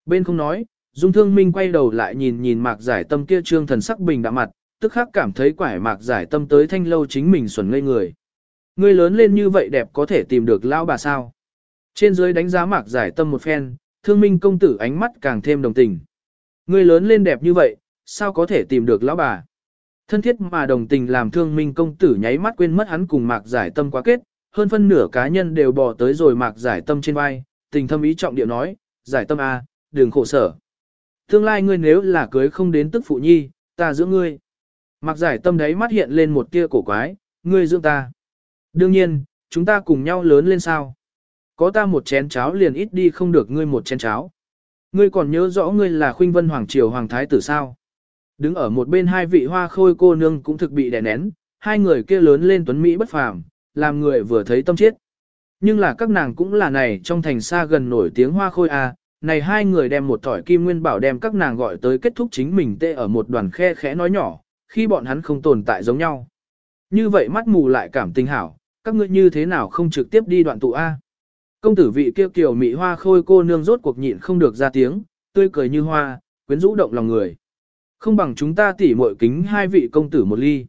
Bên không nói, dung thương minh quay đầu lại nhìn nhìn mạc giải tâm kia trương thần sắc bình đạm mặt, tức khắc cảm thấy quải mạc giải tâm tới thanh lâu chính mình xuẩn ngây người. Người lớn lên như vậy đẹp có thể tìm được lão bà sao. Trên dưới đánh giá mạc giải tâm một phen, thương minh công tử ánh mắt càng thêm đồng tình. Người lớn lên đẹp như vậy, sao có thể tìm được lão bà? Thân thiết mà đồng tình làm thương minh công tử nháy mắt quên mất hắn cùng mạc giải tâm quá kết, hơn phân nửa cá nhân đều bỏ tới rồi mạc giải tâm trên vai, tình thâm ý trọng điệu nói, giải tâm a, à, đừng khổ sở. Tương lai ngươi nếu là cưới không đến tức phụ nhi, ta giữ ngươi. Mạc giải tâm đấy mắt hiện lên một tia cổ quái, ngươi dưỡng ta. Đương nhiên, chúng ta cùng nhau lớn lên sao. Có ta một chén cháo liền ít đi không được ngươi một chén cháo. Ngươi còn nhớ rõ ngươi là khuynh vân hoàng triều hoàng thái tử sao. Đứng ở một bên hai vị hoa khôi cô nương cũng thực bị đè nén, hai người kia lớn lên tuấn Mỹ bất phàm, làm người vừa thấy tâm chết. Nhưng là các nàng cũng là này trong thành xa gần nổi tiếng hoa khôi à, này hai người đem một thỏi kim nguyên bảo đem các nàng gọi tới kết thúc chính mình tê ở một đoàn khe khẽ nói nhỏ, khi bọn hắn không tồn tại giống nhau. Như vậy mắt mù lại cảm tình hảo, các ngươi như thế nào không trực tiếp đi đoạn tụ A. Công tử vị kia kiều mỹ hoa khôi cô nương rốt cuộc nhịn không được ra tiếng, tươi cười như hoa, quyến rũ động lòng người. Không bằng chúng ta tỉ muội kính hai vị công tử một ly.